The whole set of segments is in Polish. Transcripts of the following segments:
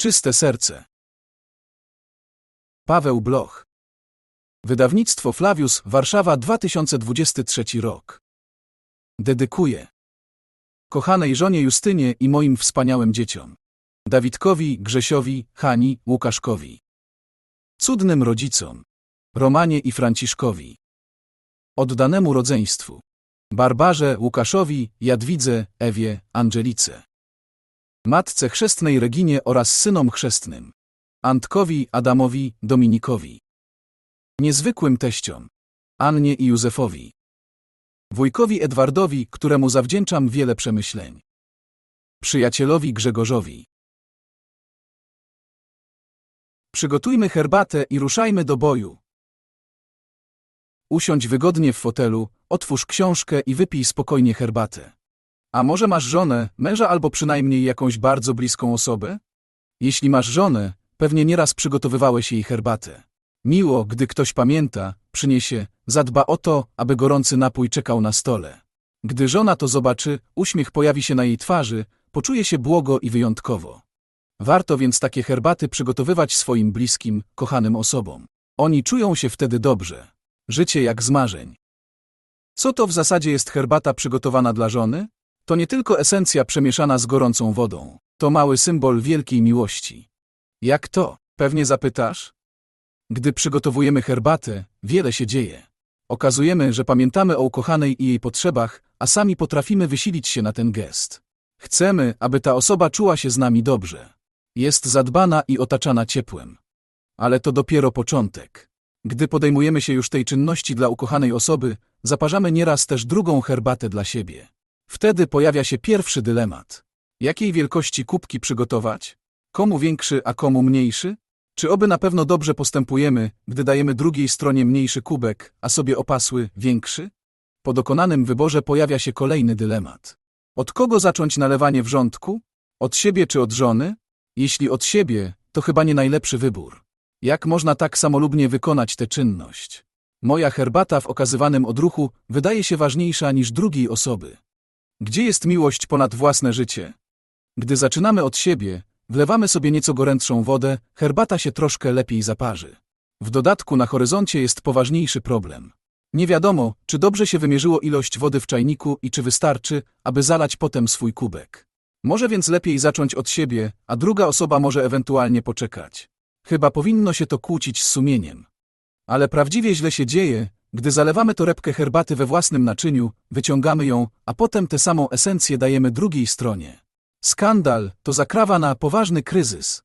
Czyste serce. Paweł Bloch. Wydawnictwo Flavius, Warszawa 2023 rok. Dedykuję. Kochanej żonie Justynie i moim wspaniałym dzieciom. Dawidkowi, Grzesiowi, Hani, Łukaszkowi. Cudnym rodzicom. Romanie i Franciszkowi. Oddanemu rodzeństwu. Barbarze, Łukaszowi, Jadwidze, Ewie, Angelice. Matce chrzestnej Reginie oraz synom chrzestnym. Antkowi, Adamowi, Dominikowi. Niezwykłym teściom. Annie i Józefowi. Wujkowi Edwardowi, któremu zawdzięczam wiele przemyśleń. Przyjacielowi Grzegorzowi. Przygotujmy herbatę i ruszajmy do boju. Usiądź wygodnie w fotelu, otwórz książkę i wypij spokojnie herbatę. A może masz żonę, męża albo przynajmniej jakąś bardzo bliską osobę? Jeśli masz żonę, pewnie nieraz przygotowywałeś jej herbatę. Miło, gdy ktoś pamięta, przyniesie, zadba o to, aby gorący napój czekał na stole. Gdy żona to zobaczy, uśmiech pojawi się na jej twarzy, poczuje się błogo i wyjątkowo. Warto więc takie herbaty przygotowywać swoim bliskim, kochanym osobom. Oni czują się wtedy dobrze. Życie jak z marzeń. Co to w zasadzie jest herbata przygotowana dla żony? To nie tylko esencja przemieszana z gorącą wodą. To mały symbol wielkiej miłości. Jak to? Pewnie zapytasz? Gdy przygotowujemy herbatę, wiele się dzieje. Okazujemy, że pamiętamy o ukochanej i jej potrzebach, a sami potrafimy wysilić się na ten gest. Chcemy, aby ta osoba czuła się z nami dobrze. Jest zadbana i otaczana ciepłem. Ale to dopiero początek. Gdy podejmujemy się już tej czynności dla ukochanej osoby, zaparzamy nieraz też drugą herbatę dla siebie. Wtedy pojawia się pierwszy dylemat. Jakiej wielkości kubki przygotować? Komu większy, a komu mniejszy? Czy oby na pewno dobrze postępujemy, gdy dajemy drugiej stronie mniejszy kubek, a sobie opasły większy? Po dokonanym wyborze pojawia się kolejny dylemat. Od kogo zacząć nalewanie wrzątku? Od siebie czy od żony? Jeśli od siebie, to chyba nie najlepszy wybór. Jak można tak samolubnie wykonać tę czynność? Moja herbata w okazywanym odruchu wydaje się ważniejsza niż drugiej osoby. Gdzie jest miłość ponad własne życie? Gdy zaczynamy od siebie, wlewamy sobie nieco gorętszą wodę, herbata się troszkę lepiej zaparzy. W dodatku na horyzoncie jest poważniejszy problem. Nie wiadomo, czy dobrze się wymierzyło ilość wody w czajniku i czy wystarczy, aby zalać potem swój kubek. Może więc lepiej zacząć od siebie, a druga osoba może ewentualnie poczekać. Chyba powinno się to kłócić z sumieniem. Ale prawdziwie źle się dzieje, gdy zalewamy torebkę herbaty we własnym naczyniu, wyciągamy ją, a potem tę samą esencję dajemy drugiej stronie. Skandal to zakrawa na poważny kryzys.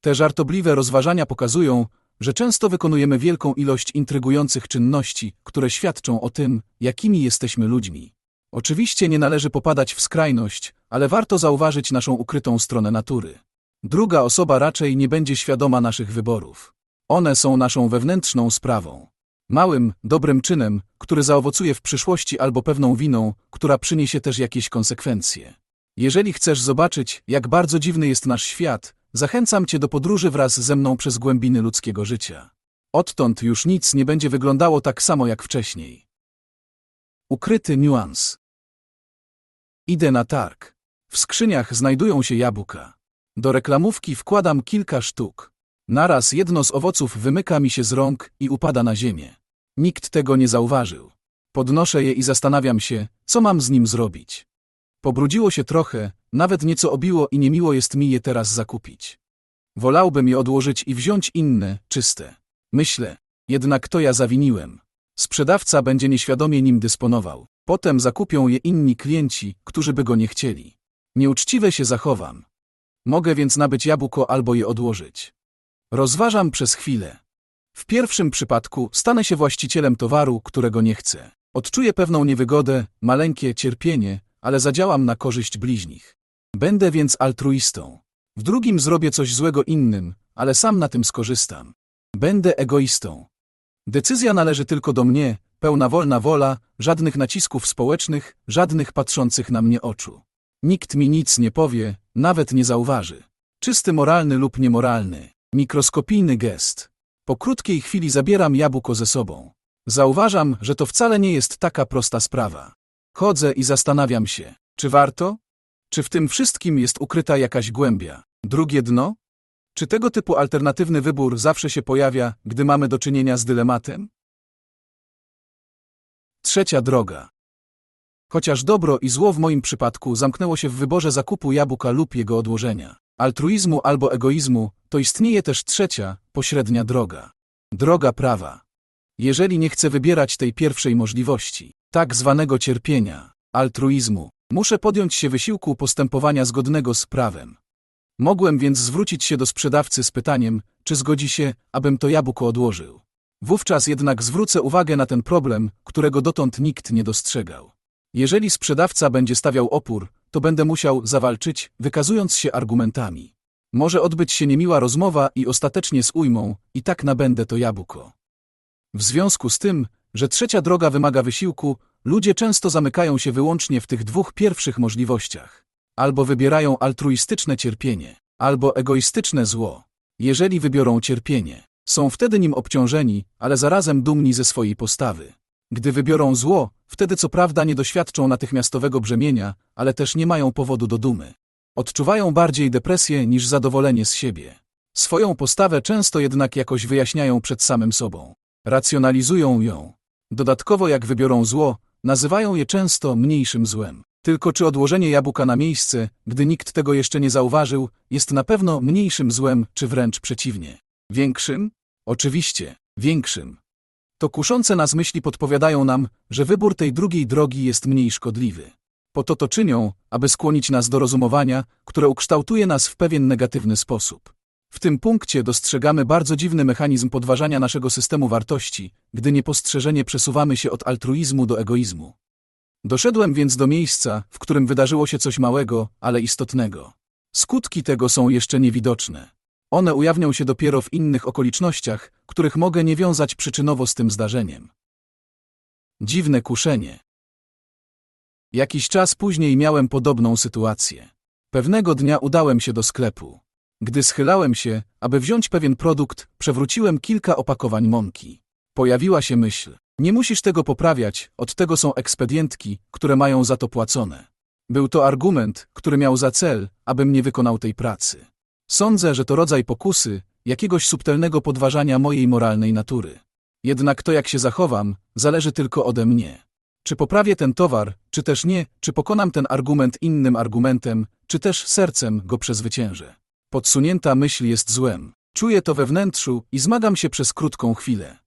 Te żartobliwe rozważania pokazują, że często wykonujemy wielką ilość intrygujących czynności, które świadczą o tym, jakimi jesteśmy ludźmi. Oczywiście nie należy popadać w skrajność, ale warto zauważyć naszą ukrytą stronę natury. Druga osoba raczej nie będzie świadoma naszych wyborów. One są naszą wewnętrzną sprawą. Małym, dobrym czynem, który zaowocuje w przyszłości albo pewną winą, która przyniesie też jakieś konsekwencje. Jeżeli chcesz zobaczyć, jak bardzo dziwny jest nasz świat, zachęcam Cię do podróży wraz ze mną przez głębiny ludzkiego życia. Odtąd już nic nie będzie wyglądało tak samo jak wcześniej. Ukryty niuans. Idę na targ. W skrzyniach znajdują się jabłka. Do reklamówki wkładam kilka sztuk. Naraz jedno z owoców wymyka mi się z rąk i upada na ziemię. Nikt tego nie zauważył. Podnoszę je i zastanawiam się, co mam z nim zrobić. Pobrudziło się trochę, nawet nieco obiło i niemiło jest mi je teraz zakupić. Wolałbym je odłożyć i wziąć inne, czyste. Myślę, jednak to ja zawiniłem. Sprzedawca będzie nieświadomie nim dysponował. Potem zakupią je inni klienci, którzy by go nie chcieli. Nieuczciwe się zachowam. Mogę więc nabyć jabłko albo je odłożyć. Rozważam przez chwilę. W pierwszym przypadku stanę się właścicielem towaru, którego nie chcę. Odczuję pewną niewygodę, maleńkie cierpienie, ale zadziałam na korzyść bliźnich. Będę więc altruistą. W drugim zrobię coś złego innym, ale sam na tym skorzystam. Będę egoistą. Decyzja należy tylko do mnie, pełna wolna wola, żadnych nacisków społecznych, żadnych patrzących na mnie oczu. Nikt mi nic nie powie, nawet nie zauważy. Czysty moralny lub niemoralny, mikroskopijny gest. Po krótkiej chwili zabieram jabłko ze sobą. Zauważam, że to wcale nie jest taka prosta sprawa. Chodzę i zastanawiam się, czy warto? Czy w tym wszystkim jest ukryta jakaś głębia? Drugie dno? Czy tego typu alternatywny wybór zawsze się pojawia, gdy mamy do czynienia z dylematem? Trzecia droga. Chociaż dobro i zło w moim przypadku zamknęło się w wyborze zakupu jabłka lub jego odłożenia, altruizmu albo egoizmu, to istnieje też trzecia, pośrednia droga. Droga prawa. Jeżeli nie chcę wybierać tej pierwszej możliwości, tak zwanego cierpienia, altruizmu, muszę podjąć się wysiłku postępowania zgodnego z prawem. Mogłem więc zwrócić się do sprzedawcy z pytaniem, czy zgodzi się, abym to jabłko odłożył. Wówczas jednak zwrócę uwagę na ten problem, którego dotąd nikt nie dostrzegał. Jeżeli sprzedawca będzie stawiał opór, to będę musiał zawalczyć, wykazując się argumentami. Może odbyć się niemiła rozmowa i ostatecznie z ujmą, i tak nabędę to jabłko. W związku z tym, że trzecia droga wymaga wysiłku, ludzie często zamykają się wyłącznie w tych dwóch pierwszych możliwościach. Albo wybierają altruistyczne cierpienie, albo egoistyczne zło. Jeżeli wybiorą cierpienie, są wtedy nim obciążeni, ale zarazem dumni ze swojej postawy. Gdy wybiorą zło, wtedy co prawda nie doświadczą natychmiastowego brzemienia, ale też nie mają powodu do dumy. Odczuwają bardziej depresję niż zadowolenie z siebie. Swoją postawę często jednak jakoś wyjaśniają przed samym sobą. Racjonalizują ją. Dodatkowo jak wybiorą zło, nazywają je często mniejszym złem. Tylko czy odłożenie jabłka na miejsce, gdy nikt tego jeszcze nie zauważył, jest na pewno mniejszym złem, czy wręcz przeciwnie? Większym? Oczywiście, większym. To kuszące nas myśli podpowiadają nam, że wybór tej drugiej drogi jest mniej szkodliwy. Po to to czynią, aby skłonić nas do rozumowania, które ukształtuje nas w pewien negatywny sposób. W tym punkcie dostrzegamy bardzo dziwny mechanizm podważania naszego systemu wartości, gdy niepostrzeżenie przesuwamy się od altruizmu do egoizmu. Doszedłem więc do miejsca, w którym wydarzyło się coś małego, ale istotnego. Skutki tego są jeszcze niewidoczne. One ujawnią się dopiero w innych okolicznościach, których mogę nie wiązać przyczynowo z tym zdarzeniem. Dziwne kuszenie. Jakiś czas później miałem podobną sytuację. Pewnego dnia udałem się do sklepu. Gdy schylałem się, aby wziąć pewien produkt, przewróciłem kilka opakowań mąki. Pojawiła się myśl. Nie musisz tego poprawiać, od tego są ekspedientki, które mają za to płacone. Był to argument, który miał za cel, abym nie wykonał tej pracy. Sądzę, że to rodzaj pokusy, jakiegoś subtelnego podważania mojej moralnej natury. Jednak to, jak się zachowam, zależy tylko ode mnie. Czy poprawię ten towar, czy też nie, czy pokonam ten argument innym argumentem, czy też sercem go przezwyciężę. Podsunięta myśl jest złem. Czuję to we wnętrzu i zmagam się przez krótką chwilę.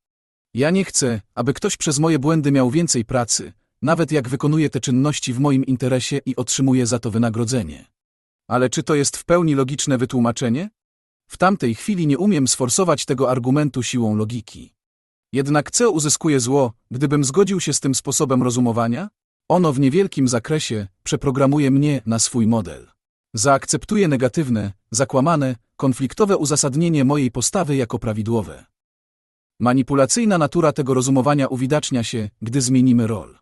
Ja nie chcę, aby ktoś przez moje błędy miał więcej pracy, nawet jak wykonuje te czynności w moim interesie i otrzymuje za to wynagrodzenie. Ale czy to jest w pełni logiczne wytłumaczenie? W tamtej chwili nie umiem sforsować tego argumentu siłą logiki. Jednak co uzyskuje zło, gdybym zgodził się z tym sposobem rozumowania? Ono w niewielkim zakresie przeprogramuje mnie na swój model. Zaakceptuje negatywne, zakłamane, konfliktowe uzasadnienie mojej postawy jako prawidłowe. Manipulacyjna natura tego rozumowania uwidacznia się, gdy zmienimy rol.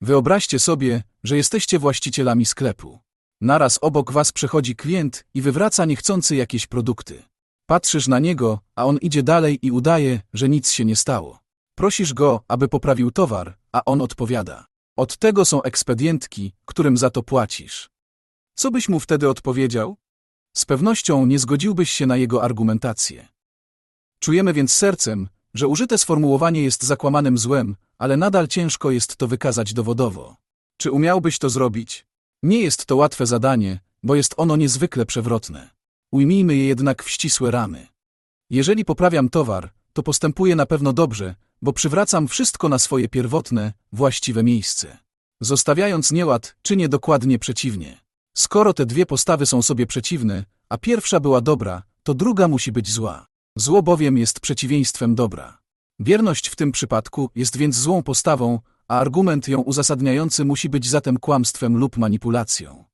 Wyobraźcie sobie, że jesteście właścicielami sklepu. Naraz obok was przechodzi klient i wywraca niechcący jakieś produkty. Patrzysz na niego, a on idzie dalej i udaje, że nic się nie stało. Prosisz go, aby poprawił towar, a on odpowiada. Od tego są ekspedientki, którym za to płacisz. Co byś mu wtedy odpowiedział? Z pewnością nie zgodziłbyś się na jego argumentację. Czujemy więc sercem, że użyte sformułowanie jest zakłamanym złem, ale nadal ciężko jest to wykazać dowodowo. Czy umiałbyś to zrobić? Nie jest to łatwe zadanie, bo jest ono niezwykle przewrotne. Ujmijmy je jednak w ścisłe ramy. Jeżeli poprawiam towar, to postępuję na pewno dobrze, bo przywracam wszystko na swoje pierwotne, właściwe miejsce. Zostawiając nieład, czynię dokładnie przeciwnie. Skoro te dwie postawy są sobie przeciwne, a pierwsza była dobra, to druga musi być zła. Zło bowiem jest przeciwieństwem dobra. Wierność w tym przypadku jest więc złą postawą, a argument ją uzasadniający musi być zatem kłamstwem lub manipulacją.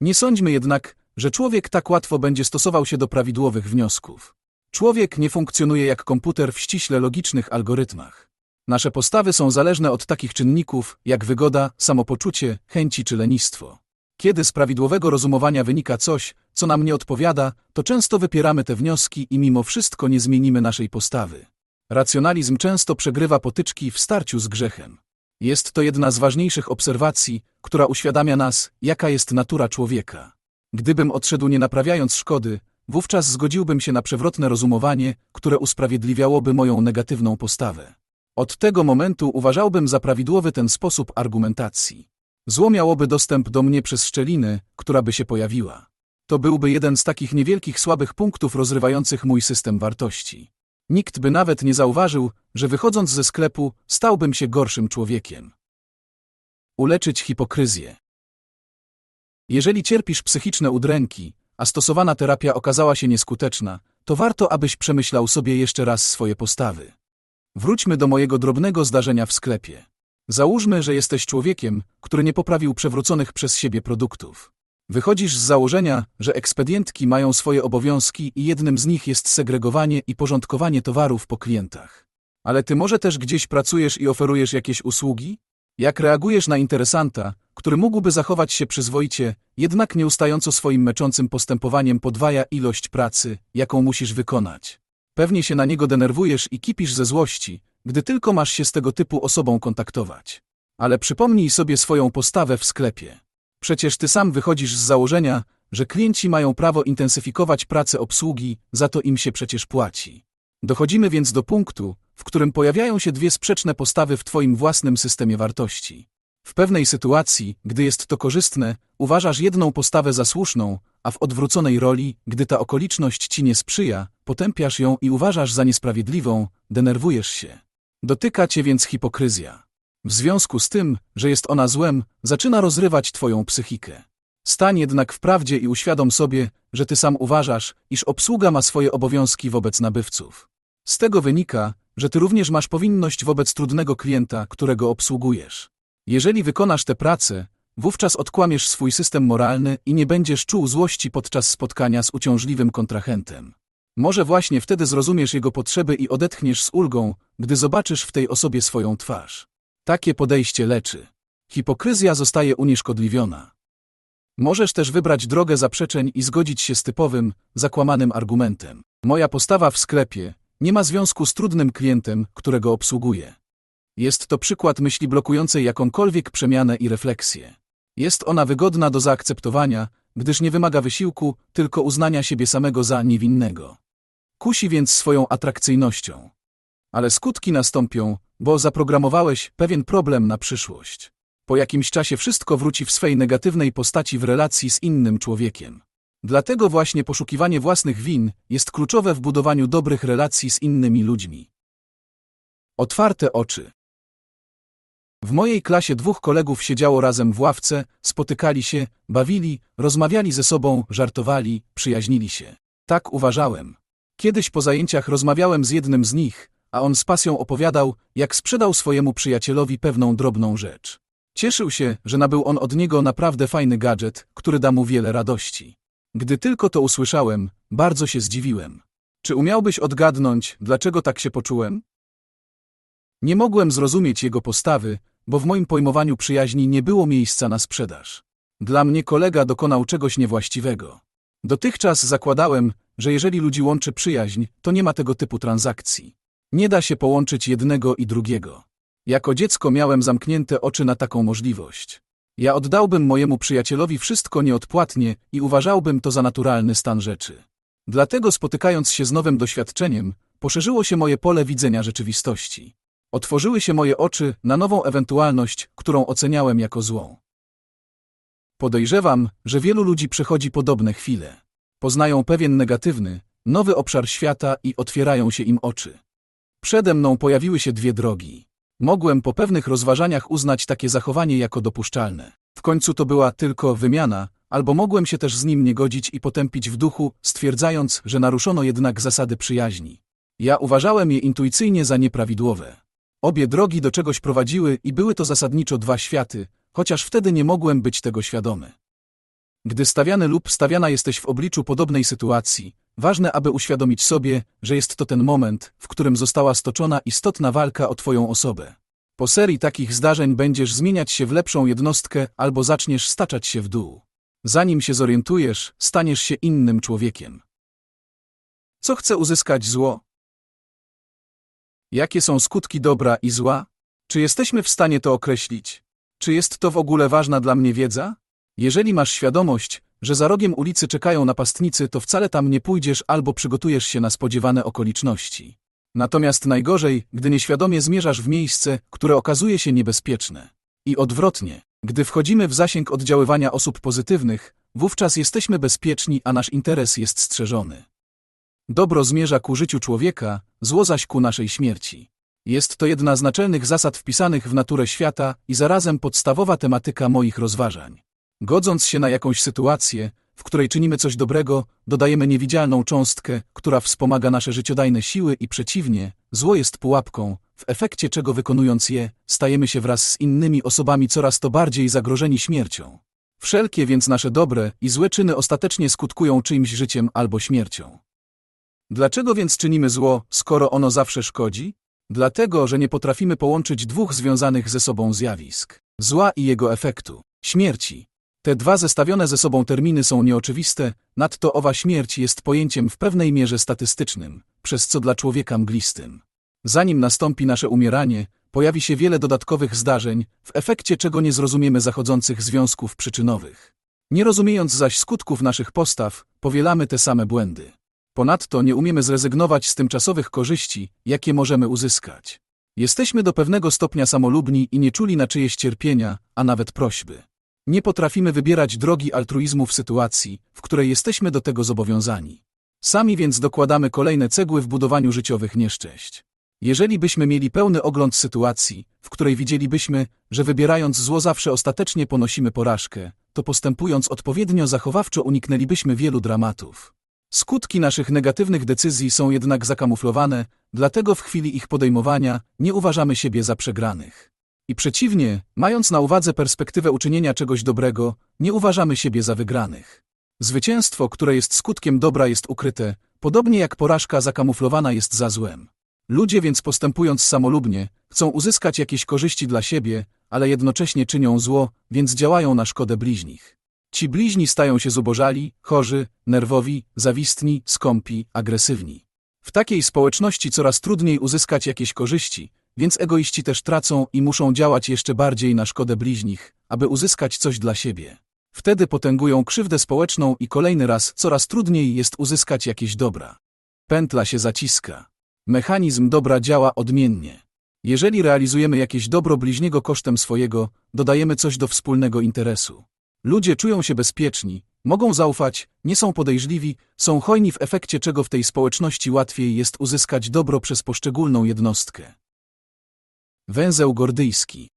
Nie sądźmy jednak, że człowiek tak łatwo będzie stosował się do prawidłowych wniosków. Człowiek nie funkcjonuje jak komputer w ściśle logicznych algorytmach. Nasze postawy są zależne od takich czynników, jak wygoda, samopoczucie, chęci czy lenistwo. Kiedy z prawidłowego rozumowania wynika coś, co nam nie odpowiada, to często wypieramy te wnioski i mimo wszystko nie zmienimy naszej postawy. Racjonalizm często przegrywa potyczki w starciu z grzechem. Jest to jedna z ważniejszych obserwacji, która uświadamia nas, jaka jest natura człowieka. Gdybym odszedł nie naprawiając szkody, wówczas zgodziłbym się na przewrotne rozumowanie, które usprawiedliwiałoby moją negatywną postawę. Od tego momentu uważałbym za prawidłowy ten sposób argumentacji. Zło miałoby dostęp do mnie przez szczeliny, która by się pojawiła. To byłby jeden z takich niewielkich słabych punktów rozrywających mój system wartości. Nikt by nawet nie zauważył, że wychodząc ze sklepu stałbym się gorszym człowiekiem. Uleczyć hipokryzję. Jeżeli cierpisz psychiczne udręki, a stosowana terapia okazała się nieskuteczna, to warto, abyś przemyślał sobie jeszcze raz swoje postawy. Wróćmy do mojego drobnego zdarzenia w sklepie. Załóżmy, że jesteś człowiekiem, który nie poprawił przewróconych przez siebie produktów. Wychodzisz z założenia, że ekspedientki mają swoje obowiązki i jednym z nich jest segregowanie i porządkowanie towarów po klientach. Ale ty może też gdzieś pracujesz i oferujesz jakieś usługi? Jak reagujesz na interesanta, który mógłby zachować się przyzwoicie, jednak nieustająco swoim meczącym postępowaniem podwaja ilość pracy, jaką musisz wykonać? Pewnie się na niego denerwujesz i kipisz ze złości, gdy tylko masz się z tego typu osobą kontaktować. Ale przypomnij sobie swoją postawę w sklepie. Przecież ty sam wychodzisz z założenia, że klienci mają prawo intensyfikować pracę obsługi, za to im się przecież płaci. Dochodzimy więc do punktu, w którym pojawiają się dwie sprzeczne postawy w twoim własnym systemie wartości. W pewnej sytuacji, gdy jest to korzystne, uważasz jedną postawę za słuszną, a w odwróconej roli, gdy ta okoliczność ci nie sprzyja, potępiasz ją i uważasz za niesprawiedliwą, denerwujesz się. Dotyka cię więc hipokryzja. W związku z tym, że jest ona złem, zaczyna rozrywać twoją psychikę. Stań jednak w prawdzie i uświadom sobie, że ty sam uważasz, iż obsługa ma swoje obowiązki wobec nabywców. Z tego wynika, że ty również masz powinność wobec trudnego klienta, którego obsługujesz. Jeżeli wykonasz tę pracę, wówczas odkłamiesz swój system moralny i nie będziesz czuł złości podczas spotkania z uciążliwym kontrahentem. Może właśnie wtedy zrozumiesz jego potrzeby i odetchniesz z ulgą, gdy zobaczysz w tej osobie swoją twarz. Takie podejście leczy. Hipokryzja zostaje unieszkodliwiona. Możesz też wybrać drogę zaprzeczeń i zgodzić się z typowym, zakłamanym argumentem. Moja postawa w sklepie nie ma związku z trudnym klientem, którego obsługuję. Jest to przykład myśli blokującej jakąkolwiek przemianę i refleksję. Jest ona wygodna do zaakceptowania, gdyż nie wymaga wysiłku, tylko uznania siebie samego za niewinnego. Kusi więc swoją atrakcyjnością. Ale skutki nastąpią, bo zaprogramowałeś pewien problem na przyszłość. Po jakimś czasie wszystko wróci w swej negatywnej postaci w relacji z innym człowiekiem. Dlatego właśnie poszukiwanie własnych win jest kluczowe w budowaniu dobrych relacji z innymi ludźmi. Otwarte oczy. W mojej klasie dwóch kolegów siedziało razem w ławce, spotykali się, bawili, rozmawiali ze sobą, żartowali, przyjaźnili się. Tak uważałem. Kiedyś po zajęciach rozmawiałem z jednym z nich, a on z pasją opowiadał, jak sprzedał swojemu przyjacielowi pewną drobną rzecz. Cieszył się, że nabył on od niego naprawdę fajny gadżet, który da mu wiele radości. Gdy tylko to usłyszałem, bardzo się zdziwiłem. Czy umiałbyś odgadnąć, dlaczego tak się poczułem? Nie mogłem zrozumieć jego postawy, bo w moim pojmowaniu przyjaźni nie było miejsca na sprzedaż. Dla mnie kolega dokonał czegoś niewłaściwego. Dotychczas zakładałem, że jeżeli ludzi łączy przyjaźń, to nie ma tego typu transakcji. Nie da się połączyć jednego i drugiego. Jako dziecko miałem zamknięte oczy na taką możliwość. Ja oddałbym mojemu przyjacielowi wszystko nieodpłatnie i uważałbym to za naturalny stan rzeczy. Dlatego spotykając się z nowym doświadczeniem, poszerzyło się moje pole widzenia rzeczywistości. Otworzyły się moje oczy na nową ewentualność, którą oceniałem jako złą. Podejrzewam, że wielu ludzi przechodzi podobne chwile. Poznają pewien negatywny, nowy obszar świata i otwierają się im oczy. Przede mną pojawiły się dwie drogi. Mogłem po pewnych rozważaniach uznać takie zachowanie jako dopuszczalne. W końcu to była tylko wymiana, albo mogłem się też z nim nie godzić i potępić w duchu, stwierdzając, że naruszono jednak zasady przyjaźni. Ja uważałem je intuicyjnie za nieprawidłowe. Obie drogi do czegoś prowadziły i były to zasadniczo dwa światy, chociaż wtedy nie mogłem być tego świadomy. Gdy stawiany lub stawiana jesteś w obliczu podobnej sytuacji, ważne aby uświadomić sobie, że jest to ten moment, w którym została stoczona istotna walka o Twoją osobę. Po serii takich zdarzeń będziesz zmieniać się w lepszą jednostkę albo zaczniesz staczać się w dół. Zanim się zorientujesz, staniesz się innym człowiekiem. Co chce uzyskać zło? Jakie są skutki dobra i zła? Czy jesteśmy w stanie to określić? Czy jest to w ogóle ważna dla mnie wiedza? Jeżeli masz świadomość, że za rogiem ulicy czekają napastnicy, to wcale tam nie pójdziesz albo przygotujesz się na spodziewane okoliczności. Natomiast najgorzej, gdy nieświadomie zmierzasz w miejsce, które okazuje się niebezpieczne. I odwrotnie, gdy wchodzimy w zasięg oddziaływania osób pozytywnych, wówczas jesteśmy bezpieczni, a nasz interes jest strzeżony. Dobro zmierza ku życiu człowieka, zło zaś ku naszej śmierci. Jest to jedna z naczelnych zasad wpisanych w naturę świata i zarazem podstawowa tematyka moich rozważań. Godząc się na jakąś sytuację, w której czynimy coś dobrego, dodajemy niewidzialną cząstkę, która wspomaga nasze życiodajne siły i przeciwnie, zło jest pułapką, w efekcie czego wykonując je, stajemy się wraz z innymi osobami coraz to bardziej zagrożeni śmiercią. Wszelkie więc nasze dobre i złe czyny ostatecznie skutkują czyimś życiem albo śmiercią. Dlaczego więc czynimy zło, skoro ono zawsze szkodzi? Dlatego, że nie potrafimy połączyć dwóch związanych ze sobą zjawisk zła i jego efektu śmierci. Te dwa zestawione ze sobą terminy są nieoczywiste, nadto owa śmierć jest pojęciem w pewnej mierze statystycznym, przez co dla człowieka mglistym. Zanim nastąpi nasze umieranie, pojawi się wiele dodatkowych zdarzeń, w efekcie czego nie zrozumiemy zachodzących związków przyczynowych. Nie rozumiejąc zaś skutków naszych postaw, powielamy te same błędy. Ponadto nie umiemy zrezygnować z tymczasowych korzyści, jakie możemy uzyskać. Jesteśmy do pewnego stopnia samolubni i nie czuli na czyjeś cierpienia, a nawet prośby. Nie potrafimy wybierać drogi altruizmu w sytuacji, w której jesteśmy do tego zobowiązani. Sami więc dokładamy kolejne cegły w budowaniu życiowych nieszczęść. Jeżeli byśmy mieli pełny ogląd sytuacji, w której widzielibyśmy, że wybierając zło zawsze ostatecznie ponosimy porażkę, to postępując odpowiednio zachowawczo uniknęlibyśmy wielu dramatów. Skutki naszych negatywnych decyzji są jednak zakamuflowane, dlatego w chwili ich podejmowania nie uważamy siebie za przegranych. I przeciwnie, mając na uwadze perspektywę uczynienia czegoś dobrego, nie uważamy siebie za wygranych. Zwycięstwo, które jest skutkiem dobra, jest ukryte, podobnie jak porażka zakamuflowana jest za złem. Ludzie więc postępując samolubnie, chcą uzyskać jakieś korzyści dla siebie, ale jednocześnie czynią zło, więc działają na szkodę bliźnich. Ci bliźni stają się zubożali, chorzy, nerwowi, zawistni, skąpi, agresywni. W takiej społeczności coraz trudniej uzyskać jakieś korzyści, więc egoiści też tracą i muszą działać jeszcze bardziej na szkodę bliźnich, aby uzyskać coś dla siebie. Wtedy potęgują krzywdę społeczną i kolejny raz coraz trudniej jest uzyskać jakieś dobra. Pętla się zaciska. Mechanizm dobra działa odmiennie. Jeżeli realizujemy jakieś dobro bliźniego kosztem swojego, dodajemy coś do wspólnego interesu. Ludzie czują się bezpieczni, mogą zaufać, nie są podejrzliwi, są hojni w efekcie czego w tej społeczności łatwiej jest uzyskać dobro przez poszczególną jednostkę. Węzeł gordyjski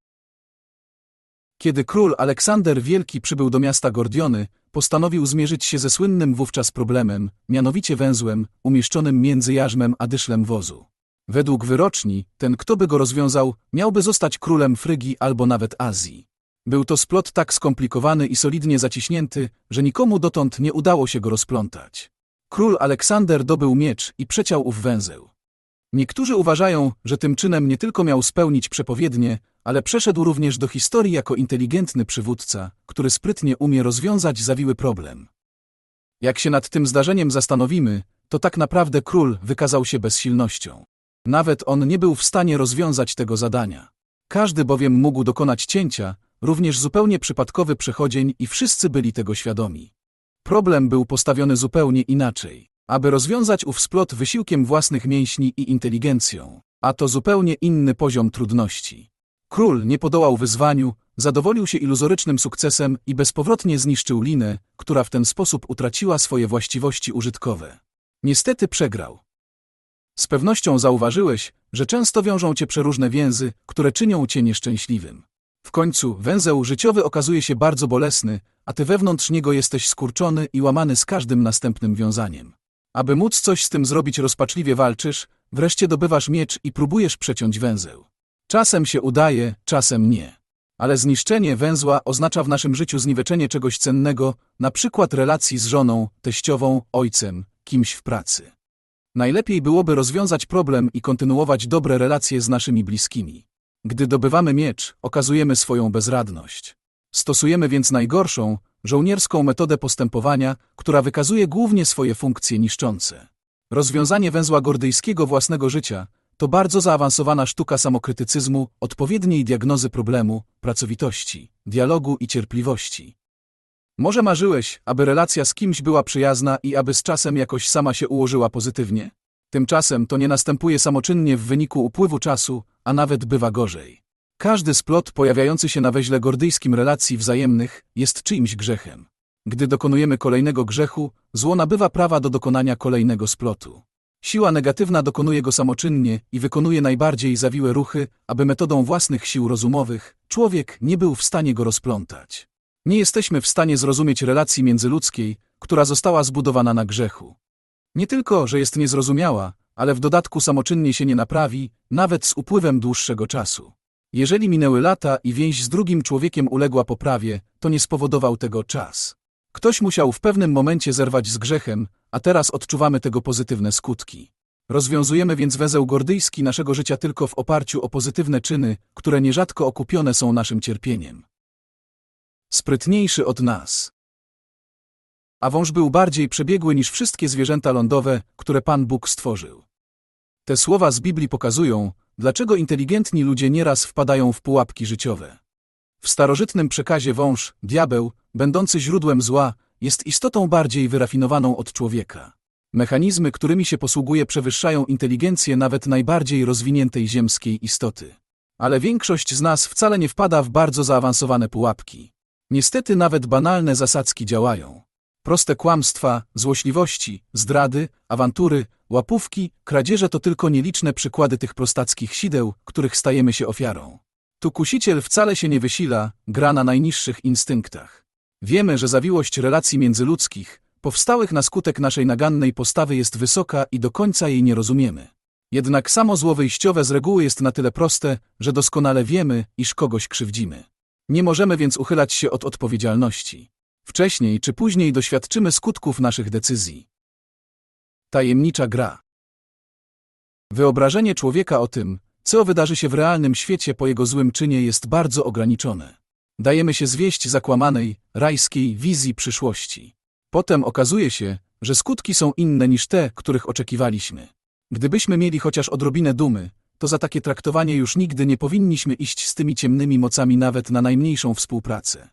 Kiedy król Aleksander Wielki przybył do miasta Gordiony, postanowił zmierzyć się ze słynnym wówczas problemem, mianowicie węzłem, umieszczonym między jarzmem a dyszlem wozu. Według wyroczni, ten kto by go rozwiązał, miałby zostać królem Frygii albo nawet Azji. Był to splot tak skomplikowany i solidnie zaciśnięty, że nikomu dotąd nie udało się go rozplątać. Król Aleksander dobył miecz i przeciął ów węzeł. Niektórzy uważają, że tym czynem nie tylko miał spełnić przepowiednie, ale przeszedł również do historii jako inteligentny przywódca, który sprytnie umie rozwiązać zawiły problem. Jak się nad tym zdarzeniem zastanowimy, to tak naprawdę król wykazał się bezsilnością. Nawet on nie był w stanie rozwiązać tego zadania. Każdy bowiem mógł dokonać cięcia, również zupełnie przypadkowy przechodzień i wszyscy byli tego świadomi. Problem był postawiony zupełnie inaczej. Aby rozwiązać ów splot wysiłkiem własnych mięśni i inteligencją, a to zupełnie inny poziom trudności. Król nie podołał wyzwaniu, zadowolił się iluzorycznym sukcesem i bezpowrotnie zniszczył linę, która w ten sposób utraciła swoje właściwości użytkowe. Niestety przegrał. Z pewnością zauważyłeś, że często wiążą cię przeróżne więzy, które czynią cię nieszczęśliwym. W końcu węzeł życiowy okazuje się bardzo bolesny, a ty wewnątrz niego jesteś skurczony i łamany z każdym następnym wiązaniem. Aby móc coś z tym zrobić rozpaczliwie walczysz, wreszcie dobywasz miecz i próbujesz przeciąć węzeł. Czasem się udaje, czasem nie. Ale zniszczenie węzła oznacza w naszym życiu zniweczenie czegoś cennego, na przykład relacji z żoną, teściową, ojcem, kimś w pracy. Najlepiej byłoby rozwiązać problem i kontynuować dobre relacje z naszymi bliskimi. Gdy dobywamy miecz, okazujemy swoją bezradność. Stosujemy więc najgorszą, żołnierską metodę postępowania, która wykazuje głównie swoje funkcje niszczące. Rozwiązanie węzła gordyjskiego własnego życia to bardzo zaawansowana sztuka samokrytycyzmu, odpowiedniej diagnozy problemu, pracowitości, dialogu i cierpliwości. Może marzyłeś, aby relacja z kimś była przyjazna i aby z czasem jakoś sama się ułożyła pozytywnie? Tymczasem to nie następuje samoczynnie w wyniku upływu czasu, a nawet bywa gorzej. Każdy splot pojawiający się na weźle gordyjskim relacji wzajemnych jest czyimś grzechem. Gdy dokonujemy kolejnego grzechu, zło nabywa prawa do dokonania kolejnego splotu. Siła negatywna dokonuje go samoczynnie i wykonuje najbardziej zawiłe ruchy, aby metodą własnych sił rozumowych człowiek nie był w stanie go rozplątać. Nie jesteśmy w stanie zrozumieć relacji międzyludzkiej, która została zbudowana na grzechu. Nie tylko, że jest niezrozumiała, ale w dodatku samoczynnie się nie naprawi, nawet z upływem dłuższego czasu. Jeżeli minęły lata i więź z drugim człowiekiem uległa poprawie, to nie spowodował tego czas. Ktoś musiał w pewnym momencie zerwać z grzechem, a teraz odczuwamy tego pozytywne skutki. Rozwiązujemy więc węzeł gordyjski naszego życia tylko w oparciu o pozytywne czyny, które nierzadko okupione są naszym cierpieniem. Sprytniejszy od nas. A wąż był bardziej przebiegły niż wszystkie zwierzęta lądowe, które Pan Bóg stworzył. Te słowa z Biblii pokazują, dlaczego inteligentni ludzie nieraz wpadają w pułapki życiowe. W starożytnym przekazie wąż, diabeł, będący źródłem zła, jest istotą bardziej wyrafinowaną od człowieka. Mechanizmy, którymi się posługuje, przewyższają inteligencję nawet najbardziej rozwiniętej ziemskiej istoty. Ale większość z nas wcale nie wpada w bardzo zaawansowane pułapki. Niestety nawet banalne zasadzki działają. Proste kłamstwa, złośliwości, zdrady, awantury, łapówki, kradzieże to tylko nieliczne przykłady tych prostackich sideł, których stajemy się ofiarą. Tu kusiciel wcale się nie wysila, gra na najniższych instynktach. Wiemy, że zawiłość relacji międzyludzkich, powstałych na skutek naszej nagannej postawy jest wysoka i do końca jej nie rozumiemy. Jednak samo zło wyjściowe z reguły jest na tyle proste, że doskonale wiemy, iż kogoś krzywdzimy. Nie możemy więc uchylać się od odpowiedzialności. Wcześniej czy później doświadczymy skutków naszych decyzji. Tajemnicza gra. Wyobrażenie człowieka o tym, co wydarzy się w realnym świecie po jego złym czynie jest bardzo ograniczone. Dajemy się zwieść zakłamanej, rajskiej wizji przyszłości. Potem okazuje się, że skutki są inne niż te, których oczekiwaliśmy. Gdybyśmy mieli chociaż odrobinę dumy, to za takie traktowanie już nigdy nie powinniśmy iść z tymi ciemnymi mocami nawet na najmniejszą współpracę.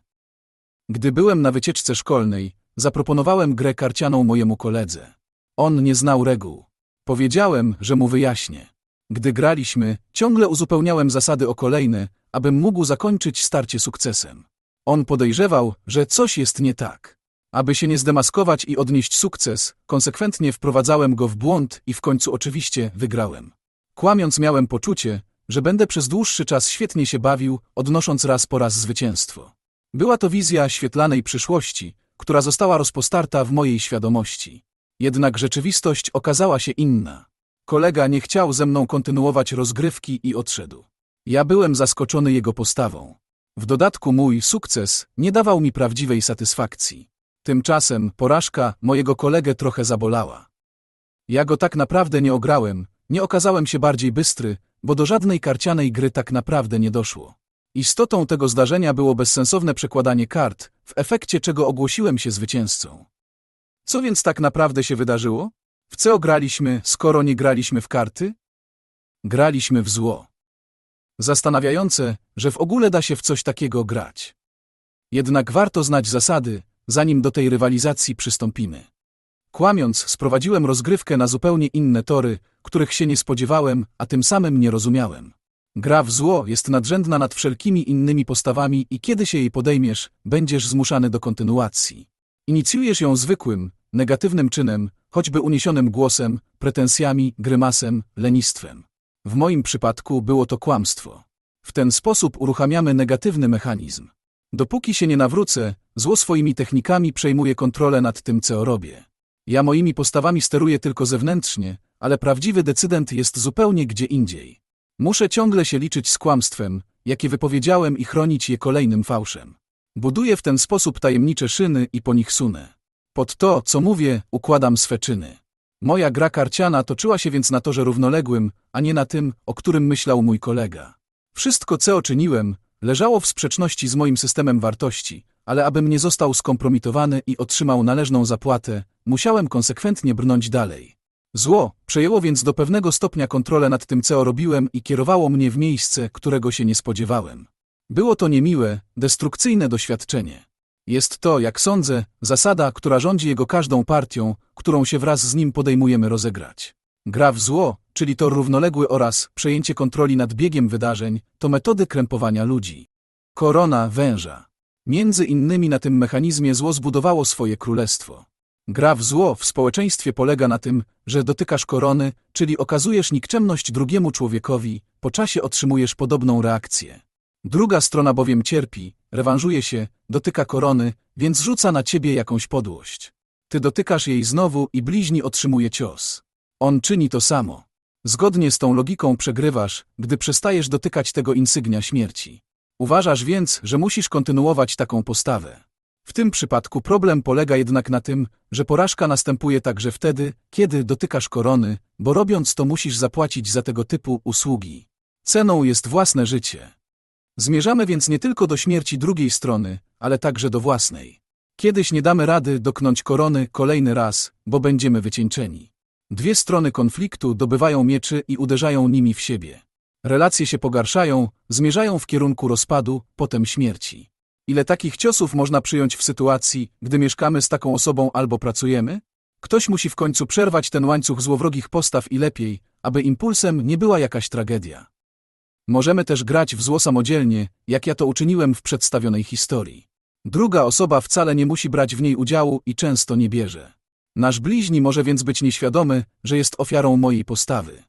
Gdy byłem na wycieczce szkolnej, zaproponowałem grę karcianą mojemu koledze. On nie znał reguł. Powiedziałem, że mu wyjaśnię. Gdy graliśmy, ciągle uzupełniałem zasady o kolejne, abym mógł zakończyć starcie sukcesem. On podejrzewał, że coś jest nie tak. Aby się nie zdemaskować i odnieść sukces, konsekwentnie wprowadzałem go w błąd i w końcu oczywiście wygrałem. Kłamiąc miałem poczucie, że będę przez dłuższy czas świetnie się bawił, odnosząc raz po raz zwycięstwo. Była to wizja świetlanej przyszłości, która została rozpostarta w mojej świadomości. Jednak rzeczywistość okazała się inna. Kolega nie chciał ze mną kontynuować rozgrywki i odszedł. Ja byłem zaskoczony jego postawą. W dodatku mój sukces nie dawał mi prawdziwej satysfakcji. Tymczasem porażka mojego kolegę trochę zabolała. Ja go tak naprawdę nie ograłem, nie okazałem się bardziej bystry, bo do żadnej karcianej gry tak naprawdę nie doszło. Istotą tego zdarzenia było bezsensowne przekładanie kart, w efekcie czego ogłosiłem się zwycięzcą. Co więc tak naprawdę się wydarzyło? W co graliśmy, skoro nie graliśmy w karty? Graliśmy w zło. Zastanawiające, że w ogóle da się w coś takiego grać. Jednak warto znać zasady, zanim do tej rywalizacji przystąpimy. Kłamiąc, sprowadziłem rozgrywkę na zupełnie inne tory, których się nie spodziewałem, a tym samym nie rozumiałem. Gra w zło jest nadrzędna nad wszelkimi innymi postawami i kiedy się jej podejmiesz, będziesz zmuszany do kontynuacji. Inicjujesz ją zwykłym, negatywnym czynem, choćby uniesionym głosem, pretensjami, grymasem, lenistwem. W moim przypadku było to kłamstwo. W ten sposób uruchamiamy negatywny mechanizm. Dopóki się nie nawrócę, zło swoimi technikami przejmuje kontrolę nad tym, co robię. Ja moimi postawami steruję tylko zewnętrznie, ale prawdziwy decydent jest zupełnie gdzie indziej. Muszę ciągle się liczyć z kłamstwem, jakie wypowiedziałem i chronić je kolejnym fałszem. Buduję w ten sposób tajemnicze szyny i po nich sunę. Pod to, co mówię, układam swe czyny. Moja gra karciana toczyła się więc na torze równoległym, a nie na tym, o którym myślał mój kolega. Wszystko, co czyniłem, leżało w sprzeczności z moim systemem wartości, ale abym nie został skompromitowany i otrzymał należną zapłatę, musiałem konsekwentnie brnąć dalej. Zło przejęło więc do pewnego stopnia kontrolę nad tym, co robiłem i kierowało mnie w miejsce, którego się nie spodziewałem. Było to niemiłe, destrukcyjne doświadczenie. Jest to, jak sądzę, zasada, która rządzi jego każdą partią, którą się wraz z nim podejmujemy rozegrać. Gra w zło, czyli to równoległy oraz przejęcie kontroli nad biegiem wydarzeń, to metody krępowania ludzi. Korona węża. Między innymi na tym mechanizmie zło zbudowało swoje królestwo. Gra w zło w społeczeństwie polega na tym, że dotykasz korony, czyli okazujesz nikczemność drugiemu człowiekowi, po czasie otrzymujesz podobną reakcję. Druga strona bowiem cierpi, rewanżuje się, dotyka korony, więc rzuca na ciebie jakąś podłość. Ty dotykasz jej znowu i bliźni otrzymuje cios. On czyni to samo. Zgodnie z tą logiką przegrywasz, gdy przestajesz dotykać tego insygnia śmierci. Uważasz więc, że musisz kontynuować taką postawę. W tym przypadku problem polega jednak na tym, że porażka następuje także wtedy, kiedy dotykasz korony, bo robiąc to musisz zapłacić za tego typu usługi. Ceną jest własne życie. Zmierzamy więc nie tylko do śmierci drugiej strony, ale także do własnej. Kiedyś nie damy rady doknąć korony kolejny raz, bo będziemy wycieńczeni. Dwie strony konfliktu dobywają mieczy i uderzają nimi w siebie. Relacje się pogarszają, zmierzają w kierunku rozpadu, potem śmierci. Ile takich ciosów można przyjąć w sytuacji, gdy mieszkamy z taką osobą albo pracujemy? Ktoś musi w końcu przerwać ten łańcuch złowrogich postaw i lepiej, aby impulsem nie była jakaś tragedia. Możemy też grać w zło samodzielnie, jak ja to uczyniłem w przedstawionej historii. Druga osoba wcale nie musi brać w niej udziału i często nie bierze. Nasz bliźni może więc być nieświadomy, że jest ofiarą mojej postawy.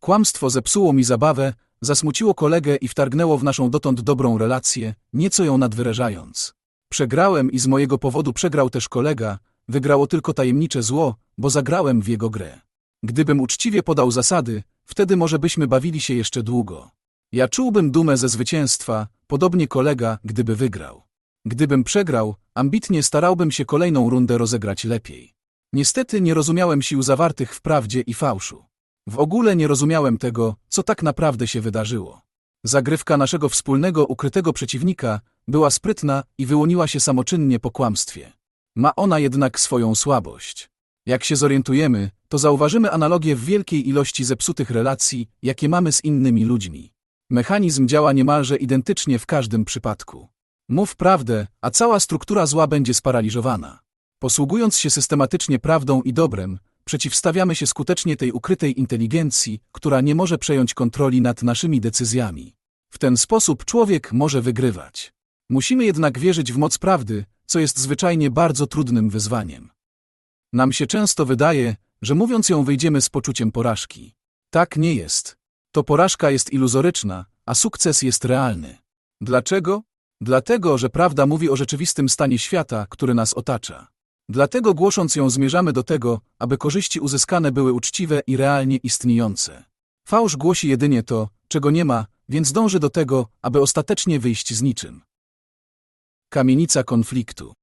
Kłamstwo zepsuło mi zabawę, zasmuciło kolegę i wtargnęło w naszą dotąd dobrą relację, nieco ją nadwyrażając. Przegrałem i z mojego powodu przegrał też kolega, wygrało tylko tajemnicze zło, bo zagrałem w jego grę. Gdybym uczciwie podał zasady, wtedy może byśmy bawili się jeszcze długo. Ja czułbym dumę ze zwycięstwa, podobnie kolega, gdyby wygrał. Gdybym przegrał, ambitnie starałbym się kolejną rundę rozegrać lepiej. Niestety nie rozumiałem sił zawartych w prawdzie i fałszu. W ogóle nie rozumiałem tego, co tak naprawdę się wydarzyło. Zagrywka naszego wspólnego ukrytego przeciwnika była sprytna i wyłoniła się samoczynnie po kłamstwie. Ma ona jednak swoją słabość. Jak się zorientujemy, to zauważymy analogię w wielkiej ilości zepsutych relacji, jakie mamy z innymi ludźmi. Mechanizm działa niemalże identycznie w każdym przypadku. Mów prawdę, a cała struktura zła będzie sparaliżowana. Posługując się systematycznie prawdą i dobrem, przeciwstawiamy się skutecznie tej ukrytej inteligencji, która nie może przejąć kontroli nad naszymi decyzjami. W ten sposób człowiek może wygrywać. Musimy jednak wierzyć w moc prawdy, co jest zwyczajnie bardzo trudnym wyzwaniem. Nam się często wydaje, że mówiąc ją wyjdziemy z poczuciem porażki. Tak nie jest. To porażka jest iluzoryczna, a sukces jest realny. Dlaczego? Dlatego, że prawda mówi o rzeczywistym stanie świata, który nas otacza. Dlatego głosząc ją zmierzamy do tego, aby korzyści uzyskane były uczciwe i realnie istniejące. Fałsz głosi jedynie to, czego nie ma, więc dąży do tego, aby ostatecznie wyjść z niczym. Kamienica konfliktu.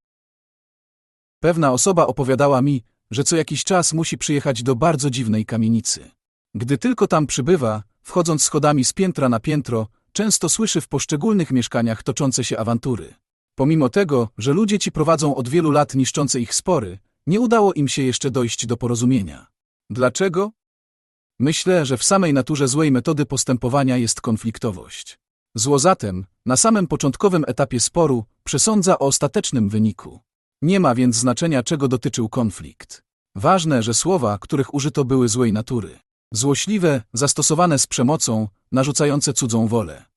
Pewna osoba opowiadała mi, że co jakiś czas musi przyjechać do bardzo dziwnej kamienicy. Gdy tylko tam przybywa, wchodząc schodami z piętra na piętro, często słyszy w poszczególnych mieszkaniach toczące się awantury. Pomimo tego, że ludzie ci prowadzą od wielu lat niszczące ich spory, nie udało im się jeszcze dojść do porozumienia. Dlaczego? Myślę, że w samej naturze złej metody postępowania jest konfliktowość. Zło zatem, na samym początkowym etapie sporu, przesądza o ostatecznym wyniku. Nie ma więc znaczenia, czego dotyczył konflikt. Ważne, że słowa, których użyto były złej natury. Złośliwe, zastosowane z przemocą, narzucające cudzą wolę.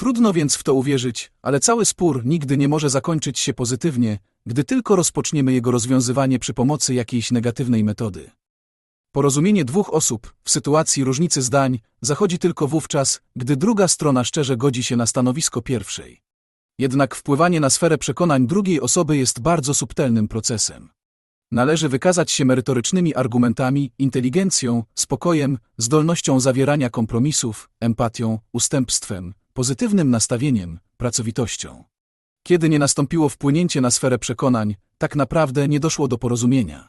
Trudno więc w to uwierzyć, ale cały spór nigdy nie może zakończyć się pozytywnie, gdy tylko rozpoczniemy jego rozwiązywanie przy pomocy jakiejś negatywnej metody. Porozumienie dwóch osób w sytuacji różnicy zdań zachodzi tylko wówczas, gdy druga strona szczerze godzi się na stanowisko pierwszej. Jednak wpływanie na sferę przekonań drugiej osoby jest bardzo subtelnym procesem. Należy wykazać się merytorycznymi argumentami, inteligencją, spokojem, zdolnością zawierania kompromisów, empatią, ustępstwem, pozytywnym nastawieniem, pracowitością. Kiedy nie nastąpiło wpłynięcie na sferę przekonań, tak naprawdę nie doszło do porozumienia.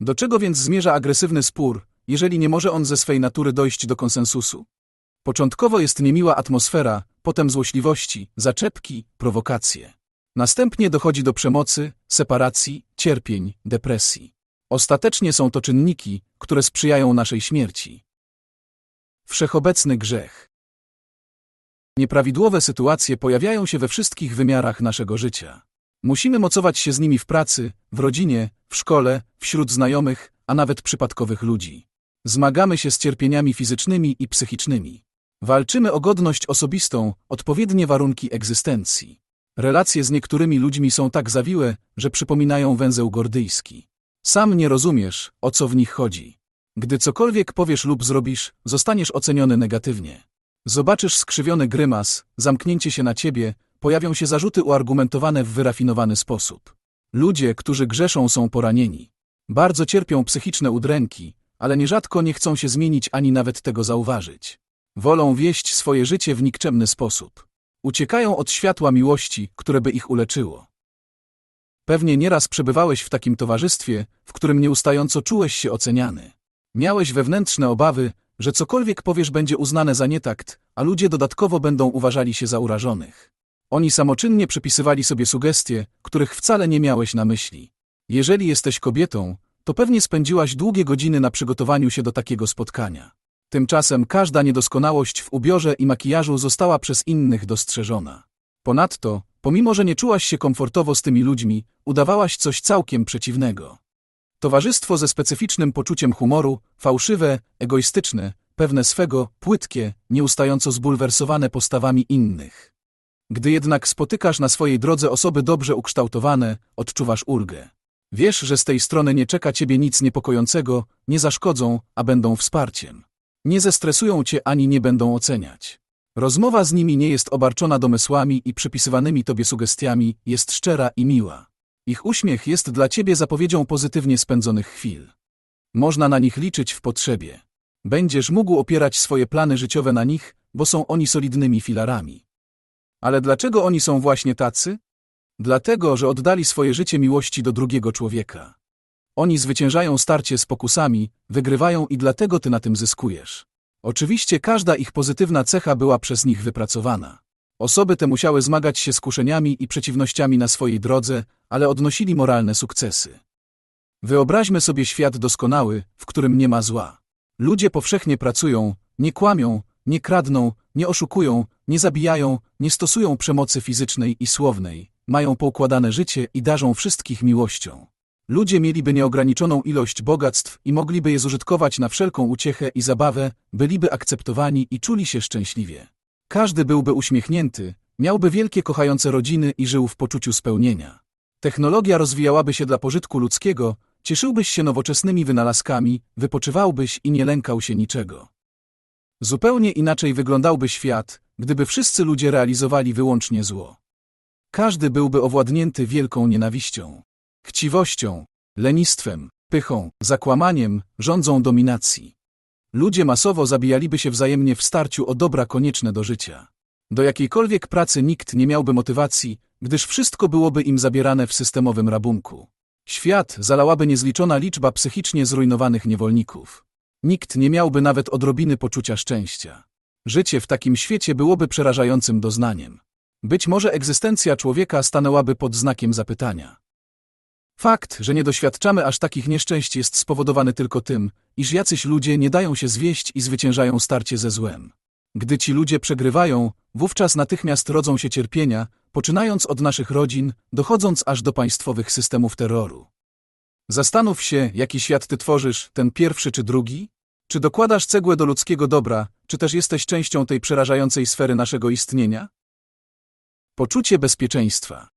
Do czego więc zmierza agresywny spór, jeżeli nie może on ze swej natury dojść do konsensusu? Początkowo jest niemiła atmosfera, potem złośliwości, zaczepki, prowokacje. Następnie dochodzi do przemocy, separacji, cierpień, depresji. Ostatecznie są to czynniki, które sprzyjają naszej śmierci. Wszechobecny grzech. Nieprawidłowe sytuacje pojawiają się we wszystkich wymiarach naszego życia. Musimy mocować się z nimi w pracy, w rodzinie, w szkole, wśród znajomych, a nawet przypadkowych ludzi. Zmagamy się z cierpieniami fizycznymi i psychicznymi. Walczymy o godność osobistą, odpowiednie warunki egzystencji. Relacje z niektórymi ludźmi są tak zawiłe, że przypominają węzeł gordyjski. Sam nie rozumiesz, o co w nich chodzi. Gdy cokolwiek powiesz lub zrobisz, zostaniesz oceniony negatywnie. Zobaczysz skrzywiony grymas, zamknięcie się na ciebie, pojawią się zarzuty uargumentowane w wyrafinowany sposób. Ludzie, którzy grzeszą, są poranieni. Bardzo cierpią psychiczne udręki, ale nierzadko nie chcą się zmienić ani nawet tego zauważyć. Wolą wieść swoje życie w nikczemny sposób. Uciekają od światła miłości, które by ich uleczyło. Pewnie nieraz przebywałeś w takim towarzystwie, w którym nieustająco czułeś się oceniany. Miałeś wewnętrzne obawy, że cokolwiek powiesz będzie uznane za nietakt, a ludzie dodatkowo będą uważali się za urażonych. Oni samoczynnie przypisywali sobie sugestie, których wcale nie miałeś na myśli. Jeżeli jesteś kobietą, to pewnie spędziłaś długie godziny na przygotowaniu się do takiego spotkania. Tymczasem każda niedoskonałość w ubiorze i makijażu została przez innych dostrzeżona. Ponadto, pomimo że nie czułaś się komfortowo z tymi ludźmi, udawałaś coś całkiem przeciwnego. Towarzystwo ze specyficznym poczuciem humoru, fałszywe, egoistyczne, pewne swego, płytkie, nieustająco zbulwersowane postawami innych. Gdy jednak spotykasz na swojej drodze osoby dobrze ukształtowane, odczuwasz ulgę. Wiesz, że z tej strony nie czeka ciebie nic niepokojącego, nie zaszkodzą, a będą wsparciem. Nie zestresują cię ani nie będą oceniać. Rozmowa z nimi nie jest obarczona domysłami i przypisywanymi tobie sugestiami, jest szczera i miła. Ich uśmiech jest dla ciebie zapowiedzią pozytywnie spędzonych chwil. Można na nich liczyć w potrzebie. Będziesz mógł opierać swoje plany życiowe na nich, bo są oni solidnymi filarami. Ale dlaczego oni są właśnie tacy? Dlatego, że oddali swoje życie miłości do drugiego człowieka. Oni zwyciężają starcie z pokusami, wygrywają i dlatego ty na tym zyskujesz. Oczywiście każda ich pozytywna cecha była przez nich wypracowana. Osoby te musiały zmagać się z kuszeniami i przeciwnościami na swojej drodze, ale odnosili moralne sukcesy. Wyobraźmy sobie świat doskonały, w którym nie ma zła. Ludzie powszechnie pracują, nie kłamią, nie kradną, nie oszukują, nie zabijają, nie stosują przemocy fizycznej i słownej, mają poukładane życie i darzą wszystkich miłością. Ludzie mieliby nieograniczoną ilość bogactw i mogliby je zużytkować na wszelką uciechę i zabawę, byliby akceptowani i czuli się szczęśliwie. Każdy byłby uśmiechnięty, miałby wielkie kochające rodziny i żył w poczuciu spełnienia. Technologia rozwijałaby się dla pożytku ludzkiego, cieszyłbyś się nowoczesnymi wynalazkami, wypoczywałbyś i nie lękał się niczego. Zupełnie inaczej wyglądałby świat, gdyby wszyscy ludzie realizowali wyłącznie zło. Każdy byłby owładnięty wielką nienawiścią, chciwością, lenistwem, pychą, zakłamaniem, rządzą dominacji. Ludzie masowo zabijaliby się wzajemnie w starciu o dobra konieczne do życia. Do jakiejkolwiek pracy nikt nie miałby motywacji, gdyż wszystko byłoby im zabierane w systemowym rabunku. Świat zalałaby niezliczona liczba psychicznie zrujnowanych niewolników. Nikt nie miałby nawet odrobiny poczucia szczęścia. Życie w takim świecie byłoby przerażającym doznaniem. Być może egzystencja człowieka stanęłaby pod znakiem zapytania. Fakt, że nie doświadczamy aż takich nieszczęść jest spowodowany tylko tym, iż jacyś ludzie nie dają się zwieść i zwyciężają starcie ze złem. Gdy ci ludzie przegrywają, wówczas natychmiast rodzą się cierpienia, poczynając od naszych rodzin, dochodząc aż do państwowych systemów terroru. Zastanów się, jaki świat ty tworzysz, ten pierwszy czy drugi? Czy dokładasz cegłę do ludzkiego dobra, czy też jesteś częścią tej przerażającej sfery naszego istnienia? Poczucie bezpieczeństwa.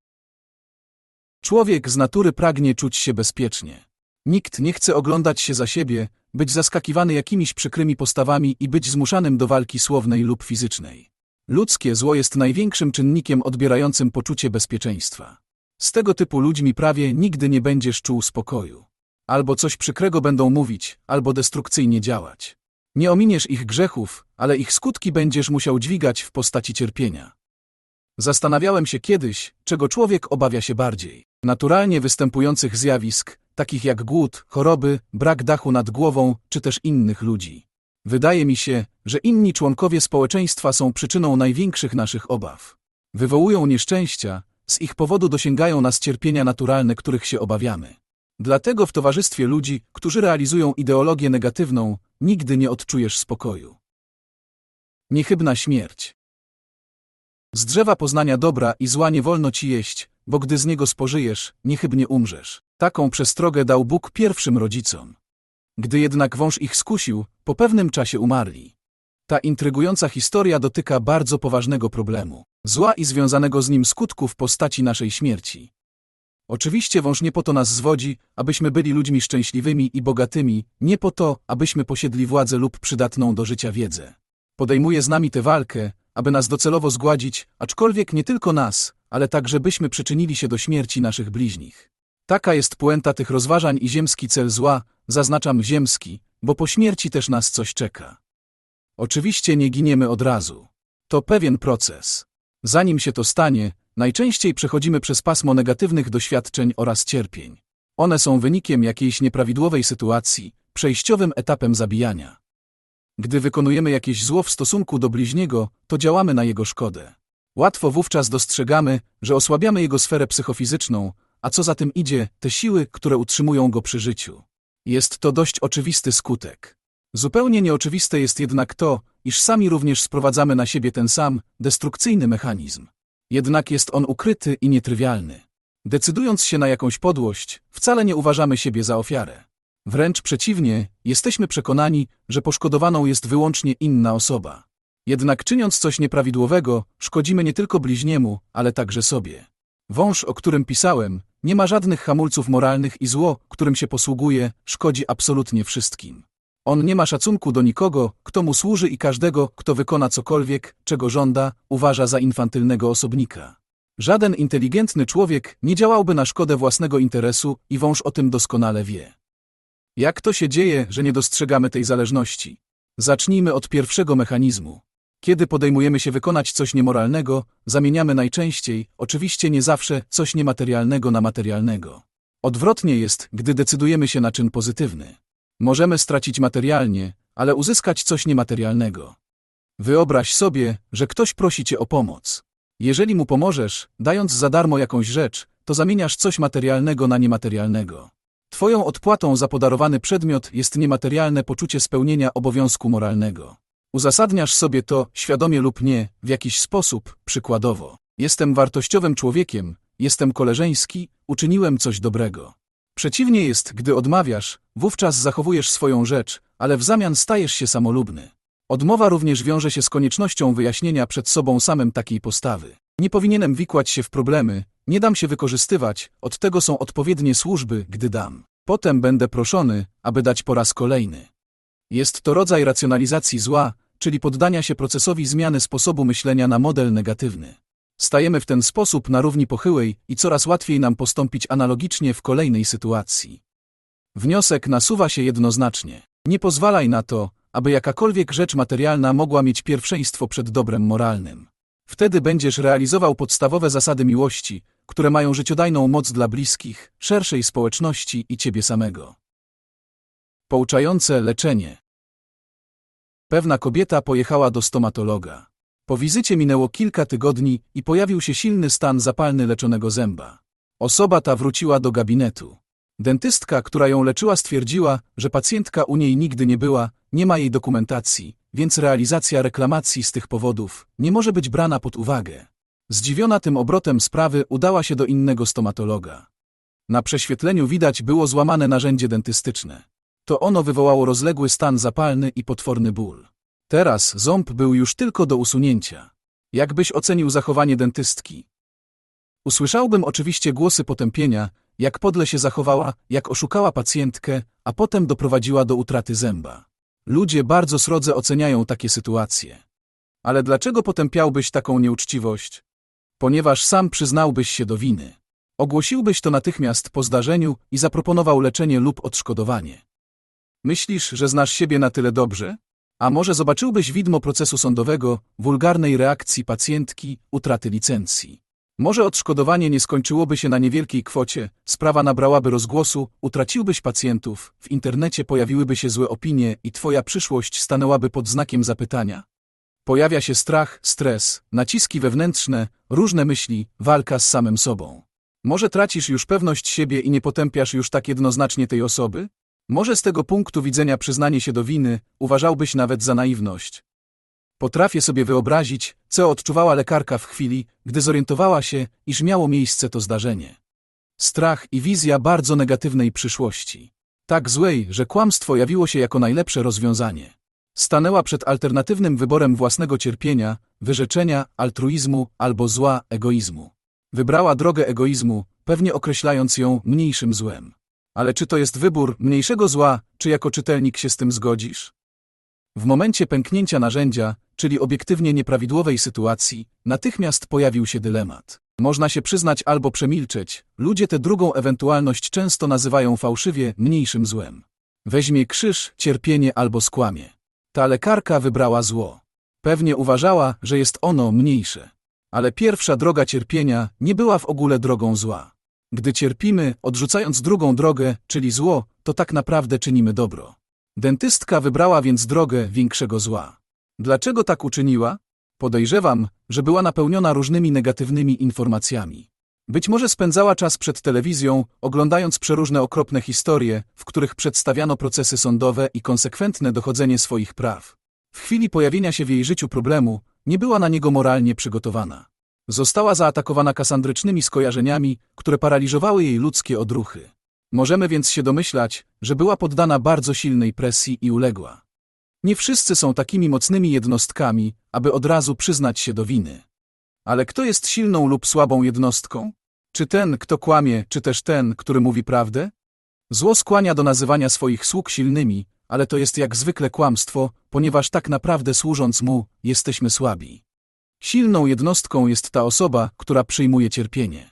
Człowiek z natury pragnie czuć się bezpiecznie. Nikt nie chce oglądać się za siebie, być zaskakiwany jakimiś przykrymi postawami i być zmuszanym do walki słownej lub fizycznej. Ludzkie zło jest największym czynnikiem odbierającym poczucie bezpieczeństwa. Z tego typu ludźmi prawie nigdy nie będziesz czuł spokoju. Albo coś przykrego będą mówić, albo destrukcyjnie działać. Nie ominiesz ich grzechów, ale ich skutki będziesz musiał dźwigać w postaci cierpienia. Zastanawiałem się kiedyś, czego człowiek obawia się bardziej. Naturalnie występujących zjawisk, takich jak głód, choroby, brak dachu nad głową, czy też innych ludzi. Wydaje mi się, że inni członkowie społeczeństwa są przyczyną największych naszych obaw. Wywołują nieszczęścia, z ich powodu dosięgają nas cierpienia naturalne, których się obawiamy. Dlatego w towarzystwie ludzi, którzy realizują ideologię negatywną, nigdy nie odczujesz spokoju. Niechybna śmierć. Z drzewa poznania dobra i zła nie wolno ci jeść, bo gdy z niego spożyjesz, niechybnie umrzesz. Taką przestrogę dał Bóg pierwszym rodzicom. Gdy jednak wąż ich skusił, po pewnym czasie umarli. Ta intrygująca historia dotyka bardzo poważnego problemu. Zła i związanego z nim skutku w postaci naszej śmierci. Oczywiście wąż nie po to nas zwodzi, abyśmy byli ludźmi szczęśliwymi i bogatymi, nie po to, abyśmy posiedli władzę lub przydatną do życia wiedzę. Podejmuje z nami tę walkę, aby nas docelowo zgładzić, aczkolwiek nie tylko nas, ale także byśmy przyczynili się do śmierci naszych bliźnich. Taka jest puenta tych rozważań i ziemski cel zła, zaznaczam ziemski, bo po śmierci też nas coś czeka. Oczywiście nie giniemy od razu. To pewien proces. Zanim się to stanie, najczęściej przechodzimy przez pasmo negatywnych doświadczeń oraz cierpień. One są wynikiem jakiejś nieprawidłowej sytuacji, przejściowym etapem zabijania. Gdy wykonujemy jakieś zło w stosunku do bliźniego, to działamy na jego szkodę. Łatwo wówczas dostrzegamy, że osłabiamy jego sferę psychofizyczną, a co za tym idzie, te siły, które utrzymują go przy życiu. Jest to dość oczywisty skutek. Zupełnie nieoczywiste jest jednak to, iż sami również sprowadzamy na siebie ten sam, destrukcyjny mechanizm. Jednak jest on ukryty i nietrywialny. Decydując się na jakąś podłość, wcale nie uważamy siebie za ofiarę. Wręcz przeciwnie, jesteśmy przekonani, że poszkodowaną jest wyłącznie inna osoba. Jednak czyniąc coś nieprawidłowego, szkodzimy nie tylko bliźniemu, ale także sobie. Wąż, o którym pisałem, nie ma żadnych hamulców moralnych i zło, którym się posługuje, szkodzi absolutnie wszystkim. On nie ma szacunku do nikogo, kto mu służy i każdego, kto wykona cokolwiek, czego żąda, uważa za infantylnego osobnika. Żaden inteligentny człowiek nie działałby na szkodę własnego interesu i wąż o tym doskonale wie. Jak to się dzieje, że nie dostrzegamy tej zależności? Zacznijmy od pierwszego mechanizmu. Kiedy podejmujemy się wykonać coś niemoralnego, zamieniamy najczęściej, oczywiście nie zawsze, coś niematerialnego na materialnego. Odwrotnie jest, gdy decydujemy się na czyn pozytywny. Możemy stracić materialnie, ale uzyskać coś niematerialnego. Wyobraź sobie, że ktoś prosi cię o pomoc. Jeżeli mu pomożesz, dając za darmo jakąś rzecz, to zamieniasz coś materialnego na niematerialnego. Twoją odpłatą za podarowany przedmiot jest niematerialne poczucie spełnienia obowiązku moralnego. Uzasadniasz sobie to, świadomie lub nie, w jakiś sposób, przykładowo. Jestem wartościowym człowiekiem, jestem koleżeński, uczyniłem coś dobrego. Przeciwnie jest, gdy odmawiasz, wówczas zachowujesz swoją rzecz, ale w zamian stajesz się samolubny. Odmowa również wiąże się z koniecznością wyjaśnienia przed sobą samym takiej postawy. Nie powinienem wikłać się w problemy, nie dam się wykorzystywać, od tego są odpowiednie służby, gdy dam. Potem będę proszony, aby dać po raz kolejny. Jest to rodzaj racjonalizacji zła, czyli poddania się procesowi zmiany sposobu myślenia na model negatywny. Stajemy w ten sposób na równi pochyłej i coraz łatwiej nam postąpić analogicznie w kolejnej sytuacji. Wniosek nasuwa się jednoznacznie. Nie pozwalaj na to, aby jakakolwiek rzecz materialna mogła mieć pierwszeństwo przed dobrem moralnym. Wtedy będziesz realizował podstawowe zasady miłości, które mają życiodajną moc dla bliskich, szerszej społeczności i ciebie samego. Pouczające leczenie. Pewna kobieta pojechała do stomatologa. Po wizycie minęło kilka tygodni i pojawił się silny stan zapalny leczonego zęba. Osoba ta wróciła do gabinetu. Dentystka, która ją leczyła stwierdziła, że pacjentka u niej nigdy nie była, nie ma jej dokumentacji, więc realizacja reklamacji z tych powodów nie może być brana pod uwagę. Zdziwiona tym obrotem sprawy udała się do innego stomatologa. Na prześwietleniu widać było złamane narzędzie dentystyczne. To ono wywołało rozległy stan zapalny i potworny ból. Teraz ząb był już tylko do usunięcia. Jakbyś ocenił zachowanie dentystki? Usłyszałbym oczywiście głosy potępienia, jak podle się zachowała, jak oszukała pacjentkę, a potem doprowadziła do utraty zęba. Ludzie bardzo srodze oceniają takie sytuacje. Ale dlaczego potępiałbyś taką nieuczciwość? Ponieważ sam przyznałbyś się do winy. Ogłosiłbyś to natychmiast po zdarzeniu i zaproponował leczenie lub odszkodowanie. Myślisz, że znasz siebie na tyle dobrze? A może zobaczyłbyś widmo procesu sądowego, wulgarnej reakcji pacjentki, utraty licencji? Może odszkodowanie nie skończyłoby się na niewielkiej kwocie, sprawa nabrałaby rozgłosu, utraciłbyś pacjentów, w internecie pojawiłyby się złe opinie i twoja przyszłość stanęłaby pod znakiem zapytania? Pojawia się strach, stres, naciski wewnętrzne, różne myśli, walka z samym sobą. Może tracisz już pewność siebie i nie potępiasz już tak jednoznacznie tej osoby? Może z tego punktu widzenia przyznanie się do winy uważałbyś nawet za naiwność. Potrafię sobie wyobrazić, co odczuwała lekarka w chwili, gdy zorientowała się, iż miało miejsce to zdarzenie. Strach i wizja bardzo negatywnej przyszłości. Tak złej, że kłamstwo jawiło się jako najlepsze rozwiązanie. Stanęła przed alternatywnym wyborem własnego cierpienia, wyrzeczenia, altruizmu albo zła, egoizmu. Wybrała drogę egoizmu, pewnie określając ją mniejszym złem. Ale czy to jest wybór mniejszego zła, czy jako czytelnik się z tym zgodzisz? W momencie pęknięcia narzędzia, czyli obiektywnie nieprawidłowej sytuacji, natychmiast pojawił się dylemat. Można się przyznać albo przemilczeć, ludzie tę drugą ewentualność często nazywają fałszywie mniejszym złem. Weźmie krzyż, cierpienie albo skłamie. Ta lekarka wybrała zło. Pewnie uważała, że jest ono mniejsze. Ale pierwsza droga cierpienia nie była w ogóle drogą zła. Gdy cierpimy, odrzucając drugą drogę, czyli zło, to tak naprawdę czynimy dobro. Dentystka wybrała więc drogę większego zła. Dlaczego tak uczyniła? Podejrzewam, że była napełniona różnymi negatywnymi informacjami. Być może spędzała czas przed telewizją, oglądając przeróżne okropne historie, w których przedstawiano procesy sądowe i konsekwentne dochodzenie swoich praw. W chwili pojawienia się w jej życiu problemu, nie była na niego moralnie przygotowana. Została zaatakowana kasandrycznymi skojarzeniami, które paraliżowały jej ludzkie odruchy. Możemy więc się domyślać, że była poddana bardzo silnej presji i uległa. Nie wszyscy są takimi mocnymi jednostkami, aby od razu przyznać się do winy. Ale kto jest silną lub słabą jednostką? Czy ten, kto kłamie, czy też ten, który mówi prawdę? Zło skłania do nazywania swoich sług silnymi, ale to jest jak zwykle kłamstwo, ponieważ tak naprawdę służąc mu, jesteśmy słabi. Silną jednostką jest ta osoba, która przyjmuje cierpienie.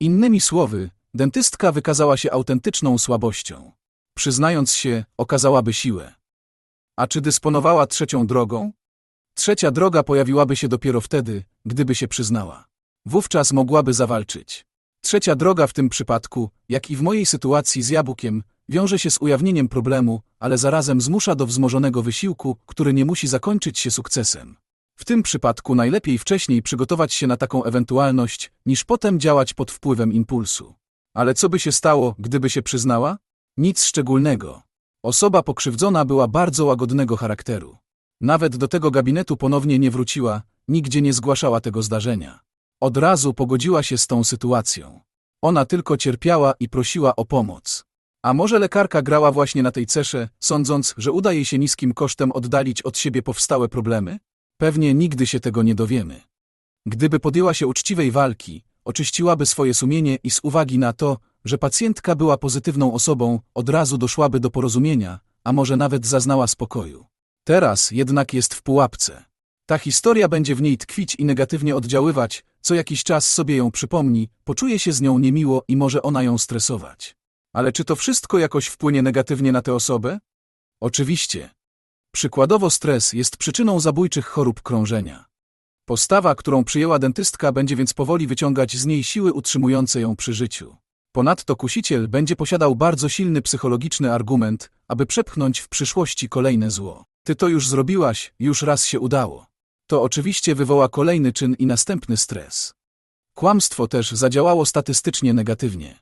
Innymi słowy, dentystka wykazała się autentyczną słabością. Przyznając się, okazałaby siłę. A czy dysponowała trzecią drogą? Trzecia droga pojawiłaby się dopiero wtedy, gdyby się przyznała. Wówczas mogłaby zawalczyć. Trzecia droga w tym przypadku, jak i w mojej sytuacji z jabłkiem, wiąże się z ujawnieniem problemu, ale zarazem zmusza do wzmożonego wysiłku, który nie musi zakończyć się sukcesem. W tym przypadku najlepiej wcześniej przygotować się na taką ewentualność, niż potem działać pod wpływem impulsu. Ale co by się stało, gdyby się przyznała? Nic szczególnego. Osoba pokrzywdzona była bardzo łagodnego charakteru. Nawet do tego gabinetu ponownie nie wróciła, nigdzie nie zgłaszała tego zdarzenia. Od razu pogodziła się z tą sytuacją. Ona tylko cierpiała i prosiła o pomoc. A może lekarka grała właśnie na tej cesze, sądząc, że uda jej się niskim kosztem oddalić od siebie powstałe problemy? Pewnie nigdy się tego nie dowiemy. Gdyby podjęła się uczciwej walki, oczyściłaby swoje sumienie i z uwagi na to, że pacjentka była pozytywną osobą, od razu doszłaby do porozumienia, a może nawet zaznała spokoju. Teraz jednak jest w pułapce. Ta historia będzie w niej tkwić i negatywnie oddziaływać, co jakiś czas sobie ją przypomni, poczuje się z nią niemiło i może ona ją stresować. Ale czy to wszystko jakoś wpłynie negatywnie na tę osobę? Oczywiście. Przykładowo stres jest przyczyną zabójczych chorób krążenia. Postawa, którą przyjęła dentystka, będzie więc powoli wyciągać z niej siły utrzymujące ją przy życiu. Ponadto kusiciel będzie posiadał bardzo silny psychologiczny argument, aby przepchnąć w przyszłości kolejne zło. Ty to już zrobiłaś, już raz się udało. To oczywiście wywoła kolejny czyn i następny stres. Kłamstwo też zadziałało statystycznie negatywnie.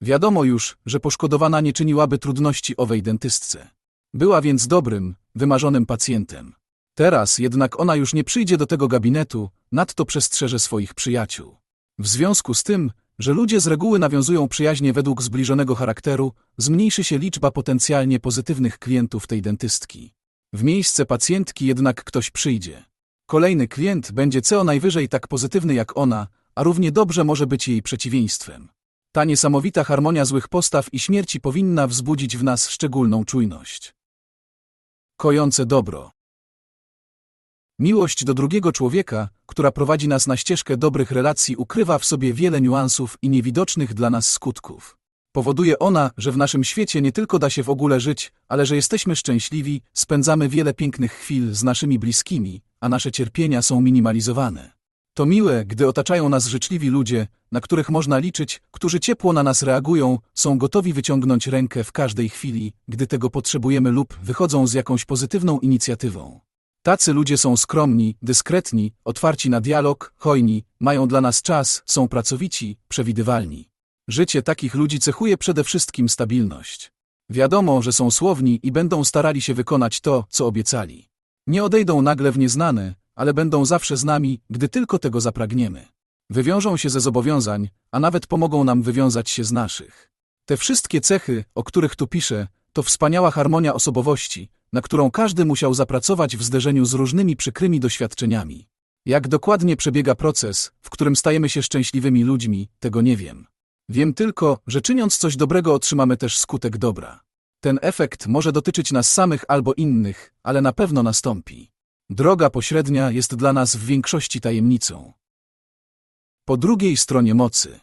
Wiadomo już, że poszkodowana nie czyniłaby trudności owej dentystce. Była więc dobrym, wymarzonym pacjentem. Teraz jednak ona już nie przyjdzie do tego gabinetu, nadto przestrzeże swoich przyjaciół. W związku z tym, że ludzie z reguły nawiązują przyjaźnie według zbliżonego charakteru, zmniejszy się liczba potencjalnie pozytywnych klientów tej dentystki. W miejsce pacjentki jednak ktoś przyjdzie. Kolejny klient będzie co najwyżej tak pozytywny jak ona, a równie dobrze może być jej przeciwieństwem. Ta niesamowita harmonia złych postaw i śmierci powinna wzbudzić w nas szczególną czujność. Kojące dobro. Miłość do drugiego człowieka, która prowadzi nas na ścieżkę dobrych relacji, ukrywa w sobie wiele niuansów i niewidocznych dla nas skutków. Powoduje ona, że w naszym świecie nie tylko da się w ogóle żyć, ale że jesteśmy szczęśliwi, spędzamy wiele pięknych chwil z naszymi bliskimi, a nasze cierpienia są minimalizowane. To miłe, gdy otaczają nas życzliwi ludzie, na których można liczyć, którzy ciepło na nas reagują, są gotowi wyciągnąć rękę w każdej chwili, gdy tego potrzebujemy lub wychodzą z jakąś pozytywną inicjatywą. Tacy ludzie są skromni, dyskretni, otwarci na dialog, hojni, mają dla nas czas, są pracowici, przewidywalni. Życie takich ludzi cechuje przede wszystkim stabilność. Wiadomo, że są słowni i będą starali się wykonać to, co obiecali. Nie odejdą nagle w nieznane, ale będą zawsze z nami, gdy tylko tego zapragniemy. Wywiążą się ze zobowiązań, a nawet pomogą nam wywiązać się z naszych. Te wszystkie cechy, o których tu piszę, to wspaniała harmonia osobowości, na którą każdy musiał zapracować w zderzeniu z różnymi przykrymi doświadczeniami. Jak dokładnie przebiega proces, w którym stajemy się szczęśliwymi ludźmi, tego nie wiem. Wiem tylko, że czyniąc coś dobrego otrzymamy też skutek dobra. Ten efekt może dotyczyć nas samych albo innych, ale na pewno nastąpi. Droga pośrednia jest dla nas w większości tajemnicą. Po drugiej stronie mocy.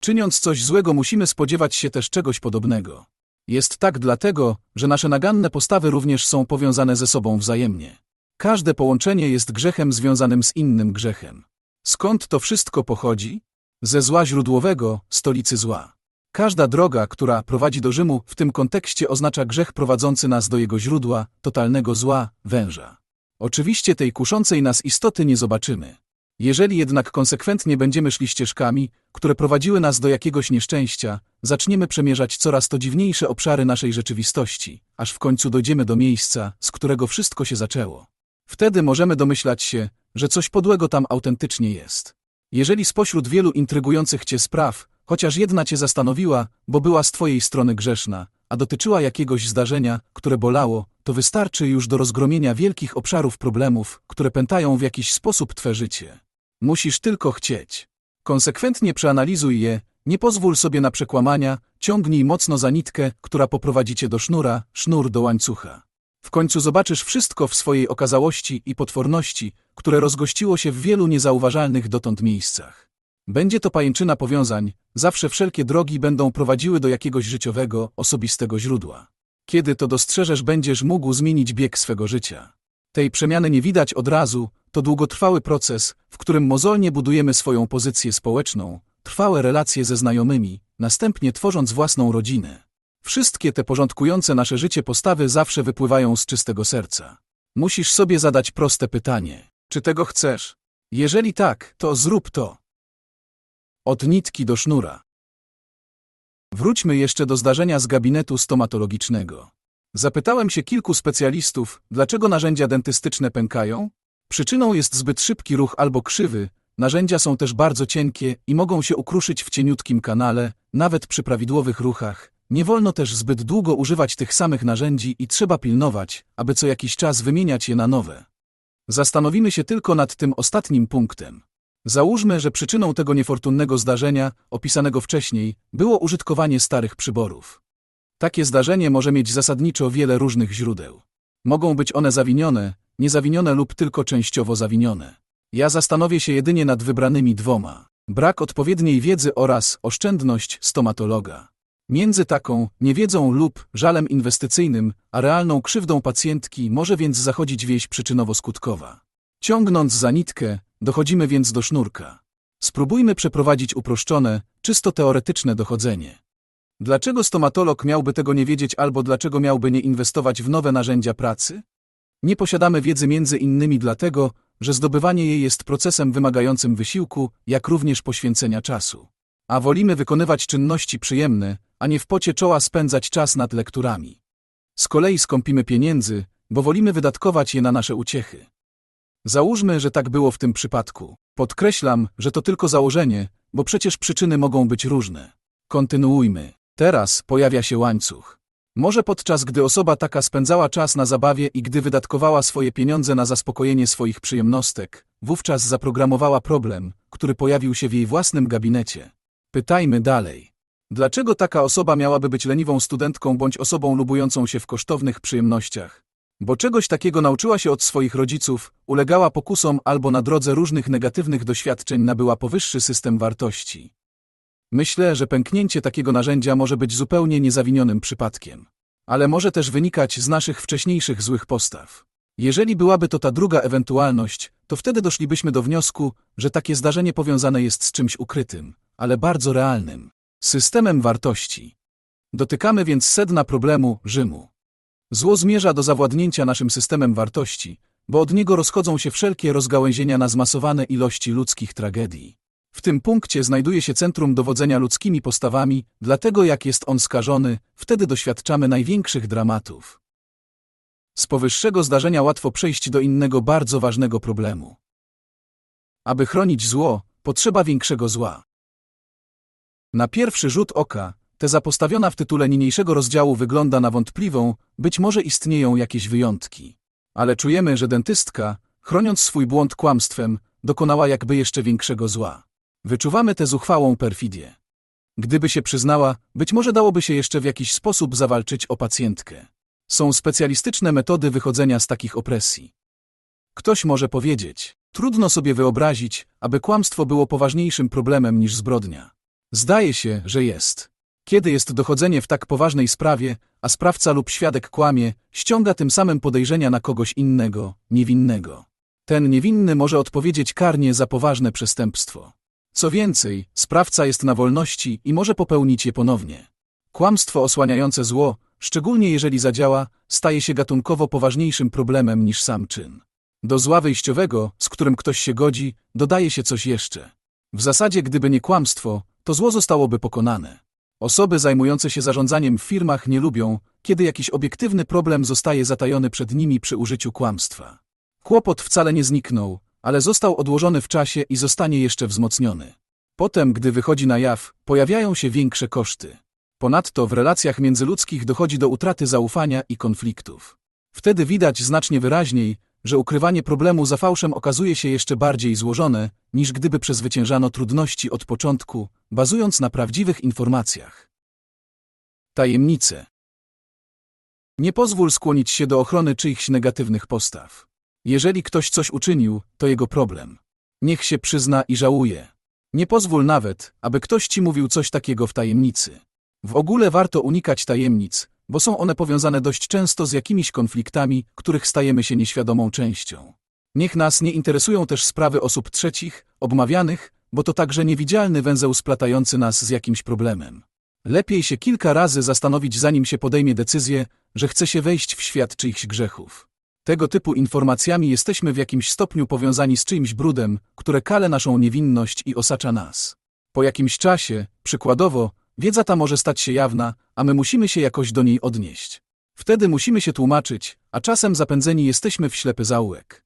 Czyniąc coś złego musimy spodziewać się też czegoś podobnego. Jest tak dlatego, że nasze naganne postawy również są powiązane ze sobą wzajemnie. Każde połączenie jest grzechem związanym z innym grzechem. Skąd to wszystko pochodzi? Ze zła źródłowego, stolicy zła. Każda droga, która prowadzi do Rzymu, w tym kontekście oznacza grzech prowadzący nas do jego źródła, totalnego zła, węża. Oczywiście tej kuszącej nas istoty nie zobaczymy. Jeżeli jednak konsekwentnie będziemy szli ścieżkami, które prowadziły nas do jakiegoś nieszczęścia, zaczniemy przemierzać coraz to dziwniejsze obszary naszej rzeczywistości, aż w końcu dojdziemy do miejsca, z którego wszystko się zaczęło. Wtedy możemy domyślać się, że coś podłego tam autentycznie jest. Jeżeli spośród wielu intrygujących cię spraw, chociaż jedna cię zastanowiła, bo była z twojej strony grzeszna, a dotyczyła jakiegoś zdarzenia, które bolało, to wystarczy już do rozgromienia wielkich obszarów problemów, które pętają w jakiś sposób twe życie. Musisz tylko chcieć. Konsekwentnie przeanalizuj je, nie pozwól sobie na przekłamania, ciągnij mocno za nitkę, która poprowadzi cię do sznura, sznur do łańcucha. W końcu zobaczysz wszystko w swojej okazałości i potworności, które rozgościło się w wielu niezauważalnych dotąd miejscach. Będzie to pajęczyna powiązań, zawsze wszelkie drogi będą prowadziły do jakiegoś życiowego, osobistego źródła. Kiedy to dostrzeżesz, będziesz mógł zmienić bieg swego życia. Tej przemiany nie widać od razu, to długotrwały proces, w którym mozolnie budujemy swoją pozycję społeczną, trwałe relacje ze znajomymi, następnie tworząc własną rodzinę. Wszystkie te porządkujące nasze życie postawy zawsze wypływają z czystego serca. Musisz sobie zadać proste pytanie. Czy tego chcesz? Jeżeli tak, to zrób to. Od nitki do sznura. Wróćmy jeszcze do zdarzenia z gabinetu stomatologicznego. Zapytałem się kilku specjalistów, dlaczego narzędzia dentystyczne pękają? Przyczyną jest zbyt szybki ruch albo krzywy, narzędzia są też bardzo cienkie i mogą się ukruszyć w cieniutkim kanale, nawet przy prawidłowych ruchach. Nie wolno też zbyt długo używać tych samych narzędzi i trzeba pilnować, aby co jakiś czas wymieniać je na nowe. Zastanowimy się tylko nad tym ostatnim punktem. Załóżmy, że przyczyną tego niefortunnego zdarzenia, opisanego wcześniej, było użytkowanie starych przyborów. Takie zdarzenie może mieć zasadniczo wiele różnych źródeł. Mogą być one zawinione, niezawinione lub tylko częściowo zawinione. Ja zastanowię się jedynie nad wybranymi dwoma. Brak odpowiedniej wiedzy oraz oszczędność stomatologa. Między taką niewiedzą lub żalem inwestycyjnym, a realną krzywdą pacjentki może więc zachodzić wieś przyczynowo-skutkowa. Ciągnąc za nitkę, dochodzimy więc do sznurka. Spróbujmy przeprowadzić uproszczone, czysto teoretyczne dochodzenie. Dlaczego stomatolog miałby tego nie wiedzieć albo dlaczego miałby nie inwestować w nowe narzędzia pracy? Nie posiadamy wiedzy między innymi dlatego, że zdobywanie jej jest procesem wymagającym wysiłku, jak również poświęcenia czasu. A wolimy wykonywać czynności przyjemne, a nie w pocie czoła spędzać czas nad lekturami. Z kolei skąpimy pieniędzy, bo wolimy wydatkować je na nasze uciechy. Załóżmy, że tak było w tym przypadku. Podkreślam, że to tylko założenie, bo przecież przyczyny mogą być różne. Kontynuujmy. Teraz pojawia się łańcuch. Może podczas gdy osoba taka spędzała czas na zabawie i gdy wydatkowała swoje pieniądze na zaspokojenie swoich przyjemnostek, wówczas zaprogramowała problem, który pojawił się w jej własnym gabinecie. Pytajmy dalej. Dlaczego taka osoba miałaby być leniwą studentką bądź osobą lubującą się w kosztownych przyjemnościach? Bo czegoś takiego nauczyła się od swoich rodziców, ulegała pokusom albo na drodze różnych negatywnych doświadczeń nabyła powyższy system wartości. Myślę, że pęknięcie takiego narzędzia może być zupełnie niezawinionym przypadkiem. Ale może też wynikać z naszych wcześniejszych złych postaw. Jeżeli byłaby to ta druga ewentualność, to wtedy doszlibyśmy do wniosku, że takie zdarzenie powiązane jest z czymś ukrytym, ale bardzo realnym systemem wartości. Dotykamy więc sedna problemu Rzymu. Zło zmierza do zawładnięcia naszym systemem wartości, bo od niego rozchodzą się wszelkie rozgałęzienia na zmasowane ilości ludzkich tragedii. W tym punkcie znajduje się centrum dowodzenia ludzkimi postawami, dlatego jak jest on skażony, wtedy doświadczamy największych dramatów. Z powyższego zdarzenia łatwo przejść do innego bardzo ważnego problemu. Aby chronić zło, potrzeba większego zła. Na pierwszy rzut oka, teza postawiona w tytule niniejszego rozdziału wygląda na wątpliwą, być może istnieją jakieś wyjątki. Ale czujemy, że dentystka, chroniąc swój błąd kłamstwem, dokonała jakby jeszcze większego zła. Wyczuwamy tę zuchwałą perfidię. Gdyby się przyznała, być może dałoby się jeszcze w jakiś sposób zawalczyć o pacjentkę. Są specjalistyczne metody wychodzenia z takich opresji. Ktoś może powiedzieć, trudno sobie wyobrazić, aby kłamstwo było poważniejszym problemem niż zbrodnia. Zdaje się, że jest. Kiedy jest dochodzenie w tak poważnej sprawie, a sprawca lub świadek kłamie, ściąga tym samym podejrzenia na kogoś innego, niewinnego. Ten niewinny może odpowiedzieć karnie za poważne przestępstwo. Co więcej, sprawca jest na wolności i może popełnić je ponownie. Kłamstwo osłaniające zło, szczególnie jeżeli zadziała, staje się gatunkowo poważniejszym problemem niż sam czyn. Do zła wyjściowego, z którym ktoś się godzi, dodaje się coś jeszcze. W zasadzie, gdyby nie kłamstwo, to zło zostałoby pokonane. Osoby zajmujące się zarządzaniem w firmach nie lubią, kiedy jakiś obiektywny problem zostaje zatajony przed nimi przy użyciu kłamstwa. Kłopot wcale nie zniknął, ale został odłożony w czasie i zostanie jeszcze wzmocniony. Potem, gdy wychodzi na jaw, pojawiają się większe koszty. Ponadto w relacjach międzyludzkich dochodzi do utraty zaufania i konfliktów. Wtedy widać znacznie wyraźniej, że ukrywanie problemu za fałszem okazuje się jeszcze bardziej złożone, niż gdyby przezwyciężano trudności od początku, bazując na prawdziwych informacjach. Tajemnice. Nie pozwól skłonić się do ochrony czyichś negatywnych postaw. Jeżeli ktoś coś uczynił, to jego problem. Niech się przyzna i żałuje. Nie pozwól nawet, aby ktoś ci mówił coś takiego w tajemnicy. W ogóle warto unikać tajemnic, bo są one powiązane dość często z jakimiś konfliktami, których stajemy się nieświadomą częścią. Niech nas nie interesują też sprawy osób trzecich, obmawianych, bo to także niewidzialny węzeł splatający nas z jakimś problemem. Lepiej się kilka razy zastanowić, zanim się podejmie decyzję, że chce się wejść w świat czyichś grzechów. Tego typu informacjami jesteśmy w jakimś stopniu powiązani z czyimś brudem, które kale naszą niewinność i osacza nas. Po jakimś czasie, przykładowo, wiedza ta może stać się jawna, a my musimy się jakoś do niej odnieść. Wtedy musimy się tłumaczyć, a czasem zapędzeni jesteśmy w ślepy zaułek.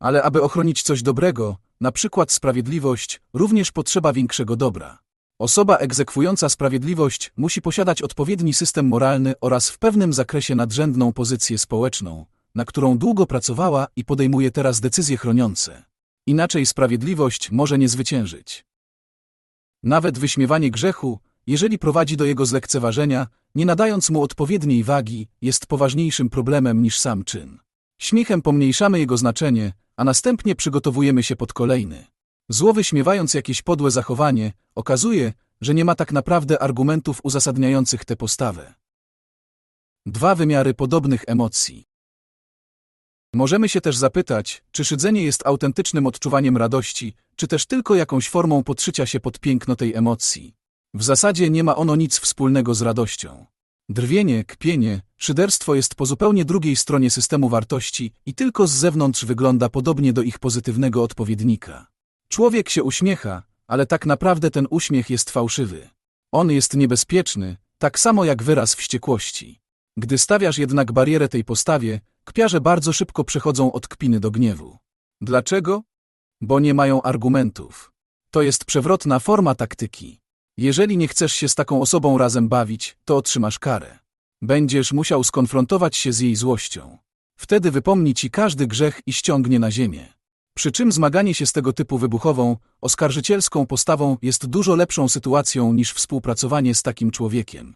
Ale aby ochronić coś dobrego, na przykład sprawiedliwość, również potrzeba większego dobra. Osoba egzekwująca sprawiedliwość musi posiadać odpowiedni system moralny oraz w pewnym zakresie nadrzędną pozycję społeczną, na którą długo pracowała i podejmuje teraz decyzje chroniące. Inaczej sprawiedliwość może nie zwyciężyć. Nawet wyśmiewanie grzechu, jeżeli prowadzi do jego zlekceważenia, nie nadając mu odpowiedniej wagi, jest poważniejszym problemem niż sam czyn. Śmiechem pomniejszamy jego znaczenie, a następnie przygotowujemy się pod kolejny. Zło wyśmiewając jakieś podłe zachowanie, okazuje, że nie ma tak naprawdę argumentów uzasadniających tę postawę. Dwa wymiary podobnych emocji. Możemy się też zapytać, czy szydzenie jest autentycznym odczuwaniem radości, czy też tylko jakąś formą podszycia się pod piękno tej emocji. W zasadzie nie ma ono nic wspólnego z radością. Drwienie, kpienie, szyderstwo jest po zupełnie drugiej stronie systemu wartości i tylko z zewnątrz wygląda podobnie do ich pozytywnego odpowiednika. Człowiek się uśmiecha, ale tak naprawdę ten uśmiech jest fałszywy. On jest niebezpieczny, tak samo jak wyraz wściekłości. Gdy stawiasz jednak barierę tej postawie, kpiarze bardzo szybko przechodzą od kpiny do gniewu. Dlaczego? Bo nie mają argumentów. To jest przewrotna forma taktyki. Jeżeli nie chcesz się z taką osobą razem bawić, to otrzymasz karę. Będziesz musiał skonfrontować się z jej złością. Wtedy wypomni ci każdy grzech i ściągnie na ziemię. Przy czym zmaganie się z tego typu wybuchową, oskarżycielską postawą jest dużo lepszą sytuacją niż współpracowanie z takim człowiekiem.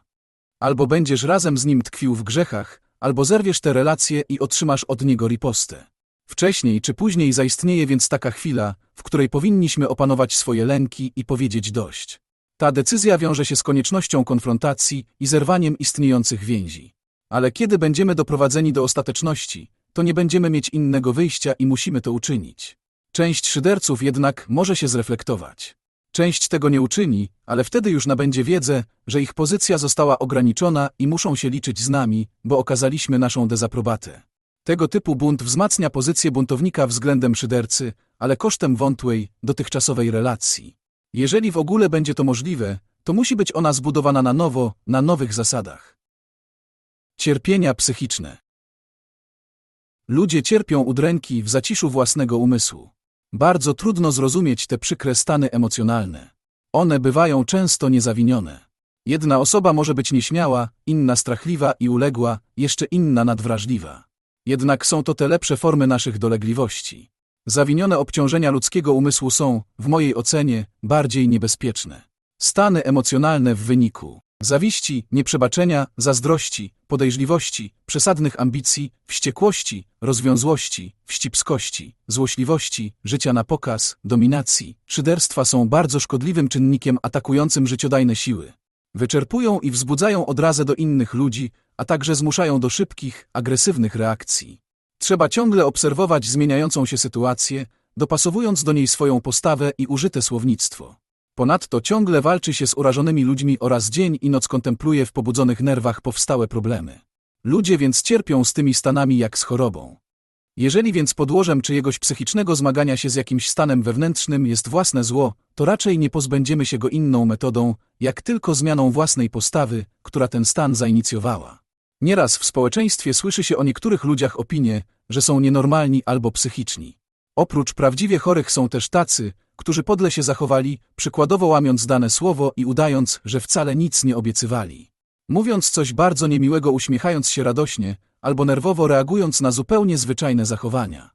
Albo będziesz razem z nim tkwił w grzechach, albo zerwiesz te relacje i otrzymasz od niego ripostę. Wcześniej czy później zaistnieje więc taka chwila, w której powinniśmy opanować swoje lęki i powiedzieć dość. Ta decyzja wiąże się z koniecznością konfrontacji i zerwaniem istniejących więzi. Ale kiedy będziemy doprowadzeni do ostateczności, to nie będziemy mieć innego wyjścia i musimy to uczynić. Część szyderców jednak może się zreflektować. Część tego nie uczyni, ale wtedy już nabędzie wiedzę, że ich pozycja została ograniczona i muszą się liczyć z nami, bo okazaliśmy naszą dezaprobatę. Tego typu bunt wzmacnia pozycję buntownika względem szydercy, ale kosztem wątłej, dotychczasowej relacji. Jeżeli w ogóle będzie to możliwe, to musi być ona zbudowana na nowo, na nowych zasadach. Cierpienia psychiczne. Ludzie cierpią udręki w zaciszu własnego umysłu. Bardzo trudno zrozumieć te przykre stany emocjonalne. One bywają często niezawinione. Jedna osoba może być nieśmiała, inna strachliwa i uległa, jeszcze inna nadwrażliwa. Jednak są to te lepsze formy naszych dolegliwości. Zawinione obciążenia ludzkiego umysłu są, w mojej ocenie, bardziej niebezpieczne. Stany emocjonalne w wyniku zawiści, nieprzebaczenia, zazdrości, podejrzliwości, przesadnych ambicji, wściekłości, rozwiązłości, wścibskości, złośliwości, życia na pokaz, dominacji, szyderstwa są bardzo szkodliwym czynnikiem atakującym życiodajne siły. Wyczerpują i wzbudzają odrazę do innych ludzi, a także zmuszają do szybkich, agresywnych reakcji. Trzeba ciągle obserwować zmieniającą się sytuację, dopasowując do niej swoją postawę i użyte słownictwo. Ponadto ciągle walczy się z urażonymi ludźmi oraz dzień i noc kontempluje w pobudzonych nerwach powstałe problemy. Ludzie więc cierpią z tymi stanami jak z chorobą. Jeżeli więc podłożem czyjegoś psychicznego zmagania się z jakimś stanem wewnętrznym jest własne zło, to raczej nie pozbędziemy się go inną metodą, jak tylko zmianą własnej postawy, która ten stan zainicjowała. Nieraz w społeczeństwie słyszy się o niektórych ludziach opinie, że są nienormalni albo psychiczni. Oprócz prawdziwie chorych są też tacy, którzy podle się zachowali, przykładowo łamiąc dane słowo i udając, że wcale nic nie obiecywali. Mówiąc coś bardzo niemiłego uśmiechając się radośnie, albo nerwowo reagując na zupełnie zwyczajne zachowania.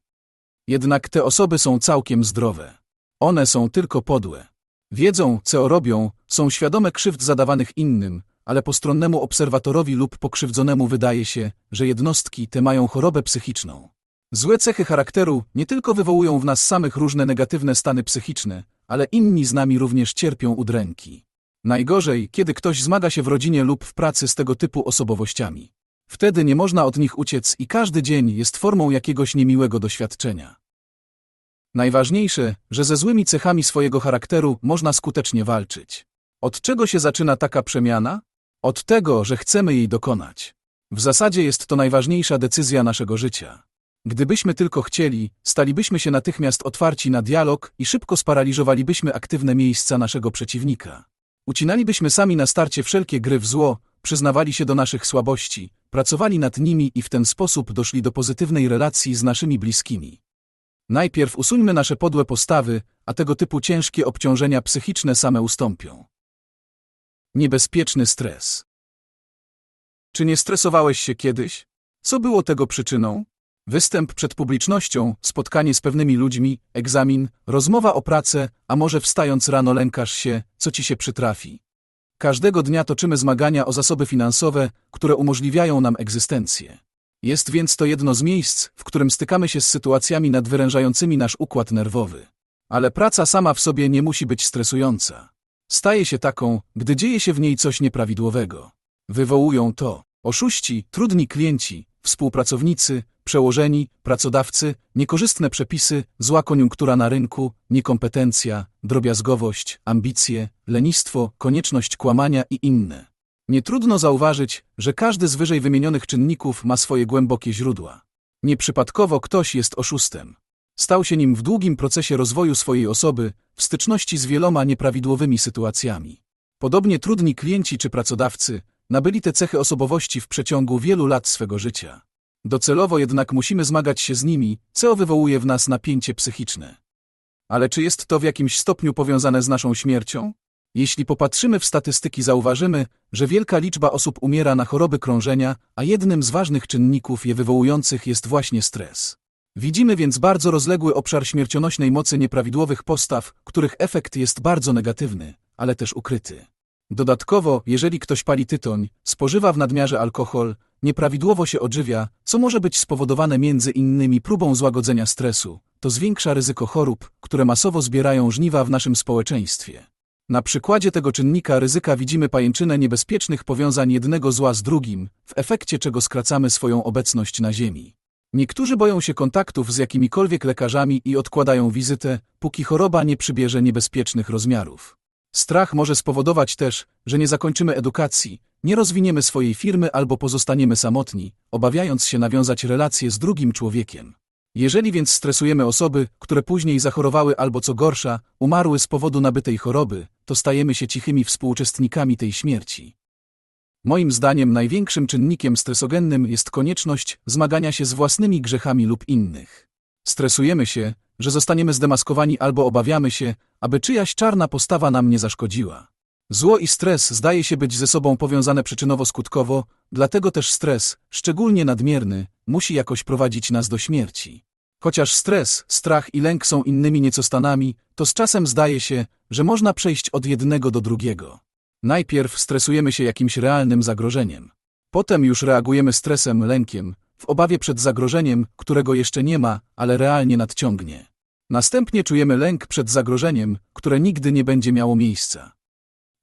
Jednak te osoby są całkiem zdrowe. One są tylko podłe. Wiedzą, co robią, są świadome krzywd zadawanych innym, ale postronnemu obserwatorowi lub pokrzywdzonemu wydaje się, że jednostki te mają chorobę psychiczną. Złe cechy charakteru nie tylko wywołują w nas samych różne negatywne stany psychiczne, ale inni z nami również cierpią udręki. Najgorzej, kiedy ktoś zmaga się w rodzinie lub w pracy z tego typu osobowościami. Wtedy nie można od nich uciec i każdy dzień jest formą jakiegoś niemiłego doświadczenia. Najważniejsze, że ze złymi cechami swojego charakteru można skutecznie walczyć. Od czego się zaczyna taka przemiana? Od tego, że chcemy jej dokonać. W zasadzie jest to najważniejsza decyzja naszego życia. Gdybyśmy tylko chcieli, stalibyśmy się natychmiast otwarci na dialog i szybko sparaliżowalibyśmy aktywne miejsca naszego przeciwnika. Ucinalibyśmy sami na starcie wszelkie gry w zło, przyznawali się do naszych słabości, pracowali nad nimi i w ten sposób doszli do pozytywnej relacji z naszymi bliskimi. Najpierw usuńmy nasze podłe postawy, a tego typu ciężkie obciążenia psychiczne same ustąpią. Niebezpieczny stres. Czy nie stresowałeś się kiedyś? Co było tego przyczyną? Występ przed publicznością, spotkanie z pewnymi ludźmi, egzamin, rozmowa o pracę, a może wstając rano lękasz się, co ci się przytrafi. Każdego dnia toczymy zmagania o zasoby finansowe, które umożliwiają nam egzystencję. Jest więc to jedno z miejsc, w którym stykamy się z sytuacjami nadwyrężającymi nasz układ nerwowy. Ale praca sama w sobie nie musi być stresująca. Staje się taką, gdy dzieje się w niej coś nieprawidłowego. Wywołują to oszuści, trudni klienci, współpracownicy, przełożeni, pracodawcy, niekorzystne przepisy, zła koniunktura na rynku, niekompetencja, drobiazgowość, ambicje, lenistwo, konieczność kłamania i inne. Nie trudno zauważyć, że każdy z wyżej wymienionych czynników ma swoje głębokie źródła. Nieprzypadkowo ktoś jest oszustem. Stał się nim w długim procesie rozwoju swojej osoby, w styczności z wieloma nieprawidłowymi sytuacjami. Podobnie trudni klienci czy pracodawcy nabyli te cechy osobowości w przeciągu wielu lat swego życia. Docelowo jednak musimy zmagać się z nimi, co wywołuje w nas napięcie psychiczne. Ale czy jest to w jakimś stopniu powiązane z naszą śmiercią? Jeśli popatrzymy w statystyki, zauważymy, że wielka liczba osób umiera na choroby krążenia, a jednym z ważnych czynników je wywołujących jest właśnie stres. Widzimy więc bardzo rozległy obszar śmiercionośnej mocy nieprawidłowych postaw, których efekt jest bardzo negatywny, ale też ukryty. Dodatkowo, jeżeli ktoś pali tytoń, spożywa w nadmiarze alkohol, nieprawidłowo się odżywia, co może być spowodowane między innymi próbą złagodzenia stresu, to zwiększa ryzyko chorób, które masowo zbierają żniwa w naszym społeczeństwie. Na przykładzie tego czynnika ryzyka widzimy pajęczynę niebezpiecznych powiązań jednego zła z drugim, w efekcie czego skracamy swoją obecność na Ziemi. Niektórzy boją się kontaktów z jakimikolwiek lekarzami i odkładają wizytę, póki choroba nie przybierze niebezpiecznych rozmiarów. Strach może spowodować też, że nie zakończymy edukacji, nie rozwiniemy swojej firmy albo pozostaniemy samotni, obawiając się nawiązać relacje z drugim człowiekiem. Jeżeli więc stresujemy osoby, które później zachorowały albo co gorsza, umarły z powodu nabytej choroby, to stajemy się cichymi współuczestnikami tej śmierci. Moim zdaniem największym czynnikiem stresogennym jest konieczność zmagania się z własnymi grzechami lub innych. Stresujemy się, że zostaniemy zdemaskowani albo obawiamy się, aby czyjaś czarna postawa nam nie zaszkodziła. Zło i stres zdaje się być ze sobą powiązane przyczynowo-skutkowo, dlatego też stres, szczególnie nadmierny, musi jakoś prowadzić nas do śmierci. Chociaż stres, strach i lęk są innymi nieco stanami, to z czasem zdaje się, że można przejść od jednego do drugiego. Najpierw stresujemy się jakimś realnym zagrożeniem. Potem już reagujemy stresem, lękiem, w obawie przed zagrożeniem, którego jeszcze nie ma, ale realnie nadciągnie. Następnie czujemy lęk przed zagrożeniem, które nigdy nie będzie miało miejsca.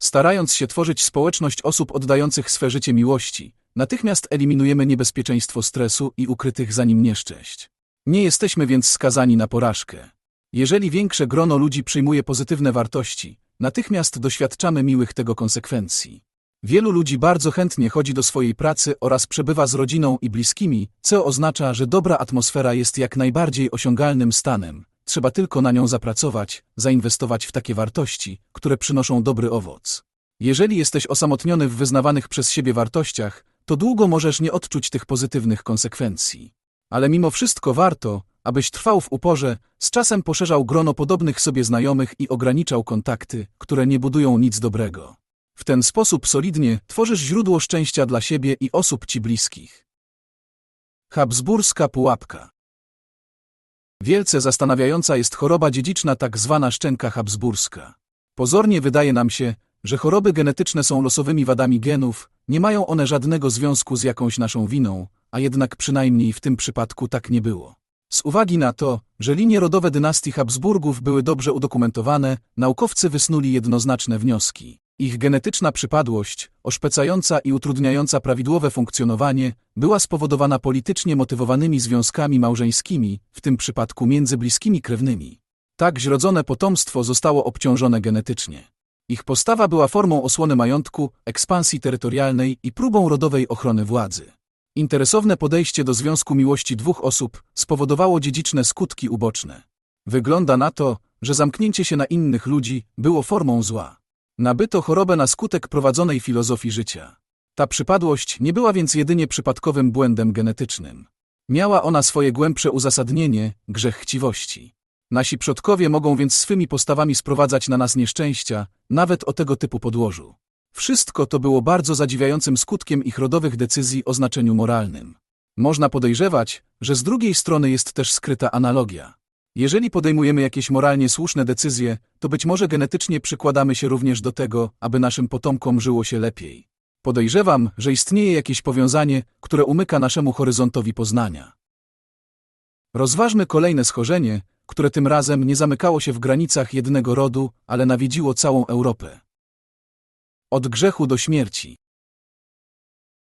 Starając się tworzyć społeczność osób oddających swe życie miłości, natychmiast eliminujemy niebezpieczeństwo stresu i ukrytych za nim nieszczęść. Nie jesteśmy więc skazani na porażkę. Jeżeli większe grono ludzi przyjmuje pozytywne wartości, natychmiast doświadczamy miłych tego konsekwencji. Wielu ludzi bardzo chętnie chodzi do swojej pracy oraz przebywa z rodziną i bliskimi, co oznacza, że dobra atmosfera jest jak najbardziej osiągalnym stanem. Trzeba tylko na nią zapracować, zainwestować w takie wartości, które przynoszą dobry owoc. Jeżeli jesteś osamotniony w wyznawanych przez siebie wartościach, to długo możesz nie odczuć tych pozytywnych konsekwencji. Ale mimo wszystko warto, abyś trwał w uporze, z czasem poszerzał grono podobnych sobie znajomych i ograniczał kontakty, które nie budują nic dobrego. W ten sposób solidnie tworzysz źródło szczęścia dla siebie i osób ci bliskich. Habsburska pułapka Wielce zastanawiająca jest choroba dziedziczna tak zwana szczęka habsburska. Pozornie wydaje nam się, że choroby genetyczne są losowymi wadami genów, nie mają one żadnego związku z jakąś naszą winą, a jednak przynajmniej w tym przypadku tak nie było. Z uwagi na to, że linie rodowe dynastii Habsburgów były dobrze udokumentowane, naukowcy wysnuli jednoznaczne wnioski. Ich genetyczna przypadłość, oszpecająca i utrudniająca prawidłowe funkcjonowanie, była spowodowana politycznie motywowanymi związkami małżeńskimi, w tym przypadku między bliskimi krewnymi. Tak źrodzone potomstwo zostało obciążone genetycznie. Ich postawa była formą osłony majątku, ekspansji terytorialnej i próbą rodowej ochrony władzy. Interesowne podejście do związku miłości dwóch osób spowodowało dziedziczne skutki uboczne. Wygląda na to, że zamknięcie się na innych ludzi było formą zła. Nabyto chorobę na skutek prowadzonej filozofii życia. Ta przypadłość nie była więc jedynie przypadkowym błędem genetycznym. Miała ona swoje głębsze uzasadnienie, grzech chciwości. Nasi przodkowie mogą więc swymi postawami sprowadzać na nas nieszczęścia, nawet o tego typu podłożu. Wszystko to było bardzo zadziwiającym skutkiem ich rodowych decyzji o znaczeniu moralnym. Można podejrzewać, że z drugiej strony jest też skryta analogia. Jeżeli podejmujemy jakieś moralnie słuszne decyzje, to być może genetycznie przykładamy się również do tego, aby naszym potomkom żyło się lepiej. Podejrzewam, że istnieje jakieś powiązanie, które umyka naszemu horyzontowi poznania. Rozważmy kolejne schorzenie, które tym razem nie zamykało się w granicach jednego rodu, ale nawiedziło całą Europę. Od grzechu do śmierci.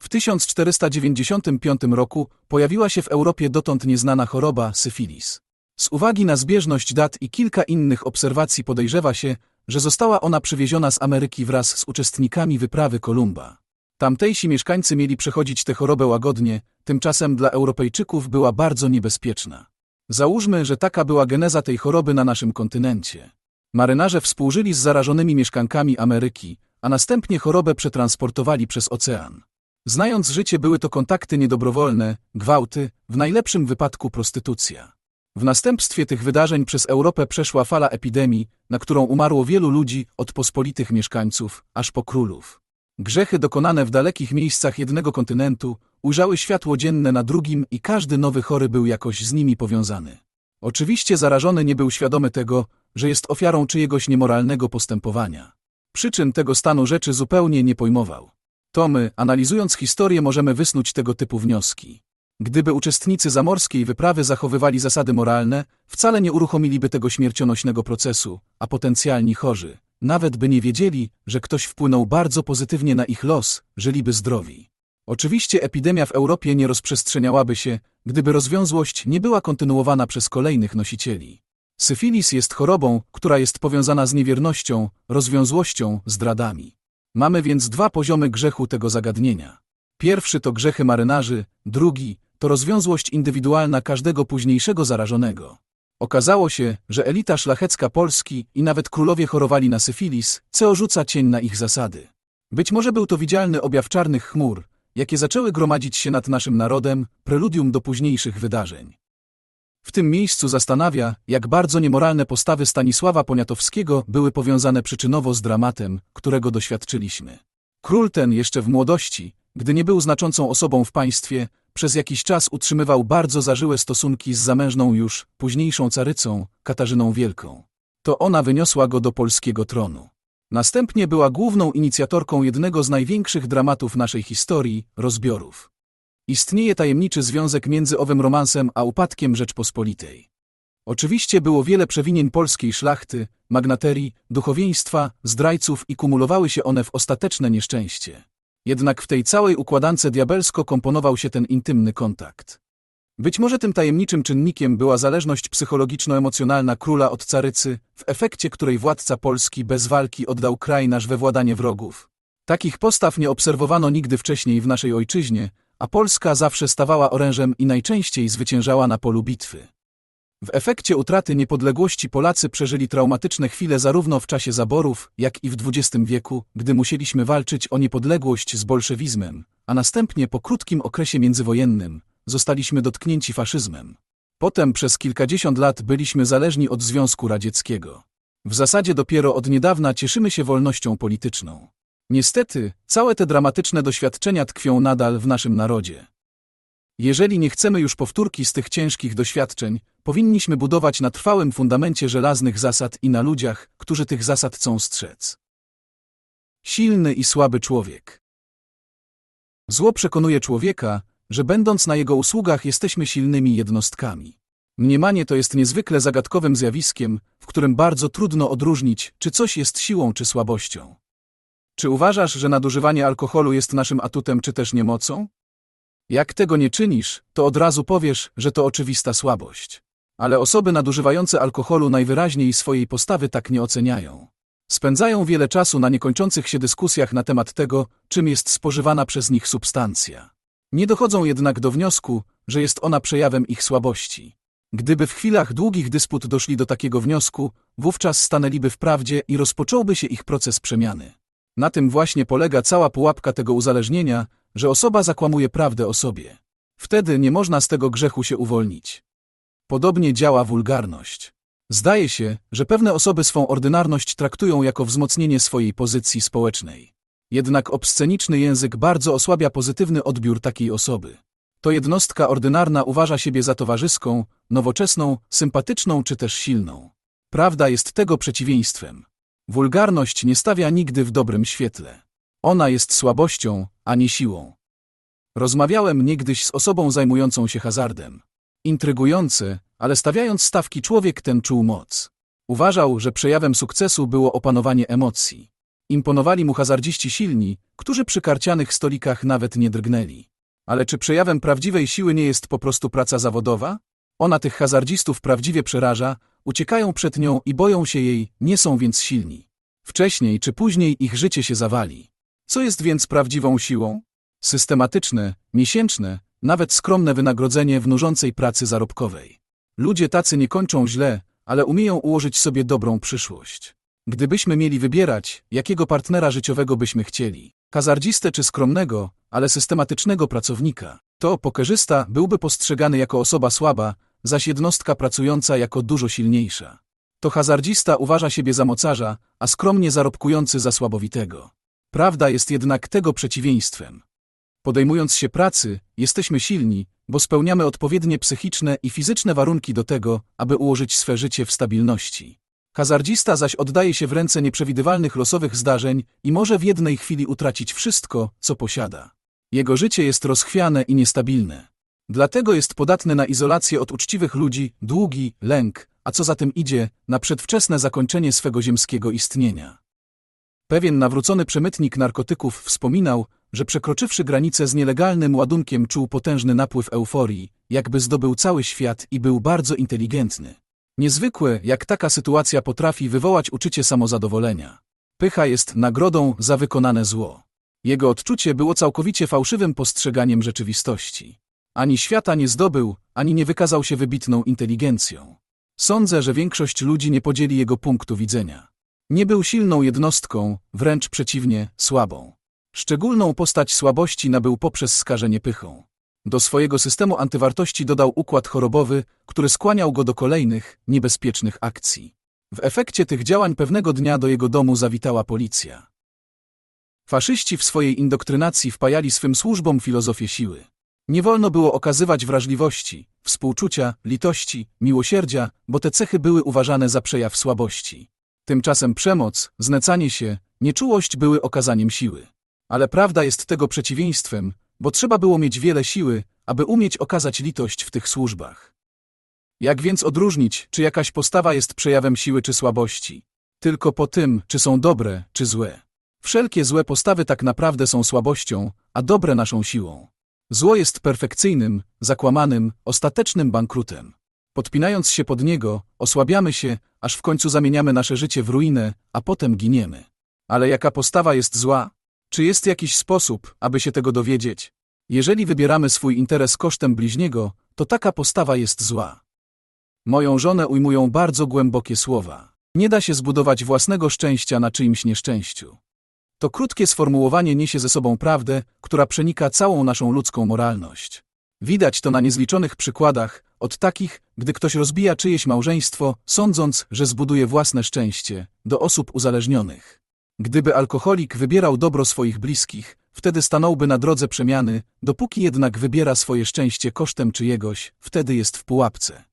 W 1495 roku pojawiła się w Europie dotąd nieznana choroba syfilis. Z uwagi na zbieżność dat i kilka innych obserwacji podejrzewa się, że została ona przywieziona z Ameryki wraz z uczestnikami wyprawy Kolumba. Tamtejsi mieszkańcy mieli przechodzić tę chorobę łagodnie, tymczasem dla Europejczyków była bardzo niebezpieczna. Załóżmy, że taka była geneza tej choroby na naszym kontynencie. Marynarze współżyli z zarażonymi mieszkankami Ameryki, a następnie chorobę przetransportowali przez ocean. Znając życie były to kontakty niedobrowolne, gwałty, w najlepszym wypadku prostytucja. W następstwie tych wydarzeń przez Europę przeszła fala epidemii, na którą umarło wielu ludzi, od pospolitych mieszkańców, aż po królów. Grzechy dokonane w dalekich miejscach jednego kontynentu ujrzały światło dzienne na drugim i każdy nowy chory był jakoś z nimi powiązany. Oczywiście zarażony nie był świadomy tego, że jest ofiarą czyjegoś niemoralnego postępowania. Przyczyn tego stanu rzeczy zupełnie nie pojmował. To my, analizując historię, możemy wysnuć tego typu wnioski. Gdyby uczestnicy zamorskiej wyprawy zachowywali zasady moralne, wcale nie uruchomiliby tego śmiercionośnego procesu, a potencjalni chorzy, nawet by nie wiedzieli, że ktoś wpłynął bardzo pozytywnie na ich los, żyliby zdrowi. Oczywiście epidemia w Europie nie rozprzestrzeniałaby się, gdyby rozwiązłość nie była kontynuowana przez kolejnych nosicieli. Syfilis jest chorobą, która jest powiązana z niewiernością, rozwiązłością, zdradami. Mamy więc dwa poziomy grzechu tego zagadnienia. Pierwszy to grzechy marynarzy, drugi to rozwiązłość indywidualna każdego późniejszego zarażonego. Okazało się, że elita szlachecka Polski i nawet królowie chorowali na syfilis, co rzuca cień na ich zasady. Być może był to widzialny objaw czarnych chmur, jakie zaczęły gromadzić się nad naszym narodem, preludium do późniejszych wydarzeń. W tym miejscu zastanawia, jak bardzo niemoralne postawy Stanisława Poniatowskiego były powiązane przyczynowo z dramatem, którego doświadczyliśmy. Król ten jeszcze w młodości, gdy nie był znaczącą osobą w państwie, przez jakiś czas utrzymywał bardzo zażyłe stosunki z zamężną już, późniejszą carycą, Katarzyną Wielką. To ona wyniosła go do polskiego tronu. Następnie była główną inicjatorką jednego z największych dramatów naszej historii, rozbiorów. Istnieje tajemniczy związek między owym romansem a upadkiem Rzeczpospolitej. Oczywiście było wiele przewinień polskiej szlachty, magnaterii, duchowieństwa, zdrajców i kumulowały się one w ostateczne nieszczęście. Jednak w tej całej układance diabelsko komponował się ten intymny kontakt. Być może tym tajemniczym czynnikiem była zależność psychologiczno-emocjonalna króla od carycy, w efekcie której władca Polski bez walki oddał kraj nasz we władanie wrogów. Takich postaw nie obserwowano nigdy wcześniej w naszej ojczyźnie, a Polska zawsze stawała orężem i najczęściej zwyciężała na polu bitwy. W efekcie utraty niepodległości Polacy przeżyli traumatyczne chwile zarówno w czasie zaborów, jak i w XX wieku, gdy musieliśmy walczyć o niepodległość z bolszewizmem, a następnie po krótkim okresie międzywojennym zostaliśmy dotknięci faszyzmem. Potem przez kilkadziesiąt lat byliśmy zależni od Związku Radzieckiego. W zasadzie dopiero od niedawna cieszymy się wolnością polityczną. Niestety, całe te dramatyczne doświadczenia tkwią nadal w naszym narodzie. Jeżeli nie chcemy już powtórki z tych ciężkich doświadczeń, powinniśmy budować na trwałym fundamencie żelaznych zasad i na ludziach, którzy tych zasad chcą strzec. Silny i słaby człowiek. Zło przekonuje człowieka, że będąc na jego usługach jesteśmy silnymi jednostkami. Mniemanie to jest niezwykle zagadkowym zjawiskiem, w którym bardzo trudno odróżnić, czy coś jest siłą czy słabością. Czy uważasz, że nadużywanie alkoholu jest naszym atutem czy też niemocą? Jak tego nie czynisz, to od razu powiesz, że to oczywista słabość. Ale osoby nadużywające alkoholu najwyraźniej swojej postawy tak nie oceniają. Spędzają wiele czasu na niekończących się dyskusjach na temat tego, czym jest spożywana przez nich substancja. Nie dochodzą jednak do wniosku, że jest ona przejawem ich słabości. Gdyby w chwilach długich dysput doszli do takiego wniosku, wówczas stanęliby w prawdzie i rozpocząłby się ich proces przemiany. Na tym właśnie polega cała pułapka tego uzależnienia, że osoba zakłamuje prawdę o sobie. Wtedy nie można z tego grzechu się uwolnić. Podobnie działa wulgarność. Zdaje się, że pewne osoby swą ordynarność traktują jako wzmocnienie swojej pozycji społecznej. Jednak obsceniczny język bardzo osłabia pozytywny odbiór takiej osoby. To jednostka ordynarna uważa siebie za towarzyską, nowoczesną, sympatyczną czy też silną. Prawda jest tego przeciwieństwem. Wulgarność nie stawia nigdy w dobrym świetle. Ona jest słabością, a nie siłą. Rozmawiałem niegdyś z osobą zajmującą się hazardem. Intrygujący, ale stawiając stawki człowiek ten czuł moc. Uważał, że przejawem sukcesu było opanowanie emocji. Imponowali mu hazardziści silni, którzy przy karcianych stolikach nawet nie drgnęli. Ale czy przejawem prawdziwej siły nie jest po prostu praca zawodowa? Ona tych hazardzistów prawdziwie przeraża, uciekają przed nią i boją się jej, nie są więc silni. Wcześniej czy później ich życie się zawali. Co jest więc prawdziwą siłą? Systematyczne, miesięczne, nawet skromne wynagrodzenie w nużącej pracy zarobkowej. Ludzie tacy nie kończą źle, ale umieją ułożyć sobie dobrą przyszłość. Gdybyśmy mieli wybierać, jakiego partnera życiowego byśmy chcieli, hazardzistę czy skromnego, ale systematycznego pracownika, to pokerzysta byłby postrzegany jako osoba słaba, zaś jednostka pracująca jako dużo silniejsza. To hazardzista uważa siebie za mocarza, a skromnie zarobkujący za słabowitego. Prawda jest jednak tego przeciwieństwem. Podejmując się pracy, jesteśmy silni, bo spełniamy odpowiednie psychiczne i fizyczne warunki do tego, aby ułożyć swe życie w stabilności. Hazardzista zaś oddaje się w ręce nieprzewidywalnych losowych zdarzeń i może w jednej chwili utracić wszystko, co posiada. Jego życie jest rozchwiane i niestabilne. Dlatego jest podatny na izolację od uczciwych ludzi, długi, lęk, a co za tym idzie, na przedwczesne zakończenie swego ziemskiego istnienia. Pewien nawrócony przemytnik narkotyków wspominał, że przekroczywszy granicę z nielegalnym ładunkiem czuł potężny napływ euforii, jakby zdobył cały świat i był bardzo inteligentny. Niezwykłe, jak taka sytuacja potrafi wywołać uczucie samozadowolenia. Pycha jest nagrodą za wykonane zło. Jego odczucie było całkowicie fałszywym postrzeganiem rzeczywistości. Ani świata nie zdobył, ani nie wykazał się wybitną inteligencją. Sądzę, że większość ludzi nie podzieli jego punktu widzenia. Nie był silną jednostką, wręcz przeciwnie, słabą. Szczególną postać słabości nabył poprzez skażenie pychą. Do swojego systemu antywartości dodał układ chorobowy, który skłaniał go do kolejnych, niebezpiecznych akcji. W efekcie tych działań pewnego dnia do jego domu zawitała policja. Faszyści w swojej indoktrynacji wpajali swym służbom filozofię siły. Nie wolno było okazywać wrażliwości, współczucia, litości, miłosierdzia, bo te cechy były uważane za przejaw słabości. Tymczasem przemoc, znecanie się, nieczułość były okazaniem siły. Ale prawda jest tego przeciwieństwem, bo trzeba było mieć wiele siły, aby umieć okazać litość w tych służbach. Jak więc odróżnić, czy jakaś postawa jest przejawem siły czy słabości? Tylko po tym, czy są dobre, czy złe. Wszelkie złe postawy tak naprawdę są słabością, a dobre naszą siłą. Zło jest perfekcyjnym, zakłamanym, ostatecznym bankrutem. Podpinając się pod niego, osłabiamy się, aż w końcu zamieniamy nasze życie w ruinę, a potem giniemy. Ale jaka postawa jest zła? Czy jest jakiś sposób, aby się tego dowiedzieć? Jeżeli wybieramy swój interes kosztem bliźniego, to taka postawa jest zła. Moją żonę ujmują bardzo głębokie słowa. Nie da się zbudować własnego szczęścia na czyimś nieszczęściu. To krótkie sformułowanie niesie ze sobą prawdę, która przenika całą naszą ludzką moralność. Widać to na niezliczonych przykładach, od takich, gdy ktoś rozbija czyjeś małżeństwo, sądząc, że zbuduje własne szczęście, do osób uzależnionych. Gdyby alkoholik wybierał dobro swoich bliskich, wtedy stanąłby na drodze przemiany, dopóki jednak wybiera swoje szczęście kosztem czyjegoś, wtedy jest w pułapce.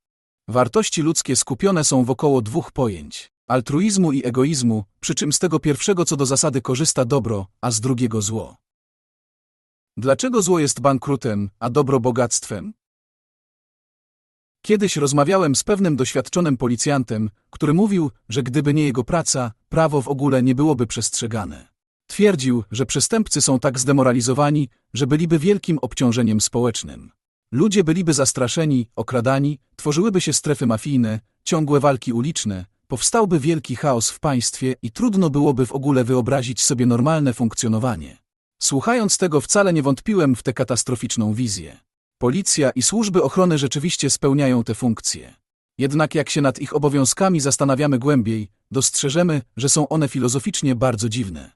Wartości ludzkie skupione są wokoło dwóch pojęć altruizmu i egoizmu, przy czym z tego pierwszego co do zasady korzysta dobro, a z drugiego zło. Dlaczego zło jest bankrutem, a dobro bogactwem? Kiedyś rozmawiałem z pewnym doświadczonym policjantem, który mówił, że gdyby nie jego praca, prawo w ogóle nie byłoby przestrzegane. Twierdził, że przestępcy są tak zdemoralizowani, że byliby wielkim obciążeniem społecznym. Ludzie byliby zastraszeni, okradani, tworzyłyby się strefy mafijne, ciągłe walki uliczne, powstałby wielki chaos w państwie i trudno byłoby w ogóle wyobrazić sobie normalne funkcjonowanie. Słuchając tego wcale nie wątpiłem w tę katastroficzną wizję. Policja i służby ochrony rzeczywiście spełniają te funkcje. Jednak jak się nad ich obowiązkami zastanawiamy głębiej, dostrzeżemy, że są one filozoficznie bardzo dziwne.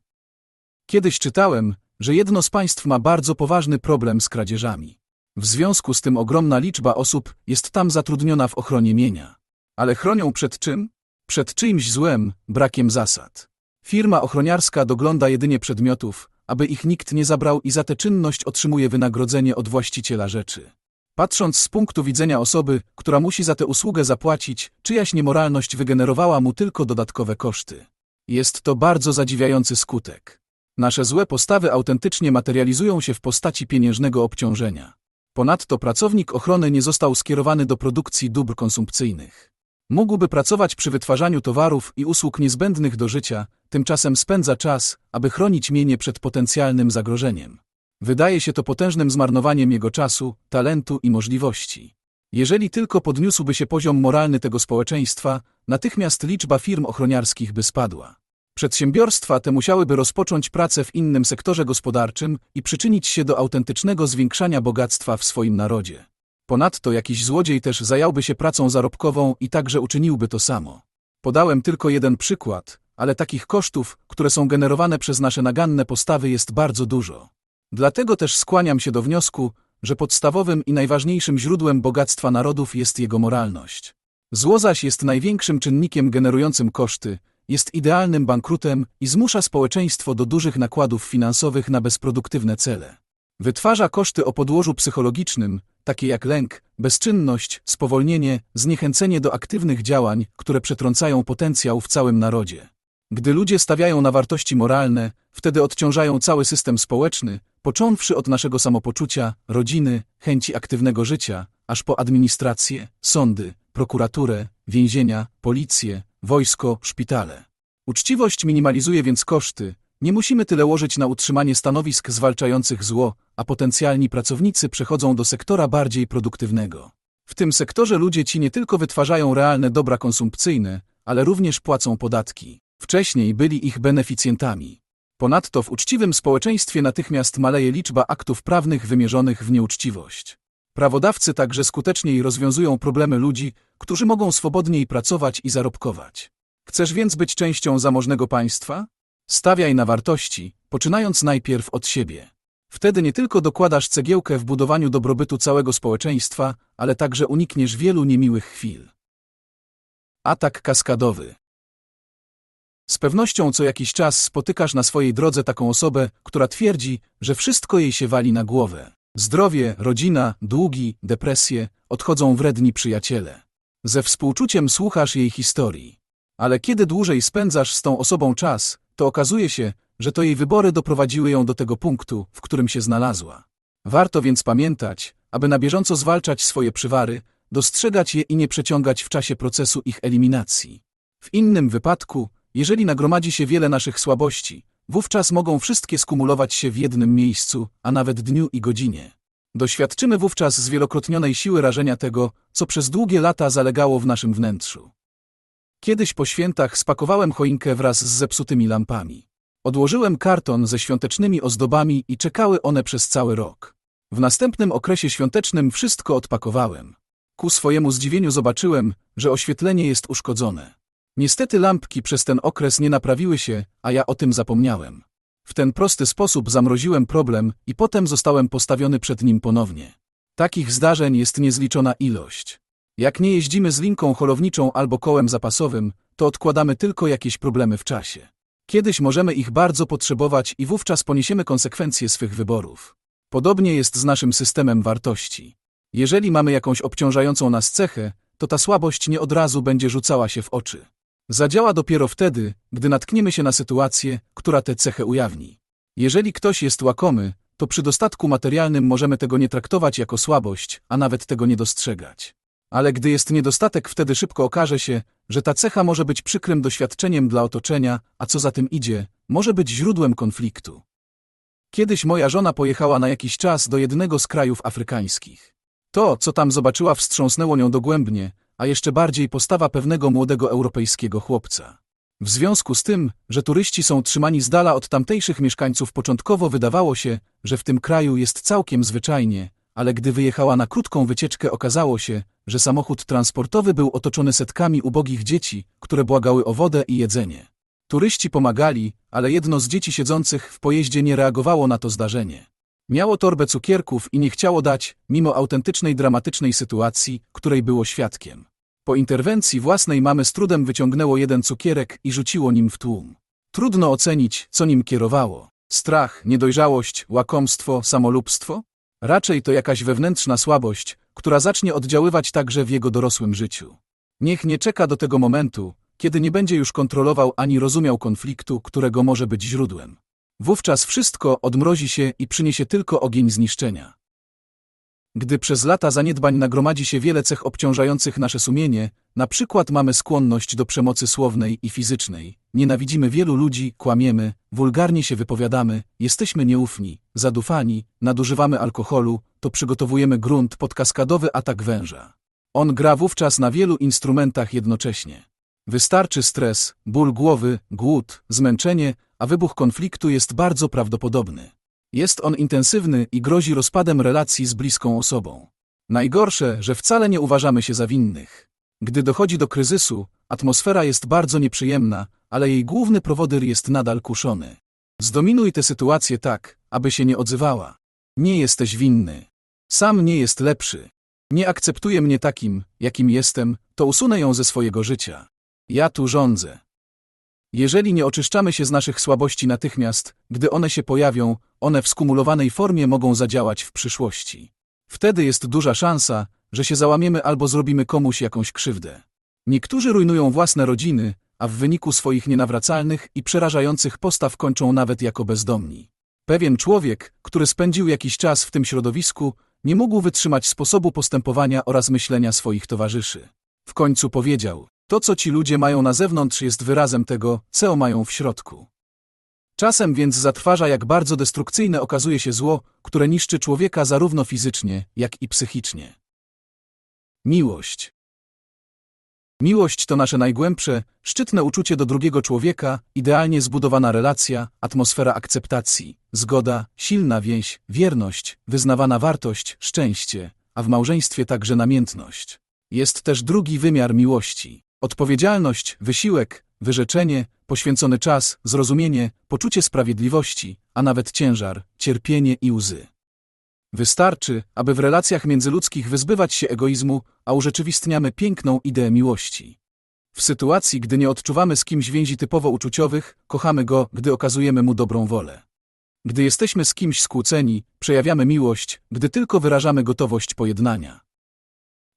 Kiedyś czytałem, że jedno z państw ma bardzo poważny problem z kradzieżami. W związku z tym ogromna liczba osób jest tam zatrudniona w ochronie mienia. Ale chronią przed czym? Przed czyimś złem, brakiem zasad. Firma ochroniarska dogląda jedynie przedmiotów, aby ich nikt nie zabrał i za tę czynność otrzymuje wynagrodzenie od właściciela rzeczy. Patrząc z punktu widzenia osoby, która musi za tę usługę zapłacić, czyjaś niemoralność wygenerowała mu tylko dodatkowe koszty. Jest to bardzo zadziwiający skutek. Nasze złe postawy autentycznie materializują się w postaci pieniężnego obciążenia. Ponadto pracownik ochrony nie został skierowany do produkcji dóbr konsumpcyjnych. Mógłby pracować przy wytwarzaniu towarów i usług niezbędnych do życia, tymczasem spędza czas, aby chronić mienie przed potencjalnym zagrożeniem. Wydaje się to potężnym zmarnowaniem jego czasu, talentu i możliwości. Jeżeli tylko podniósłby się poziom moralny tego społeczeństwa, natychmiast liczba firm ochroniarskich by spadła. Przedsiębiorstwa te musiałyby rozpocząć pracę w innym sektorze gospodarczym i przyczynić się do autentycznego zwiększania bogactwa w swoim narodzie. Ponadto jakiś złodziej też zająłby się pracą zarobkową i także uczyniłby to samo. Podałem tylko jeden przykład, ale takich kosztów, które są generowane przez nasze naganne postawy jest bardzo dużo. Dlatego też skłaniam się do wniosku, że podstawowym i najważniejszym źródłem bogactwa narodów jest jego moralność. Zło zaś jest największym czynnikiem generującym koszty, jest idealnym bankrutem i zmusza społeczeństwo do dużych nakładów finansowych na bezproduktywne cele. Wytwarza koszty o podłożu psychologicznym, takie jak lęk, bezczynność, spowolnienie, zniechęcenie do aktywnych działań, które przetrącają potencjał w całym narodzie. Gdy ludzie stawiają na wartości moralne, wtedy odciążają cały system społeczny, począwszy od naszego samopoczucia, rodziny, chęci aktywnego życia, aż po administrację, sądy, prokuraturę, więzienia, policję, wojsko, szpitale. Uczciwość minimalizuje więc koszty, nie musimy tyle łożyć na utrzymanie stanowisk zwalczających zło, a potencjalni pracownicy przechodzą do sektora bardziej produktywnego. W tym sektorze ludzie ci nie tylko wytwarzają realne dobra konsumpcyjne, ale również płacą podatki. Wcześniej byli ich beneficjentami. Ponadto w uczciwym społeczeństwie natychmiast maleje liczba aktów prawnych wymierzonych w nieuczciwość. Prawodawcy także skuteczniej rozwiązują problemy ludzi, którzy mogą swobodniej pracować i zarobkować. Chcesz więc być częścią zamożnego państwa? Stawiaj na wartości, poczynając najpierw od siebie. Wtedy nie tylko dokładasz cegiełkę w budowaniu dobrobytu całego społeczeństwa, ale także unikniesz wielu niemiłych chwil. Atak kaskadowy. Z pewnością co jakiś czas spotykasz na swojej drodze taką osobę, która twierdzi, że wszystko jej się wali na głowę. Zdrowie, rodzina, długi, depresje, odchodzą wredni przyjaciele. Ze współczuciem słuchasz jej historii. Ale kiedy dłużej spędzasz z tą osobą czas, to okazuje się, że to jej wybory doprowadziły ją do tego punktu, w którym się znalazła. Warto więc pamiętać, aby na bieżąco zwalczać swoje przywary, dostrzegać je i nie przeciągać w czasie procesu ich eliminacji. W innym wypadku, jeżeli nagromadzi się wiele naszych słabości, wówczas mogą wszystkie skumulować się w jednym miejscu, a nawet dniu i godzinie. Doświadczymy wówczas zwielokrotnionej siły rażenia tego, co przez długie lata zalegało w naszym wnętrzu. Kiedyś po świętach spakowałem choinkę wraz z zepsutymi lampami. Odłożyłem karton ze świątecznymi ozdobami i czekały one przez cały rok. W następnym okresie świątecznym wszystko odpakowałem. Ku swojemu zdziwieniu zobaczyłem, że oświetlenie jest uszkodzone. Niestety lampki przez ten okres nie naprawiły się, a ja o tym zapomniałem. W ten prosty sposób zamroziłem problem i potem zostałem postawiony przed nim ponownie. Takich zdarzeń jest niezliczona ilość. Jak nie jeździmy z linką holowniczą albo kołem zapasowym, to odkładamy tylko jakieś problemy w czasie. Kiedyś możemy ich bardzo potrzebować i wówczas poniesiemy konsekwencje swych wyborów. Podobnie jest z naszym systemem wartości. Jeżeli mamy jakąś obciążającą nas cechę, to ta słabość nie od razu będzie rzucała się w oczy. Zadziała dopiero wtedy, gdy natkniemy się na sytuację, która tę cechę ujawni. Jeżeli ktoś jest łakomy, to przy dostatku materialnym możemy tego nie traktować jako słabość, a nawet tego nie dostrzegać. Ale gdy jest niedostatek, wtedy szybko okaże się, że ta cecha może być przykrym doświadczeniem dla otoczenia, a co za tym idzie, może być źródłem konfliktu. Kiedyś moja żona pojechała na jakiś czas do jednego z krajów afrykańskich. To, co tam zobaczyła, wstrząsnęło nią dogłębnie, a jeszcze bardziej postawa pewnego młodego europejskiego chłopca. W związku z tym, że turyści są trzymani z dala od tamtejszych mieszkańców, początkowo wydawało się, że w tym kraju jest całkiem zwyczajnie, ale gdy wyjechała na krótką wycieczkę, okazało się, że samochód transportowy był otoczony setkami ubogich dzieci, które błagały o wodę i jedzenie. Turyści pomagali, ale jedno z dzieci siedzących w pojeździe nie reagowało na to zdarzenie. Miało torbę cukierków i nie chciało dać, mimo autentycznej dramatycznej sytuacji, której było świadkiem. Po interwencji własnej mamy z trudem wyciągnęło jeden cukierek i rzuciło nim w tłum. Trudno ocenić, co nim kierowało. Strach, niedojrzałość, łakomstwo, samolubstwo? Raczej to jakaś wewnętrzna słabość, która zacznie oddziaływać także w jego dorosłym życiu. Niech nie czeka do tego momentu, kiedy nie będzie już kontrolował ani rozumiał konfliktu, którego może być źródłem. Wówczas wszystko odmrozi się i przyniesie tylko ogień zniszczenia. Gdy przez lata zaniedbań nagromadzi się wiele cech obciążających nasze sumienie, na przykład mamy skłonność do przemocy słownej i fizycznej, nienawidzimy wielu ludzi, kłamiemy, wulgarnie się wypowiadamy, jesteśmy nieufni, zadufani, nadużywamy alkoholu, to przygotowujemy grunt pod kaskadowy atak węża. On gra wówczas na wielu instrumentach jednocześnie. Wystarczy stres, ból głowy, głód, zmęczenie, a wybuch konfliktu jest bardzo prawdopodobny. Jest on intensywny i grozi rozpadem relacji z bliską osobą. Najgorsze, że wcale nie uważamy się za winnych. Gdy dochodzi do kryzysu, atmosfera jest bardzo nieprzyjemna, ale jej główny prowodyr jest nadal kuszony. Zdominuj tę sytuację tak, aby się nie odzywała. Nie jesteś winny. Sam nie jest lepszy. Nie akceptuje mnie takim, jakim jestem, to usunę ją ze swojego życia. Ja tu rządzę. Jeżeli nie oczyszczamy się z naszych słabości natychmiast, gdy one się pojawią, one w skumulowanej formie mogą zadziałać w przyszłości. Wtedy jest duża szansa, że się załamiemy albo zrobimy komuś jakąś krzywdę. Niektórzy rujnują własne rodziny, a w wyniku swoich nienawracalnych i przerażających postaw kończą nawet jako bezdomni. Pewien człowiek, który spędził jakiś czas w tym środowisku, nie mógł wytrzymać sposobu postępowania oraz myślenia swoich towarzyszy. W końcu powiedział, to co ci ludzie mają na zewnątrz jest wyrazem tego, co mają w środku. Czasem więc zatrważa, jak bardzo destrukcyjne okazuje się zło, które niszczy człowieka zarówno fizycznie, jak i psychicznie. Miłość. Miłość to nasze najgłębsze, szczytne uczucie do drugiego człowieka, idealnie zbudowana relacja, atmosfera akceptacji, zgoda, silna więź, wierność, wyznawana wartość, szczęście, a w małżeństwie także namiętność. Jest też drugi wymiar miłości. Odpowiedzialność, wysiłek, wyrzeczenie, poświęcony czas, zrozumienie, poczucie sprawiedliwości, a nawet ciężar, cierpienie i łzy. Wystarczy, aby w relacjach międzyludzkich wyzbywać się egoizmu, a urzeczywistniamy piękną ideę miłości. W sytuacji, gdy nie odczuwamy z kimś więzi typowo uczuciowych, kochamy go, gdy okazujemy mu dobrą wolę. Gdy jesteśmy z kimś skłóceni, przejawiamy miłość, gdy tylko wyrażamy gotowość pojednania.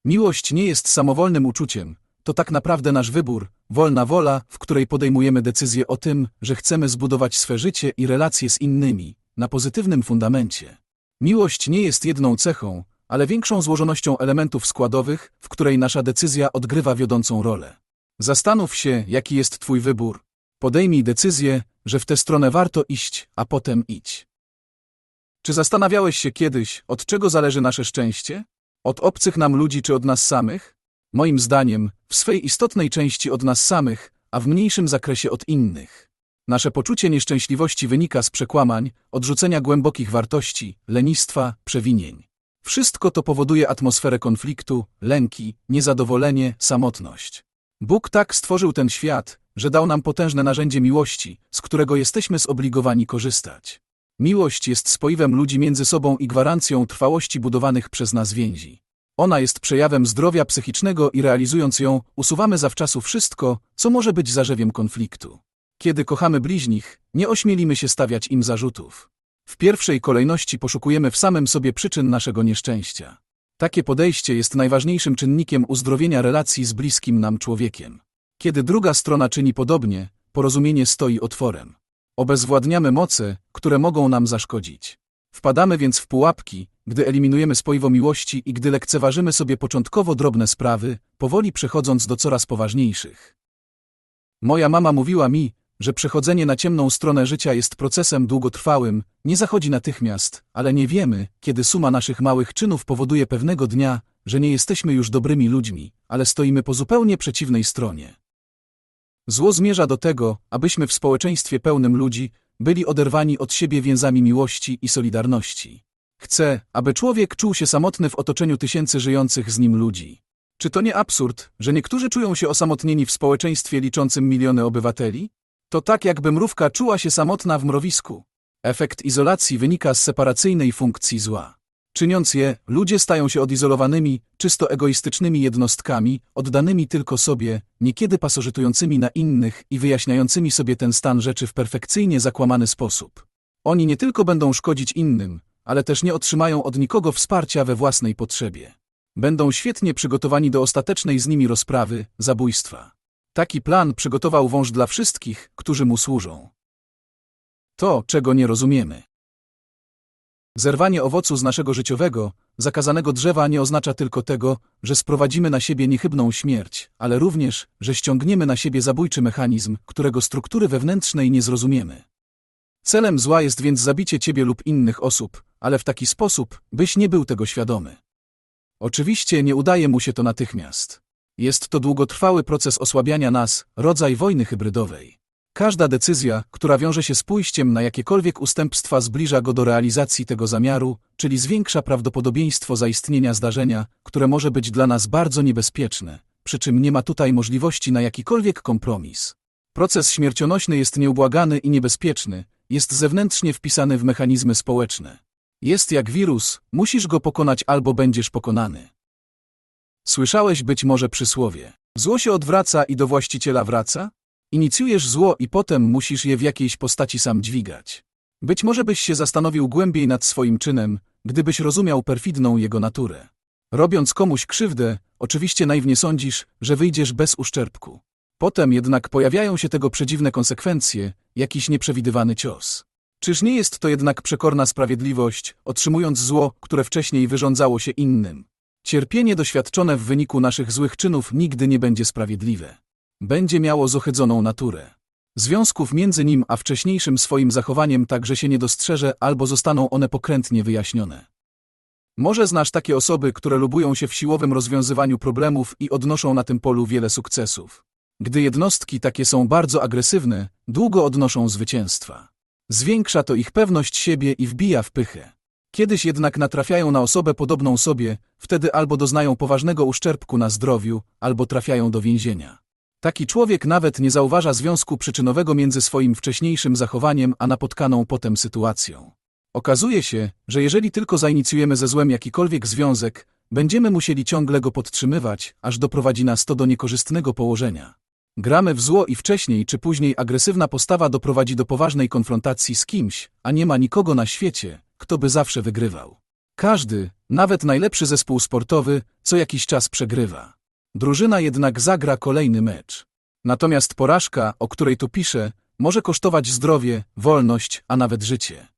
Miłość nie jest samowolnym uczuciem, to tak naprawdę nasz wybór, wolna wola, w której podejmujemy decyzję o tym, że chcemy zbudować swe życie i relacje z innymi, na pozytywnym fundamencie. Miłość nie jest jedną cechą, ale większą złożonością elementów składowych, w której nasza decyzja odgrywa wiodącą rolę. Zastanów się, jaki jest Twój wybór. Podejmij decyzję, że w tę stronę warto iść, a potem idź. Czy zastanawiałeś się kiedyś, od czego zależy nasze szczęście? Od obcych nam ludzi czy od nas samych? Moim zdaniem, w swej istotnej części od nas samych, a w mniejszym zakresie od innych. Nasze poczucie nieszczęśliwości wynika z przekłamań, odrzucenia głębokich wartości, lenistwa, przewinień. Wszystko to powoduje atmosferę konfliktu, lęki, niezadowolenie, samotność. Bóg tak stworzył ten świat, że dał nam potężne narzędzie miłości, z którego jesteśmy zobligowani korzystać. Miłość jest spoiwem ludzi między sobą i gwarancją trwałości budowanych przez nas więzi. Ona jest przejawem zdrowia psychicznego i realizując ją, usuwamy zawczasu wszystko, co może być zarzewiem konfliktu. Kiedy kochamy bliźnich, nie ośmielimy się stawiać im zarzutów. W pierwszej kolejności poszukujemy w samym sobie przyczyn naszego nieszczęścia. Takie podejście jest najważniejszym czynnikiem uzdrowienia relacji z bliskim nam człowiekiem. Kiedy druga strona czyni podobnie, porozumienie stoi otworem. Obezwładniamy moce, które mogą nam zaszkodzić. Wpadamy więc w pułapki, gdy eliminujemy spoiwo miłości i gdy lekceważymy sobie początkowo drobne sprawy, powoli przechodząc do coraz poważniejszych. Moja mama mówiła mi, że przechodzenie na ciemną stronę życia jest procesem długotrwałym, nie zachodzi natychmiast, ale nie wiemy, kiedy suma naszych małych czynów powoduje pewnego dnia, że nie jesteśmy już dobrymi ludźmi, ale stoimy po zupełnie przeciwnej stronie. Zło zmierza do tego, abyśmy w społeczeństwie pełnym ludzi byli oderwani od siebie więzami miłości i solidarności. Chce, aby człowiek czuł się samotny w otoczeniu tysięcy żyjących z nim ludzi. Czy to nie absurd, że niektórzy czują się osamotnieni w społeczeństwie liczącym miliony obywateli? To tak jakby mrówka czuła się samotna w mrowisku. Efekt izolacji wynika z separacyjnej funkcji zła. Czyniąc je, ludzie stają się odizolowanymi, czysto egoistycznymi jednostkami, oddanymi tylko sobie, niekiedy pasożytującymi na innych i wyjaśniającymi sobie ten stan rzeczy w perfekcyjnie zakłamany sposób. Oni nie tylko będą szkodzić innym, ale też nie otrzymają od nikogo wsparcia we własnej potrzebie. Będą świetnie przygotowani do ostatecznej z nimi rozprawy, zabójstwa. Taki plan przygotował wąż dla wszystkich, którzy mu służą. To, czego nie rozumiemy. Zerwanie owocu z naszego życiowego, zakazanego drzewa nie oznacza tylko tego, że sprowadzimy na siebie niechybną śmierć, ale również, że ściągniemy na siebie zabójczy mechanizm, którego struktury wewnętrznej nie zrozumiemy. Celem zła jest więc zabicie ciebie lub innych osób, ale w taki sposób, byś nie był tego świadomy. Oczywiście nie udaje mu się to natychmiast. Jest to długotrwały proces osłabiania nas, rodzaj wojny hybrydowej. Każda decyzja, która wiąże się z pójściem na jakiekolwiek ustępstwa zbliża go do realizacji tego zamiaru, czyli zwiększa prawdopodobieństwo zaistnienia zdarzenia, które może być dla nas bardzo niebezpieczne, przy czym nie ma tutaj możliwości na jakikolwiek kompromis. Proces śmiercionośny jest nieubłagany i niebezpieczny, jest zewnętrznie wpisany w mechanizmy społeczne. Jest jak wirus, musisz go pokonać albo będziesz pokonany. Słyszałeś być może przysłowie. Zło się odwraca i do właściciela wraca? Inicjujesz zło i potem musisz je w jakiejś postaci sam dźwigać. Być może byś się zastanowił głębiej nad swoim czynem, gdybyś rozumiał perfidną jego naturę. Robiąc komuś krzywdę, oczywiście naiwnie sądzisz, że wyjdziesz bez uszczerbku. Potem jednak pojawiają się tego przedziwne konsekwencje, jakiś nieprzewidywany cios. Czyż nie jest to jednak przekorna sprawiedliwość, otrzymując zło, które wcześniej wyrządzało się innym? Cierpienie doświadczone w wyniku naszych złych czynów nigdy nie będzie sprawiedliwe. Będzie miało zohydzoną naturę. Związków między nim a wcześniejszym swoim zachowaniem także się nie dostrzeże albo zostaną one pokrętnie wyjaśnione. Może znasz takie osoby, które lubują się w siłowym rozwiązywaniu problemów i odnoszą na tym polu wiele sukcesów. Gdy jednostki takie są bardzo agresywne, długo odnoszą zwycięstwa. Zwiększa to ich pewność siebie i wbija w pychę. Kiedyś jednak natrafiają na osobę podobną sobie, wtedy albo doznają poważnego uszczerbku na zdrowiu, albo trafiają do więzienia. Taki człowiek nawet nie zauważa związku przyczynowego między swoim wcześniejszym zachowaniem a napotkaną potem sytuacją. Okazuje się, że jeżeli tylko zainicjujemy ze złem jakikolwiek związek, będziemy musieli ciągle go podtrzymywać, aż doprowadzi nas to do niekorzystnego położenia. Gramy w zło i wcześniej czy później agresywna postawa doprowadzi do poważnej konfrontacji z kimś, a nie ma nikogo na świecie, kto by zawsze wygrywał. Każdy, nawet najlepszy zespół sportowy, co jakiś czas przegrywa. Drużyna jednak zagra kolejny mecz. Natomiast porażka, o której tu piszę, może kosztować zdrowie, wolność, a nawet życie.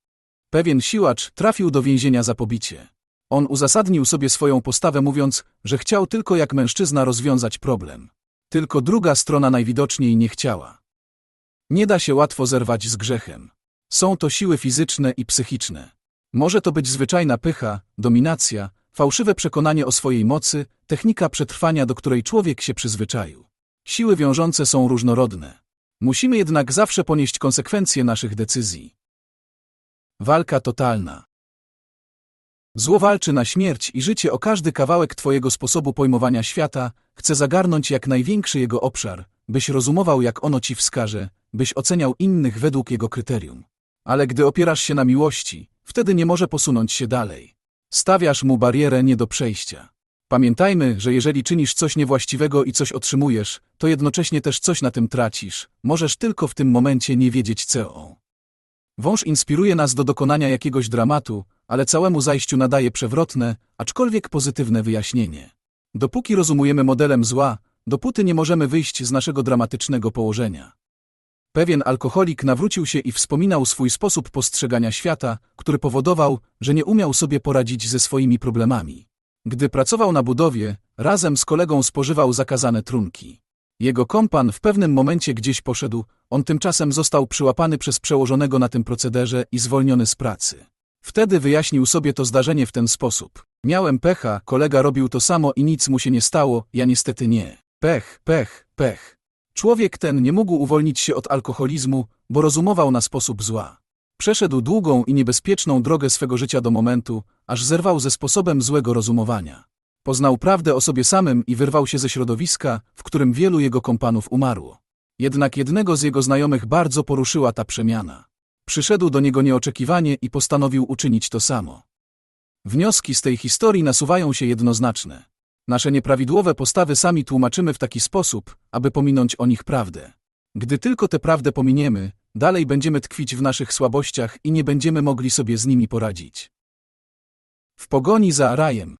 Pewien siłacz trafił do więzienia za pobicie. On uzasadnił sobie swoją postawę mówiąc, że chciał tylko jak mężczyzna rozwiązać problem. Tylko druga strona najwidoczniej nie chciała. Nie da się łatwo zerwać z grzechem. Są to siły fizyczne i psychiczne. Może to być zwyczajna pycha, dominacja, fałszywe przekonanie o swojej mocy, technika przetrwania, do której człowiek się przyzwyczaił. Siły wiążące są różnorodne. Musimy jednak zawsze ponieść konsekwencje naszych decyzji. Walka totalna. Zło walczy na śmierć i życie o każdy kawałek Twojego sposobu pojmowania świata, chce zagarnąć jak największy jego obszar, byś rozumował jak ono Ci wskaże, byś oceniał innych według jego kryterium. Ale gdy opierasz się na miłości, wtedy nie może posunąć się dalej. Stawiasz mu barierę nie do przejścia. Pamiętajmy, że jeżeli czynisz coś niewłaściwego i coś otrzymujesz, to jednocześnie też coś na tym tracisz, możesz tylko w tym momencie nie wiedzieć co. Wąż inspiruje nas do dokonania jakiegoś dramatu, ale całemu zajściu nadaje przewrotne, aczkolwiek pozytywne wyjaśnienie. Dopóki rozumujemy modelem zła, dopóty nie możemy wyjść z naszego dramatycznego położenia. Pewien alkoholik nawrócił się i wspominał swój sposób postrzegania świata, który powodował, że nie umiał sobie poradzić ze swoimi problemami. Gdy pracował na budowie, razem z kolegą spożywał zakazane trunki. Jego kompan w pewnym momencie gdzieś poszedł, on tymczasem został przyłapany przez przełożonego na tym procederze i zwolniony z pracy. Wtedy wyjaśnił sobie to zdarzenie w ten sposób. Miałem pecha, kolega robił to samo i nic mu się nie stało, ja niestety nie. Pech, pech, pech. Człowiek ten nie mógł uwolnić się od alkoholizmu, bo rozumował na sposób zła. Przeszedł długą i niebezpieczną drogę swego życia do momentu, aż zerwał ze sposobem złego rozumowania. Poznał prawdę o sobie samym i wyrwał się ze środowiska, w którym wielu jego kompanów umarło. Jednak jednego z jego znajomych bardzo poruszyła ta przemiana. Przyszedł do niego nieoczekiwanie i postanowił uczynić to samo. Wnioski z tej historii nasuwają się jednoznaczne. Nasze nieprawidłowe postawy sami tłumaczymy w taki sposób, aby pominąć o nich prawdę. Gdy tylko tę prawdę pominiemy, dalej będziemy tkwić w naszych słabościach i nie będziemy mogli sobie z nimi poradzić. W pogoni za rajem.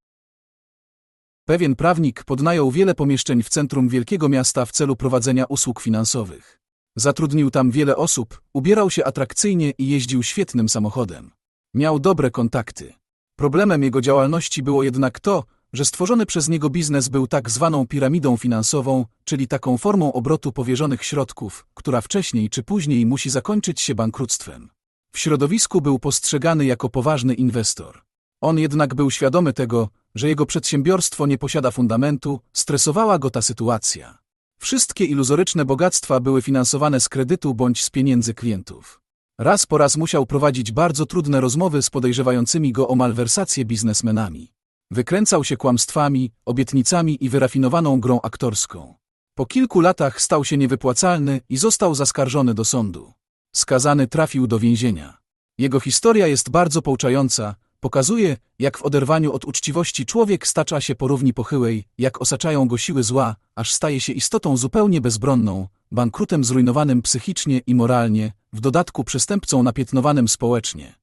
Pewien prawnik podnajął wiele pomieszczeń w centrum wielkiego miasta w celu prowadzenia usług finansowych. Zatrudnił tam wiele osób, ubierał się atrakcyjnie i jeździł świetnym samochodem. Miał dobre kontakty. Problemem jego działalności było jednak to, że stworzony przez niego biznes był tak zwaną piramidą finansową, czyli taką formą obrotu powierzonych środków, która wcześniej czy później musi zakończyć się bankructwem. W środowisku był postrzegany jako poważny inwestor. On jednak był świadomy tego, że jego przedsiębiorstwo nie posiada fundamentu, stresowała go ta sytuacja. Wszystkie iluzoryczne bogactwa były finansowane z kredytu bądź z pieniędzy klientów. Raz po raz musiał prowadzić bardzo trudne rozmowy z podejrzewającymi go o malwersację biznesmenami. Wykręcał się kłamstwami, obietnicami i wyrafinowaną grą aktorską. Po kilku latach stał się niewypłacalny i został zaskarżony do sądu. Skazany trafił do więzienia. Jego historia jest bardzo pouczająca, Pokazuje, jak w oderwaniu od uczciwości człowiek stacza się po równi pochyłej, jak osaczają go siły zła, aż staje się istotą zupełnie bezbronną, bankrutem zrujnowanym psychicznie i moralnie, w dodatku przestępcą napiętnowanym społecznie.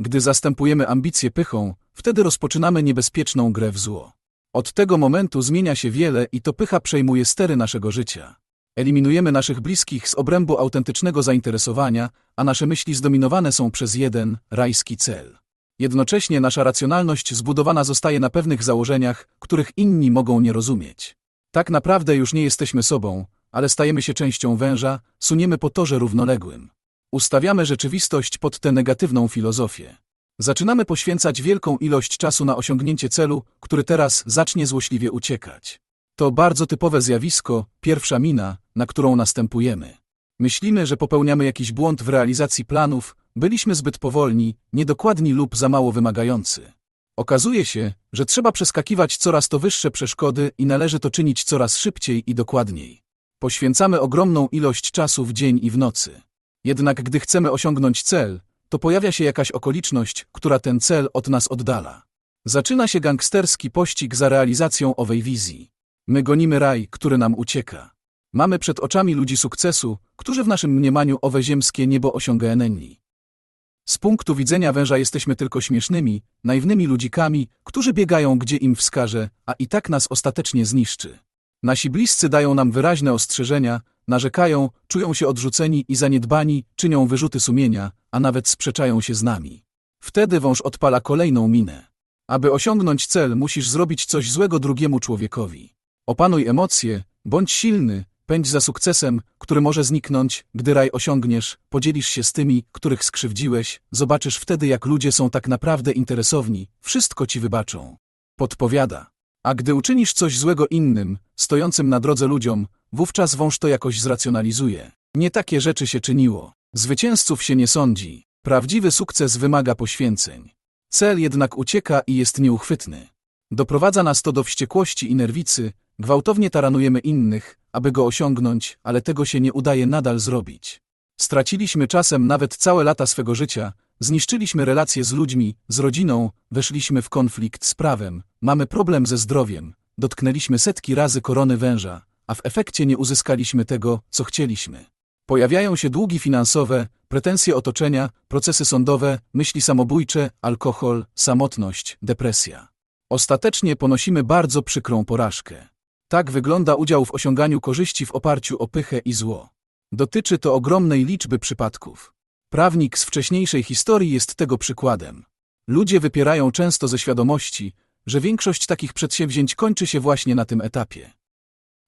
Gdy zastępujemy ambicję pychą, wtedy rozpoczynamy niebezpieczną grę w zło. Od tego momentu zmienia się wiele i to pycha przejmuje stery naszego życia. Eliminujemy naszych bliskich z obrębu autentycznego zainteresowania, a nasze myśli zdominowane są przez jeden, rajski cel. Jednocześnie nasza racjonalność zbudowana zostaje na pewnych założeniach, których inni mogą nie rozumieć. Tak naprawdę już nie jesteśmy sobą, ale stajemy się częścią węża, suniemy po torze równoległym. Ustawiamy rzeczywistość pod tę negatywną filozofię. Zaczynamy poświęcać wielką ilość czasu na osiągnięcie celu, który teraz zacznie złośliwie uciekać. To bardzo typowe zjawisko, pierwsza mina, na którą następujemy. Myślimy, że popełniamy jakiś błąd w realizacji planów, Byliśmy zbyt powolni, niedokładni lub za mało wymagający. Okazuje się, że trzeba przeskakiwać coraz to wyższe przeszkody i należy to czynić coraz szybciej i dokładniej. Poświęcamy ogromną ilość czasu w dzień i w nocy. Jednak gdy chcemy osiągnąć cel, to pojawia się jakaś okoliczność, która ten cel od nas oddala. Zaczyna się gangsterski pościg za realizacją owej wizji. My gonimy raj, który nam ucieka. Mamy przed oczami ludzi sukcesu, którzy w naszym mniemaniu owe ziemskie niebo osiągnęli. Z punktu widzenia węża jesteśmy tylko śmiesznymi, naiwnymi ludzikami, którzy biegają gdzie im wskaże, a i tak nas ostatecznie zniszczy. Nasi bliscy dają nam wyraźne ostrzeżenia, narzekają, czują się odrzuceni i zaniedbani, czynią wyrzuty sumienia, a nawet sprzeczają się z nami. Wtedy wąż odpala kolejną minę. Aby osiągnąć cel, musisz zrobić coś złego drugiemu człowiekowi. Opanuj emocje, bądź silny, pędź za sukcesem, który może zniknąć, gdy raj osiągniesz, podzielisz się z tymi, których skrzywdziłeś, zobaczysz wtedy, jak ludzie są tak naprawdę interesowni, wszystko ci wybaczą. Podpowiada. A gdy uczynisz coś złego innym, stojącym na drodze ludziom, wówczas wąż to jakoś zracjonalizuje. Nie takie rzeczy się czyniło. Zwycięzców się nie sądzi. Prawdziwy sukces wymaga poświęceń. Cel jednak ucieka i jest nieuchwytny. Doprowadza nas to do wściekłości i nerwicy, gwałtownie taranujemy innych, aby go osiągnąć, ale tego się nie udaje nadal zrobić. Straciliśmy czasem nawet całe lata swego życia, zniszczyliśmy relacje z ludźmi, z rodziną, weszliśmy w konflikt z prawem, mamy problem ze zdrowiem, dotknęliśmy setki razy korony węża, a w efekcie nie uzyskaliśmy tego, co chcieliśmy. Pojawiają się długi finansowe, pretensje otoczenia, procesy sądowe, myśli samobójcze, alkohol, samotność, depresja. Ostatecznie ponosimy bardzo przykrą porażkę. Tak wygląda udział w osiąganiu korzyści w oparciu o pychę i zło. Dotyczy to ogromnej liczby przypadków. Prawnik z wcześniejszej historii jest tego przykładem. Ludzie wypierają często ze świadomości, że większość takich przedsięwzięć kończy się właśnie na tym etapie.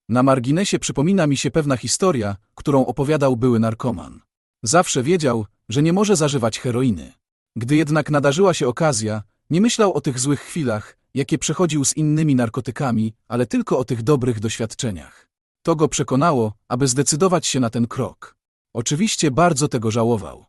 Na marginesie przypomina mi się pewna historia, którą opowiadał były narkoman. Zawsze wiedział, że nie może zażywać heroiny. Gdy jednak nadarzyła się okazja, nie myślał o tych złych chwilach, jakie przechodził z innymi narkotykami, ale tylko o tych dobrych doświadczeniach. To go przekonało, aby zdecydować się na ten krok. Oczywiście bardzo tego żałował.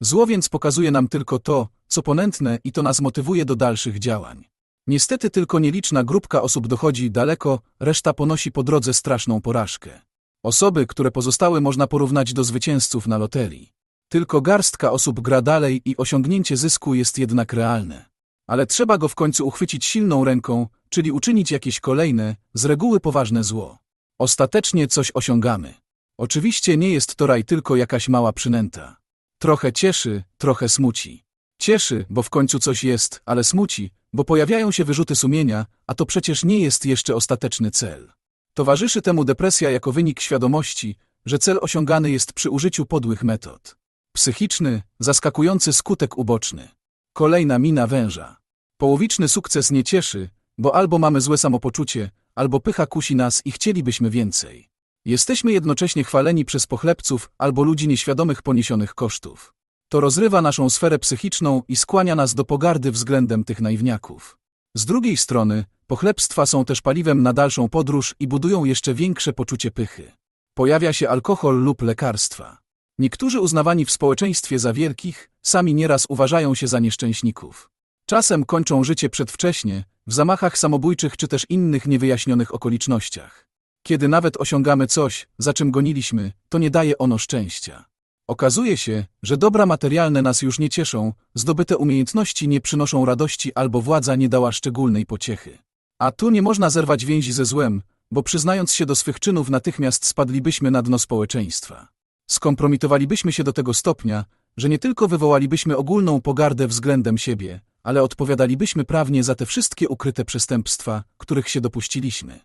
Zło więc pokazuje nam tylko to, co ponętne i to nas motywuje do dalszych działań. Niestety tylko nieliczna grupka osób dochodzi daleko, reszta ponosi po drodze straszną porażkę. Osoby, które pozostały można porównać do zwycięzców na loterii. Tylko garstka osób gra dalej i osiągnięcie zysku jest jednak realne. Ale trzeba go w końcu uchwycić silną ręką, czyli uczynić jakieś kolejne, z reguły poważne zło. Ostatecznie coś osiągamy. Oczywiście nie jest to raj tylko jakaś mała przynęta. Trochę cieszy, trochę smuci. Cieszy, bo w końcu coś jest, ale smuci, bo pojawiają się wyrzuty sumienia, a to przecież nie jest jeszcze ostateczny cel. Towarzyszy temu depresja jako wynik świadomości, że cel osiągany jest przy użyciu podłych metod. Psychiczny, zaskakujący skutek uboczny. Kolejna mina węża. Połowiczny sukces nie cieszy, bo albo mamy złe samopoczucie, albo pycha kusi nas i chcielibyśmy więcej. Jesteśmy jednocześnie chwaleni przez pochlebców albo ludzi nieświadomych poniesionych kosztów. To rozrywa naszą sferę psychiczną i skłania nas do pogardy względem tych naiwniaków. Z drugiej strony, pochlebstwa są też paliwem na dalszą podróż i budują jeszcze większe poczucie pychy. Pojawia się alkohol lub lekarstwa. Niektórzy uznawani w społeczeństwie za wielkich, sami nieraz uważają się za nieszczęśników. Czasem kończą życie przedwcześnie, w zamachach samobójczych czy też innych niewyjaśnionych okolicznościach. Kiedy nawet osiągamy coś, za czym goniliśmy, to nie daje ono szczęścia. Okazuje się, że dobra materialne nas już nie cieszą, zdobyte umiejętności nie przynoszą radości albo władza nie dała szczególnej pociechy. A tu nie można zerwać więzi ze złem, bo przyznając się do swych czynów natychmiast spadlibyśmy na dno społeczeństwa. Skompromitowalibyśmy się do tego stopnia, że nie tylko wywołalibyśmy ogólną pogardę względem siebie, ale odpowiadalibyśmy prawnie za te wszystkie ukryte przestępstwa, których się dopuściliśmy.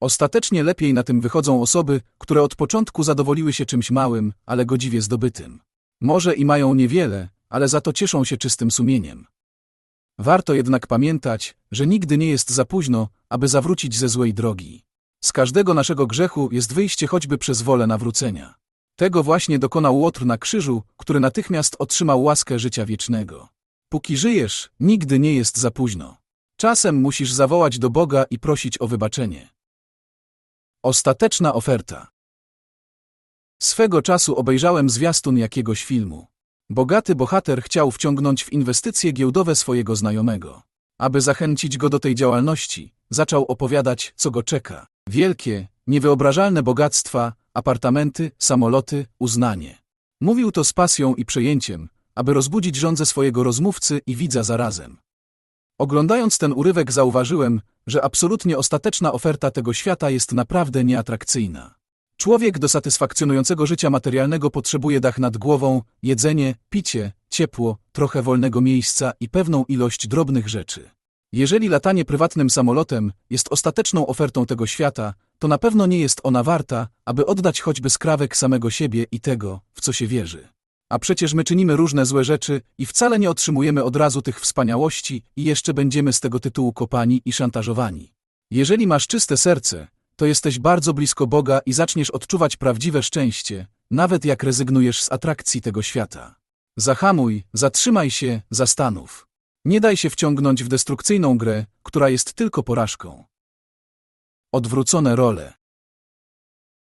Ostatecznie lepiej na tym wychodzą osoby, które od początku zadowoliły się czymś małym, ale godziwie zdobytym. Może i mają niewiele, ale za to cieszą się czystym sumieniem. Warto jednak pamiętać, że nigdy nie jest za późno, aby zawrócić ze złej drogi. Z każdego naszego grzechu jest wyjście choćby przez wolę nawrócenia. Tego właśnie dokonał Łotr na krzyżu, który natychmiast otrzymał łaskę życia wiecznego. Póki żyjesz, nigdy nie jest za późno. Czasem musisz zawołać do Boga i prosić o wybaczenie. Ostateczna oferta. Swego czasu obejrzałem zwiastun jakiegoś filmu. Bogaty bohater chciał wciągnąć w inwestycje giełdowe swojego znajomego. Aby zachęcić go do tej działalności, zaczął opowiadać, co go czeka. Wielkie, niewyobrażalne bogactwa, apartamenty, samoloty, uznanie. Mówił to z pasją i przejęciem, aby rozbudzić żądzę swojego rozmówcy i widza zarazem. Oglądając ten urywek zauważyłem, że absolutnie ostateczna oferta tego świata jest naprawdę nieatrakcyjna. Człowiek do satysfakcjonującego życia materialnego potrzebuje dach nad głową, jedzenie, picie, ciepło, trochę wolnego miejsca i pewną ilość drobnych rzeczy. Jeżeli latanie prywatnym samolotem jest ostateczną ofertą tego świata, to na pewno nie jest ona warta, aby oddać choćby skrawek samego siebie i tego, w co się wierzy. A przecież my czynimy różne złe rzeczy i wcale nie otrzymujemy od razu tych wspaniałości i jeszcze będziemy z tego tytułu kopani i szantażowani. Jeżeli masz czyste serce, to jesteś bardzo blisko Boga i zaczniesz odczuwać prawdziwe szczęście, nawet jak rezygnujesz z atrakcji tego świata. Zahamuj, zatrzymaj się, zastanów. Nie daj się wciągnąć w destrukcyjną grę, która jest tylko porażką. Odwrócone role.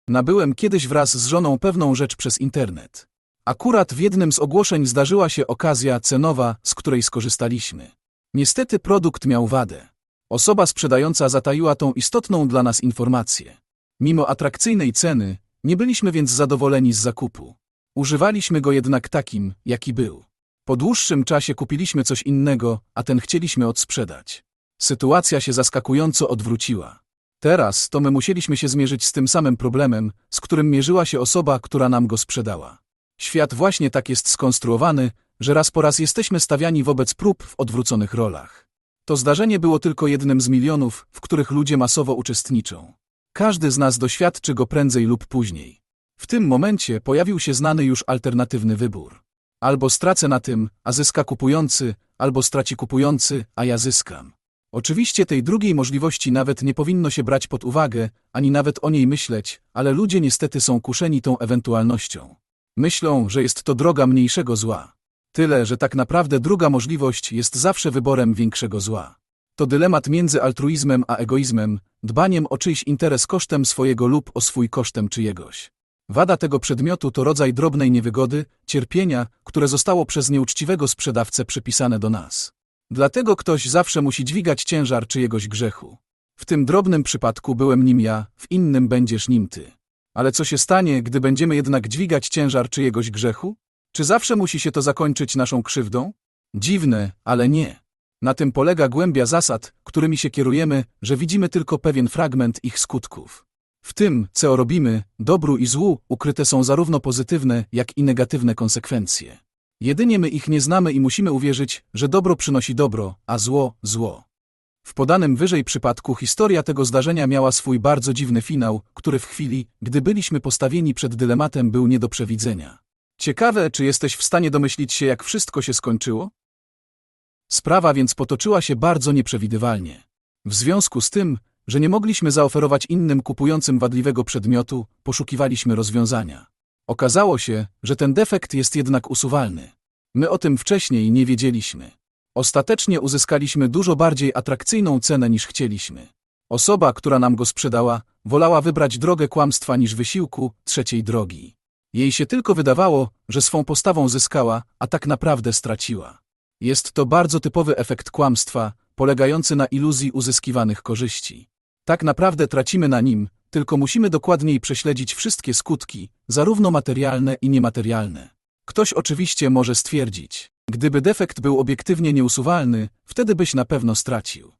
Nabyłem kiedyś wraz z żoną pewną rzecz przez internet. Akurat w jednym z ogłoszeń zdarzyła się okazja cenowa, z której skorzystaliśmy. Niestety produkt miał wadę. Osoba sprzedająca zataiła tą istotną dla nas informację. Mimo atrakcyjnej ceny, nie byliśmy więc zadowoleni z zakupu. Używaliśmy go jednak takim, jaki był. Po dłuższym czasie kupiliśmy coś innego, a ten chcieliśmy odsprzedać. Sytuacja się zaskakująco odwróciła. Teraz to my musieliśmy się zmierzyć z tym samym problemem, z którym mierzyła się osoba, która nam go sprzedała. Świat właśnie tak jest skonstruowany, że raz po raz jesteśmy stawiani wobec prób w odwróconych rolach. To zdarzenie było tylko jednym z milionów, w których ludzie masowo uczestniczą. Każdy z nas doświadczy go prędzej lub później. W tym momencie pojawił się znany już alternatywny wybór. Albo stracę na tym, a zyska kupujący, albo straci kupujący, a ja zyskam. Oczywiście tej drugiej możliwości nawet nie powinno się brać pod uwagę, ani nawet o niej myśleć, ale ludzie niestety są kuszeni tą ewentualnością. Myślą, że jest to droga mniejszego zła. Tyle, że tak naprawdę druga możliwość jest zawsze wyborem większego zła. To dylemat między altruizmem a egoizmem, dbaniem o czyjś interes kosztem swojego lub o swój kosztem czyjegoś. Wada tego przedmiotu to rodzaj drobnej niewygody, cierpienia, które zostało przez nieuczciwego sprzedawcę przypisane do nas. Dlatego ktoś zawsze musi dźwigać ciężar czyjegoś grzechu. W tym drobnym przypadku byłem nim ja, w innym będziesz nim ty. Ale co się stanie, gdy będziemy jednak dźwigać ciężar czyjegoś grzechu? Czy zawsze musi się to zakończyć naszą krzywdą? Dziwne, ale nie. Na tym polega głębia zasad, którymi się kierujemy, że widzimy tylko pewien fragment ich skutków. W tym, co robimy, dobru i złu, ukryte są zarówno pozytywne, jak i negatywne konsekwencje. Jedynie my ich nie znamy i musimy uwierzyć, że dobro przynosi dobro, a zło zło. W podanym wyżej przypadku historia tego zdarzenia miała swój bardzo dziwny finał, który w chwili, gdy byliśmy postawieni przed dylematem, był nie do przewidzenia. Ciekawe, czy jesteś w stanie domyślić się, jak wszystko się skończyło? Sprawa więc potoczyła się bardzo nieprzewidywalnie. W związku z tym, że nie mogliśmy zaoferować innym kupującym wadliwego przedmiotu, poszukiwaliśmy rozwiązania. Okazało się, że ten defekt jest jednak usuwalny. My o tym wcześniej nie wiedzieliśmy. Ostatecznie uzyskaliśmy dużo bardziej atrakcyjną cenę niż chcieliśmy. Osoba, która nam go sprzedała, wolała wybrać drogę kłamstwa niż wysiłku, trzeciej drogi. Jej się tylko wydawało, że swą postawą zyskała, a tak naprawdę straciła. Jest to bardzo typowy efekt kłamstwa, polegający na iluzji uzyskiwanych korzyści. Tak naprawdę tracimy na nim, tylko musimy dokładniej prześledzić wszystkie skutki, zarówno materialne i niematerialne. Ktoś oczywiście może stwierdzić, gdyby defekt był obiektywnie nieusuwalny, wtedy byś na pewno stracił.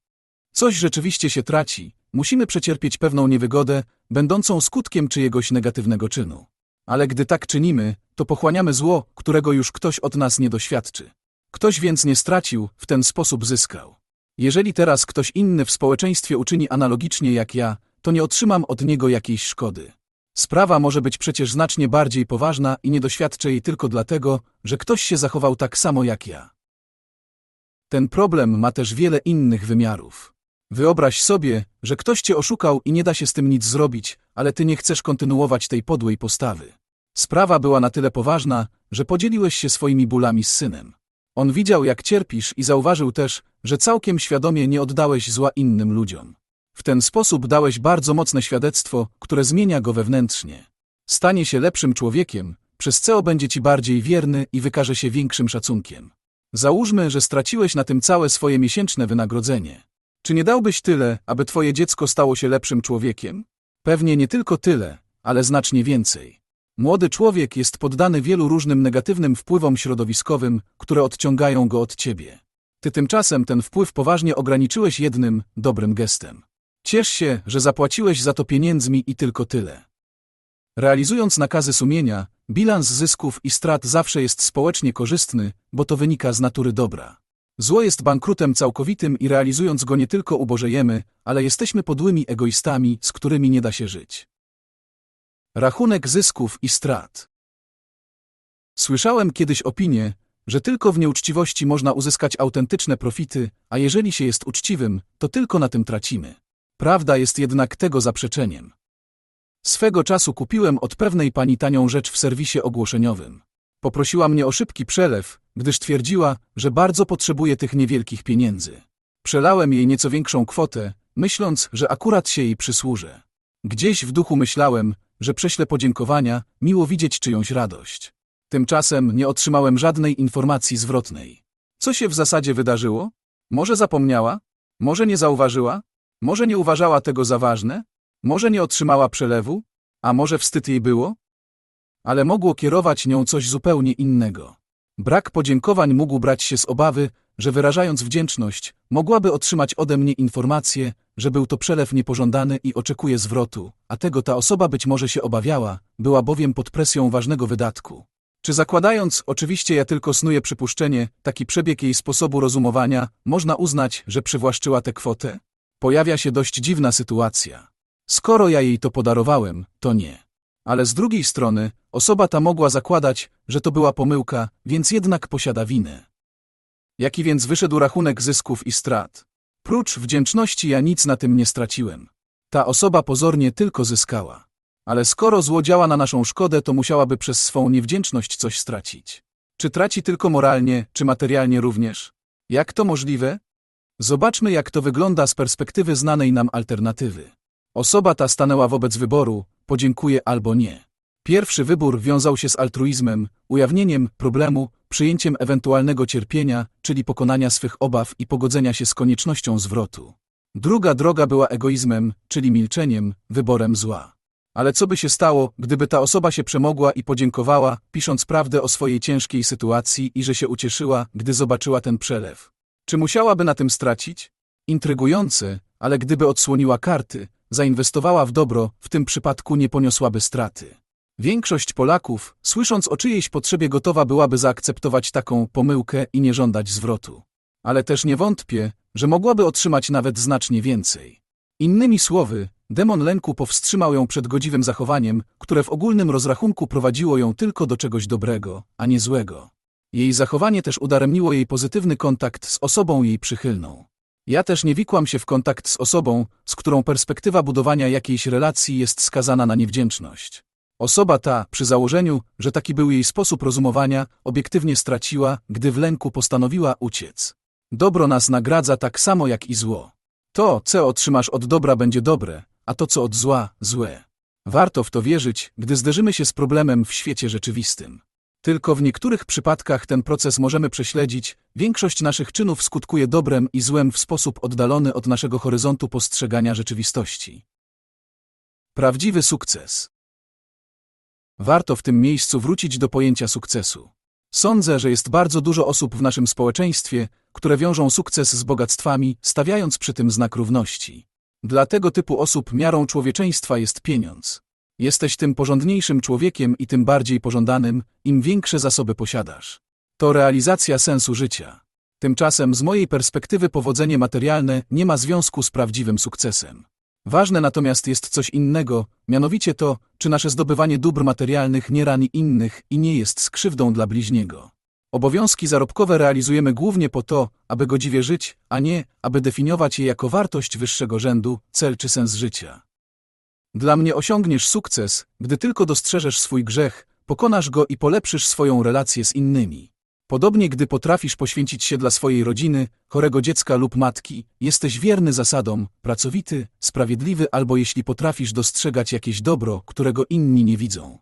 Coś rzeczywiście się traci, musimy przecierpieć pewną niewygodę, będącą skutkiem czyjegoś negatywnego czynu. Ale gdy tak czynimy, to pochłaniamy zło, którego już ktoś od nas nie doświadczy. Ktoś więc nie stracił, w ten sposób zyskał. Jeżeli teraz ktoś inny w społeczeństwie uczyni analogicznie jak ja, to nie otrzymam od niego jakiejś szkody. Sprawa może być przecież znacznie bardziej poważna i nie doświadczę jej tylko dlatego, że ktoś się zachował tak samo jak ja. Ten problem ma też wiele innych wymiarów. Wyobraź sobie, że ktoś cię oszukał i nie da się z tym nic zrobić, ale ty nie chcesz kontynuować tej podłej postawy. Sprawa była na tyle poważna, że podzieliłeś się swoimi bólami z synem. On widział, jak cierpisz i zauważył też, że całkiem świadomie nie oddałeś zła innym ludziom. W ten sposób dałeś bardzo mocne świadectwo, które zmienia go wewnętrznie. Stanie się lepszym człowiekiem, przez co będzie ci bardziej wierny i wykaże się większym szacunkiem. Załóżmy, że straciłeś na tym całe swoje miesięczne wynagrodzenie. Czy nie dałbyś tyle, aby twoje dziecko stało się lepszym człowiekiem? Pewnie nie tylko tyle, ale znacznie więcej. Młody człowiek jest poddany wielu różnym negatywnym wpływom środowiskowym, które odciągają go od ciebie. Ty tymczasem ten wpływ poważnie ograniczyłeś jednym, dobrym gestem. Ciesz się, że zapłaciłeś za to pieniędzmi i tylko tyle. Realizując nakazy sumienia, bilans zysków i strat zawsze jest społecznie korzystny, bo to wynika z natury dobra. Zło jest bankrutem całkowitym i realizując go nie tylko ubożejemy, ale jesteśmy podłymi egoistami, z którymi nie da się żyć. Rachunek zysków i strat. Słyszałem kiedyś opinię, że tylko w nieuczciwości można uzyskać autentyczne profity, a jeżeli się jest uczciwym, to tylko na tym tracimy. Prawda jest jednak tego zaprzeczeniem. Swego czasu kupiłem od pewnej pani tanią rzecz w serwisie ogłoszeniowym. Poprosiła mnie o szybki przelew, gdyż twierdziła, że bardzo potrzebuje tych niewielkich pieniędzy. Przelałem jej nieco większą kwotę, myśląc, że akurat się jej przysłużę. Gdzieś w duchu myślałem, że prześlę podziękowania, miło widzieć czyjąś radość. Tymczasem nie otrzymałem żadnej informacji zwrotnej. Co się w zasadzie wydarzyło? Może zapomniała? Może nie zauważyła? Może nie uważała tego za ważne? Może nie otrzymała przelewu? A może wstyd jej było? Ale mogło kierować nią coś zupełnie innego. Brak podziękowań mógł brać się z obawy, że wyrażając wdzięczność, mogłaby otrzymać ode mnie informację, że był to przelew niepożądany i oczekuje zwrotu, a tego ta osoba być może się obawiała, była bowiem pod presją ważnego wydatku. Czy zakładając, oczywiście ja tylko snuję przypuszczenie, taki przebieg jej sposobu rozumowania, można uznać, że przywłaszczyła tę kwotę? Pojawia się dość dziwna sytuacja. Skoro ja jej to podarowałem, to nie. Ale z drugiej strony, osoba ta mogła zakładać, że to była pomyłka, więc jednak posiada winę. Jaki więc wyszedł rachunek zysków i strat? Prócz wdzięczności ja nic na tym nie straciłem. Ta osoba pozornie tylko zyskała. Ale skoro zło działa na naszą szkodę, to musiałaby przez swą niewdzięczność coś stracić. Czy traci tylko moralnie, czy materialnie również? Jak to możliwe? Zobaczmy, jak to wygląda z perspektywy znanej nam alternatywy. Osoba ta stanęła wobec wyboru, podziękuję albo nie. Pierwszy wybór wiązał się z altruizmem, ujawnieniem problemu, przyjęciem ewentualnego cierpienia, czyli pokonania swych obaw i pogodzenia się z koniecznością zwrotu. Druga droga była egoizmem, czyli milczeniem, wyborem zła. Ale co by się stało, gdyby ta osoba się przemogła i podziękowała, pisząc prawdę o swojej ciężkiej sytuacji i że się ucieszyła, gdy zobaczyła ten przelew? Czy musiałaby na tym stracić? Intrygujące, ale gdyby odsłoniła karty, zainwestowała w dobro, w tym przypadku nie poniosłaby straty. Większość Polaków, słysząc o czyjejś potrzebie, gotowa byłaby zaakceptować taką pomyłkę i nie żądać zwrotu. Ale też nie wątpię, że mogłaby otrzymać nawet znacznie więcej. Innymi słowy, demon lęku powstrzymał ją przed godziwym zachowaniem, które w ogólnym rozrachunku prowadziło ją tylko do czegoś dobrego, a nie złego. Jej zachowanie też udaremniło jej pozytywny kontakt z osobą jej przychylną. Ja też nie wikłam się w kontakt z osobą, z którą perspektywa budowania jakiejś relacji jest skazana na niewdzięczność. Osoba ta, przy założeniu, że taki był jej sposób rozumowania, obiektywnie straciła, gdy w lęku postanowiła uciec. Dobro nas nagradza tak samo jak i zło. To, co otrzymasz od dobra, będzie dobre, a to, co od zła, złe. Warto w to wierzyć, gdy zderzymy się z problemem w świecie rzeczywistym. Tylko w niektórych przypadkach ten proces możemy prześledzić, większość naszych czynów skutkuje dobrem i złem w sposób oddalony od naszego horyzontu postrzegania rzeczywistości. Prawdziwy sukces. Warto w tym miejscu wrócić do pojęcia sukcesu. Sądzę, że jest bardzo dużo osób w naszym społeczeństwie, które wiążą sukces z bogactwami, stawiając przy tym znak równości. Dla tego typu osób miarą człowieczeństwa jest pieniądz. Jesteś tym porządniejszym człowiekiem i tym bardziej pożądanym, im większe zasoby posiadasz. To realizacja sensu życia. Tymczasem z mojej perspektywy powodzenie materialne nie ma związku z prawdziwym sukcesem. Ważne natomiast jest coś innego, mianowicie to, czy nasze zdobywanie dóbr materialnych nie rani innych i nie jest skrzywdą dla bliźniego. Obowiązki zarobkowe realizujemy głównie po to, aby godziwie żyć, a nie, aby definiować je jako wartość wyższego rzędu, cel czy sens życia. Dla mnie osiągniesz sukces, gdy tylko dostrzeżesz swój grzech, pokonasz go i polepszysz swoją relację z innymi. Podobnie gdy potrafisz poświęcić się dla swojej rodziny, chorego dziecka lub matki, jesteś wierny zasadom, pracowity, sprawiedliwy albo jeśli potrafisz dostrzegać jakieś dobro, którego inni nie widzą.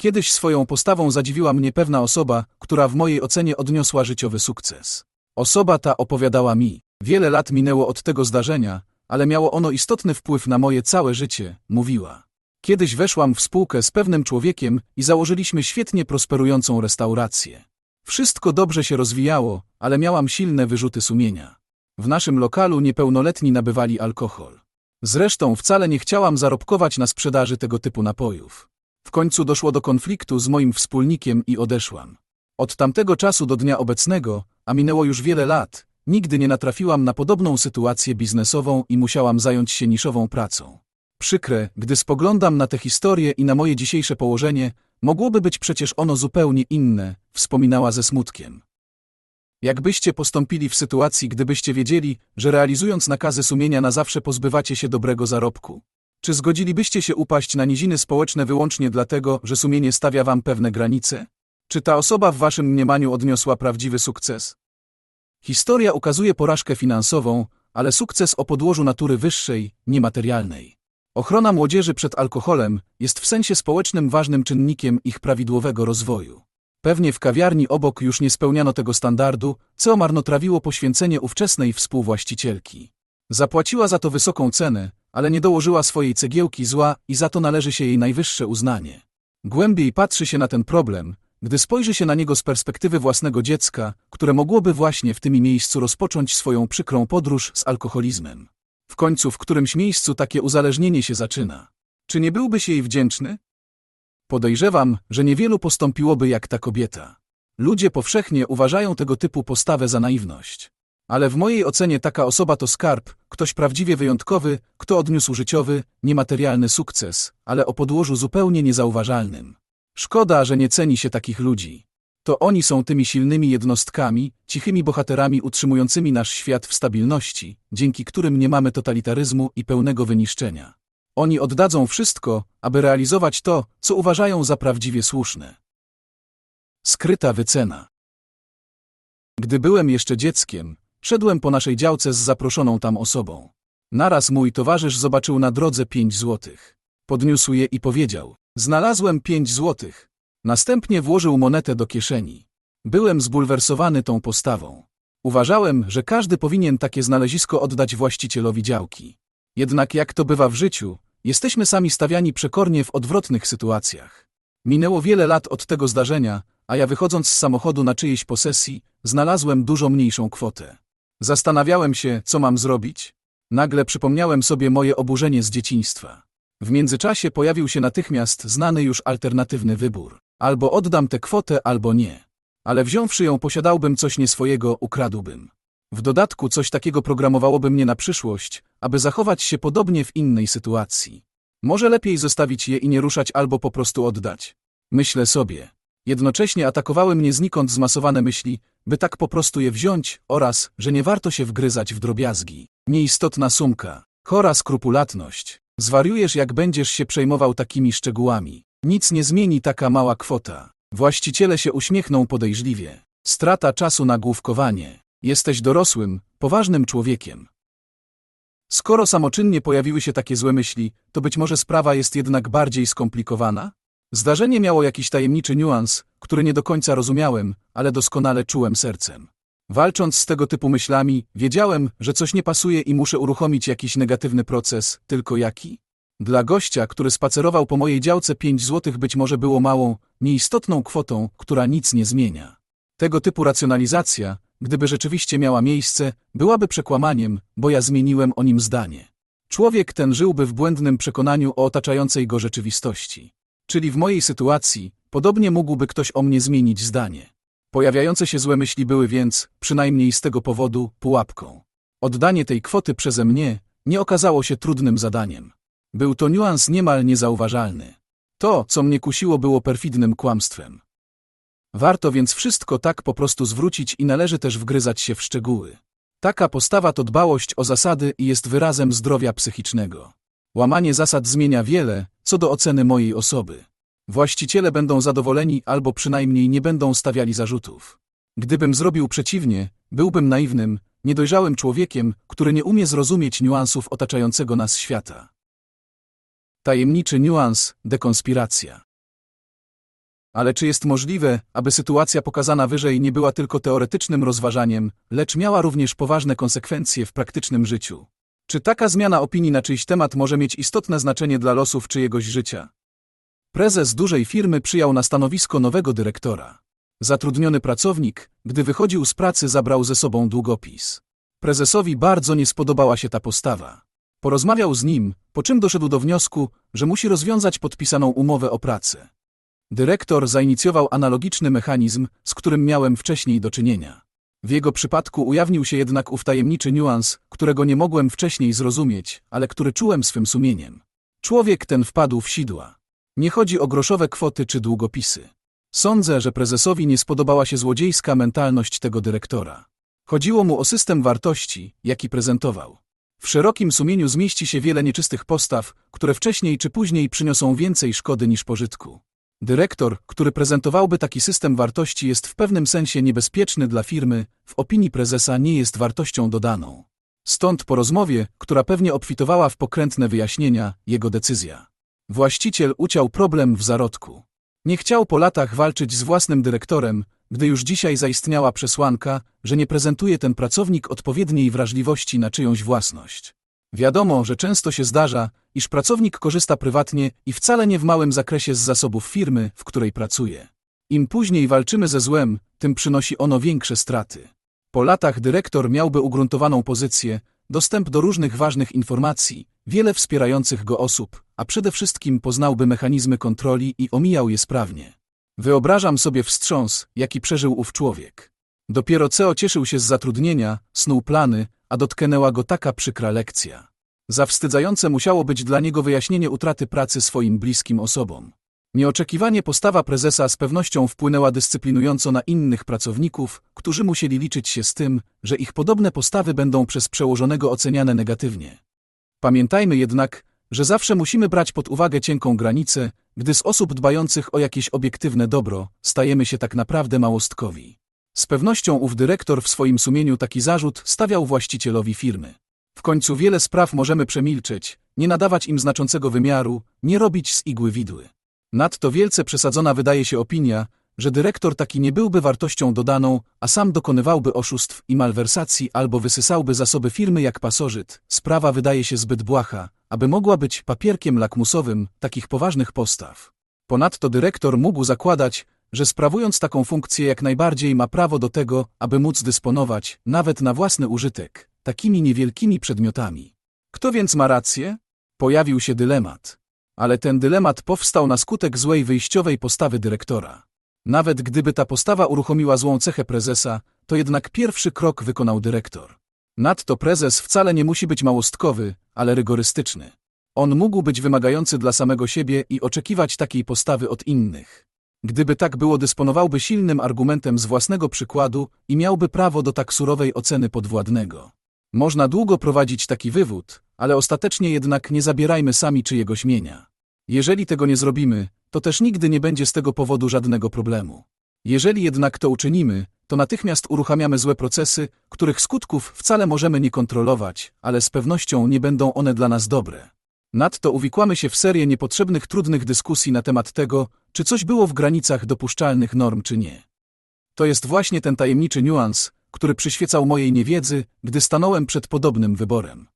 Kiedyś swoją postawą zadziwiła mnie pewna osoba, która w mojej ocenie odniosła życiowy sukces. Osoba ta opowiadała mi, wiele lat minęło od tego zdarzenia, ale miało ono istotny wpływ na moje całe życie, mówiła. Kiedyś weszłam w spółkę z pewnym człowiekiem i założyliśmy świetnie prosperującą restaurację. Wszystko dobrze się rozwijało, ale miałam silne wyrzuty sumienia. W naszym lokalu niepełnoletni nabywali alkohol. Zresztą wcale nie chciałam zarobkować na sprzedaży tego typu napojów. W końcu doszło do konfliktu z moim wspólnikiem i odeszłam. Od tamtego czasu do dnia obecnego, a minęło już wiele lat, nigdy nie natrafiłam na podobną sytuację biznesową i musiałam zająć się niszową pracą. Przykre, gdy spoglądam na tę historię i na moje dzisiejsze położenie, mogłoby być przecież ono zupełnie inne, wspominała ze smutkiem. Jakbyście postąpili w sytuacji, gdybyście wiedzieli, że realizując nakazy sumienia na zawsze pozbywacie się dobrego zarobku? Czy zgodzilibyście się upaść na niziny społeczne wyłącznie dlatego, że sumienie stawia wam pewne granice? Czy ta osoba w waszym mniemaniu odniosła prawdziwy sukces? Historia ukazuje porażkę finansową, ale sukces o podłożu natury wyższej, niematerialnej. Ochrona młodzieży przed alkoholem jest w sensie społecznym ważnym czynnikiem ich prawidłowego rozwoju. Pewnie w kawiarni obok już nie spełniano tego standardu, co marnotrawiło poświęcenie ówczesnej współwłaścicielki. Zapłaciła za to wysoką cenę, ale nie dołożyła swojej cegiełki zła i za to należy się jej najwyższe uznanie. Głębiej patrzy się na ten problem, gdy spojrzy się na niego z perspektywy własnego dziecka, które mogłoby właśnie w tym miejscu rozpocząć swoją przykrą podróż z alkoholizmem. W końcu w którymś miejscu takie uzależnienie się zaczyna. Czy nie byłbyś jej wdzięczny? Podejrzewam, że niewielu postąpiłoby jak ta kobieta. Ludzie powszechnie uważają tego typu postawę za naiwność. Ale w mojej ocenie taka osoba to skarb, ktoś prawdziwie wyjątkowy, kto odniósł życiowy, niematerialny sukces, ale o podłożu zupełnie niezauważalnym. Szkoda, że nie ceni się takich ludzi. To oni są tymi silnymi jednostkami, cichymi bohaterami utrzymującymi nasz świat w stabilności, dzięki którym nie mamy totalitaryzmu i pełnego wyniszczenia. Oni oddadzą wszystko, aby realizować to, co uważają za prawdziwie słuszne. Skryta wycena. Gdy byłem jeszcze dzieckiem, szedłem po naszej działce z zaproszoną tam osobą. Naraz mój towarzysz zobaczył na drodze pięć złotych. Podniósł je i powiedział: Znalazłem pięć złotych. Następnie włożył monetę do kieszeni. Byłem zbulwersowany tą postawą. Uważałem, że każdy powinien takie znalezisko oddać właścicielowi działki. Jednak jak to bywa w życiu, jesteśmy sami stawiani przekornie w odwrotnych sytuacjach. Minęło wiele lat od tego zdarzenia, a ja wychodząc z samochodu na czyjejś posesji, znalazłem dużo mniejszą kwotę. Zastanawiałem się, co mam zrobić. Nagle przypomniałem sobie moje oburzenie z dzieciństwa. W międzyczasie pojawił się natychmiast znany już alternatywny wybór. Albo oddam tę kwotę, albo nie. Ale wziąwszy ją posiadałbym coś nieswojego, ukradłbym. W dodatku coś takiego programowałoby mnie na przyszłość, aby zachować się podobnie w innej sytuacji. Może lepiej zostawić je i nie ruszać albo po prostu oddać. Myślę sobie. Jednocześnie atakowały mnie znikąd zmasowane myśli, by tak po prostu je wziąć oraz, że nie warto się wgryzać w drobiazgi. Nieistotna sumka. Chora skrupulatność. Zwariujesz jak będziesz się przejmował takimi szczegółami. Nic nie zmieni taka mała kwota. Właściciele się uśmiechną podejrzliwie. Strata czasu na główkowanie. Jesteś dorosłym, poważnym człowiekiem. Skoro samoczynnie pojawiły się takie złe myśli, to być może sprawa jest jednak bardziej skomplikowana? Zdarzenie miało jakiś tajemniczy niuans, który nie do końca rozumiałem, ale doskonale czułem sercem. Walcząc z tego typu myślami, wiedziałem, że coś nie pasuje i muszę uruchomić jakiś negatywny proces, tylko jaki? Dla gościa, który spacerował po mojej działce 5 złotych być może było małą, nieistotną kwotą, która nic nie zmienia. Tego typu racjonalizacja, gdyby rzeczywiście miała miejsce, byłaby przekłamaniem, bo ja zmieniłem o nim zdanie. Człowiek ten żyłby w błędnym przekonaniu o otaczającej go rzeczywistości. Czyli w mojej sytuacji, podobnie mógłby ktoś o mnie zmienić zdanie. Pojawiające się złe myśli były więc, przynajmniej z tego powodu, pułapką. Oddanie tej kwoty przeze mnie nie okazało się trudnym zadaniem. Był to niuans niemal niezauważalny. To, co mnie kusiło, było perfidnym kłamstwem. Warto więc wszystko tak po prostu zwrócić i należy też wgryzać się w szczegóły. Taka postawa to dbałość o zasady i jest wyrazem zdrowia psychicznego. Łamanie zasad zmienia wiele, co do oceny mojej osoby. Właściciele będą zadowoleni albo przynajmniej nie będą stawiali zarzutów. Gdybym zrobił przeciwnie, byłbym naiwnym, niedojrzałym człowiekiem, który nie umie zrozumieć niuansów otaczającego nas świata. Tajemniczy niuans, dekonspiracja. Ale czy jest możliwe, aby sytuacja pokazana wyżej nie była tylko teoretycznym rozważaniem, lecz miała również poważne konsekwencje w praktycznym życiu? Czy taka zmiana opinii na czyjś temat może mieć istotne znaczenie dla losów czyjegoś życia? Prezes dużej firmy przyjął na stanowisko nowego dyrektora. Zatrudniony pracownik, gdy wychodził z pracy, zabrał ze sobą długopis. Prezesowi bardzo nie spodobała się ta postawa. Porozmawiał z nim, po czym doszedł do wniosku, że musi rozwiązać podpisaną umowę o pracę. Dyrektor zainicjował analogiczny mechanizm, z którym miałem wcześniej do czynienia. W jego przypadku ujawnił się jednak ów tajemniczy niuans, którego nie mogłem wcześniej zrozumieć, ale który czułem swym sumieniem. Człowiek ten wpadł w sidła. Nie chodzi o groszowe kwoty czy długopisy. Sądzę, że prezesowi nie spodobała się złodziejska mentalność tego dyrektora. Chodziło mu o system wartości, jaki prezentował. W szerokim sumieniu zmieści się wiele nieczystych postaw, które wcześniej czy później przyniosą więcej szkody niż pożytku. Dyrektor, który prezentowałby taki system wartości jest w pewnym sensie niebezpieczny dla firmy, w opinii prezesa nie jest wartością dodaną. Stąd po rozmowie, która pewnie obfitowała w pokrętne wyjaśnienia, jego decyzja. Właściciel uciął problem w zarodku. Nie chciał po latach walczyć z własnym dyrektorem, gdy już dzisiaj zaistniała przesłanka, że nie prezentuje ten pracownik odpowiedniej wrażliwości na czyjąś własność. Wiadomo, że często się zdarza, iż pracownik korzysta prywatnie i wcale nie w małym zakresie z zasobów firmy, w której pracuje. Im później walczymy ze złem, tym przynosi ono większe straty. Po latach dyrektor miałby ugruntowaną pozycję, dostęp do różnych ważnych informacji, wiele wspierających go osób, a przede wszystkim poznałby mechanizmy kontroli i omijał je sprawnie. Wyobrażam sobie wstrząs, jaki przeżył ów człowiek. Dopiero co cieszył się z zatrudnienia, snuł plany, a dotknęła go taka przykra lekcja. Zawstydzające musiało być dla niego wyjaśnienie utraty pracy swoim bliskim osobom. Nieoczekiwanie postawa prezesa z pewnością wpłynęła dyscyplinująco na innych pracowników, którzy musieli liczyć się z tym, że ich podobne postawy będą przez przełożonego oceniane negatywnie. Pamiętajmy jednak, że zawsze musimy brać pod uwagę cienką granicę, gdy z osób dbających o jakieś obiektywne dobro stajemy się tak naprawdę małostkowi. Z pewnością ów dyrektor w swoim sumieniu taki zarzut stawiał właścicielowi firmy. W końcu wiele spraw możemy przemilczeć, nie nadawać im znaczącego wymiaru, nie robić z igły widły. Nadto wielce przesadzona wydaje się opinia, że dyrektor taki nie byłby wartością dodaną, a sam dokonywałby oszustw i malwersacji albo wysysałby zasoby firmy jak pasożyt. Sprawa wydaje się zbyt błaha, aby mogła być papierkiem lakmusowym takich poważnych postaw. Ponadto dyrektor mógł zakładać, że sprawując taką funkcję jak najbardziej ma prawo do tego, aby móc dysponować, nawet na własny użytek, takimi niewielkimi przedmiotami. Kto więc ma rację? Pojawił się dylemat. Ale ten dylemat powstał na skutek złej wyjściowej postawy dyrektora. Nawet gdyby ta postawa uruchomiła złą cechę prezesa, to jednak pierwszy krok wykonał dyrektor. Nadto prezes wcale nie musi być małostkowy, ale rygorystyczny. On mógł być wymagający dla samego siebie i oczekiwać takiej postawy od innych. Gdyby tak było, dysponowałby silnym argumentem z własnego przykładu i miałby prawo do tak surowej oceny podwładnego. Można długo prowadzić taki wywód, ale ostatecznie jednak nie zabierajmy sami czyjegoś mienia. Jeżeli tego nie zrobimy, to też nigdy nie będzie z tego powodu żadnego problemu. Jeżeli jednak to uczynimy, to natychmiast uruchamiamy złe procesy, których skutków wcale możemy nie kontrolować, ale z pewnością nie będą one dla nas dobre. Nadto uwikłamy się w serię niepotrzebnych trudnych dyskusji na temat tego, czy coś było w granicach dopuszczalnych norm czy nie. To jest właśnie ten tajemniczy niuans, który przyświecał mojej niewiedzy, gdy stanąłem przed podobnym wyborem.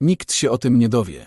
Nikt się o tym nie dowie.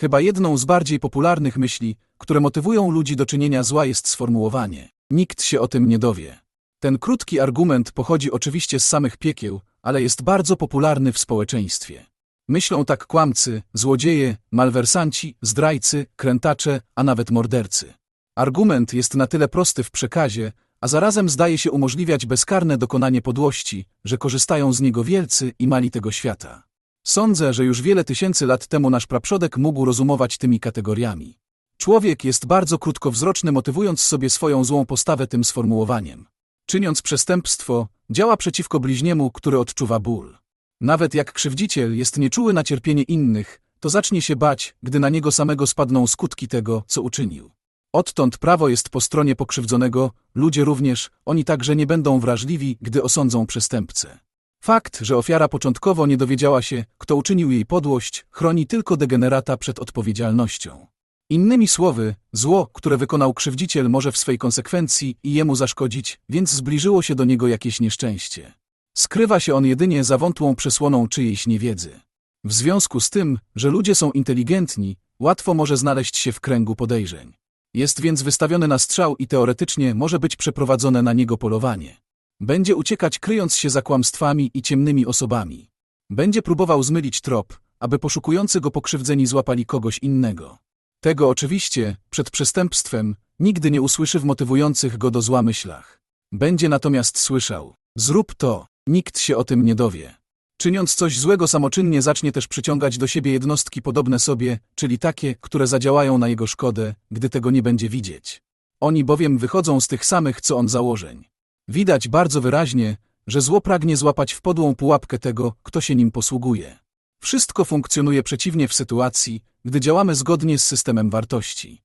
Chyba jedną z bardziej popularnych myśli, które motywują ludzi do czynienia zła jest sformułowanie nikt się o tym nie dowie. Ten krótki argument pochodzi oczywiście z samych piekieł, ale jest bardzo popularny w społeczeństwie. Myślą tak kłamcy, złodzieje, malwersanci, zdrajcy, krętacze, a nawet mordercy. Argument jest na tyle prosty w przekazie, a zarazem zdaje się umożliwiać bezkarne dokonanie podłości, że korzystają z niego wielcy i mali tego świata. Sądzę, że już wiele tysięcy lat temu nasz praprzodek mógł rozumować tymi kategoriami. Człowiek jest bardzo krótkowzroczny, motywując sobie swoją złą postawę tym sformułowaniem. Czyniąc przestępstwo, działa przeciwko bliźniemu, który odczuwa ból. Nawet jak krzywdziciel jest nieczuły na cierpienie innych, to zacznie się bać, gdy na niego samego spadną skutki tego, co uczynił. Odtąd prawo jest po stronie pokrzywdzonego, ludzie również, oni także nie będą wrażliwi, gdy osądzą przestępcę. Fakt, że ofiara początkowo nie dowiedziała się, kto uczynił jej podłość, chroni tylko degenerata przed odpowiedzialnością. Innymi słowy, zło, które wykonał krzywdziciel może w swej konsekwencji i jemu zaszkodzić, więc zbliżyło się do niego jakieś nieszczęście. Skrywa się on jedynie za wątłą przesłoną czyjejś niewiedzy. W związku z tym, że ludzie są inteligentni, łatwo może znaleźć się w kręgu podejrzeń. Jest więc wystawiony na strzał i teoretycznie może być przeprowadzone na niego polowanie. Będzie uciekać kryjąc się za kłamstwami i ciemnymi osobami. Będzie próbował zmylić trop, aby poszukujący go pokrzywdzeni złapali kogoś innego. Tego oczywiście, przed przestępstwem, nigdy nie usłyszy w motywujących go do zła myślach. Będzie natomiast słyszał, zrób to, nikt się o tym nie dowie. Czyniąc coś złego samoczynnie zacznie też przyciągać do siebie jednostki podobne sobie, czyli takie, które zadziałają na jego szkodę, gdy tego nie będzie widzieć. Oni bowiem wychodzą z tych samych co on założeń. Widać bardzo wyraźnie, że zło pragnie złapać w podłą pułapkę tego, kto się nim posługuje. Wszystko funkcjonuje przeciwnie w sytuacji, gdy działamy zgodnie z systemem wartości.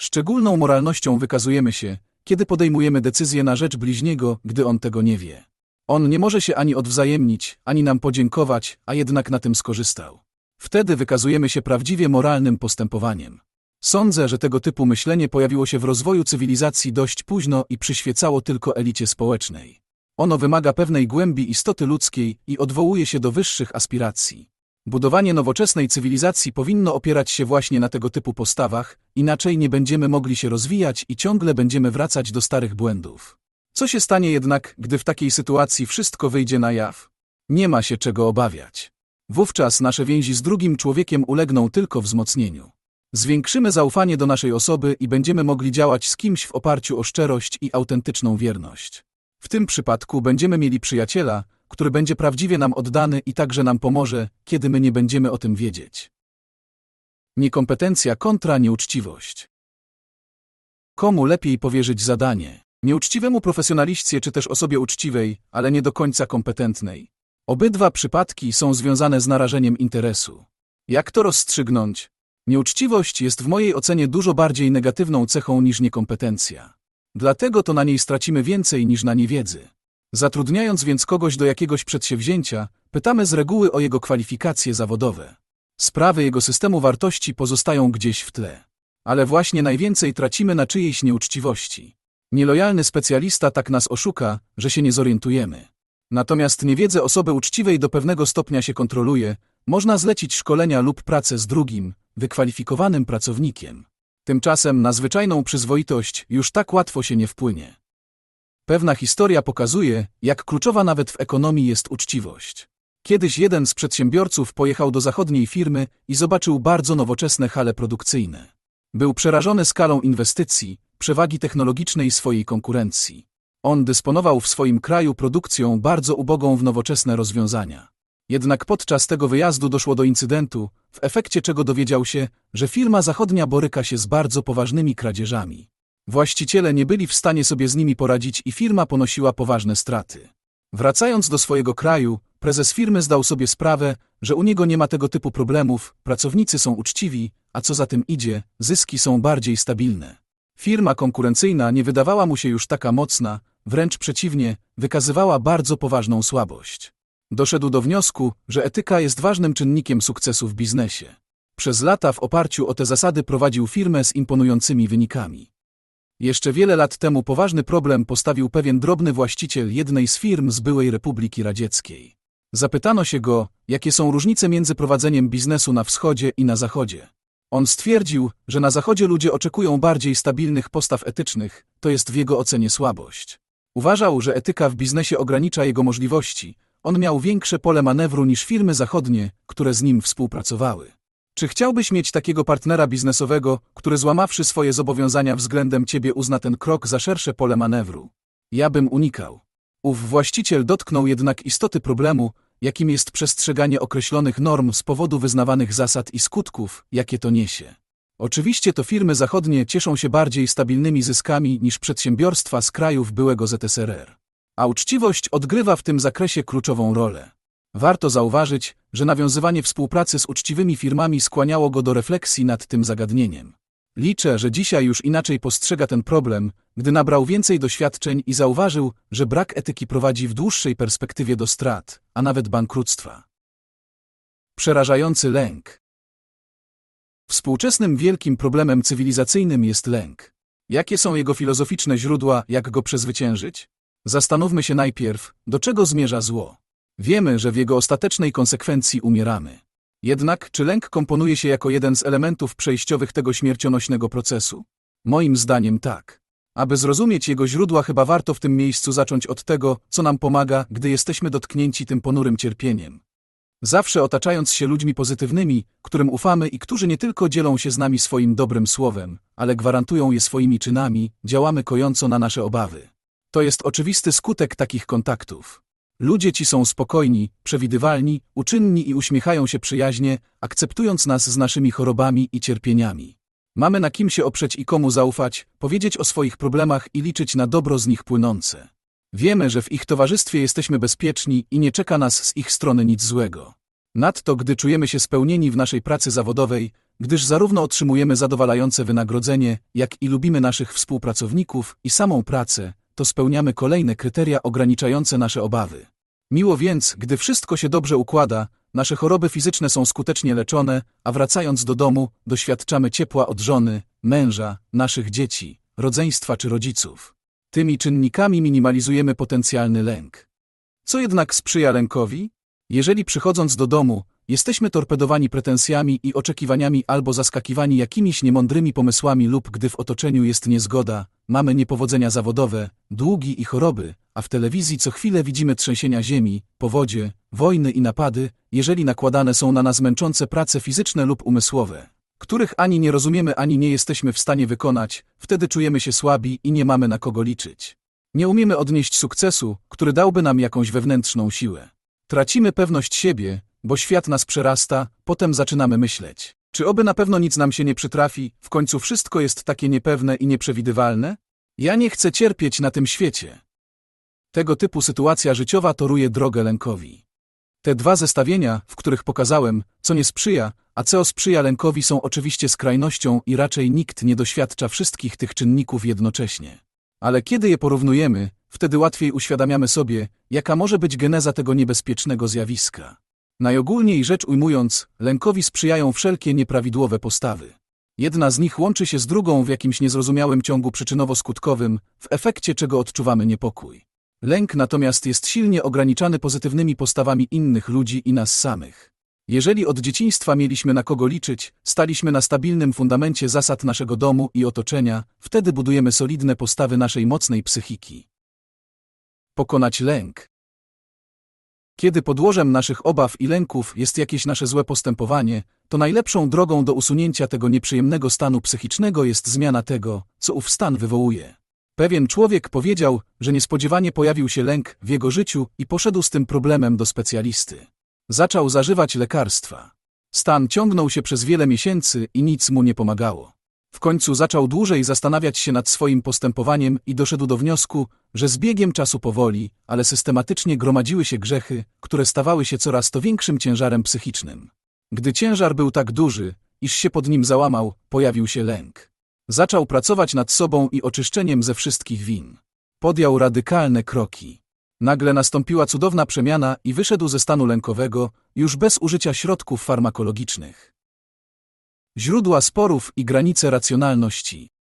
Szczególną moralnością wykazujemy się, kiedy podejmujemy decyzję na rzecz bliźniego, gdy on tego nie wie. On nie może się ani odwzajemnić, ani nam podziękować, a jednak na tym skorzystał. Wtedy wykazujemy się prawdziwie moralnym postępowaniem. Sądzę, że tego typu myślenie pojawiło się w rozwoju cywilizacji dość późno i przyświecało tylko elicie społecznej. Ono wymaga pewnej głębi istoty ludzkiej i odwołuje się do wyższych aspiracji. Budowanie nowoczesnej cywilizacji powinno opierać się właśnie na tego typu postawach, inaczej nie będziemy mogli się rozwijać i ciągle będziemy wracać do starych błędów. Co się stanie jednak, gdy w takiej sytuacji wszystko wyjdzie na jaw? Nie ma się czego obawiać. Wówczas nasze więzi z drugim człowiekiem ulegną tylko wzmocnieniu. Zwiększymy zaufanie do naszej osoby i będziemy mogli działać z kimś w oparciu o szczerość i autentyczną wierność. W tym przypadku będziemy mieli przyjaciela, który będzie prawdziwie nam oddany i także nam pomoże, kiedy my nie będziemy o tym wiedzieć. Niekompetencja kontra nieuczciwość. Komu lepiej powierzyć zadanie? Nieuczciwemu profesjonaliście czy też osobie uczciwej, ale nie do końca kompetentnej. Obydwa przypadki są związane z narażeniem interesu. Jak to rozstrzygnąć? Nieuczciwość jest w mojej ocenie dużo bardziej negatywną cechą niż niekompetencja. Dlatego to na niej stracimy więcej niż na niewiedzy. Zatrudniając więc kogoś do jakiegoś przedsięwzięcia, pytamy z reguły o jego kwalifikacje zawodowe. Sprawy jego systemu wartości pozostają gdzieś w tle. Ale właśnie najwięcej tracimy na czyjejś nieuczciwości. Nielojalny specjalista tak nas oszuka, że się nie zorientujemy. Natomiast niewiedzę osoby uczciwej do pewnego stopnia się kontroluje, można zlecić szkolenia lub pracę z drugim, wykwalifikowanym pracownikiem. Tymczasem na zwyczajną przyzwoitość już tak łatwo się nie wpłynie. Pewna historia pokazuje, jak kluczowa nawet w ekonomii jest uczciwość. Kiedyś jeden z przedsiębiorców pojechał do zachodniej firmy i zobaczył bardzo nowoczesne hale produkcyjne. Był przerażony skalą inwestycji, przewagi technologicznej swojej konkurencji. On dysponował w swoim kraju produkcją bardzo ubogą w nowoczesne rozwiązania. Jednak podczas tego wyjazdu doszło do incydentu, w efekcie czego dowiedział się, że firma zachodnia boryka się z bardzo poważnymi kradzieżami. Właściciele nie byli w stanie sobie z nimi poradzić i firma ponosiła poważne straty. Wracając do swojego kraju, prezes firmy zdał sobie sprawę, że u niego nie ma tego typu problemów, pracownicy są uczciwi, a co za tym idzie, zyski są bardziej stabilne. Firma konkurencyjna nie wydawała mu się już taka mocna, wręcz przeciwnie, wykazywała bardzo poważną słabość. Doszedł do wniosku, że etyka jest ważnym czynnikiem sukcesu w biznesie. Przez lata w oparciu o te zasady prowadził firmę z imponującymi wynikami. Jeszcze wiele lat temu poważny problem postawił pewien drobny właściciel jednej z firm z byłej Republiki Radzieckiej. Zapytano się go, jakie są różnice między prowadzeniem biznesu na wschodzie i na zachodzie. On stwierdził, że na zachodzie ludzie oczekują bardziej stabilnych postaw etycznych, to jest w jego ocenie słabość. Uważał, że etyka w biznesie ogranicza jego możliwości, on miał większe pole manewru niż firmy zachodnie, które z nim współpracowały. Czy chciałbyś mieć takiego partnera biznesowego, który złamawszy swoje zobowiązania względem ciebie uzna ten krok za szersze pole manewru? Ja bym unikał. Ów właściciel dotknął jednak istoty problemu, jakim jest przestrzeganie określonych norm z powodu wyznawanych zasad i skutków, jakie to niesie. Oczywiście to firmy zachodnie cieszą się bardziej stabilnymi zyskami niż przedsiębiorstwa z krajów byłego ZSRR. A uczciwość odgrywa w tym zakresie kluczową rolę. Warto zauważyć, że nawiązywanie współpracy z uczciwymi firmami skłaniało go do refleksji nad tym zagadnieniem. Liczę, że dzisiaj już inaczej postrzega ten problem, gdy nabrał więcej doświadczeń i zauważył, że brak etyki prowadzi w dłuższej perspektywie do strat, a nawet bankructwa. Przerażający lęk. Współczesnym wielkim problemem cywilizacyjnym jest lęk. Jakie są jego filozoficzne źródła, jak go przezwyciężyć? Zastanówmy się najpierw, do czego zmierza zło. Wiemy, że w jego ostatecznej konsekwencji umieramy. Jednak, czy lęk komponuje się jako jeden z elementów przejściowych tego śmiercionośnego procesu? Moim zdaniem tak. Aby zrozumieć jego źródła, chyba warto w tym miejscu zacząć od tego, co nam pomaga, gdy jesteśmy dotknięci tym ponurym cierpieniem. Zawsze otaczając się ludźmi pozytywnymi, którym ufamy i którzy nie tylko dzielą się z nami swoim dobrym słowem, ale gwarantują je swoimi czynami, działamy kojąco na nasze obawy. To jest oczywisty skutek takich kontaktów. Ludzie ci są spokojni, przewidywalni, uczynni i uśmiechają się przyjaźnie, akceptując nas z naszymi chorobami i cierpieniami. Mamy na kim się oprzeć i komu zaufać, powiedzieć o swoich problemach i liczyć na dobro z nich płynące. Wiemy, że w ich towarzystwie jesteśmy bezpieczni i nie czeka nas z ich strony nic złego. Nadto, gdy czujemy się spełnieni w naszej pracy zawodowej, gdyż zarówno otrzymujemy zadowalające wynagrodzenie, jak i lubimy naszych współpracowników i samą pracę, to spełniamy kolejne kryteria ograniczające nasze obawy. Miło więc, gdy wszystko się dobrze układa, nasze choroby fizyczne są skutecznie leczone, a wracając do domu, doświadczamy ciepła od żony, męża, naszych dzieci, rodzeństwa czy rodziców. Tymi czynnikami minimalizujemy potencjalny lęk. Co jednak sprzyja lękowi? Jeżeli przychodząc do domu, jesteśmy torpedowani pretensjami i oczekiwaniami albo zaskakiwani jakimiś niemądrymi pomysłami lub gdy w otoczeniu jest niezgoda, mamy niepowodzenia zawodowe, długi i choroby, a w telewizji co chwilę widzimy trzęsienia ziemi, powodzie, wojny i napady, jeżeli nakładane są na nas męczące prace fizyczne lub umysłowe, których ani nie rozumiemy, ani nie jesteśmy w stanie wykonać, wtedy czujemy się słabi i nie mamy na kogo liczyć. Nie umiemy odnieść sukcesu, który dałby nam jakąś wewnętrzną siłę. Tracimy pewność siebie, bo świat nas przerasta, potem zaczynamy myśleć. Czy oby na pewno nic nam się nie przytrafi, w końcu wszystko jest takie niepewne i nieprzewidywalne? Ja nie chcę cierpieć na tym świecie. Tego typu sytuacja życiowa toruje drogę lękowi. Te dwa zestawienia, w których pokazałem, co nie sprzyja, a co sprzyja lękowi są oczywiście skrajnością i raczej nikt nie doświadcza wszystkich tych czynników jednocześnie. Ale kiedy je porównujemy, wtedy łatwiej uświadamiamy sobie, jaka może być geneza tego niebezpiecznego zjawiska. Najogólniej rzecz ujmując, lękowi sprzyjają wszelkie nieprawidłowe postawy. Jedna z nich łączy się z drugą w jakimś niezrozumiałym ciągu przyczynowo-skutkowym, w efekcie czego odczuwamy niepokój. Lęk natomiast jest silnie ograniczany pozytywnymi postawami innych ludzi i nas samych. Jeżeli od dzieciństwa mieliśmy na kogo liczyć, staliśmy na stabilnym fundamencie zasad naszego domu i otoczenia, wtedy budujemy solidne postawy naszej mocnej psychiki. Pokonać lęk. Kiedy podłożem naszych obaw i lęków jest jakieś nasze złe postępowanie, to najlepszą drogą do usunięcia tego nieprzyjemnego stanu psychicznego jest zmiana tego, co ów stan wywołuje. Pewien człowiek powiedział, że niespodziewanie pojawił się lęk w jego życiu i poszedł z tym problemem do specjalisty. Zaczął zażywać lekarstwa. Stan ciągnął się przez wiele miesięcy i nic mu nie pomagało. W końcu zaczął dłużej zastanawiać się nad swoim postępowaniem i doszedł do wniosku, że z biegiem czasu powoli, ale systematycznie gromadziły się grzechy, które stawały się coraz to większym ciężarem psychicznym. Gdy ciężar był tak duży, iż się pod nim załamał, pojawił się lęk. Zaczął pracować nad sobą i oczyszczeniem ze wszystkich win. Podjął radykalne kroki. Nagle nastąpiła cudowna przemiana i wyszedł ze stanu lękowego, już bez użycia środków farmakologicznych. Źródła sporów i granice racjonalności.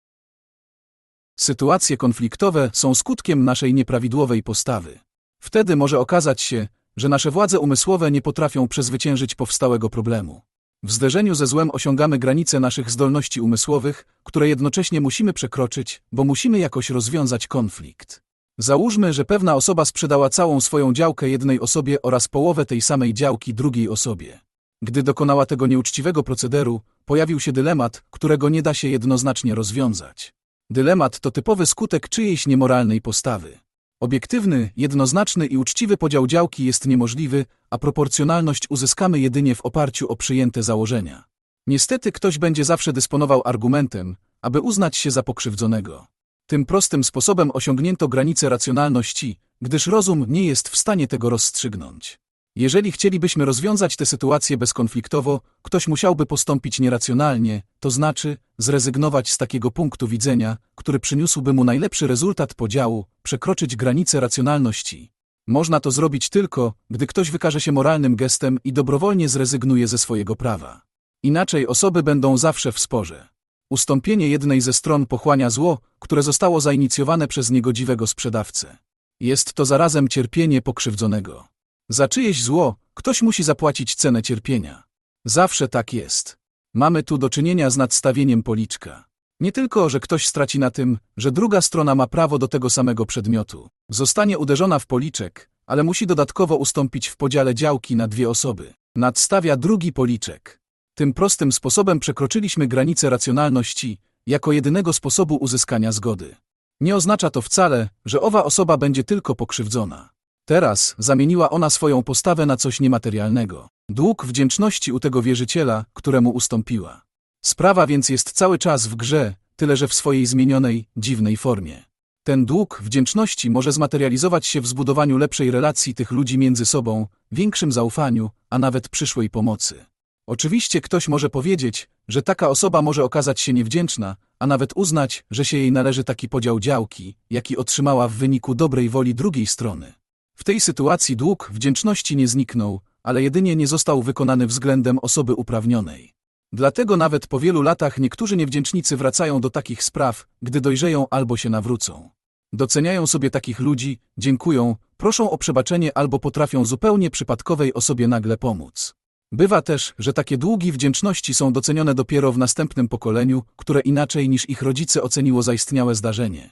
Sytuacje konfliktowe są skutkiem naszej nieprawidłowej postawy. Wtedy może okazać się, że nasze władze umysłowe nie potrafią przezwyciężyć powstałego problemu. W zderzeniu ze złem osiągamy granice naszych zdolności umysłowych, które jednocześnie musimy przekroczyć, bo musimy jakoś rozwiązać konflikt. Załóżmy, że pewna osoba sprzedała całą swoją działkę jednej osobie oraz połowę tej samej działki drugiej osobie. Gdy dokonała tego nieuczciwego procederu, pojawił się dylemat, którego nie da się jednoznacznie rozwiązać. Dylemat to typowy skutek czyjejś niemoralnej postawy. Obiektywny, jednoznaczny i uczciwy podział działki jest niemożliwy, a proporcjonalność uzyskamy jedynie w oparciu o przyjęte założenia. Niestety ktoś będzie zawsze dysponował argumentem, aby uznać się za pokrzywdzonego. Tym prostym sposobem osiągnięto granicę racjonalności, gdyż rozum nie jest w stanie tego rozstrzygnąć. Jeżeli chcielibyśmy rozwiązać tę sytuację bezkonfliktowo, ktoś musiałby postąpić nieracjonalnie, to znaczy zrezygnować z takiego punktu widzenia, który przyniósłby mu najlepszy rezultat podziału, przekroczyć granicę racjonalności. Można to zrobić tylko, gdy ktoś wykaże się moralnym gestem i dobrowolnie zrezygnuje ze swojego prawa. Inaczej osoby będą zawsze w sporze. Ustąpienie jednej ze stron pochłania zło, które zostało zainicjowane przez niegodziwego sprzedawcę. Jest to zarazem cierpienie pokrzywdzonego. Za czyjeś zło ktoś musi zapłacić cenę cierpienia. Zawsze tak jest. Mamy tu do czynienia z nadstawieniem policzka. Nie tylko, że ktoś straci na tym, że druga strona ma prawo do tego samego przedmiotu. Zostanie uderzona w policzek, ale musi dodatkowo ustąpić w podziale działki na dwie osoby. Nadstawia drugi policzek. Tym prostym sposobem przekroczyliśmy granicę racjonalności jako jedynego sposobu uzyskania zgody. Nie oznacza to wcale, że owa osoba będzie tylko pokrzywdzona. Teraz zamieniła ona swoją postawę na coś niematerialnego. Dług wdzięczności u tego wierzyciela, któremu ustąpiła. Sprawa więc jest cały czas w grze, tyle że w swojej zmienionej, dziwnej formie. Ten dług wdzięczności może zmaterializować się w zbudowaniu lepszej relacji tych ludzi między sobą, większym zaufaniu, a nawet przyszłej pomocy. Oczywiście ktoś może powiedzieć, że taka osoba może okazać się niewdzięczna, a nawet uznać, że się jej należy taki podział działki, jaki otrzymała w wyniku dobrej woli drugiej strony. W tej sytuacji dług wdzięczności nie zniknął, ale jedynie nie został wykonany względem osoby uprawnionej. Dlatego nawet po wielu latach niektórzy niewdzięcznicy wracają do takich spraw, gdy dojrzeją albo się nawrócą. Doceniają sobie takich ludzi, dziękują, proszą o przebaczenie albo potrafią zupełnie przypadkowej osobie nagle pomóc. Bywa też, że takie długi wdzięczności są docenione dopiero w następnym pokoleniu, które inaczej niż ich rodzice oceniło zaistniałe zdarzenie.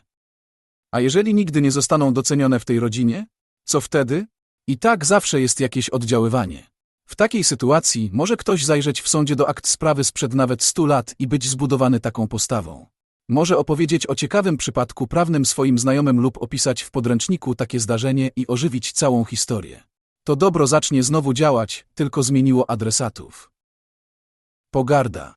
A jeżeli nigdy nie zostaną docenione w tej rodzinie? Co wtedy? I tak zawsze jest jakieś oddziaływanie. W takiej sytuacji może ktoś zajrzeć w sądzie do akt sprawy sprzed nawet stu lat i być zbudowany taką postawą. Może opowiedzieć o ciekawym przypadku prawnym swoim znajomym lub opisać w podręczniku takie zdarzenie i ożywić całą historię. To dobro zacznie znowu działać, tylko zmieniło adresatów. Pogarda.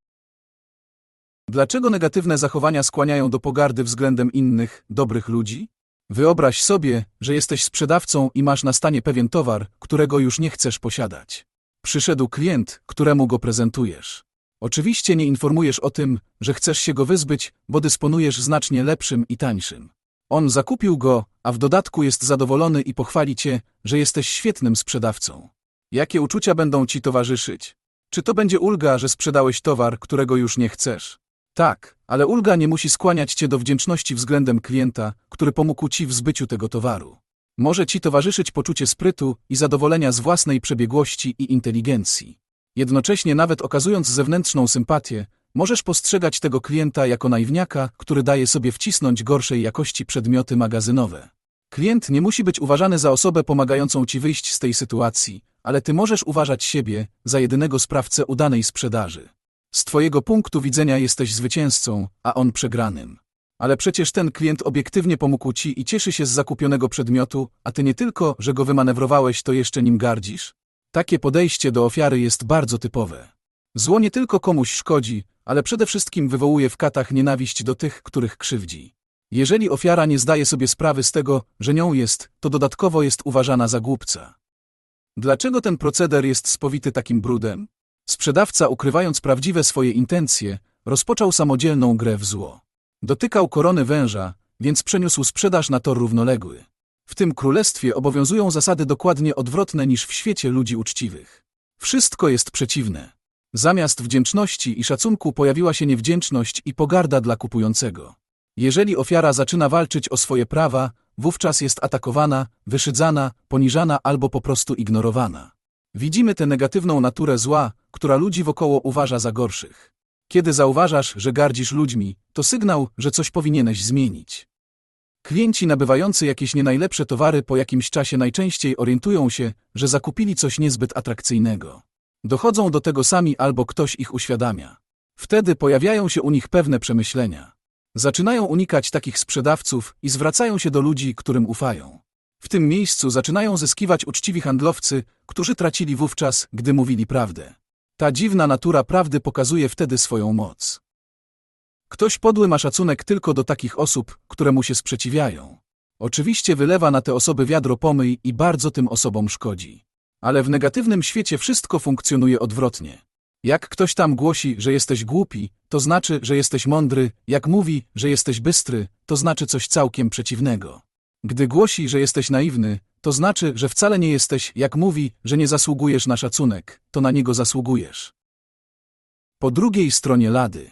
Dlaczego negatywne zachowania skłaniają do pogardy względem innych, dobrych ludzi? Wyobraź sobie, że jesteś sprzedawcą i masz na stanie pewien towar, którego już nie chcesz posiadać. Przyszedł klient, któremu go prezentujesz. Oczywiście nie informujesz o tym, że chcesz się go wyzbyć, bo dysponujesz znacznie lepszym i tańszym. On zakupił go, a w dodatku jest zadowolony i pochwali cię, że jesteś świetnym sprzedawcą. Jakie uczucia będą ci towarzyszyć? Czy to będzie ulga, że sprzedałeś towar, którego już nie chcesz? Tak, ale ulga nie musi skłaniać cię do wdzięczności względem klienta, który pomógł ci w zbyciu tego towaru. Może ci towarzyszyć poczucie sprytu i zadowolenia z własnej przebiegłości i inteligencji. Jednocześnie nawet okazując zewnętrzną sympatię, możesz postrzegać tego klienta jako naiwniaka, który daje sobie wcisnąć gorszej jakości przedmioty magazynowe. Klient nie musi być uważany za osobę pomagającą ci wyjść z tej sytuacji, ale ty możesz uważać siebie za jedynego sprawcę udanej sprzedaży. Z twojego punktu widzenia jesteś zwycięzcą, a on przegranym. Ale przecież ten klient obiektywnie pomógł ci i cieszy się z zakupionego przedmiotu, a ty nie tylko, że go wymanewrowałeś, to jeszcze nim gardzisz? Takie podejście do ofiary jest bardzo typowe. Zło nie tylko komuś szkodzi, ale przede wszystkim wywołuje w katach nienawiść do tych, których krzywdzi. Jeżeli ofiara nie zdaje sobie sprawy z tego, że nią jest, to dodatkowo jest uważana za głupca. Dlaczego ten proceder jest spowity takim brudem? Sprzedawca, ukrywając prawdziwe swoje intencje, rozpoczął samodzielną grę w zło. Dotykał korony węża, więc przeniósł sprzedaż na tor równoległy. W tym królestwie obowiązują zasady dokładnie odwrotne niż w świecie ludzi uczciwych. Wszystko jest przeciwne. Zamiast wdzięczności i szacunku pojawiła się niewdzięczność i pogarda dla kupującego. Jeżeli ofiara zaczyna walczyć o swoje prawa, wówczas jest atakowana, wyszydzana, poniżana albo po prostu ignorowana. Widzimy tę negatywną naturę zła, która ludzi wokoło uważa za gorszych. Kiedy zauważasz, że gardzisz ludźmi, to sygnał, że coś powinieneś zmienić. Klienci nabywający jakieś nie najlepsze towary po jakimś czasie najczęściej orientują się, że zakupili coś niezbyt atrakcyjnego. Dochodzą do tego sami albo ktoś ich uświadamia. Wtedy pojawiają się u nich pewne przemyślenia. Zaczynają unikać takich sprzedawców i zwracają się do ludzi, którym ufają. W tym miejscu zaczynają zyskiwać uczciwi handlowcy, którzy tracili wówczas, gdy mówili prawdę. Ta dziwna natura prawdy pokazuje wtedy swoją moc. Ktoś podły ma szacunek tylko do takich osób, które mu się sprzeciwiają. Oczywiście wylewa na te osoby wiadro pomyj i bardzo tym osobom szkodzi. Ale w negatywnym świecie wszystko funkcjonuje odwrotnie. Jak ktoś tam głosi, że jesteś głupi, to znaczy, że jesteś mądry, jak mówi, że jesteś bystry, to znaczy coś całkiem przeciwnego. Gdy głosi, że jesteś naiwny, to znaczy, że wcale nie jesteś, jak mówi, że nie zasługujesz na szacunek, to na niego zasługujesz. Po drugiej stronie lady.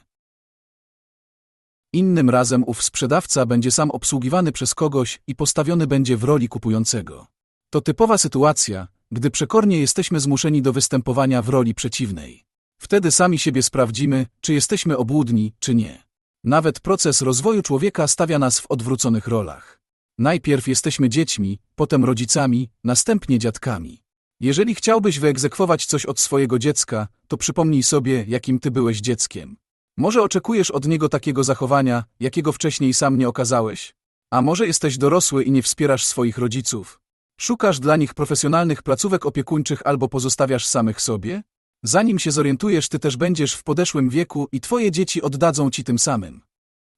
Innym razem ów sprzedawca będzie sam obsługiwany przez kogoś i postawiony będzie w roli kupującego. To typowa sytuacja, gdy przekornie jesteśmy zmuszeni do występowania w roli przeciwnej. Wtedy sami siebie sprawdzimy, czy jesteśmy obłudni, czy nie. Nawet proces rozwoju człowieka stawia nas w odwróconych rolach. Najpierw jesteśmy dziećmi, potem rodzicami, następnie dziadkami. Jeżeli chciałbyś wyegzekwować coś od swojego dziecka, to przypomnij sobie, jakim ty byłeś dzieckiem. Może oczekujesz od niego takiego zachowania, jakiego wcześniej sam nie okazałeś? A może jesteś dorosły i nie wspierasz swoich rodziców? Szukasz dla nich profesjonalnych placówek opiekuńczych albo pozostawiasz samych sobie? Zanim się zorientujesz, ty też będziesz w podeszłym wieku i twoje dzieci oddadzą ci tym samym.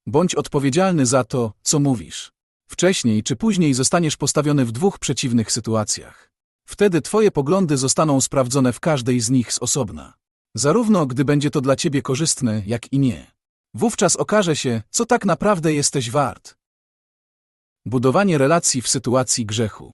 Bądź odpowiedzialny za to, co mówisz. Wcześniej czy później zostaniesz postawiony w dwóch przeciwnych sytuacjach. Wtedy twoje poglądy zostaną sprawdzone w każdej z nich z osobna. Zarówno gdy będzie to dla ciebie korzystne, jak i nie. Wówczas okaże się, co tak naprawdę jesteś wart. Budowanie relacji w sytuacji grzechu.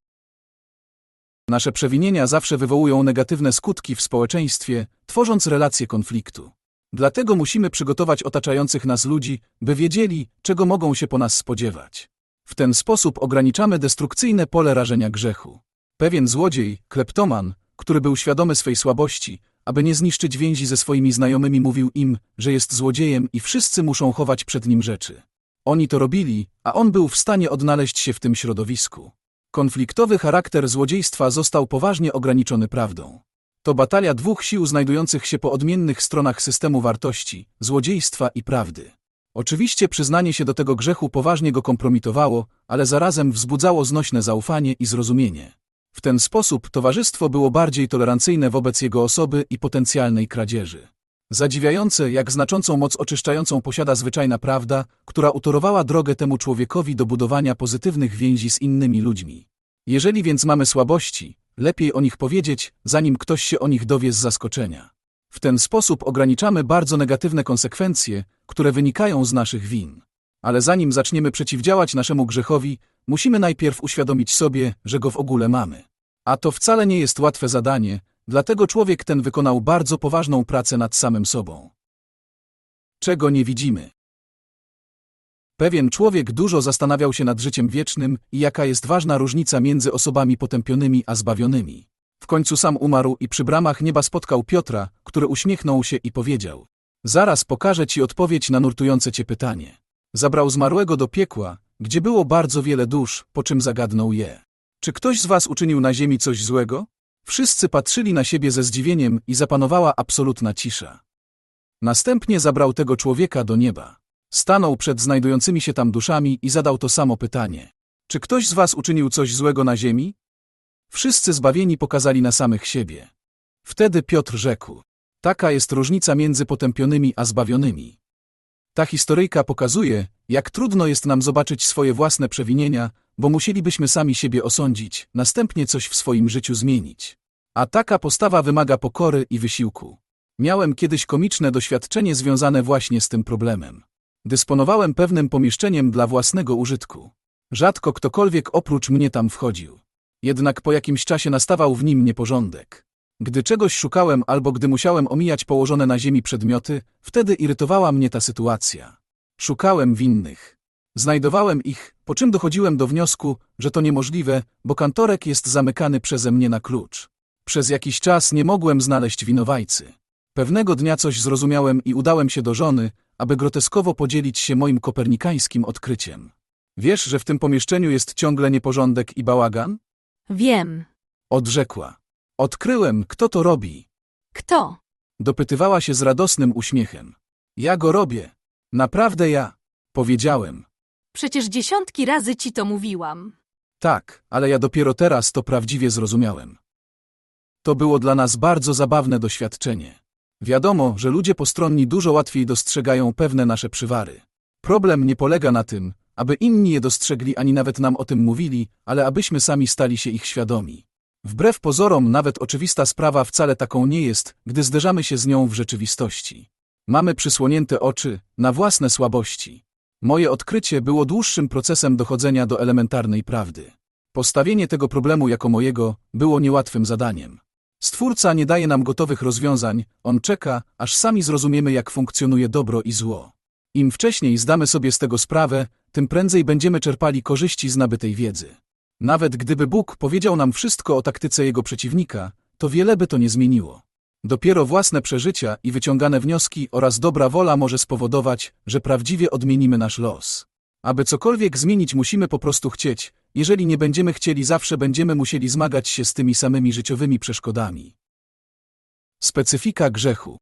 Nasze przewinienia zawsze wywołują negatywne skutki w społeczeństwie, tworząc relacje konfliktu. Dlatego musimy przygotować otaczających nas ludzi, by wiedzieli, czego mogą się po nas spodziewać. W ten sposób ograniczamy destrukcyjne pole rażenia grzechu. Pewien złodziej, kleptoman, który był świadomy swej słabości, aby nie zniszczyć więzi ze swoimi znajomymi, mówił im, że jest złodziejem i wszyscy muszą chować przed nim rzeczy. Oni to robili, a on był w stanie odnaleźć się w tym środowisku. Konfliktowy charakter złodziejstwa został poważnie ograniczony prawdą. To batalia dwóch sił znajdujących się po odmiennych stronach systemu wartości, złodziejstwa i prawdy. Oczywiście przyznanie się do tego grzechu poważnie go kompromitowało, ale zarazem wzbudzało znośne zaufanie i zrozumienie. W ten sposób towarzystwo było bardziej tolerancyjne wobec jego osoby i potencjalnej kradzieży. Zadziwiające, jak znaczącą moc oczyszczającą posiada zwyczajna prawda, która utorowała drogę temu człowiekowi do budowania pozytywnych więzi z innymi ludźmi. Jeżeli więc mamy słabości, lepiej o nich powiedzieć, zanim ktoś się o nich dowie z zaskoczenia. W ten sposób ograniczamy bardzo negatywne konsekwencje, które wynikają z naszych win. Ale zanim zaczniemy przeciwdziałać naszemu grzechowi, musimy najpierw uświadomić sobie, że go w ogóle mamy. A to wcale nie jest łatwe zadanie, dlatego człowiek ten wykonał bardzo poważną pracę nad samym sobą. Czego nie widzimy? Pewien człowiek dużo zastanawiał się nad życiem wiecznym i jaka jest ważna różnica między osobami potępionymi a zbawionymi. W końcu sam umarł i przy bramach nieba spotkał Piotra, który uśmiechnął się i powiedział: Zaraz pokażę ci odpowiedź na nurtujące cię pytanie. Zabrał zmarłego do piekła, gdzie było bardzo wiele dusz, po czym zagadnął je. Czy ktoś z was uczynił na ziemi coś złego? Wszyscy patrzyli na siebie ze zdziwieniem i zapanowała absolutna cisza. Następnie zabrał tego człowieka do nieba. Stanął przed znajdującymi się tam duszami i zadał to samo pytanie. Czy ktoś z was uczynił coś złego na ziemi? Wszyscy zbawieni pokazali na samych siebie. Wtedy Piotr rzekł. Taka jest różnica między potępionymi a zbawionymi. Ta historyjka pokazuje, jak trudno jest nam zobaczyć swoje własne przewinienia, bo musielibyśmy sami siebie osądzić, następnie coś w swoim życiu zmienić. A taka postawa wymaga pokory i wysiłku. Miałem kiedyś komiczne doświadczenie związane właśnie z tym problemem. Dysponowałem pewnym pomieszczeniem dla własnego użytku. Rzadko ktokolwiek oprócz mnie tam wchodził. Jednak po jakimś czasie nastawał w nim nieporządek. Gdy czegoś szukałem albo gdy musiałem omijać położone na ziemi przedmioty, wtedy irytowała mnie ta sytuacja. Szukałem winnych. Znajdowałem ich, po czym dochodziłem do wniosku, że to niemożliwe, bo kantorek jest zamykany przeze mnie na klucz. Przez jakiś czas nie mogłem znaleźć winowajcy. Pewnego dnia coś zrozumiałem i udałem się do żony, aby groteskowo podzielić się moim kopernikańskim odkryciem. Wiesz, że w tym pomieszczeniu jest ciągle nieporządek i bałagan? Wiem. Odrzekła. Odkryłem, kto to robi. Kto? Dopytywała się z radosnym uśmiechem. Ja go robię. Naprawdę ja. Powiedziałem. Przecież dziesiątki razy ci to mówiłam. Tak, ale ja dopiero teraz to prawdziwie zrozumiałem. To było dla nas bardzo zabawne doświadczenie. Wiadomo, że ludzie postronni dużo łatwiej dostrzegają pewne nasze przywary. Problem nie polega na tym, aby inni je dostrzegli ani nawet nam o tym mówili, ale abyśmy sami stali się ich świadomi. Wbrew pozorom nawet oczywista sprawa wcale taką nie jest, gdy zderzamy się z nią w rzeczywistości. Mamy przysłonięte oczy na własne słabości. Moje odkrycie było dłuższym procesem dochodzenia do elementarnej prawdy. Postawienie tego problemu jako mojego było niełatwym zadaniem. Stwórca nie daje nam gotowych rozwiązań, on czeka, aż sami zrozumiemy, jak funkcjonuje dobro i zło. Im wcześniej zdamy sobie z tego sprawę, tym prędzej będziemy czerpali korzyści z nabytej wiedzy. Nawet gdyby Bóg powiedział nam wszystko o taktyce jego przeciwnika, to wiele by to nie zmieniło. Dopiero własne przeżycia i wyciągane wnioski oraz dobra wola może spowodować, że prawdziwie odmienimy nasz los. Aby cokolwiek zmienić, musimy po prostu chcieć. Jeżeli nie będziemy chcieli, zawsze będziemy musieli zmagać się z tymi samymi życiowymi przeszkodami. Specyfika grzechu.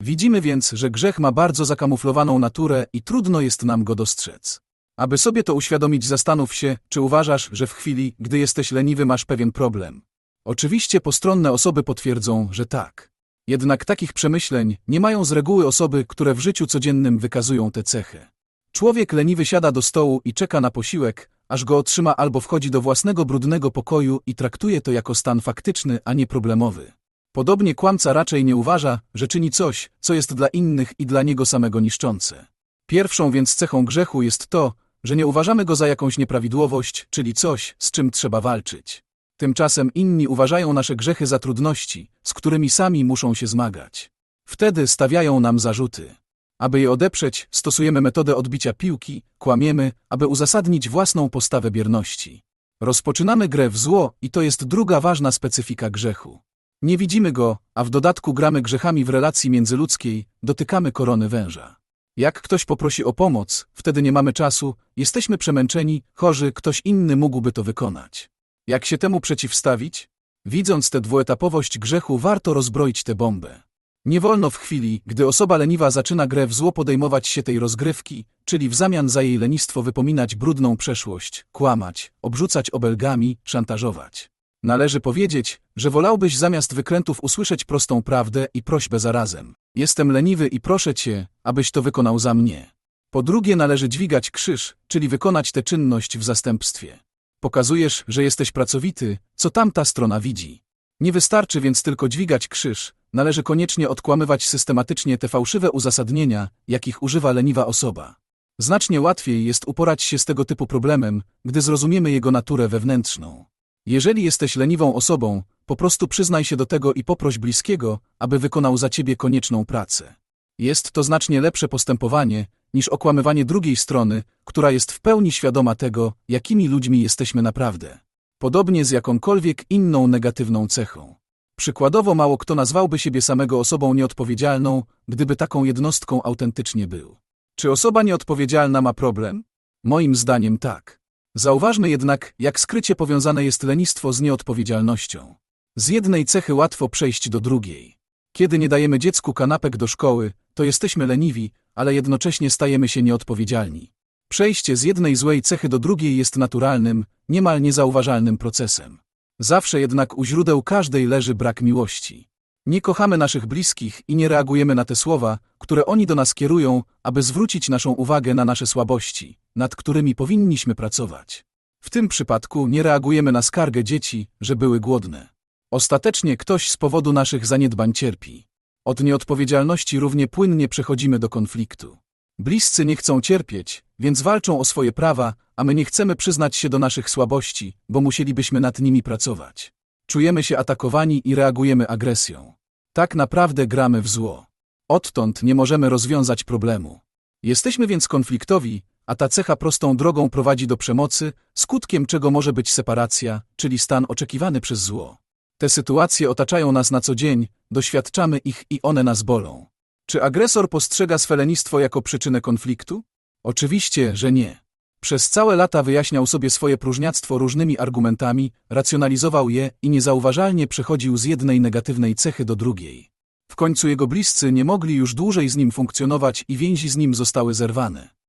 Widzimy więc, że grzech ma bardzo zakamuflowaną naturę i trudno jest nam go dostrzec. Aby sobie to uświadomić, zastanów się, czy uważasz, że w chwili, gdy jesteś leniwy, masz pewien problem. Oczywiście postronne osoby potwierdzą, że tak. Jednak takich przemyśleń nie mają z reguły osoby, które w życiu codziennym wykazują te cechy. Człowiek leniwy siada do stołu i czeka na posiłek, aż go otrzyma albo wchodzi do własnego brudnego pokoju i traktuje to jako stan faktyczny, a nie problemowy. Podobnie kłamca raczej nie uważa, że czyni coś, co jest dla innych i dla niego samego niszczące. Pierwszą więc cechą grzechu jest to, że nie uważamy go za jakąś nieprawidłowość, czyli coś, z czym trzeba walczyć. Tymczasem inni uważają nasze grzechy za trudności, z którymi sami muszą się zmagać. Wtedy stawiają nam zarzuty. Aby je odeprzeć, stosujemy metodę odbicia piłki, kłamiemy, aby uzasadnić własną postawę bierności. Rozpoczynamy grę w zło i to jest druga ważna specyfika grzechu. Nie widzimy go, a w dodatku gramy grzechami w relacji międzyludzkiej, dotykamy korony węża. Jak ktoś poprosi o pomoc, wtedy nie mamy czasu, jesteśmy przemęczeni, chorzy, ktoś inny mógłby to wykonać. Jak się temu przeciwstawić? Widząc tę dwuetapowość grzechu, warto rozbroić tę bombę. Nie wolno w chwili, gdy osoba leniwa zaczyna grę w zło podejmować się tej rozgrywki, czyli w zamian za jej lenistwo wypominać brudną przeszłość, kłamać, obrzucać obelgami, szantażować. Należy powiedzieć, że wolałbyś zamiast wykrętów usłyszeć prostą prawdę i prośbę zarazem. Jestem leniwy i proszę cię, abyś to wykonał za mnie. Po drugie należy dźwigać krzyż, czyli wykonać tę czynność w zastępstwie. Pokazujesz, że jesteś pracowity, co tamta strona widzi. Nie wystarczy więc tylko dźwigać krzyż, należy koniecznie odkłamywać systematycznie te fałszywe uzasadnienia, jakich używa leniwa osoba. Znacznie łatwiej jest uporać się z tego typu problemem, gdy zrozumiemy jego naturę wewnętrzną. Jeżeli jesteś leniwą osobą, po prostu przyznaj się do tego i poproś bliskiego, aby wykonał za ciebie konieczną pracę. Jest to znacznie lepsze postępowanie, niż okłamywanie drugiej strony, która jest w pełni świadoma tego, jakimi ludźmi jesteśmy naprawdę. Podobnie z jakąkolwiek inną negatywną cechą. Przykładowo mało kto nazwałby siebie samego osobą nieodpowiedzialną, gdyby taką jednostką autentycznie był. Czy osoba nieodpowiedzialna ma problem? Moim zdaniem tak. Zauważmy jednak, jak skrycie powiązane jest lenistwo z nieodpowiedzialnością. Z jednej cechy łatwo przejść do drugiej. Kiedy nie dajemy dziecku kanapek do szkoły, to jesteśmy leniwi, ale jednocześnie stajemy się nieodpowiedzialni. Przejście z jednej złej cechy do drugiej jest naturalnym, niemal niezauważalnym procesem. Zawsze jednak u źródeł każdej leży brak miłości. Nie kochamy naszych bliskich i nie reagujemy na te słowa, które oni do nas kierują, aby zwrócić naszą uwagę na nasze słabości, nad którymi powinniśmy pracować. W tym przypadku nie reagujemy na skargę dzieci, że były głodne. Ostatecznie ktoś z powodu naszych zaniedbań cierpi. Od nieodpowiedzialności równie płynnie przechodzimy do konfliktu. Bliscy nie chcą cierpieć, więc walczą o swoje prawa, a my nie chcemy przyznać się do naszych słabości, bo musielibyśmy nad nimi pracować. Czujemy się atakowani i reagujemy agresją. Tak naprawdę gramy w zło. Odtąd nie możemy rozwiązać problemu. Jesteśmy więc konfliktowi, a ta cecha prostą drogą prowadzi do przemocy, skutkiem czego może być separacja, czyli stan oczekiwany przez zło. Te sytuacje otaczają nas na co dzień, doświadczamy ich i one nas bolą. Czy agresor postrzega swe lenistwo jako przyczynę konfliktu? Oczywiście, że nie. Przez całe lata wyjaśniał sobie swoje próżniactwo różnymi argumentami, racjonalizował je i niezauważalnie przechodził z jednej negatywnej cechy do drugiej. W końcu jego bliscy nie mogli już dłużej z nim funkcjonować i więzi z nim zostały zerwane.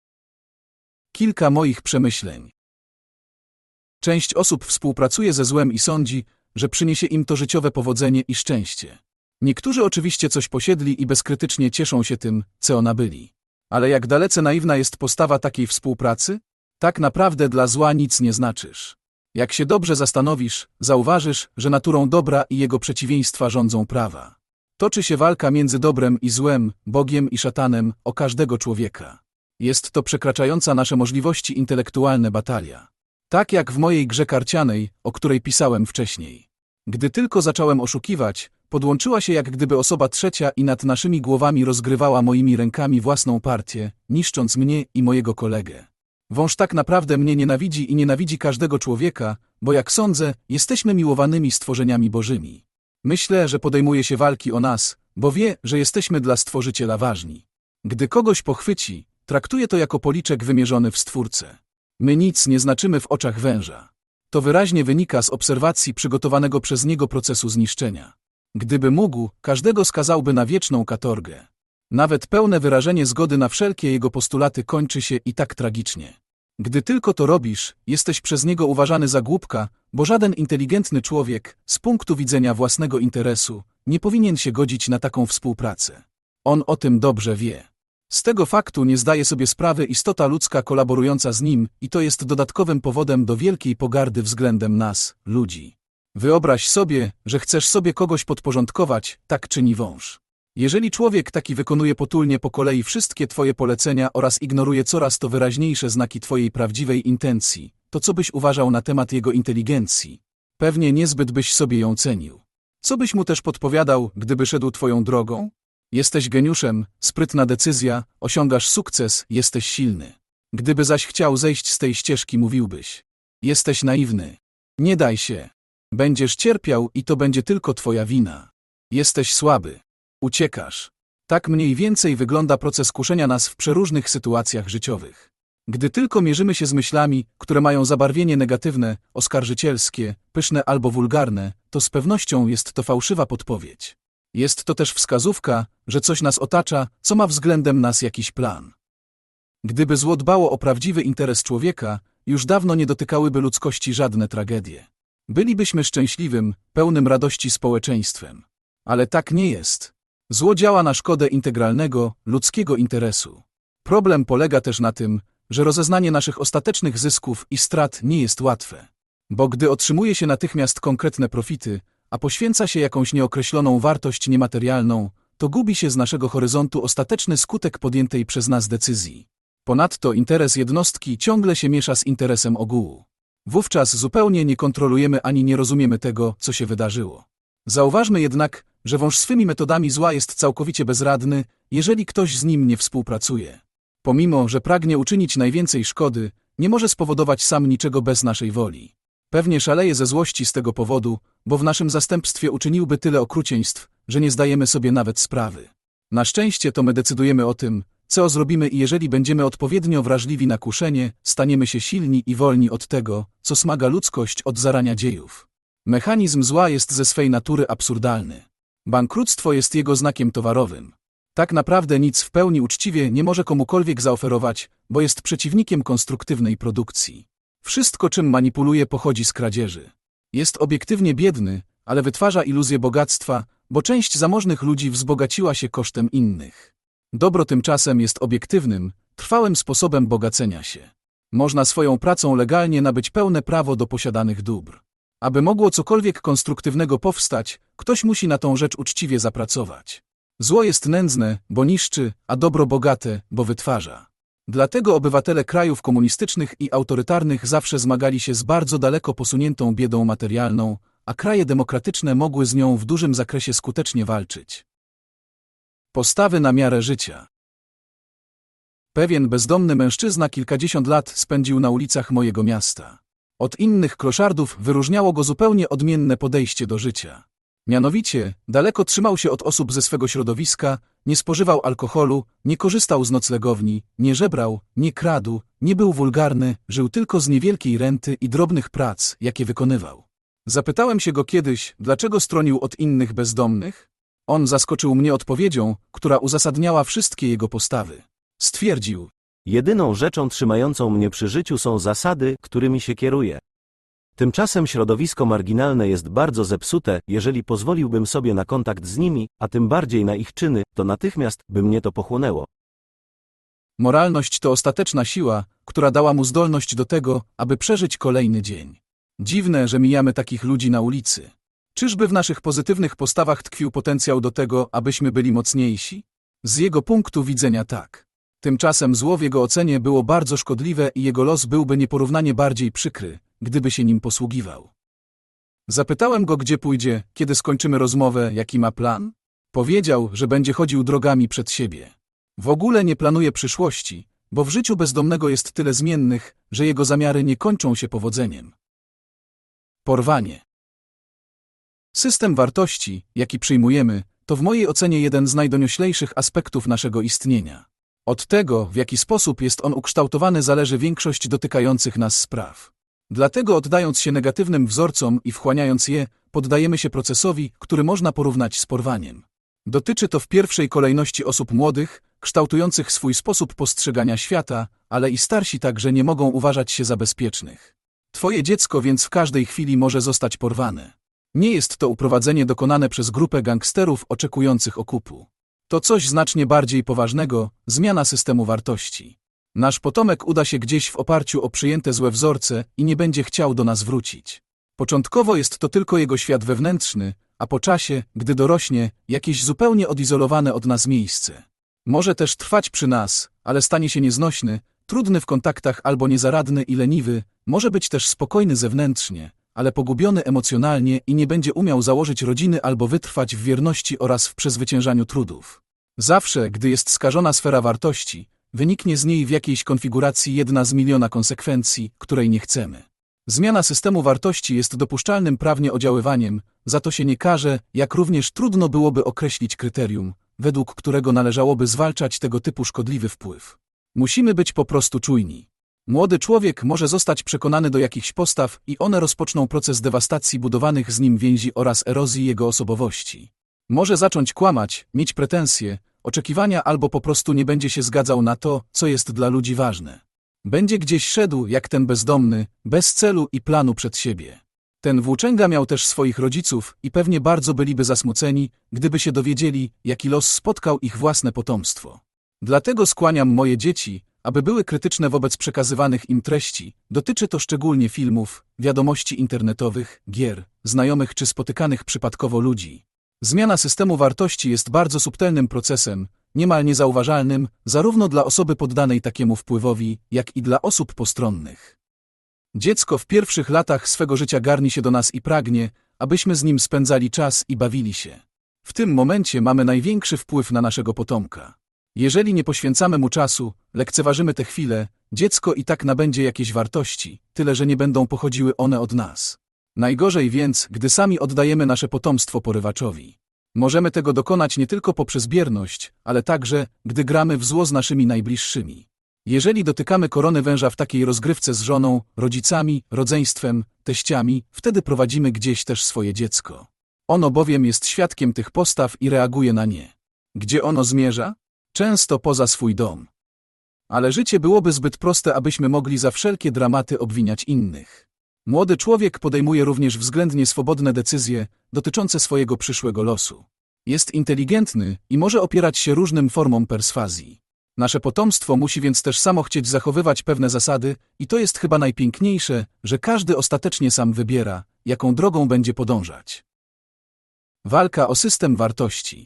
Kilka moich przemyśleń. Część osób współpracuje ze złem i sądzi, że przyniesie im to życiowe powodzenie i szczęście. Niektórzy oczywiście coś posiedli i bezkrytycznie cieszą się tym, co nabyli. Ale jak dalece naiwna jest postawa takiej współpracy? Tak naprawdę dla zła nic nie znaczysz. Jak się dobrze zastanowisz, zauważysz, że naturą dobra i jego przeciwieństwa rządzą prawa. Toczy się walka między dobrem i złem, Bogiem i szatanem, o każdego człowieka. Jest to przekraczająca nasze możliwości intelektualne batalia. Tak jak w mojej grze karcianej, o której pisałem wcześniej. Gdy tylko zacząłem oszukiwać, Podłączyła się jak gdyby osoba trzecia i nad naszymi głowami rozgrywała moimi rękami własną partię, niszcząc mnie i mojego kolegę. Wąż tak naprawdę mnie nienawidzi i nienawidzi każdego człowieka, bo jak sądzę, jesteśmy miłowanymi stworzeniami bożymi. Myślę, że podejmuje się walki o nas, bo wie, że jesteśmy dla Stworzyciela ważni. Gdy kogoś pochwyci, traktuje to jako policzek wymierzony w Stwórcę. My nic nie znaczymy w oczach węża. To wyraźnie wynika z obserwacji przygotowanego przez niego procesu zniszczenia. Gdyby mógł, każdego skazałby na wieczną katorgę. Nawet pełne wyrażenie zgody na wszelkie jego postulaty kończy się i tak tragicznie. Gdy tylko to robisz, jesteś przez niego uważany za głupka, bo żaden inteligentny człowiek, z punktu widzenia własnego interesu, nie powinien się godzić na taką współpracę. On o tym dobrze wie. Z tego faktu nie zdaje sobie sprawy istota ludzka kolaborująca z nim i to jest dodatkowym powodem do wielkiej pogardy względem nas, ludzi. Wyobraź sobie, że chcesz sobie kogoś podporządkować, tak czyni wąż. Jeżeli człowiek taki wykonuje potulnie po kolei wszystkie twoje polecenia oraz ignoruje coraz to wyraźniejsze znaki twojej prawdziwej intencji, to co byś uważał na temat jego inteligencji? Pewnie niezbyt byś sobie ją cenił. Co byś mu też podpowiadał, gdyby szedł twoją drogą? Jesteś geniuszem, sprytna decyzja, osiągasz sukces, jesteś silny. Gdyby zaś chciał zejść z tej ścieżki, mówiłbyś. Jesteś naiwny. Nie daj się. Będziesz cierpiał i to będzie tylko twoja wina. Jesteś słaby. Uciekasz. Tak mniej więcej wygląda proces kuszenia nas w przeróżnych sytuacjach życiowych. Gdy tylko mierzymy się z myślami, które mają zabarwienie negatywne, oskarżycielskie, pyszne albo wulgarne, to z pewnością jest to fałszywa podpowiedź. Jest to też wskazówka, że coś nas otacza, co ma względem nas jakiś plan. Gdyby zło dbało o prawdziwy interes człowieka, już dawno nie dotykałyby ludzkości żadne tragedie. Bylibyśmy szczęśliwym, pełnym radości społeczeństwem. Ale tak nie jest. Zło działa na szkodę integralnego, ludzkiego interesu. Problem polega też na tym, że rozeznanie naszych ostatecznych zysków i strat nie jest łatwe. Bo gdy otrzymuje się natychmiast konkretne profity, a poświęca się jakąś nieokreśloną wartość niematerialną, to gubi się z naszego horyzontu ostateczny skutek podjętej przez nas decyzji. Ponadto interes jednostki ciągle się miesza z interesem ogółu. Wówczas zupełnie nie kontrolujemy ani nie rozumiemy tego, co się wydarzyło. Zauważmy jednak, że wąż swymi metodami zła jest całkowicie bezradny, jeżeli ktoś z nim nie współpracuje. Pomimo, że pragnie uczynić najwięcej szkody, nie może spowodować sam niczego bez naszej woli. Pewnie szaleje ze złości z tego powodu, bo w naszym zastępstwie uczyniłby tyle okrucieństw, że nie zdajemy sobie nawet sprawy. Na szczęście to my decydujemy o tym, co zrobimy i jeżeli będziemy odpowiednio wrażliwi na kuszenie, staniemy się silni i wolni od tego, co smaga ludzkość od zarania dziejów. Mechanizm zła jest ze swej natury absurdalny. Bankructwo jest jego znakiem towarowym. Tak naprawdę nic w pełni uczciwie nie może komukolwiek zaoferować, bo jest przeciwnikiem konstruktywnej produkcji. Wszystko, czym manipuluje, pochodzi z kradzieży. Jest obiektywnie biedny, ale wytwarza iluzję bogactwa, bo część zamożnych ludzi wzbogaciła się kosztem innych. Dobro tymczasem jest obiektywnym, trwałym sposobem bogacenia się. Można swoją pracą legalnie nabyć pełne prawo do posiadanych dóbr. Aby mogło cokolwiek konstruktywnego powstać, ktoś musi na tą rzecz uczciwie zapracować. Zło jest nędzne, bo niszczy, a dobro bogate, bo wytwarza. Dlatego obywatele krajów komunistycznych i autorytarnych zawsze zmagali się z bardzo daleko posuniętą biedą materialną, a kraje demokratyczne mogły z nią w dużym zakresie skutecznie walczyć. Postawy na miarę życia. Pewien bezdomny mężczyzna kilkadziesiąt lat spędził na ulicach mojego miasta. Od innych kloszardów wyróżniało go zupełnie odmienne podejście do życia. Mianowicie, daleko trzymał się od osób ze swego środowiska, nie spożywał alkoholu, nie korzystał z noclegowni, nie żebrał, nie kradł, nie był wulgarny, żył tylko z niewielkiej renty i drobnych prac, jakie wykonywał. Zapytałem się go kiedyś, dlaczego stronił od innych bezdomnych? On zaskoczył mnie odpowiedzią, która uzasadniała wszystkie jego postawy. Stwierdził, Jedyną rzeczą trzymającą mnie przy życiu są zasady, którymi się kieruję. Tymczasem środowisko marginalne jest bardzo zepsute, jeżeli pozwoliłbym sobie na kontakt z nimi, a tym bardziej na ich czyny, to natychmiast by mnie to pochłonęło. moralność to ostateczna siła, która dała mu zdolność do tego, aby przeżyć kolejny dzień. Dziwne, że mijamy takich ludzi na ulicy. Czyżby w naszych pozytywnych postawach tkwił potencjał do tego, abyśmy byli mocniejsi? Z jego punktu widzenia tak. Tymczasem zło w jego ocenie było bardzo szkodliwe i jego los byłby nieporównanie bardziej przykry, gdyby się nim posługiwał. Zapytałem go, gdzie pójdzie, kiedy skończymy rozmowę, jaki ma plan. Powiedział, że będzie chodził drogami przed siebie. W ogóle nie planuje przyszłości, bo w życiu bezdomnego jest tyle zmiennych, że jego zamiary nie kończą się powodzeniem. Porwanie. System wartości, jaki przyjmujemy, to w mojej ocenie jeden z najdonioślejszych aspektów naszego istnienia. Od tego, w jaki sposób jest on ukształtowany, zależy większość dotykających nas spraw. Dlatego oddając się negatywnym wzorcom i wchłaniając je, poddajemy się procesowi, który można porównać z porwaniem. Dotyczy to w pierwszej kolejności osób młodych, kształtujących swój sposób postrzegania świata, ale i starsi także nie mogą uważać się za bezpiecznych. Twoje dziecko więc w każdej chwili może zostać porwane. Nie jest to uprowadzenie dokonane przez grupę gangsterów oczekujących okupu. To coś znacznie bardziej poważnego, zmiana systemu wartości. Nasz potomek uda się gdzieś w oparciu o przyjęte złe wzorce i nie będzie chciał do nas wrócić. Początkowo jest to tylko jego świat wewnętrzny, a po czasie, gdy dorośnie, jakieś zupełnie odizolowane od nas miejsce. Może też trwać przy nas, ale stanie się nieznośny, trudny w kontaktach albo niezaradny i leniwy, może być też spokojny zewnętrznie, ale pogubiony emocjonalnie i nie będzie umiał założyć rodziny albo wytrwać w wierności oraz w przezwyciężaniu trudów. Zawsze, gdy jest skażona sfera wartości, wyniknie z niej w jakiejś konfiguracji jedna z miliona konsekwencji, której nie chcemy. Zmiana systemu wartości jest dopuszczalnym prawnie oddziaływaniem, za to się nie karze, jak również trudno byłoby określić kryterium, według którego należałoby zwalczać tego typu szkodliwy wpływ. Musimy być po prostu czujni. Młody człowiek może zostać przekonany do jakichś postaw i one rozpoczną proces dewastacji budowanych z nim więzi oraz erozji jego osobowości. Może zacząć kłamać, mieć pretensje, oczekiwania albo po prostu nie będzie się zgadzał na to, co jest dla ludzi ważne. Będzie gdzieś szedł, jak ten bezdomny, bez celu i planu przed siebie. Ten włóczęga miał też swoich rodziców i pewnie bardzo byliby zasmuceni, gdyby się dowiedzieli, jaki los spotkał ich własne potomstwo. Dlatego skłaniam moje dzieci, aby były krytyczne wobec przekazywanych im treści. Dotyczy to szczególnie filmów, wiadomości internetowych, gier, znajomych czy spotykanych przypadkowo ludzi. Zmiana systemu wartości jest bardzo subtelnym procesem, niemal niezauważalnym, zarówno dla osoby poddanej takiemu wpływowi, jak i dla osób postronnych. Dziecko w pierwszych latach swego życia garni się do nas i pragnie, abyśmy z nim spędzali czas i bawili się. W tym momencie mamy największy wpływ na naszego potomka. Jeżeli nie poświęcamy mu czasu, lekceważymy te chwile, dziecko i tak nabędzie jakieś wartości, tyle że nie będą pochodziły one od nas. Najgorzej więc, gdy sami oddajemy nasze potomstwo porywaczowi. Możemy tego dokonać nie tylko poprzez bierność, ale także, gdy gramy w zło z naszymi najbliższymi. Jeżeli dotykamy korony węża w takiej rozgrywce z żoną, rodzicami, rodzeństwem, teściami, wtedy prowadzimy gdzieś też swoje dziecko. Ono bowiem jest świadkiem tych postaw i reaguje na nie. Gdzie ono zmierza? Często poza swój dom. Ale życie byłoby zbyt proste, abyśmy mogli za wszelkie dramaty obwiniać innych. Młody człowiek podejmuje również względnie swobodne decyzje dotyczące swojego przyszłego losu. Jest inteligentny i może opierać się różnym formom perswazji. Nasze potomstwo musi więc też samo chcieć zachowywać pewne zasady i to jest chyba najpiękniejsze, że każdy ostatecznie sam wybiera, jaką drogą będzie podążać. Walka o system wartości.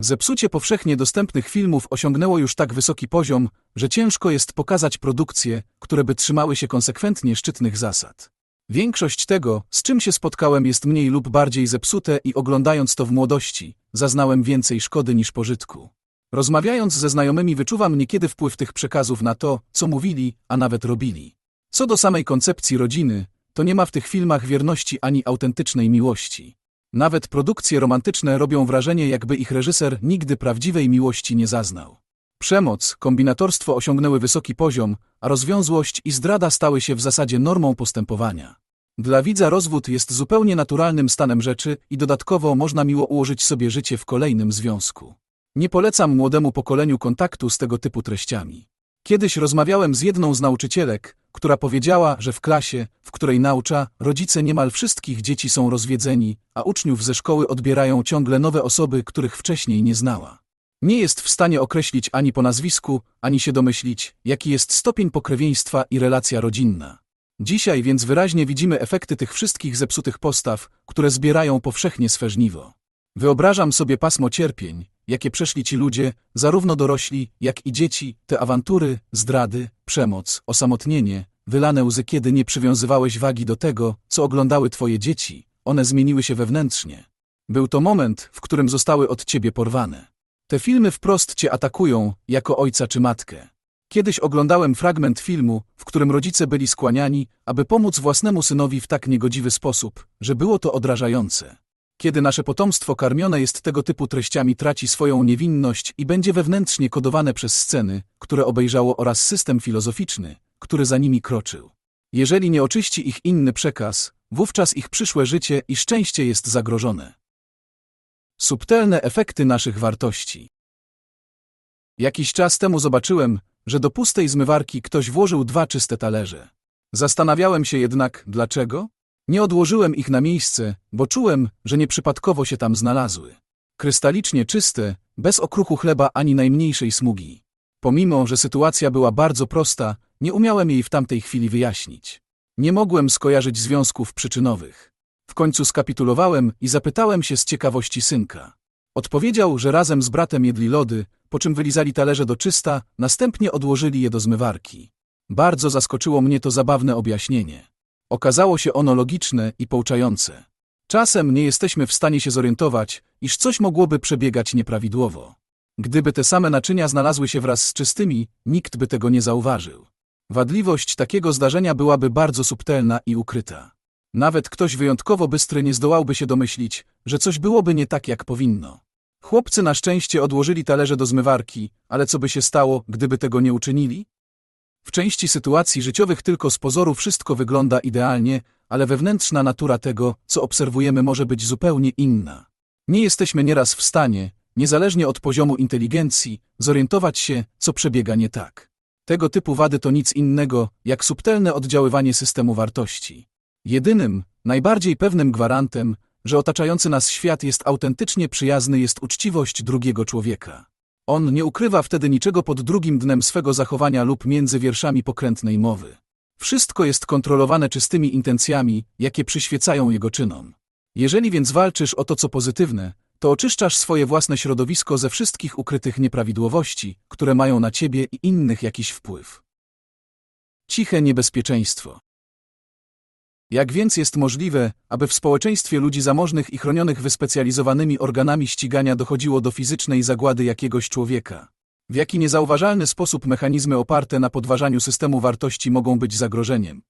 Zepsucie powszechnie dostępnych filmów osiągnęło już tak wysoki poziom, że ciężko jest pokazać produkcje, które by trzymały się konsekwentnie szczytnych zasad. Większość tego, z czym się spotkałem, jest mniej lub bardziej zepsute i oglądając to w młodości, zaznałem więcej szkody niż pożytku. Rozmawiając ze znajomymi wyczuwam niekiedy wpływ tych przekazów na to, co mówili, a nawet robili. Co do samej koncepcji rodziny, to nie ma w tych filmach wierności ani autentycznej miłości. Nawet produkcje romantyczne robią wrażenie, jakby ich reżyser nigdy prawdziwej miłości nie zaznał. Przemoc, kombinatorstwo osiągnęły wysoki poziom, a rozwiązłość i zdrada stały się w zasadzie normą postępowania. Dla widza rozwód jest zupełnie naturalnym stanem rzeczy i dodatkowo można miło ułożyć sobie życie w kolejnym związku. Nie polecam młodemu pokoleniu kontaktu z tego typu treściami. Kiedyś rozmawiałem z jedną z nauczycielek, która powiedziała, że w klasie, w której naucza, rodzice niemal wszystkich dzieci są rozwiedzeni, a uczniów ze szkoły odbierają ciągle nowe osoby, których wcześniej nie znała. Nie jest w stanie określić ani po nazwisku, ani się domyślić, jaki jest stopień pokrewieństwa i relacja rodzinna. Dzisiaj więc wyraźnie widzimy efekty tych wszystkich zepsutych postaw, które zbierają powszechnie swe żniwo. Wyobrażam sobie pasmo cierpień, jakie przeszli ci ludzie, zarówno dorośli, jak i dzieci, te awantury, zdrady, przemoc, osamotnienie, wylane łzy, kiedy nie przywiązywałeś wagi do tego, co oglądały twoje dzieci, one zmieniły się wewnętrznie. Był to moment, w którym zostały od ciebie porwane. Te filmy wprost cię atakują, jako ojca czy matkę. Kiedyś oglądałem fragment filmu, w którym rodzice byli skłaniani, aby pomóc własnemu synowi w tak niegodziwy sposób, że było to odrażające. Kiedy nasze potomstwo karmione jest tego typu treściami, traci swoją niewinność i będzie wewnętrznie kodowane przez sceny, które obejrzało oraz system filozoficzny, który za nimi kroczył. Jeżeli nie oczyści ich inny przekaz, wówczas ich przyszłe życie i szczęście jest zagrożone. Subtelne efekty naszych wartości. Jakiś czas temu zobaczyłem, że do pustej zmywarki ktoś włożył dwa czyste talerze. Zastanawiałem się jednak, dlaczego? Nie odłożyłem ich na miejsce, bo czułem, że nieprzypadkowo się tam znalazły. Krystalicznie czyste, bez okruchu chleba ani najmniejszej smugi. Pomimo, że sytuacja była bardzo prosta, nie umiałem jej w tamtej chwili wyjaśnić. Nie mogłem skojarzyć związków przyczynowych. W końcu skapitulowałem i zapytałem się z ciekawości synka. Odpowiedział, że razem z bratem jedli lody, po czym wylizali talerze do czysta, następnie odłożyli je do zmywarki. Bardzo zaskoczyło mnie to zabawne objaśnienie. Okazało się ono logiczne i pouczające. Czasem nie jesteśmy w stanie się zorientować, iż coś mogłoby przebiegać nieprawidłowo. Gdyby te same naczynia znalazły się wraz z czystymi, nikt by tego nie zauważył. Wadliwość takiego zdarzenia byłaby bardzo subtelna i ukryta. Nawet ktoś wyjątkowo bystry nie zdołałby się domyślić, że coś byłoby nie tak, jak powinno. Chłopcy na szczęście odłożyli talerze do zmywarki, ale co by się stało, gdyby tego nie uczynili? W części sytuacji życiowych tylko z pozoru wszystko wygląda idealnie, ale wewnętrzna natura tego, co obserwujemy, może być zupełnie inna. Nie jesteśmy nieraz w stanie, niezależnie od poziomu inteligencji, zorientować się, co przebiega nie tak. Tego typu wady to nic innego, jak subtelne oddziaływanie systemu wartości. Jedynym, najbardziej pewnym gwarantem, że otaczający nas świat jest autentycznie przyjazny jest uczciwość drugiego człowieka. On nie ukrywa wtedy niczego pod drugim dnem swego zachowania lub między wierszami pokrętnej mowy. Wszystko jest kontrolowane czystymi intencjami, jakie przyświecają jego czynom. Jeżeli więc walczysz o to, co pozytywne, to oczyszczasz swoje własne środowisko ze wszystkich ukrytych nieprawidłowości, które mają na ciebie i innych jakiś wpływ. Ciche niebezpieczeństwo. Jak więc jest możliwe, aby w społeczeństwie ludzi zamożnych i chronionych wyspecjalizowanymi organami ścigania dochodziło do fizycznej zagłady jakiegoś człowieka? W jaki niezauważalny sposób mechanizmy oparte na podważaniu systemu wartości mogą być zagrożeniem?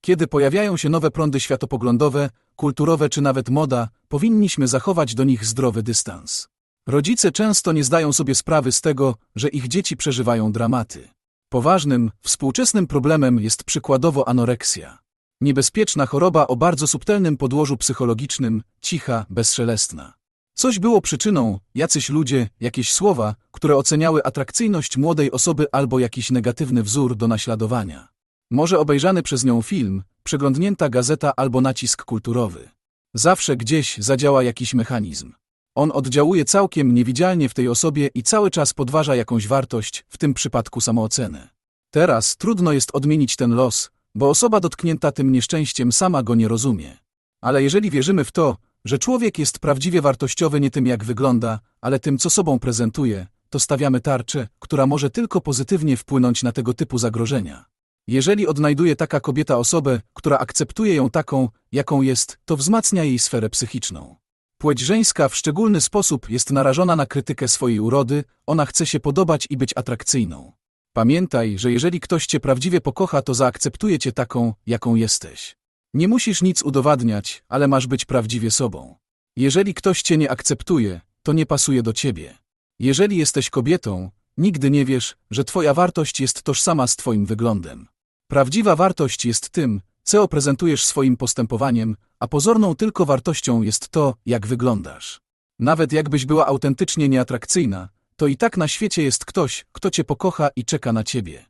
Kiedy pojawiają się nowe prądy światopoglądowe, kulturowe czy nawet moda, powinniśmy zachować do nich zdrowy dystans. Rodzice często nie zdają sobie sprawy z tego, że ich dzieci przeżywają dramaty. Poważnym, współczesnym problemem jest przykładowo anoreksja. Niebezpieczna choroba o bardzo subtelnym podłożu psychologicznym, cicha, bezszelestna. Coś było przyczyną, jacyś ludzie, jakieś słowa, które oceniały atrakcyjność młodej osoby albo jakiś negatywny wzór do naśladowania. Może obejrzany przez nią film, przeglądnięta gazeta albo nacisk kulturowy. Zawsze gdzieś zadziała jakiś mechanizm. On oddziałuje całkiem niewidzialnie w tej osobie i cały czas podważa jakąś wartość, w tym przypadku samoocenę. Teraz trudno jest odmienić ten los, bo osoba dotknięta tym nieszczęściem sama go nie rozumie. Ale jeżeli wierzymy w to, że człowiek jest prawdziwie wartościowy nie tym jak wygląda, ale tym co sobą prezentuje, to stawiamy tarczę, która może tylko pozytywnie wpłynąć na tego typu zagrożenia. Jeżeli odnajduje taka kobieta osobę, która akceptuje ją taką, jaką jest, to wzmacnia jej sferę psychiczną. Płeć żeńska w szczególny sposób jest narażona na krytykę swojej urody, ona chce się podobać i być atrakcyjną. Pamiętaj, że jeżeli ktoś cię prawdziwie pokocha, to zaakceptuje cię taką, jaką jesteś. Nie musisz nic udowadniać, ale masz być prawdziwie sobą. Jeżeli ktoś cię nie akceptuje, to nie pasuje do ciebie. Jeżeli jesteś kobietą, nigdy nie wiesz, że twoja wartość jest tożsama z twoim wyglądem. Prawdziwa wartość jest tym, co prezentujesz swoim postępowaniem, a pozorną tylko wartością jest to, jak wyglądasz. Nawet jakbyś była autentycznie nieatrakcyjna, to i tak na świecie jest ktoś, kto cię pokocha i czeka na ciebie.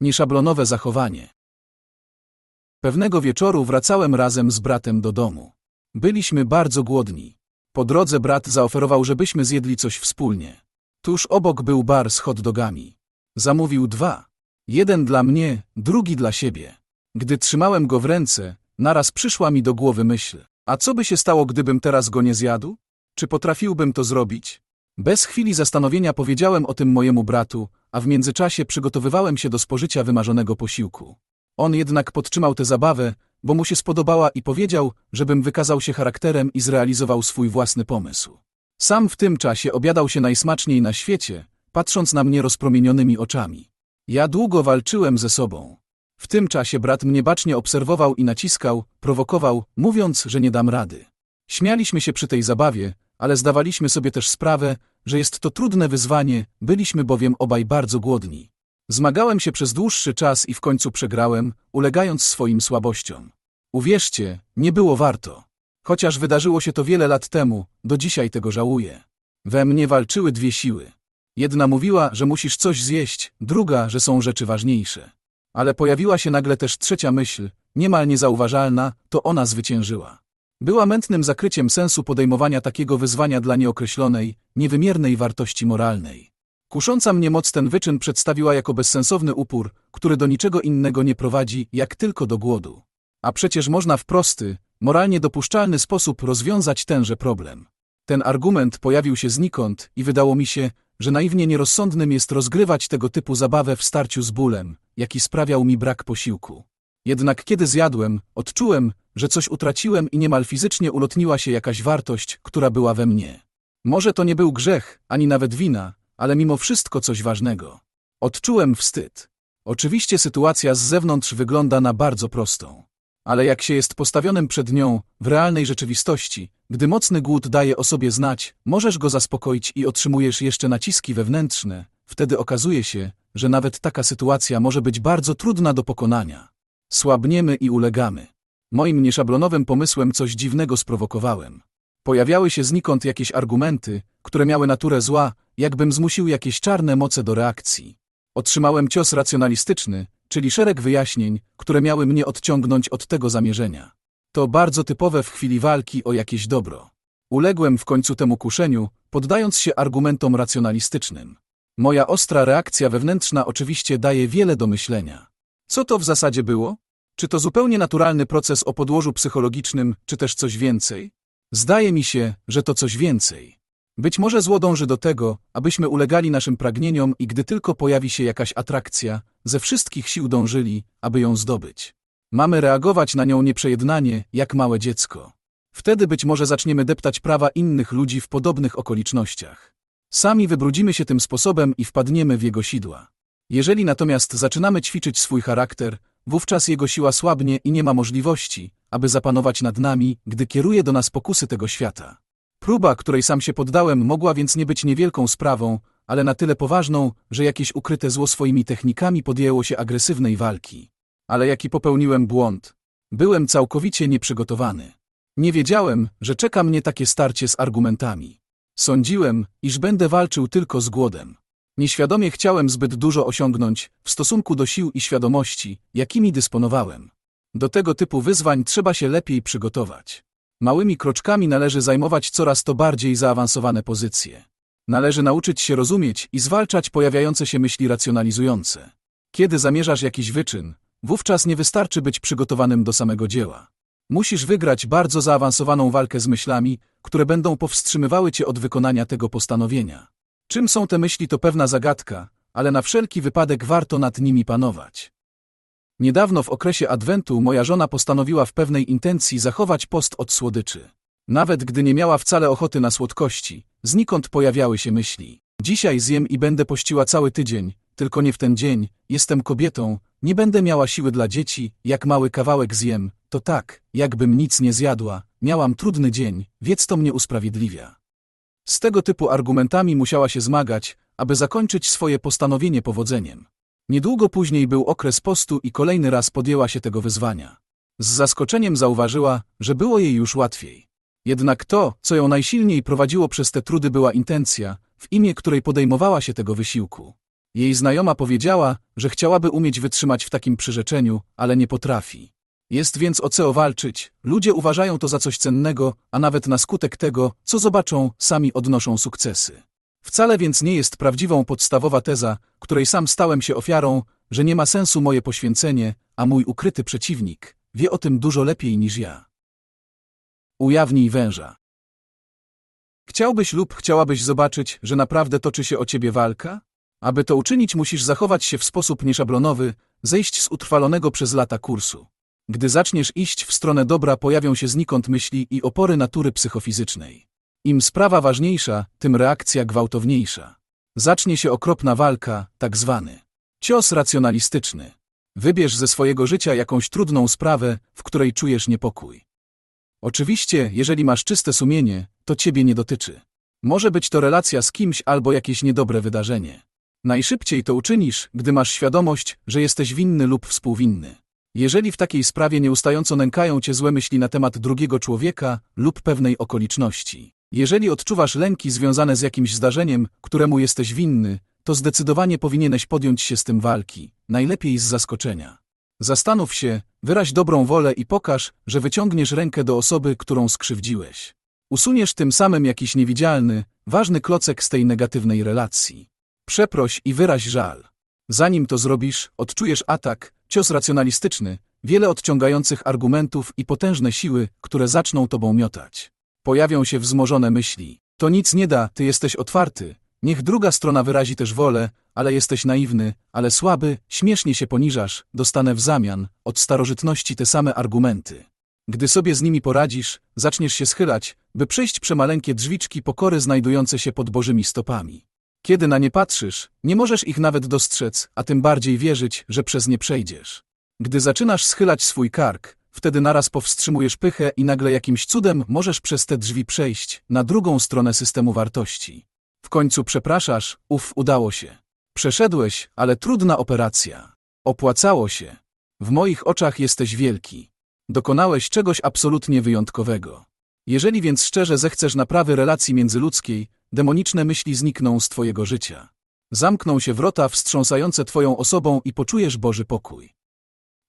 Nieszablonowe zachowanie. Pewnego wieczoru wracałem razem z bratem do domu. Byliśmy bardzo głodni. Po drodze brat zaoferował, żebyśmy zjedli coś wspólnie. Tuż obok był bar z hot dogami. Zamówił dwa. Jeden dla mnie, drugi dla siebie. Gdy trzymałem go w ręce, naraz przyszła mi do głowy myśl. A co by się stało, gdybym teraz go nie zjadł? Czy potrafiłbym to zrobić? Bez chwili zastanowienia powiedziałem o tym mojemu bratu, a w międzyczasie przygotowywałem się do spożycia wymarzonego posiłku. On jednak podtrzymał tę zabawę, bo mu się spodobała i powiedział, żebym wykazał się charakterem i zrealizował swój własny pomysł. Sam w tym czasie obiadał się najsmaczniej na świecie, patrząc na mnie rozpromienionymi oczami. Ja długo walczyłem ze sobą. W tym czasie brat mnie bacznie obserwował i naciskał, prowokował, mówiąc, że nie dam rady. Śmialiśmy się przy tej zabawie, ale zdawaliśmy sobie też sprawę, że jest to trudne wyzwanie, byliśmy bowiem obaj bardzo głodni. Zmagałem się przez dłuższy czas i w końcu przegrałem, ulegając swoim słabościom. Uwierzcie, nie było warto. Chociaż wydarzyło się to wiele lat temu, do dzisiaj tego żałuję. We mnie walczyły dwie siły. Jedna mówiła, że musisz coś zjeść, druga, że są rzeczy ważniejsze. Ale pojawiła się nagle też trzecia myśl, niemal niezauważalna, to ona zwyciężyła. Była mętnym zakryciem sensu podejmowania takiego wyzwania dla nieokreślonej, niewymiernej wartości moralnej. Kusząca mnie moc ten wyczyn przedstawiła jako bezsensowny upór, który do niczego innego nie prowadzi, jak tylko do głodu. A przecież można w prosty, moralnie dopuszczalny sposób rozwiązać tenże problem. Ten argument pojawił się znikąd i wydało mi się, że naiwnie nierozsądnym jest rozgrywać tego typu zabawę w starciu z bólem, jaki sprawiał mi brak posiłku. Jednak kiedy zjadłem, odczułem, że coś utraciłem i niemal fizycznie ulotniła się jakaś wartość, która była we mnie. Może to nie był grzech, ani nawet wina, ale mimo wszystko coś ważnego. Odczułem wstyd. Oczywiście sytuacja z zewnątrz wygląda na bardzo prostą. Ale jak się jest postawionym przed nią, w realnej rzeczywistości, gdy mocny głód daje o sobie znać, możesz go zaspokoić i otrzymujesz jeszcze naciski wewnętrzne, wtedy okazuje się, że nawet taka sytuacja może być bardzo trudna do pokonania. Słabniemy i ulegamy. Moim nieszablonowym pomysłem coś dziwnego sprowokowałem. Pojawiały się znikąd jakieś argumenty, które miały naturę zła, jakbym zmusił jakieś czarne moce do reakcji. Otrzymałem cios racjonalistyczny, czyli szereg wyjaśnień, które miały mnie odciągnąć od tego zamierzenia. To bardzo typowe w chwili walki o jakieś dobro. Uległem w końcu temu kuszeniu, poddając się argumentom racjonalistycznym. Moja ostra reakcja wewnętrzna oczywiście daje wiele do myślenia. Co to w zasadzie było? Czy to zupełnie naturalny proces o podłożu psychologicznym, czy też coś więcej? Zdaje mi się, że to coś więcej. Być może zło dąży do tego, abyśmy ulegali naszym pragnieniom i gdy tylko pojawi się jakaś atrakcja, ze wszystkich sił dążyli, aby ją zdobyć. Mamy reagować na nią nieprzejednanie, jak małe dziecko. Wtedy być może zaczniemy deptać prawa innych ludzi w podobnych okolicznościach. Sami wybrudzimy się tym sposobem i wpadniemy w jego sidła. Jeżeli natomiast zaczynamy ćwiczyć swój charakter, wówczas jego siła słabnie i nie ma możliwości, aby zapanować nad nami, gdy kieruje do nas pokusy tego świata. Próba, której sam się poddałem, mogła więc nie być niewielką sprawą, ale na tyle poważną, że jakieś ukryte zło swoimi technikami podjęło się agresywnej walki. Ale jaki popełniłem błąd? Byłem całkowicie nieprzygotowany. Nie wiedziałem, że czeka mnie takie starcie z argumentami. Sądziłem, iż będę walczył tylko z głodem. Nieświadomie chciałem zbyt dużo osiągnąć w stosunku do sił i świadomości, jakimi dysponowałem. Do tego typu wyzwań trzeba się lepiej przygotować. Małymi kroczkami należy zajmować coraz to bardziej zaawansowane pozycje. Należy nauczyć się rozumieć i zwalczać pojawiające się myśli racjonalizujące. Kiedy zamierzasz jakiś wyczyn, wówczas nie wystarczy być przygotowanym do samego dzieła. Musisz wygrać bardzo zaawansowaną walkę z myślami, które będą powstrzymywały cię od wykonania tego postanowienia. Czym są te myśli to pewna zagadka, ale na wszelki wypadek warto nad nimi panować. Niedawno w okresie Adwentu moja żona postanowiła w pewnej intencji zachować post od słodyczy. Nawet gdy nie miała wcale ochoty na słodkości, znikąd pojawiały się myśli. Dzisiaj zjem i będę pościła cały tydzień, tylko nie w ten dzień, jestem kobietą, nie będę miała siły dla dzieci, jak mały kawałek zjem, to tak, jakbym nic nie zjadła, miałam trudny dzień, wiedz to mnie usprawiedliwia. Z tego typu argumentami musiała się zmagać, aby zakończyć swoje postanowienie powodzeniem. Niedługo później był okres postu i kolejny raz podjęła się tego wyzwania. Z zaskoczeniem zauważyła, że było jej już łatwiej. Jednak to, co ją najsilniej prowadziło przez te trudy była intencja, w imię której podejmowała się tego wysiłku. Jej znajoma powiedziała, że chciałaby umieć wytrzymać w takim przyrzeczeniu, ale nie potrafi. Jest więc o co walczyć, ludzie uważają to za coś cennego, a nawet na skutek tego, co zobaczą, sami odnoszą sukcesy. Wcale więc nie jest prawdziwą podstawowa teza, której sam stałem się ofiarą, że nie ma sensu moje poświęcenie, a mój ukryty przeciwnik wie o tym dużo lepiej niż ja. Ujawnij węża. Chciałbyś lub chciałabyś zobaczyć, że naprawdę toczy się o ciebie walka? Aby to uczynić, musisz zachować się w sposób nieszablonowy, zejść z utrwalonego przez lata kursu. Gdy zaczniesz iść w stronę dobra, pojawią się znikąd myśli i opory natury psychofizycznej. Im sprawa ważniejsza, tym reakcja gwałtowniejsza. Zacznie się okropna walka, tak zwany cios racjonalistyczny. Wybierz ze swojego życia jakąś trudną sprawę, w której czujesz niepokój. Oczywiście, jeżeli masz czyste sumienie, to ciebie nie dotyczy. Może być to relacja z kimś albo jakieś niedobre wydarzenie. Najszybciej to uczynisz, gdy masz świadomość, że jesteś winny lub współwinny. Jeżeli w takiej sprawie nieustająco nękają cię złe myśli na temat drugiego człowieka lub pewnej okoliczności. Jeżeli odczuwasz lęki związane z jakimś zdarzeniem, któremu jesteś winny, to zdecydowanie powinieneś podjąć się z tym walki, najlepiej z zaskoczenia. Zastanów się, wyraź dobrą wolę i pokaż, że wyciągniesz rękę do osoby, którą skrzywdziłeś. Usuniesz tym samym jakiś niewidzialny, ważny klocek z tej negatywnej relacji. Przeproś i wyraź żal. Zanim to zrobisz, odczujesz atak, cios racjonalistyczny, wiele odciągających argumentów i potężne siły, które zaczną tobą miotać. Pojawią się wzmożone myśli. To nic nie da, ty jesteś otwarty. Niech druga strona wyrazi też wolę, ale jesteś naiwny, ale słaby, śmiesznie się poniżasz, dostanę w zamian, od starożytności te same argumenty. Gdy sobie z nimi poradzisz, zaczniesz się schylać, by przejść przemaleńkie drzwiczki pokory znajdujące się pod bożymi stopami. Kiedy na nie patrzysz, nie możesz ich nawet dostrzec, a tym bardziej wierzyć, że przez nie przejdziesz. Gdy zaczynasz schylać swój kark, wtedy naraz powstrzymujesz pychę i nagle jakimś cudem możesz przez te drzwi przejść na drugą stronę systemu wartości. W końcu przepraszasz, uf, udało się. Przeszedłeś, ale trudna operacja. Opłacało się. W moich oczach jesteś wielki. Dokonałeś czegoś absolutnie wyjątkowego. Jeżeli więc szczerze zechcesz naprawy relacji międzyludzkiej, demoniczne myśli znikną z twojego życia. Zamkną się wrota wstrząsające twoją osobą i poczujesz Boży pokój.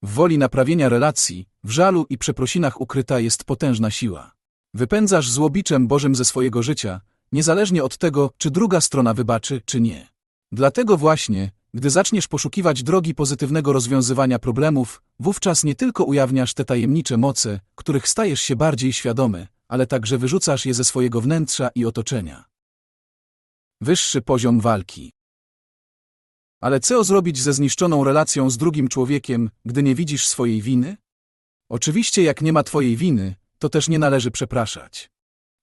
W woli naprawienia relacji, w żalu i przeprosinach ukryta jest potężna siła. Wypędzasz złobiczem Bożym ze swojego życia, niezależnie od tego, czy druga strona wybaczy, czy nie. Dlatego właśnie, gdy zaczniesz poszukiwać drogi pozytywnego rozwiązywania problemów, wówczas nie tylko ujawniasz te tajemnicze moce, których stajesz się bardziej świadomy, ale także wyrzucasz je ze swojego wnętrza i otoczenia. Wyższy poziom walki. Ale co zrobić ze zniszczoną relacją z drugim człowiekiem, gdy nie widzisz swojej winy? Oczywiście, jak nie ma twojej winy, to też nie należy przepraszać.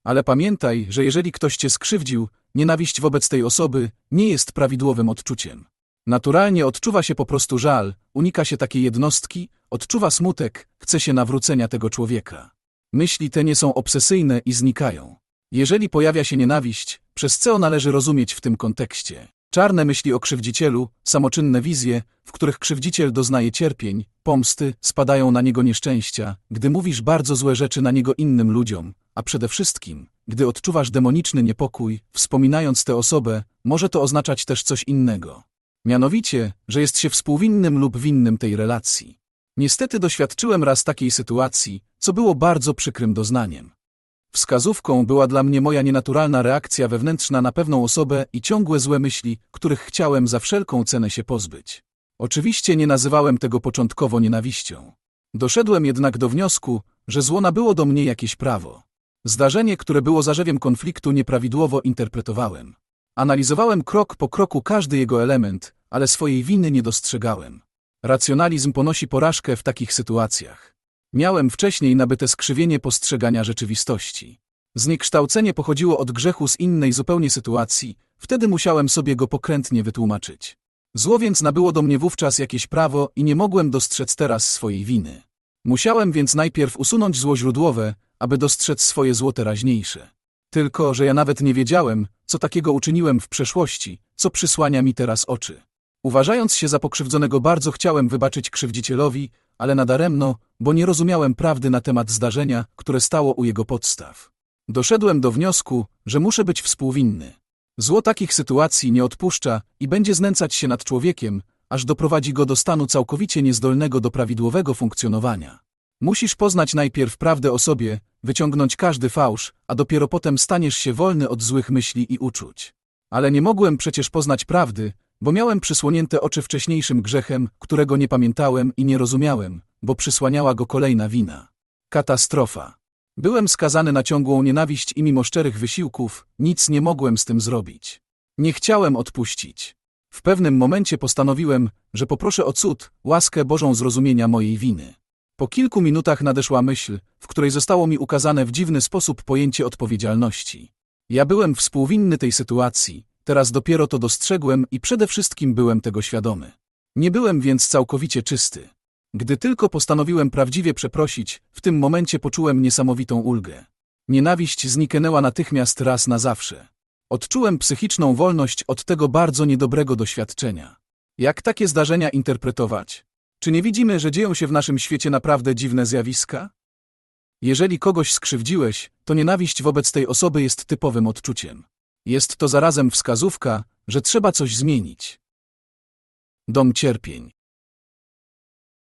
Ale pamiętaj, że jeżeli ktoś cię skrzywdził, nienawiść wobec tej osoby nie jest prawidłowym odczuciem. Naturalnie odczuwa się po prostu żal, unika się takiej jednostki, odczuwa smutek, chce się nawrócenia tego człowieka. Myśli te nie są obsesyjne i znikają. Jeżeli pojawia się nienawiść, przez co należy rozumieć w tym kontekście? Czarne myśli o krzywdzicielu, samoczynne wizje, w których krzywdziciel doznaje cierpień, pomsty, spadają na niego nieszczęścia, gdy mówisz bardzo złe rzeczy na niego innym ludziom, a przede wszystkim, gdy odczuwasz demoniczny niepokój, wspominając tę osobę, może to oznaczać też coś innego. Mianowicie, że jest się współwinnym lub winnym tej relacji. Niestety doświadczyłem raz takiej sytuacji, co było bardzo przykrym doznaniem. Wskazówką była dla mnie moja nienaturalna reakcja wewnętrzna na pewną osobę i ciągłe złe myśli, których chciałem za wszelką cenę się pozbyć. Oczywiście nie nazywałem tego początkowo nienawiścią. Doszedłem jednak do wniosku, że zło nabyło do mnie jakieś prawo. Zdarzenie, które było zarzewiem konfliktu, nieprawidłowo interpretowałem. Analizowałem krok po kroku każdy jego element, ale swojej winy nie dostrzegałem. Racjonalizm ponosi porażkę w takich sytuacjach. Miałem wcześniej nabyte skrzywienie postrzegania rzeczywistości. Zniekształcenie pochodziło od grzechu z innej zupełnie sytuacji, wtedy musiałem sobie go pokrętnie wytłumaczyć. Zło więc nabyło do mnie wówczas jakieś prawo i nie mogłem dostrzec teraz swojej winy. Musiałem więc najpierw usunąć zło źródłowe, aby dostrzec swoje zło teraźniejsze. Tylko, że ja nawet nie wiedziałem, co takiego uczyniłem w przeszłości, co przysłania mi teraz oczy. Uważając się za pokrzywdzonego bardzo chciałem wybaczyć krzywdzicielowi, ale nadaremno, bo nie rozumiałem prawdy na temat zdarzenia, które stało u jego podstaw. Doszedłem do wniosku, że muszę być współwinny. Zło takich sytuacji nie odpuszcza i będzie znęcać się nad człowiekiem, aż doprowadzi go do stanu całkowicie niezdolnego do prawidłowego funkcjonowania. Musisz poznać najpierw prawdę o sobie, wyciągnąć każdy fałsz, a dopiero potem staniesz się wolny od złych myśli i uczuć. Ale nie mogłem przecież poznać prawdy, bo miałem przysłonięte oczy wcześniejszym grzechem, którego nie pamiętałem i nie rozumiałem, bo przysłaniała go kolejna wina. Katastrofa. Byłem skazany na ciągłą nienawiść i mimo szczerych wysiłków, nic nie mogłem z tym zrobić. Nie chciałem odpuścić. W pewnym momencie postanowiłem, że poproszę o cud, łaskę Bożą zrozumienia mojej winy. Po kilku minutach nadeszła myśl, w której zostało mi ukazane w dziwny sposób pojęcie odpowiedzialności. Ja byłem współwinny tej sytuacji, teraz dopiero to dostrzegłem i przede wszystkim byłem tego świadomy. Nie byłem więc całkowicie czysty. Gdy tylko postanowiłem prawdziwie przeprosić, w tym momencie poczułem niesamowitą ulgę. Nienawiść zniknęła natychmiast raz na zawsze. Odczułem psychiczną wolność od tego bardzo niedobrego doświadczenia. Jak takie zdarzenia interpretować? Czy nie widzimy, że dzieją się w naszym świecie naprawdę dziwne zjawiska? Jeżeli kogoś skrzywdziłeś, to nienawiść wobec tej osoby jest typowym odczuciem. Jest to zarazem wskazówka, że trzeba coś zmienić. Dom cierpień.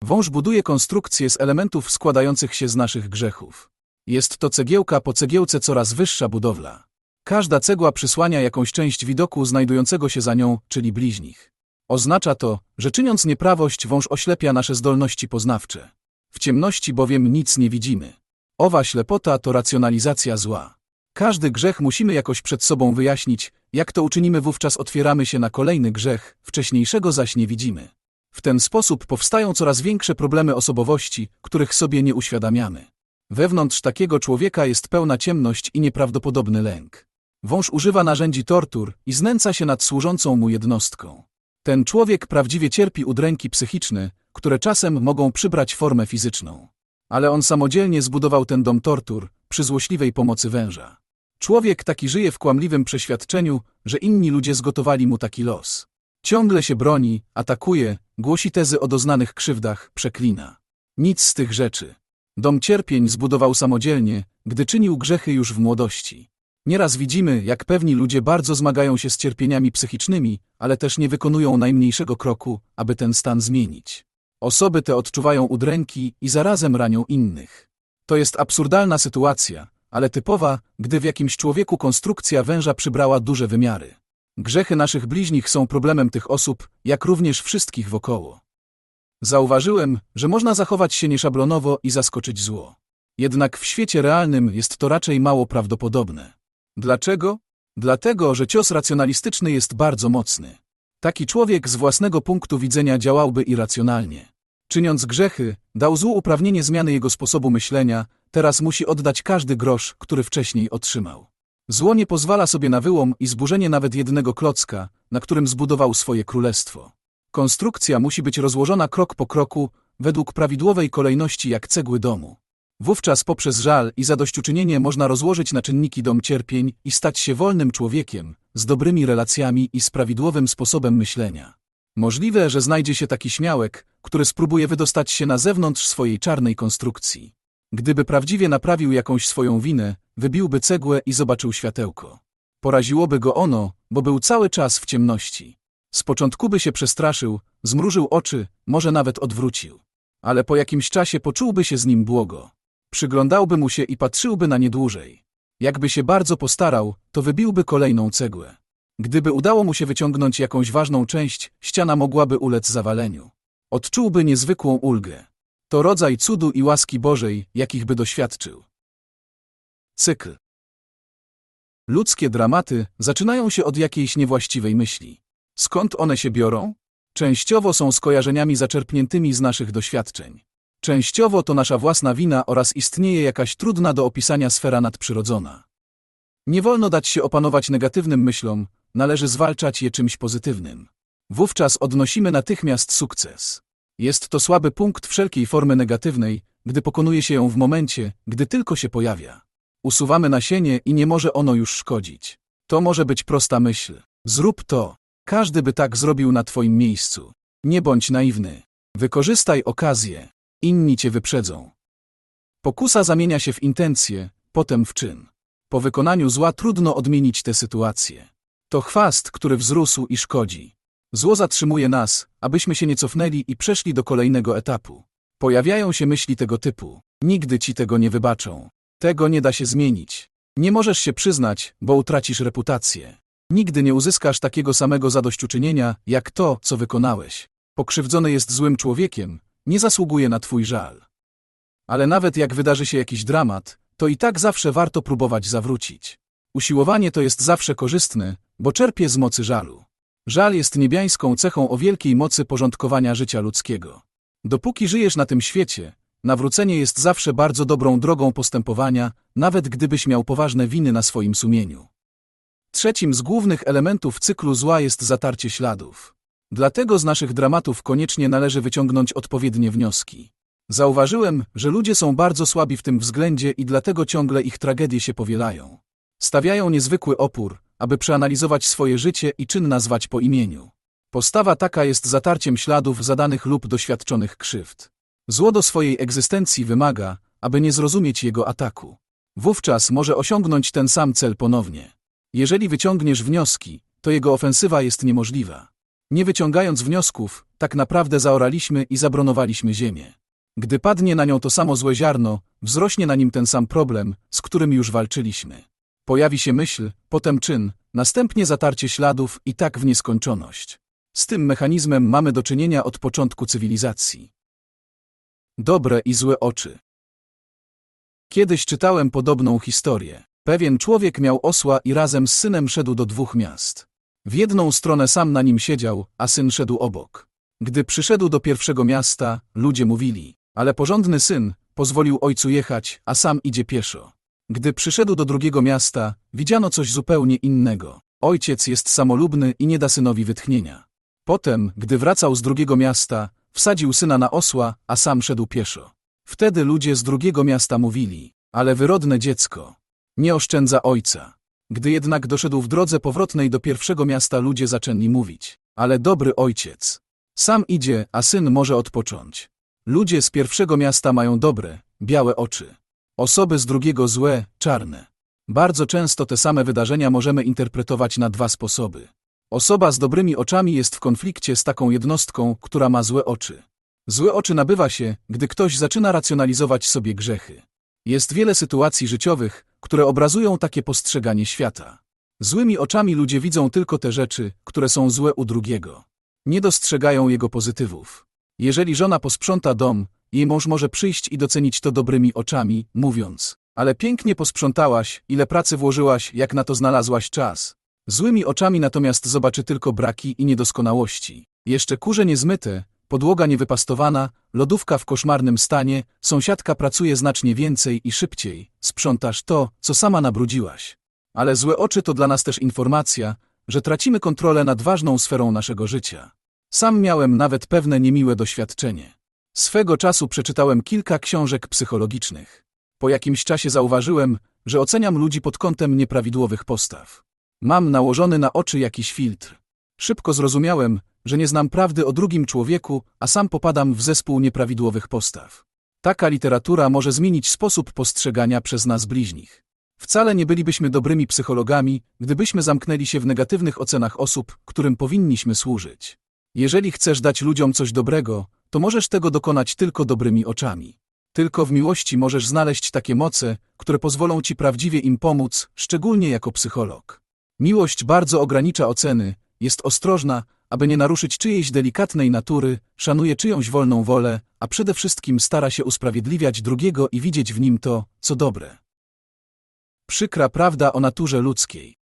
Wąż buduje konstrukcję z elementów składających się z naszych grzechów. Jest to cegiełka po cegiełce coraz wyższa budowla. Każda cegła przysłania jakąś część widoku znajdującego się za nią, czyli bliźnich. Oznacza to, że czyniąc nieprawość wąż oślepia nasze zdolności poznawcze. W ciemności bowiem nic nie widzimy. Owa ślepota to racjonalizacja zła. Każdy grzech musimy jakoś przed sobą wyjaśnić, jak to uczynimy wówczas otwieramy się na kolejny grzech, wcześniejszego zaś nie widzimy. W ten sposób powstają coraz większe problemy osobowości, których sobie nie uświadamiamy. Wewnątrz takiego człowieka jest pełna ciemność i nieprawdopodobny lęk. Wąż używa narzędzi tortur i znęca się nad służącą mu jednostką. Ten człowiek prawdziwie cierpi udręki psychiczne, które czasem mogą przybrać formę fizyczną. Ale on samodzielnie zbudował ten dom tortur, przy złośliwej pomocy węża. Człowiek taki żyje w kłamliwym przeświadczeniu, że inni ludzie zgotowali mu taki los. Ciągle się broni, atakuje, głosi tezy o doznanych krzywdach, przeklina. Nic z tych rzeczy. Dom cierpień zbudował samodzielnie, gdy czynił grzechy już w młodości. Nieraz widzimy, jak pewni ludzie bardzo zmagają się z cierpieniami psychicznymi, ale też nie wykonują najmniejszego kroku, aby ten stan zmienić. Osoby te odczuwają udręki i zarazem ranią innych. To jest absurdalna sytuacja, ale typowa, gdy w jakimś człowieku konstrukcja węża przybrała duże wymiary. Grzechy naszych bliźnich są problemem tych osób, jak również wszystkich wokoło. Zauważyłem, że można zachować się nieszablonowo i zaskoczyć zło. Jednak w świecie realnym jest to raczej mało prawdopodobne. Dlaczego? Dlatego, że cios racjonalistyczny jest bardzo mocny. Taki człowiek z własnego punktu widzenia działałby irracjonalnie. Czyniąc grzechy, dał złu uprawnienie zmiany jego sposobu myślenia, teraz musi oddać każdy grosz, który wcześniej otrzymał. Zło nie pozwala sobie na wyłom i zburzenie nawet jednego klocka, na którym zbudował swoje królestwo. Konstrukcja musi być rozłożona krok po kroku, według prawidłowej kolejności jak cegły domu. Wówczas poprzez żal i zadośćuczynienie można rozłożyć na czynniki dom cierpień i stać się wolnym człowiekiem, z dobrymi relacjami i z prawidłowym sposobem myślenia. Możliwe, że znajdzie się taki śmiałek, który spróbuje wydostać się na zewnątrz swojej czarnej konstrukcji. Gdyby prawdziwie naprawił jakąś swoją winę, wybiłby cegłę i zobaczył światełko. Poraziłoby go ono, bo był cały czas w ciemności. Z początku by się przestraszył, zmrużył oczy, może nawet odwrócił. Ale po jakimś czasie poczułby się z nim błogo. Przyglądałby mu się i patrzyłby na nie dłużej. Jakby się bardzo postarał, to wybiłby kolejną cegłę. Gdyby udało mu się wyciągnąć jakąś ważną część, ściana mogłaby ulec zawaleniu. Odczułby niezwykłą ulgę. To rodzaj cudu i łaski Bożej, jakich by doświadczył. Cykl. Ludzkie dramaty zaczynają się od jakiejś niewłaściwej myśli. Skąd one się biorą? Częściowo są skojarzeniami zaczerpniętymi z naszych doświadczeń. Częściowo to nasza własna wina oraz istnieje jakaś trudna do opisania sfera nadprzyrodzona. Nie wolno dać się opanować negatywnym myślom, należy zwalczać je czymś pozytywnym. Wówczas odnosimy natychmiast sukces. Jest to słaby punkt wszelkiej formy negatywnej, gdy pokonuje się ją w momencie, gdy tylko się pojawia. Usuwamy nasienie i nie może ono już szkodzić. To może być prosta myśl. Zrób to. Każdy by tak zrobił na twoim miejscu. Nie bądź naiwny. Wykorzystaj okazję. Inni cię wyprzedzą. Pokusa zamienia się w intencję, potem w czyn. Po wykonaniu zła trudno odmienić tę sytuację. To chwast, który wzrósł i szkodzi. Zło zatrzymuje nas, abyśmy się nie cofnęli i przeszli do kolejnego etapu. Pojawiają się myśli tego typu. Nigdy ci tego nie wybaczą. Tego nie da się zmienić. Nie możesz się przyznać, bo utracisz reputację. Nigdy nie uzyskasz takiego samego zadośćuczynienia, jak to, co wykonałeś. Pokrzywdzony jest złym człowiekiem, nie zasługuje na twój żal. Ale nawet jak wydarzy się jakiś dramat, to i tak zawsze warto próbować zawrócić. Usiłowanie to jest zawsze korzystne, bo czerpie z mocy żalu. Żal jest niebiańską cechą o wielkiej mocy porządkowania życia ludzkiego. Dopóki żyjesz na tym świecie, nawrócenie jest zawsze bardzo dobrą drogą postępowania, nawet gdybyś miał poważne winy na swoim sumieniu. Trzecim z głównych elementów cyklu zła jest zatarcie śladów. Dlatego z naszych dramatów koniecznie należy wyciągnąć odpowiednie wnioski. Zauważyłem, że ludzie są bardzo słabi w tym względzie i dlatego ciągle ich tragedie się powielają. Stawiają niezwykły opór, aby przeanalizować swoje życie i czyn nazwać po imieniu. Postawa taka jest zatarciem śladów zadanych lub doświadczonych krzywd. Zło do swojej egzystencji wymaga, aby nie zrozumieć jego ataku. Wówczas może osiągnąć ten sam cel ponownie. Jeżeli wyciągniesz wnioski, to jego ofensywa jest niemożliwa. Nie wyciągając wniosków, tak naprawdę zaoraliśmy i zabronowaliśmy ziemię. Gdy padnie na nią to samo złe ziarno, wzrośnie na nim ten sam problem, z którym już walczyliśmy. Pojawi się myśl, potem czyn, następnie zatarcie śladów i tak w nieskończoność. Z tym mechanizmem mamy do czynienia od początku cywilizacji. Dobre i złe oczy. Kiedyś czytałem podobną historię. Pewien człowiek miał osła i razem z synem szedł do dwóch miast. W jedną stronę sam na nim siedział, a syn szedł obok. Gdy przyszedł do pierwszego miasta, ludzie mówili, ale porządny syn pozwolił ojcu jechać, a sam idzie pieszo. Gdy przyszedł do drugiego miasta, widziano coś zupełnie innego. Ojciec jest samolubny i nie da synowi wytchnienia. Potem, gdy wracał z drugiego miasta, wsadził syna na osła, a sam szedł pieszo. Wtedy ludzie z drugiego miasta mówili, ale wyrodne dziecko, nie oszczędza ojca. Gdy jednak doszedł w drodze powrotnej do pierwszego miasta ludzie zaczęli mówić, ale dobry ojciec. Sam idzie, a syn może odpocząć. Ludzie z pierwszego miasta mają dobre, białe oczy. Osoby z drugiego złe, czarne. Bardzo często te same wydarzenia możemy interpretować na dwa sposoby. Osoba z dobrymi oczami jest w konflikcie z taką jednostką, która ma złe oczy. Złe oczy nabywa się, gdy ktoś zaczyna racjonalizować sobie grzechy. Jest wiele sytuacji życiowych, które obrazują takie postrzeganie świata. Złymi oczami ludzie widzą tylko te rzeczy, które są złe u drugiego. Nie dostrzegają jego pozytywów. Jeżeli żona posprząta dom, jej mąż może przyjść i docenić to dobrymi oczami, mówiąc, ale pięknie posprzątałaś, ile pracy włożyłaś, jak na to znalazłaś czas. Złymi oczami natomiast zobaczy tylko braki i niedoskonałości. Jeszcze kurze niezmyte, podłoga niewypastowana, lodówka w koszmarnym stanie, sąsiadka pracuje znacznie więcej i szybciej, sprzątasz to, co sama nabrudziłaś. Ale złe oczy to dla nas też informacja, że tracimy kontrolę nad ważną sferą naszego życia. Sam miałem nawet pewne niemiłe doświadczenie. Swego czasu przeczytałem kilka książek psychologicznych. Po jakimś czasie zauważyłem, że oceniam ludzi pod kątem nieprawidłowych postaw. Mam nałożony na oczy jakiś filtr. Szybko zrozumiałem, że nie znam prawdy o drugim człowieku, a sam popadam w zespół nieprawidłowych postaw. Taka literatura może zmienić sposób postrzegania przez nas bliźnich. Wcale nie bylibyśmy dobrymi psychologami, gdybyśmy zamknęli się w negatywnych ocenach osób, którym powinniśmy służyć. Jeżeli chcesz dać ludziom coś dobrego, to możesz tego dokonać tylko dobrymi oczami. Tylko w miłości możesz znaleźć takie moce, które pozwolą ci prawdziwie im pomóc, szczególnie jako psycholog. Miłość bardzo ogranicza oceny, jest ostrożna, aby nie naruszyć czyjejś delikatnej natury, szanuje czyjąś wolną wolę, a przede wszystkim stara się usprawiedliwiać drugiego i widzieć w nim to, co dobre. Przykra prawda o naturze ludzkiej.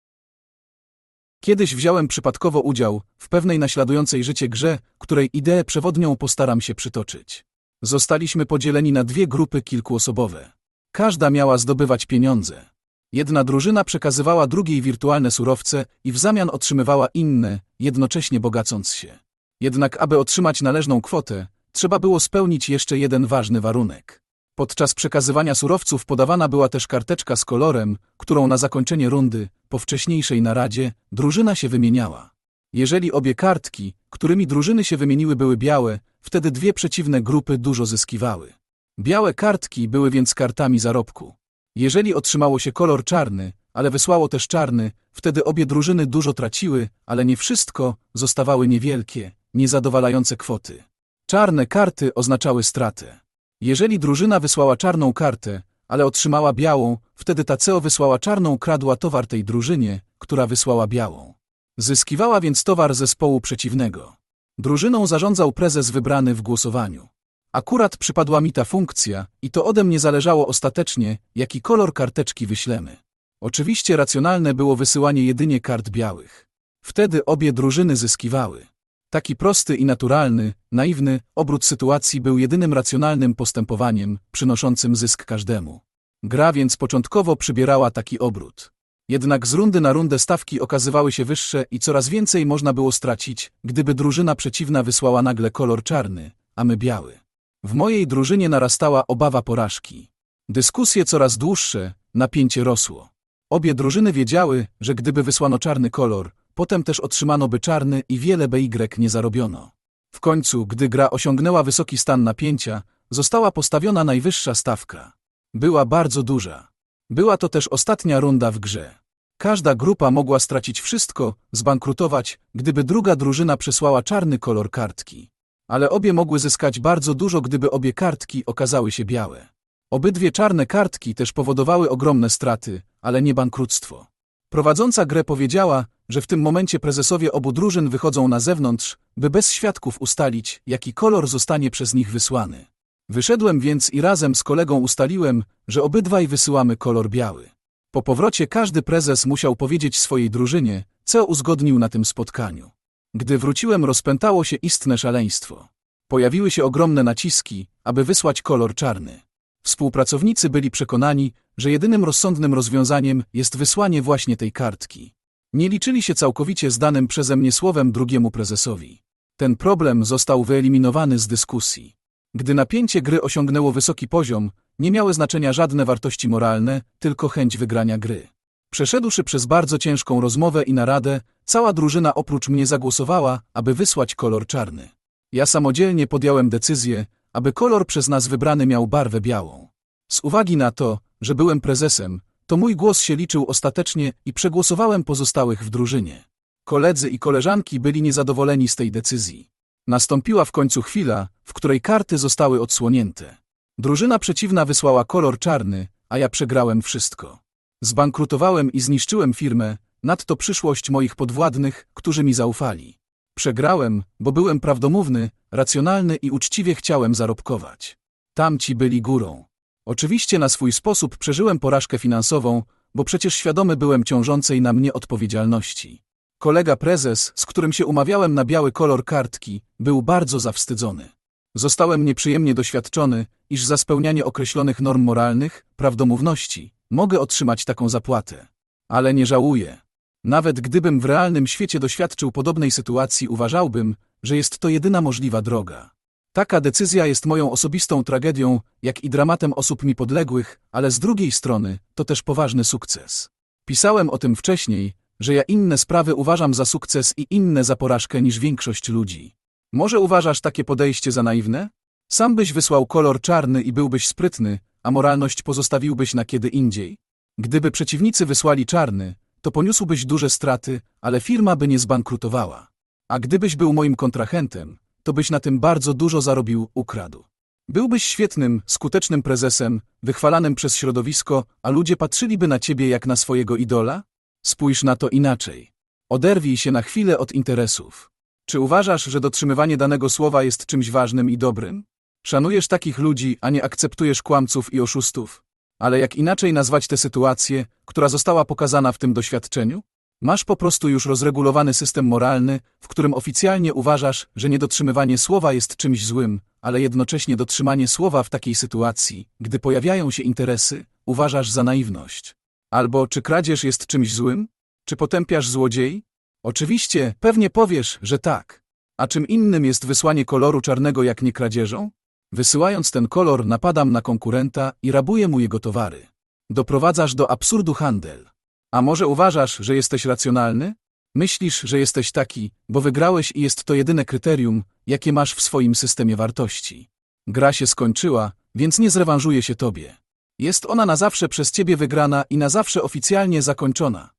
Kiedyś wziąłem przypadkowo udział w pewnej naśladującej życie grze, której ideę przewodnią postaram się przytoczyć. Zostaliśmy podzieleni na dwie grupy kilkuosobowe. Każda miała zdobywać pieniądze. Jedna drużyna przekazywała drugiej wirtualne surowce i w zamian otrzymywała inne, jednocześnie bogacąc się. Jednak aby otrzymać należną kwotę, trzeba było spełnić jeszcze jeden ważny warunek. Podczas przekazywania surowców podawana była też karteczka z kolorem, którą na zakończenie rundy, po wcześniejszej naradzie, drużyna się wymieniała. Jeżeli obie kartki, którymi drużyny się wymieniły były białe, wtedy dwie przeciwne grupy dużo zyskiwały. Białe kartki były więc kartami zarobku. Jeżeli otrzymało się kolor czarny, ale wysłało też czarny, wtedy obie drużyny dużo traciły, ale nie wszystko, zostawały niewielkie, niezadowalające kwoty. Czarne karty oznaczały stratę. Jeżeli drużyna wysłała czarną kartę, ale otrzymała białą, wtedy ta CEO wysłała czarną kradła towar tej drużynie, która wysłała białą. Zyskiwała więc towar zespołu przeciwnego. Drużyną zarządzał prezes wybrany w głosowaniu. Akurat przypadła mi ta funkcja i to ode mnie zależało ostatecznie, jaki kolor karteczki wyślemy. Oczywiście racjonalne było wysyłanie jedynie kart białych. Wtedy obie drużyny zyskiwały. Taki prosty i naturalny, naiwny obrót sytuacji był jedynym racjonalnym postępowaniem, przynoszącym zysk każdemu. Gra więc początkowo przybierała taki obrót. Jednak z rundy na rundę stawki okazywały się wyższe i coraz więcej można było stracić, gdyby drużyna przeciwna wysłała nagle kolor czarny, a my biały. W mojej drużynie narastała obawa porażki. Dyskusje coraz dłuższe, napięcie rosło. Obie drużyny wiedziały, że gdyby wysłano czarny kolor, potem też otrzymano by czarny i wiele BY nie zarobiono. W końcu, gdy gra osiągnęła wysoki stan napięcia, została postawiona najwyższa stawka. Była bardzo duża. Była to też ostatnia runda w grze. Każda grupa mogła stracić wszystko, zbankrutować, gdyby druga drużyna przesłała czarny kolor kartki. Ale obie mogły zyskać bardzo dużo, gdyby obie kartki okazały się białe. Obydwie czarne kartki też powodowały ogromne straty, ale nie bankructwo. Prowadząca grę powiedziała, że w tym momencie prezesowie obu drużyn wychodzą na zewnątrz, by bez świadków ustalić, jaki kolor zostanie przez nich wysłany. Wyszedłem więc i razem z kolegą ustaliłem, że obydwaj wysyłamy kolor biały. Po powrocie każdy prezes musiał powiedzieć swojej drużynie, co uzgodnił na tym spotkaniu. Gdy wróciłem, rozpętało się istne szaleństwo. Pojawiły się ogromne naciski, aby wysłać kolor czarny. Współpracownicy byli przekonani, że jedynym rozsądnym rozwiązaniem jest wysłanie właśnie tej kartki. Nie liczyli się całkowicie z danym przeze mnie słowem drugiemu prezesowi. Ten problem został wyeliminowany z dyskusji. Gdy napięcie gry osiągnęło wysoki poziom, nie miały znaczenia żadne wartości moralne, tylko chęć wygrania gry. Przeszedłszy przez bardzo ciężką rozmowę i naradę, cała drużyna oprócz mnie zagłosowała, aby wysłać kolor czarny. Ja samodzielnie podjąłem decyzję, aby kolor przez nas wybrany miał barwę białą. Z uwagi na to, że byłem prezesem, to mój głos się liczył ostatecznie i przegłosowałem pozostałych w drużynie. Koledzy i koleżanki byli niezadowoleni z tej decyzji. Nastąpiła w końcu chwila, w której karty zostały odsłonięte. Drużyna przeciwna wysłała kolor czarny, a ja przegrałem wszystko. Zbankrutowałem i zniszczyłem firmę, nadto przyszłość moich podwładnych, którzy mi zaufali. Przegrałem, bo byłem prawdomówny, racjonalny i uczciwie chciałem zarobkować. Tamci byli górą. Oczywiście na swój sposób przeżyłem porażkę finansową, bo przecież świadomy byłem ciążącej na mnie odpowiedzialności. Kolega prezes, z którym się umawiałem na biały kolor kartki, był bardzo zawstydzony. Zostałem nieprzyjemnie doświadczony, iż za spełnianie określonych norm moralnych, prawdomówności, mogę otrzymać taką zapłatę. Ale nie żałuję. Nawet gdybym w realnym świecie doświadczył podobnej sytuacji, uważałbym, że jest to jedyna możliwa droga. Taka decyzja jest moją osobistą tragedią, jak i dramatem osób mi podległych, ale z drugiej strony to też poważny sukces. Pisałem o tym wcześniej, że ja inne sprawy uważam za sukces i inne za porażkę niż większość ludzi. Może uważasz takie podejście za naiwne? Sam byś wysłał kolor czarny i byłbyś sprytny, a moralność pozostawiłbyś na kiedy indziej? Gdyby przeciwnicy wysłali czarny, to poniósłbyś duże straty, ale firma by nie zbankrutowała. A gdybyś był moim kontrahentem, to byś na tym bardzo dużo zarobił, ukradł. Byłbyś świetnym, skutecznym prezesem, wychwalanym przez środowisko, a ludzie patrzyliby na ciebie jak na swojego idola? Spójrz na to inaczej. Oderwij się na chwilę od interesów. Czy uważasz, że dotrzymywanie danego słowa jest czymś ważnym i dobrym? Szanujesz takich ludzi, a nie akceptujesz kłamców i oszustów? Ale jak inaczej nazwać tę sytuację, która została pokazana w tym doświadczeniu? Masz po prostu już rozregulowany system moralny, w którym oficjalnie uważasz, że niedotrzymywanie słowa jest czymś złym, ale jednocześnie dotrzymanie słowa w takiej sytuacji, gdy pojawiają się interesy, uważasz za naiwność. Albo czy kradzież jest czymś złym? Czy potępiasz złodziei? Oczywiście, pewnie powiesz, że tak. A czym innym jest wysłanie koloru czarnego jak nie kradzieżą? Wysyłając ten kolor napadam na konkurenta i rabuję mu jego towary. Doprowadzasz do absurdu handel. A może uważasz, że jesteś racjonalny? Myślisz, że jesteś taki, bo wygrałeś i jest to jedyne kryterium, jakie masz w swoim systemie wartości. Gra się skończyła, więc nie zrewanżuje się tobie. Jest ona na zawsze przez ciebie wygrana i na zawsze oficjalnie zakończona.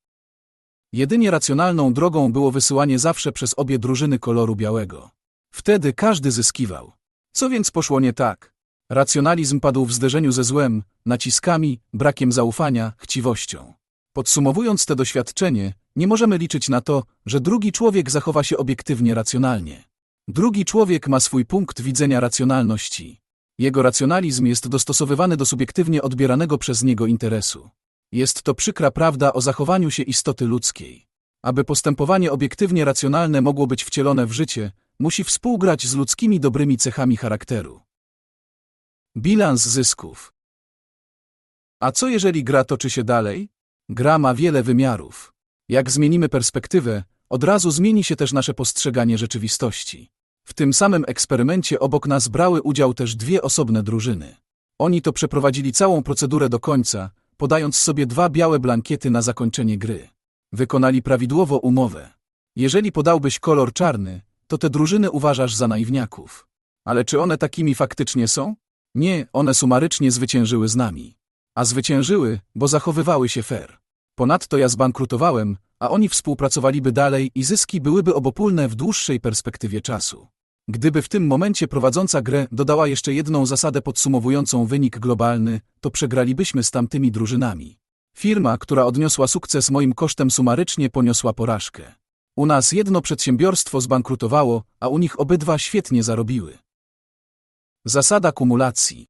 Jedynie racjonalną drogą było wysyłanie zawsze przez obie drużyny koloru białego. Wtedy każdy zyskiwał. Co więc poszło nie tak? Racjonalizm padł w zderzeniu ze złem, naciskami, brakiem zaufania, chciwością. Podsumowując te doświadczenie, nie możemy liczyć na to, że drugi człowiek zachowa się obiektywnie racjonalnie. Drugi człowiek ma swój punkt widzenia racjonalności. Jego racjonalizm jest dostosowywany do subiektywnie odbieranego przez niego interesu. Jest to przykra prawda o zachowaniu się istoty ludzkiej. Aby postępowanie obiektywnie racjonalne mogło być wcielone w życie, musi współgrać z ludzkimi dobrymi cechami charakteru. Bilans zysków. A co jeżeli gra toczy się dalej? Gra ma wiele wymiarów. Jak zmienimy perspektywę, od razu zmieni się też nasze postrzeganie rzeczywistości. W tym samym eksperymencie obok nas brały udział też dwie osobne drużyny. Oni to przeprowadzili całą procedurę do końca, podając sobie dwa białe blankiety na zakończenie gry. Wykonali prawidłowo umowę. Jeżeli podałbyś kolor czarny, to te drużyny uważasz za naiwniaków. Ale czy one takimi faktycznie są? Nie, one sumarycznie zwyciężyły z nami. A zwyciężyły, bo zachowywały się fair. Ponadto ja zbankrutowałem, a oni współpracowaliby dalej i zyski byłyby obopólne w dłuższej perspektywie czasu. Gdyby w tym momencie prowadząca grę dodała jeszcze jedną zasadę podsumowującą wynik globalny, to przegralibyśmy z tamtymi drużynami. Firma, która odniosła sukces moim kosztem sumarycznie poniosła porażkę. U nas jedno przedsiębiorstwo zbankrutowało, a u nich obydwa świetnie zarobiły. Zasada kumulacji.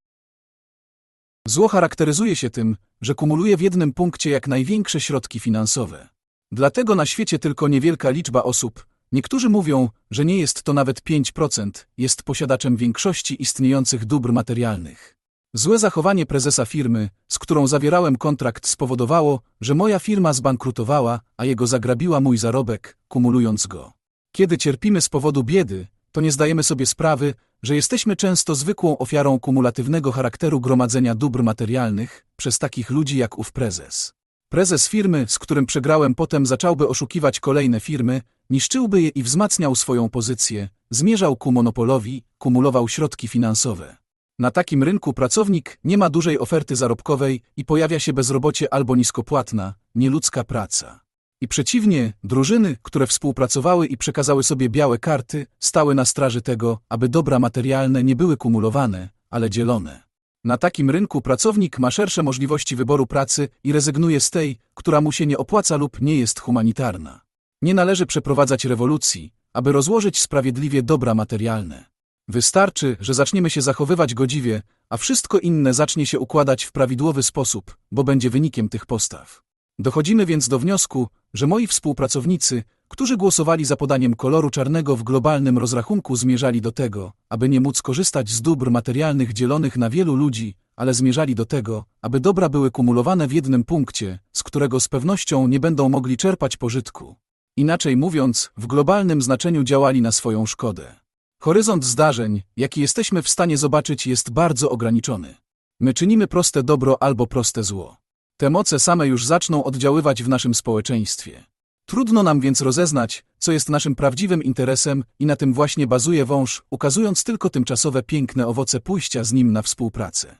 Zło charakteryzuje się tym, że kumuluje w jednym punkcie jak największe środki finansowe. Dlatego na świecie tylko niewielka liczba osób, niektórzy mówią, że nie jest to nawet 5%, jest posiadaczem większości istniejących dóbr materialnych. Złe zachowanie prezesa firmy, z którą zawierałem kontrakt spowodowało, że moja firma zbankrutowała, a jego zagrabiła mój zarobek, kumulując go. Kiedy cierpimy z powodu biedy, to nie zdajemy sobie sprawy, że jesteśmy często zwykłą ofiarą kumulatywnego charakteru gromadzenia dóbr materialnych przez takich ludzi jak ów prezes. Prezes firmy, z którym przegrałem potem zacząłby oszukiwać kolejne firmy, niszczyłby je i wzmacniał swoją pozycję, zmierzał ku monopolowi, kumulował środki finansowe. Na takim rynku pracownik nie ma dużej oferty zarobkowej i pojawia się bezrobocie albo niskopłatna, nieludzka praca. I przeciwnie, drużyny, które współpracowały i przekazały sobie białe karty, stały na straży tego, aby dobra materialne nie były kumulowane, ale dzielone. Na takim rynku pracownik ma szersze możliwości wyboru pracy i rezygnuje z tej, która mu się nie opłaca lub nie jest humanitarna. Nie należy przeprowadzać rewolucji, aby rozłożyć sprawiedliwie dobra materialne. Wystarczy, że zaczniemy się zachowywać godziwie, a wszystko inne zacznie się układać w prawidłowy sposób, bo będzie wynikiem tych postaw. Dochodzimy więc do wniosku, że moi współpracownicy, którzy głosowali za podaniem koloru czarnego w globalnym rozrachunku zmierzali do tego, aby nie móc korzystać z dóbr materialnych dzielonych na wielu ludzi, ale zmierzali do tego, aby dobra były kumulowane w jednym punkcie, z którego z pewnością nie będą mogli czerpać pożytku. Inaczej mówiąc, w globalnym znaczeniu działali na swoją szkodę. Horyzont zdarzeń, jaki jesteśmy w stanie zobaczyć, jest bardzo ograniczony. My czynimy proste dobro albo proste zło. Te moce same już zaczną oddziaływać w naszym społeczeństwie. Trudno nam więc rozeznać, co jest naszym prawdziwym interesem i na tym właśnie bazuje wąż, ukazując tylko tymczasowe piękne owoce pójścia z nim na współpracę.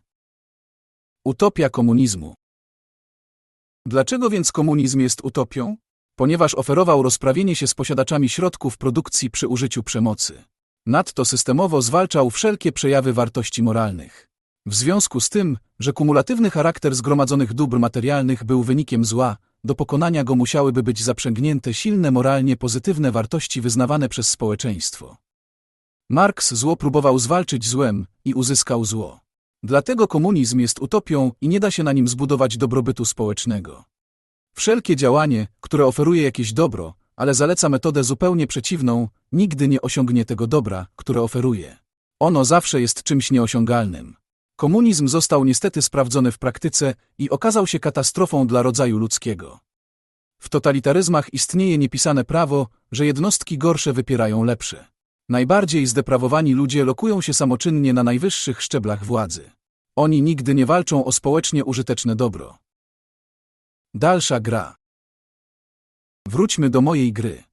Utopia komunizmu Dlaczego więc komunizm jest utopią? Ponieważ oferował rozprawienie się z posiadaczami środków produkcji przy użyciu przemocy. Nadto systemowo zwalczał wszelkie przejawy wartości moralnych. W związku z tym, że kumulatywny charakter zgromadzonych dóbr materialnych był wynikiem zła, do pokonania go musiałyby być zaprzęgnięte silne moralnie pozytywne wartości wyznawane przez społeczeństwo. Marx zło próbował zwalczyć złem i uzyskał zło. Dlatego komunizm jest utopią i nie da się na nim zbudować dobrobytu społecznego. Wszelkie działanie, które oferuje jakieś dobro, ale zaleca metodę zupełnie przeciwną, nigdy nie osiągnie tego dobra, które oferuje. Ono zawsze jest czymś nieosiągalnym. Komunizm został niestety sprawdzony w praktyce i okazał się katastrofą dla rodzaju ludzkiego. W totalitaryzmach istnieje niepisane prawo, że jednostki gorsze wypierają lepsze. Najbardziej zdeprawowani ludzie lokują się samoczynnie na najwyższych szczeblach władzy. Oni nigdy nie walczą o społecznie użyteczne dobro. Dalsza gra. Wróćmy do mojej gry.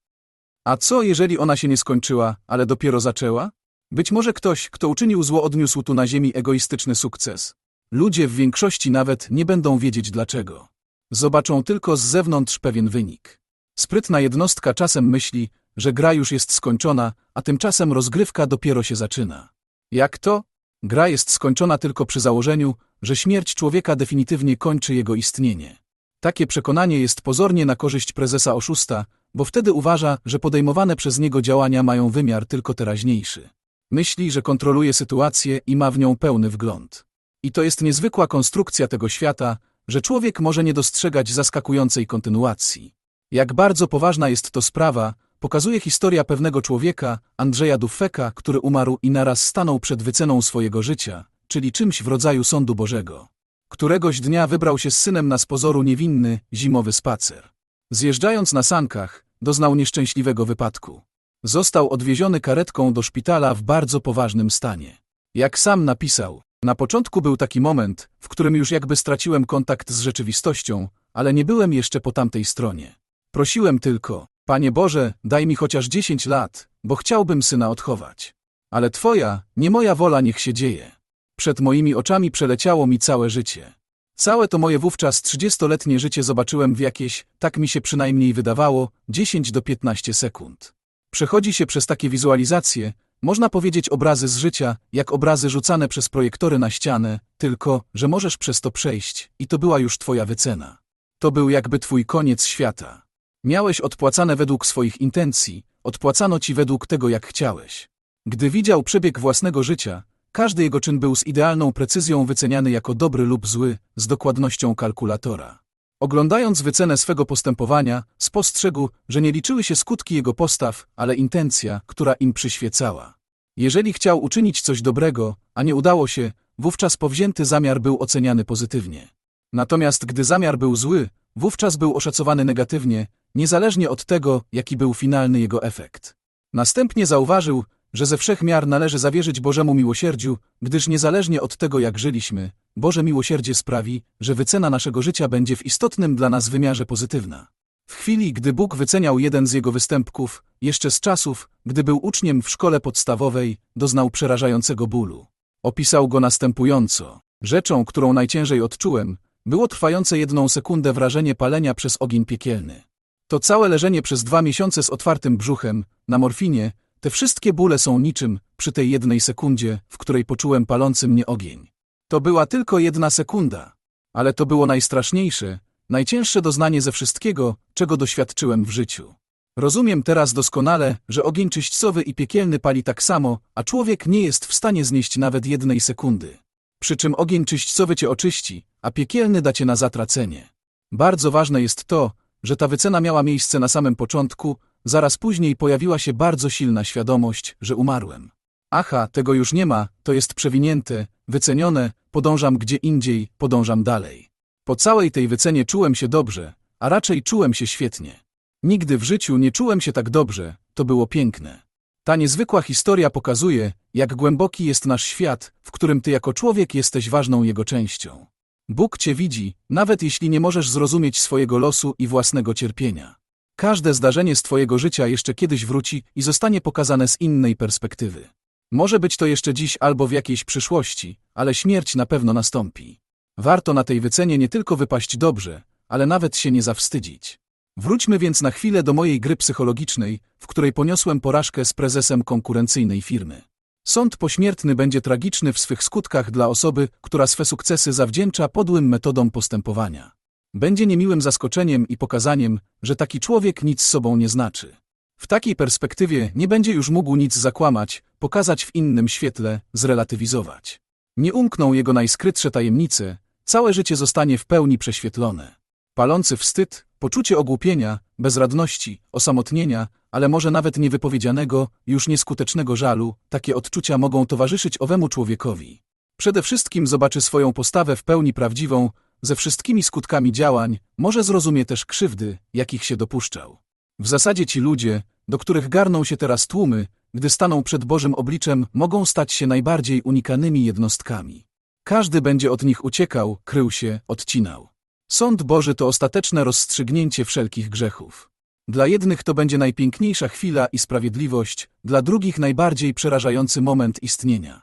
A co, jeżeli ona się nie skończyła, ale dopiero zaczęła? Być może ktoś, kto uczynił zło, odniósł tu na ziemi egoistyczny sukces. Ludzie w większości nawet nie będą wiedzieć dlaczego. Zobaczą tylko z zewnątrz pewien wynik. Sprytna jednostka czasem myśli, że gra już jest skończona, a tymczasem rozgrywka dopiero się zaczyna. Jak to? Gra jest skończona tylko przy założeniu, że śmierć człowieka definitywnie kończy jego istnienie. Takie przekonanie jest pozornie na korzyść prezesa oszusta, bo wtedy uważa, że podejmowane przez niego działania mają wymiar tylko teraźniejszy. Myśli, że kontroluje sytuację i ma w nią pełny wgląd. I to jest niezwykła konstrukcja tego świata, że człowiek może nie dostrzegać zaskakującej kontynuacji. Jak bardzo poważna jest to sprawa, pokazuje historia pewnego człowieka, Andrzeja Duffeka, który umarł i naraz stanął przed wyceną swojego życia, czyli czymś w rodzaju sądu Bożego. Któregoś dnia wybrał się z synem na z pozoru niewinny, zimowy spacer. Zjeżdżając na sankach, doznał nieszczęśliwego wypadku. Został odwieziony karetką do szpitala w bardzo poważnym stanie. Jak sam napisał, na początku był taki moment, w którym już jakby straciłem kontakt z rzeczywistością, ale nie byłem jeszcze po tamtej stronie. Prosiłem tylko, Panie Boże, daj mi chociaż dziesięć lat, bo chciałbym syna odchować. Ale Twoja, nie moja wola niech się dzieje. Przed moimi oczami przeleciało mi całe życie. Całe to moje wówczas trzydziestoletnie życie zobaczyłem w jakieś, tak mi się przynajmniej wydawało, 10 do 15 sekund. Przechodzi się przez takie wizualizacje, można powiedzieć obrazy z życia, jak obrazy rzucane przez projektory na ścianę, tylko, że możesz przez to przejść i to była już twoja wycena. To był jakby twój koniec świata. Miałeś odpłacane według swoich intencji, odpłacano ci według tego, jak chciałeś. Gdy widział przebieg własnego życia, każdy jego czyn był z idealną precyzją wyceniany jako dobry lub zły, z dokładnością kalkulatora. Oglądając wycenę swego postępowania, spostrzegł, że nie liczyły się skutki jego postaw, ale intencja, która im przyświecała. Jeżeli chciał uczynić coś dobrego, a nie udało się, wówczas powzięty zamiar był oceniany pozytywnie. Natomiast gdy zamiar był zły, wówczas był oszacowany negatywnie, niezależnie od tego, jaki był finalny jego efekt. Następnie zauważył, że ze wszech miar należy zawierzyć Bożemu miłosierdziu, gdyż niezależnie od tego, jak żyliśmy, Boże miłosierdzie sprawi, że wycena naszego życia będzie w istotnym dla nas wymiarze pozytywna. W chwili, gdy Bóg wyceniał jeden z jego występków, jeszcze z czasów, gdy był uczniem w szkole podstawowej, doznał przerażającego bólu. Opisał go następująco. Rzeczą, którą najciężej odczułem, było trwające jedną sekundę wrażenie palenia przez ogień piekielny. To całe leżenie przez dwa miesiące z otwartym brzuchem, na morfinie, te wszystkie bóle są niczym, przy tej jednej sekundzie, w której poczułem palący mnie ogień. To była tylko jedna sekunda, ale to było najstraszniejsze, najcięższe doznanie ze wszystkiego, czego doświadczyłem w życiu. Rozumiem teraz doskonale, że ogień czyśćcowy i piekielny pali tak samo, a człowiek nie jest w stanie znieść nawet jednej sekundy. Przy czym ogień czyśćcowy cię oczyści, a piekielny da cię na zatracenie. Bardzo ważne jest to, że ta wycena miała miejsce na samym początku, zaraz później pojawiła się bardzo silna świadomość, że umarłem. Aha, tego już nie ma, to jest przewinięte, wycenione, podążam gdzie indziej, podążam dalej. Po całej tej wycenie czułem się dobrze, a raczej czułem się świetnie. Nigdy w życiu nie czułem się tak dobrze, to było piękne. Ta niezwykła historia pokazuje, jak głęboki jest nasz świat, w którym ty jako człowiek jesteś ważną jego częścią. Bóg cię widzi, nawet jeśli nie możesz zrozumieć swojego losu i własnego cierpienia. Każde zdarzenie z twojego życia jeszcze kiedyś wróci i zostanie pokazane z innej perspektywy. Może być to jeszcze dziś albo w jakiejś przyszłości, ale śmierć na pewno nastąpi. Warto na tej wycenie nie tylko wypaść dobrze, ale nawet się nie zawstydzić. Wróćmy więc na chwilę do mojej gry psychologicznej, w której poniosłem porażkę z prezesem konkurencyjnej firmy. Sąd pośmiertny będzie tragiczny w swych skutkach dla osoby, która swe sukcesy zawdzięcza podłym metodom postępowania. Będzie niemiłym zaskoczeniem i pokazaniem, że taki człowiek nic sobą nie znaczy. W takiej perspektywie nie będzie już mógł nic zakłamać, pokazać w innym świetle, zrelatywizować. Nie umkną jego najskrytsze tajemnice, całe życie zostanie w pełni prześwietlone. Palący wstyd, poczucie ogłupienia, bezradności, osamotnienia, ale może nawet niewypowiedzianego, już nieskutecznego żalu, takie odczucia mogą towarzyszyć owemu człowiekowi. Przede wszystkim zobaczy swoją postawę w pełni prawdziwą, ze wszystkimi skutkami działań, może zrozumie też krzywdy, jakich się dopuszczał. W zasadzie ci ludzie, do których garną się teraz tłumy, gdy staną przed Bożym obliczem, mogą stać się najbardziej unikanymi jednostkami. Każdy będzie od nich uciekał, krył się, odcinał. Sąd Boży to ostateczne rozstrzygnięcie wszelkich grzechów. Dla jednych to będzie najpiękniejsza chwila i sprawiedliwość, dla drugich najbardziej przerażający moment istnienia.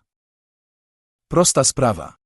Prosta sprawa.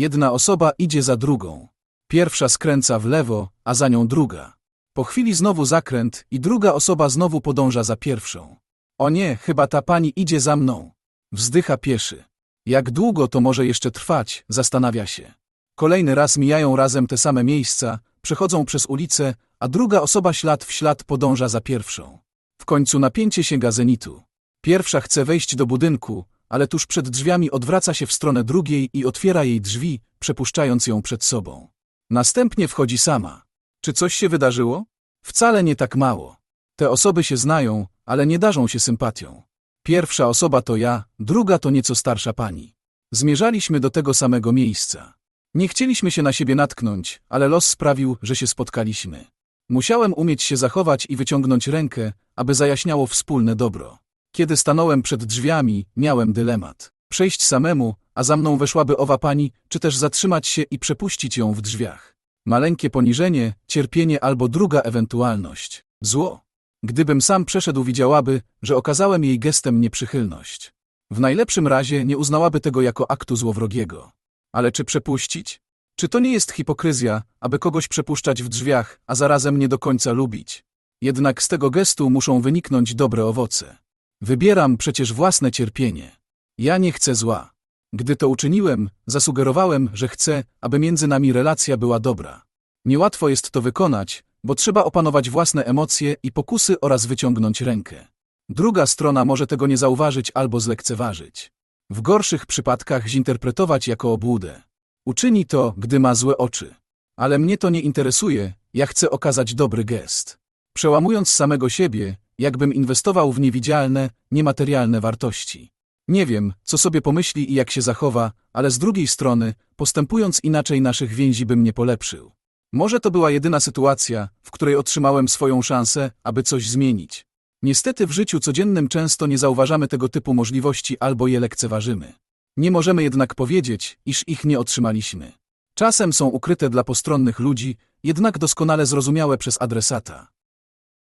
Jedna osoba idzie za drugą. Pierwsza skręca w lewo, a za nią druga. Po chwili znowu zakręt i druga osoba znowu podąża za pierwszą. O nie, chyba ta pani idzie za mną. Wzdycha pieszy. Jak długo to może jeszcze trwać, zastanawia się. Kolejny raz mijają razem te same miejsca, przechodzą przez ulicę, a druga osoba ślad w ślad podąża za pierwszą. W końcu napięcie sięga zenitu. Pierwsza chce wejść do budynku, ale tuż przed drzwiami odwraca się w stronę drugiej i otwiera jej drzwi, przepuszczając ją przed sobą. Następnie wchodzi sama. Czy coś się wydarzyło? Wcale nie tak mało. Te osoby się znają, ale nie darzą się sympatią. Pierwsza osoba to ja, druga to nieco starsza pani. Zmierzaliśmy do tego samego miejsca. Nie chcieliśmy się na siebie natknąć, ale los sprawił, że się spotkaliśmy. Musiałem umieć się zachować i wyciągnąć rękę, aby zajaśniało wspólne dobro. Kiedy stanąłem przed drzwiami, miałem dylemat. Przejść samemu, a za mną weszłaby owa pani, czy też zatrzymać się i przepuścić ją w drzwiach. Maleńkie poniżenie, cierpienie albo druga ewentualność. Zło. Gdybym sam przeszedł, widziałaby, że okazałem jej gestem nieprzychylność. W najlepszym razie nie uznałaby tego jako aktu złowrogiego. Ale czy przepuścić? Czy to nie jest hipokryzja, aby kogoś przepuszczać w drzwiach, a zarazem nie do końca lubić? Jednak z tego gestu muszą wyniknąć dobre owoce. Wybieram przecież własne cierpienie. Ja nie chcę zła. Gdy to uczyniłem, zasugerowałem, że chcę, aby między nami relacja była dobra. Niełatwo jest to wykonać, bo trzeba opanować własne emocje i pokusy oraz wyciągnąć rękę. Druga strona może tego nie zauważyć albo zlekceważyć. W gorszych przypadkach zinterpretować jako obłudę. Uczyni to, gdy ma złe oczy. Ale mnie to nie interesuje, ja chcę okazać dobry gest. Przełamując samego siebie, jakbym inwestował w niewidzialne, niematerialne wartości. Nie wiem, co sobie pomyśli i jak się zachowa, ale z drugiej strony, postępując inaczej naszych więzi bym nie polepszył. Może to była jedyna sytuacja, w której otrzymałem swoją szansę, aby coś zmienić. Niestety w życiu codziennym często nie zauważamy tego typu możliwości albo je lekceważymy. Nie możemy jednak powiedzieć, iż ich nie otrzymaliśmy. Czasem są ukryte dla postronnych ludzi, jednak doskonale zrozumiałe przez adresata.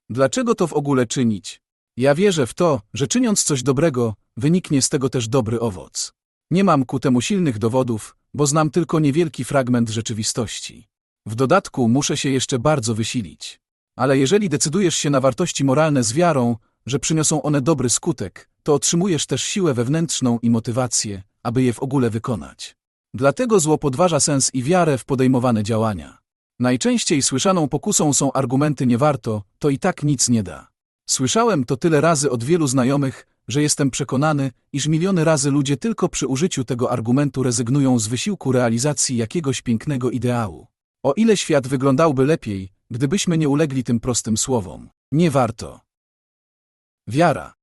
Dlaczego to w ogóle czynić? Ja wierzę w to, że czyniąc coś dobrego, wyniknie z tego też dobry owoc. Nie mam ku temu silnych dowodów, bo znam tylko niewielki fragment rzeczywistości. W dodatku muszę się jeszcze bardzo wysilić. Ale jeżeli decydujesz się na wartości moralne z wiarą, że przyniosą one dobry skutek, to otrzymujesz też siłę wewnętrzną i motywację, aby je w ogóle wykonać. Dlatego zło podważa sens i wiarę w podejmowane działania. Najczęściej słyszaną pokusą są argumenty nie warto, to i tak nic nie da. Słyszałem to tyle razy od wielu znajomych, że jestem przekonany, iż miliony razy ludzie tylko przy użyciu tego argumentu rezygnują z wysiłku realizacji jakiegoś pięknego ideału. O ile świat wyglądałby lepiej, gdybyśmy nie ulegli tym prostym słowom. Nie warto. Wiara.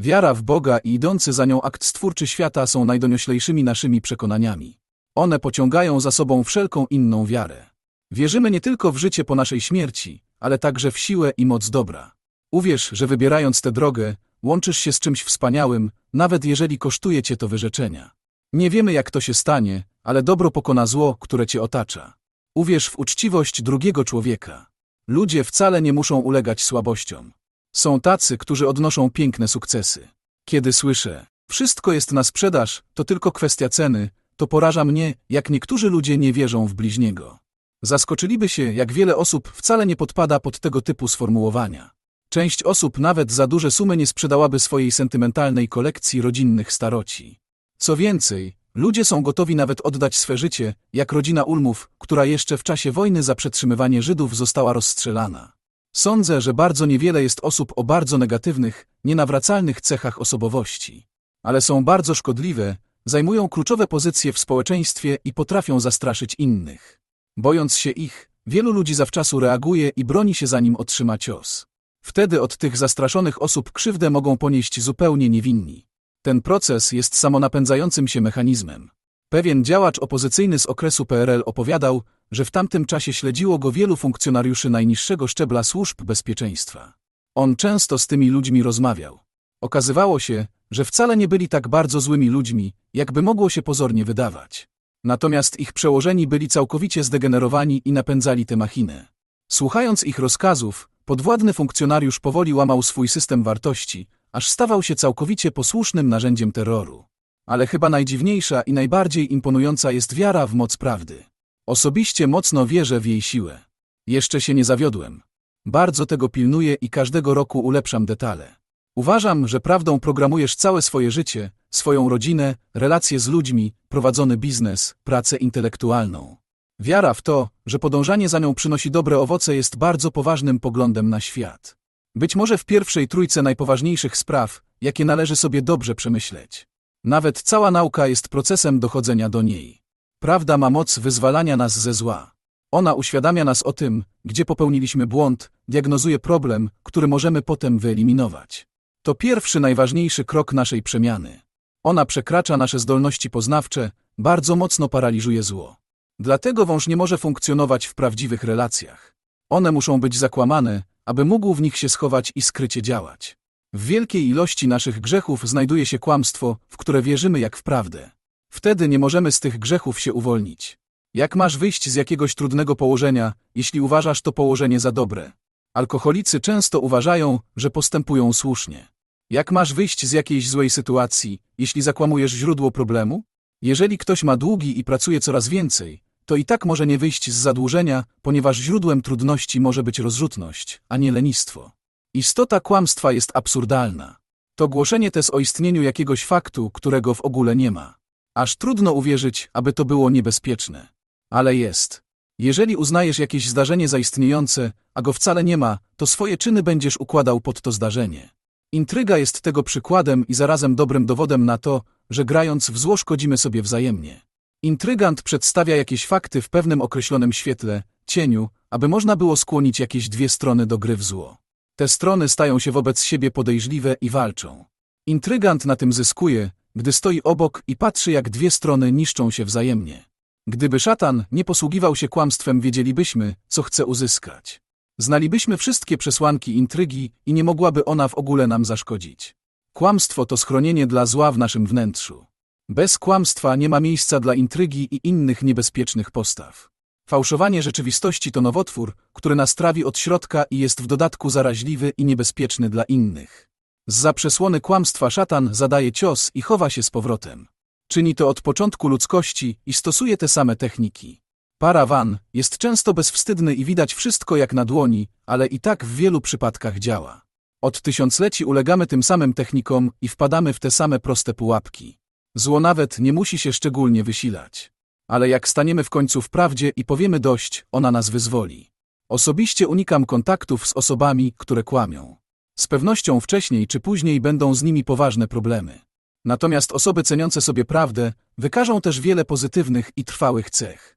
Wiara w Boga i idący za nią akt stwórczy świata są najdonioślejszymi naszymi przekonaniami. One pociągają za sobą wszelką inną wiarę. Wierzymy nie tylko w życie po naszej śmierci, ale także w siłę i moc dobra. Uwierz, że wybierając tę drogę, łączysz się z czymś wspaniałym, nawet jeżeli kosztuje cię to wyrzeczenia. Nie wiemy, jak to się stanie, ale dobro pokona zło, które cię otacza. Uwierz w uczciwość drugiego człowieka. Ludzie wcale nie muszą ulegać słabościom. Są tacy, którzy odnoszą piękne sukcesy. Kiedy słyszę, wszystko jest na sprzedaż, to tylko kwestia ceny, to poraża mnie, jak niektórzy ludzie nie wierzą w bliźniego. Zaskoczyliby się, jak wiele osób wcale nie podpada pod tego typu sformułowania. Część osób nawet za duże sumy nie sprzedałaby swojej sentymentalnej kolekcji rodzinnych staroci. Co więcej, ludzie są gotowi nawet oddać swe życie, jak rodzina Ulmów, która jeszcze w czasie wojny za przetrzymywanie Żydów została rozstrzelana. Sądzę, że bardzo niewiele jest osób o bardzo negatywnych, nienawracalnych cechach osobowości. Ale są bardzo szkodliwe, zajmują kluczowe pozycje w społeczeństwie i potrafią zastraszyć innych. Bojąc się ich, wielu ludzi zawczasu reaguje i broni się zanim otrzyma cios. Wtedy od tych zastraszonych osób krzywdę mogą ponieść zupełnie niewinni. Ten proces jest samonapędzającym się mechanizmem. Pewien działacz opozycyjny z okresu PRL opowiadał, że w tamtym czasie śledziło go wielu funkcjonariuszy najniższego szczebla służb bezpieczeństwa. On często z tymi ludźmi rozmawiał. Okazywało się, że wcale nie byli tak bardzo złymi ludźmi, jakby mogło się pozornie wydawać. Natomiast ich przełożeni byli całkowicie zdegenerowani i napędzali tę machinę. Słuchając ich rozkazów, podwładny funkcjonariusz powoli łamał swój system wartości, aż stawał się całkowicie posłusznym narzędziem terroru. Ale chyba najdziwniejsza i najbardziej imponująca jest wiara w moc prawdy. Osobiście mocno wierzę w jej siłę. Jeszcze się nie zawiodłem. Bardzo tego pilnuję i każdego roku ulepszam detale. Uważam, że prawdą programujesz całe swoje życie, swoją rodzinę, relacje z ludźmi, prowadzony biznes, pracę intelektualną. Wiara w to, że podążanie za nią przynosi dobre owoce jest bardzo poważnym poglądem na świat. Być może w pierwszej trójce najpoważniejszych spraw, jakie należy sobie dobrze przemyśleć. Nawet cała nauka jest procesem dochodzenia do niej. Prawda ma moc wyzwalania nas ze zła. Ona uświadamia nas o tym, gdzie popełniliśmy błąd, diagnozuje problem, który możemy potem wyeliminować. To pierwszy najważniejszy krok naszej przemiany. Ona przekracza nasze zdolności poznawcze, bardzo mocno paraliżuje zło. Dlatego wąż nie może funkcjonować w prawdziwych relacjach. One muszą być zakłamane, aby mógł w nich się schować i skrycie działać. W wielkiej ilości naszych grzechów znajduje się kłamstwo, w które wierzymy jak w prawdę. Wtedy nie możemy z tych grzechów się uwolnić. Jak masz wyjść z jakiegoś trudnego położenia, jeśli uważasz to położenie za dobre? Alkoholicy często uważają, że postępują słusznie. Jak masz wyjść z jakiejś złej sytuacji, jeśli zakłamujesz źródło problemu? Jeżeli ktoś ma długi i pracuje coraz więcej, to i tak może nie wyjść z zadłużenia, ponieważ źródłem trudności może być rozrzutność, a nie lenistwo. Istota kłamstwa jest absurdalna. To głoszenie tez o istnieniu jakiegoś faktu, którego w ogóle nie ma. Aż trudno uwierzyć, aby to było niebezpieczne. Ale jest. Jeżeli uznajesz jakieś zdarzenie za istniejące, a go wcale nie ma, to swoje czyny będziesz układał pod to zdarzenie. Intryga jest tego przykładem i zarazem dobrym dowodem na to, że grając w zło szkodzimy sobie wzajemnie. Intrygant przedstawia jakieś fakty w pewnym określonym świetle, cieniu, aby można było skłonić jakieś dwie strony do gry w zło. Te strony stają się wobec siebie podejrzliwe i walczą. Intrygant na tym zyskuje, gdy stoi obok i patrzy jak dwie strony niszczą się wzajemnie. Gdyby szatan nie posługiwał się kłamstwem, wiedzielibyśmy, co chce uzyskać. Znalibyśmy wszystkie przesłanki intrygi i nie mogłaby ona w ogóle nam zaszkodzić. Kłamstwo to schronienie dla zła w naszym wnętrzu. Bez kłamstwa nie ma miejsca dla intrygi i innych niebezpiecznych postaw. Fałszowanie rzeczywistości to nowotwór, który nas trawi od środka i jest w dodatku zaraźliwy i niebezpieczny dla innych. Za przesłony kłamstwa szatan zadaje cios i chowa się z powrotem. Czyni to od początku ludzkości i stosuje te same techniki. Parawan jest często bezwstydny i widać wszystko jak na dłoni, ale i tak w wielu przypadkach działa. Od tysiącleci ulegamy tym samym technikom i wpadamy w te same proste pułapki. Zło nawet nie musi się szczególnie wysilać. Ale jak staniemy w końcu w prawdzie i powiemy dość, ona nas wyzwoli. Osobiście unikam kontaktów z osobami, które kłamią. Z pewnością wcześniej czy później będą z nimi poważne problemy. Natomiast osoby ceniące sobie prawdę wykażą też wiele pozytywnych i trwałych cech.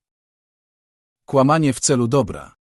Kłamanie w celu dobra.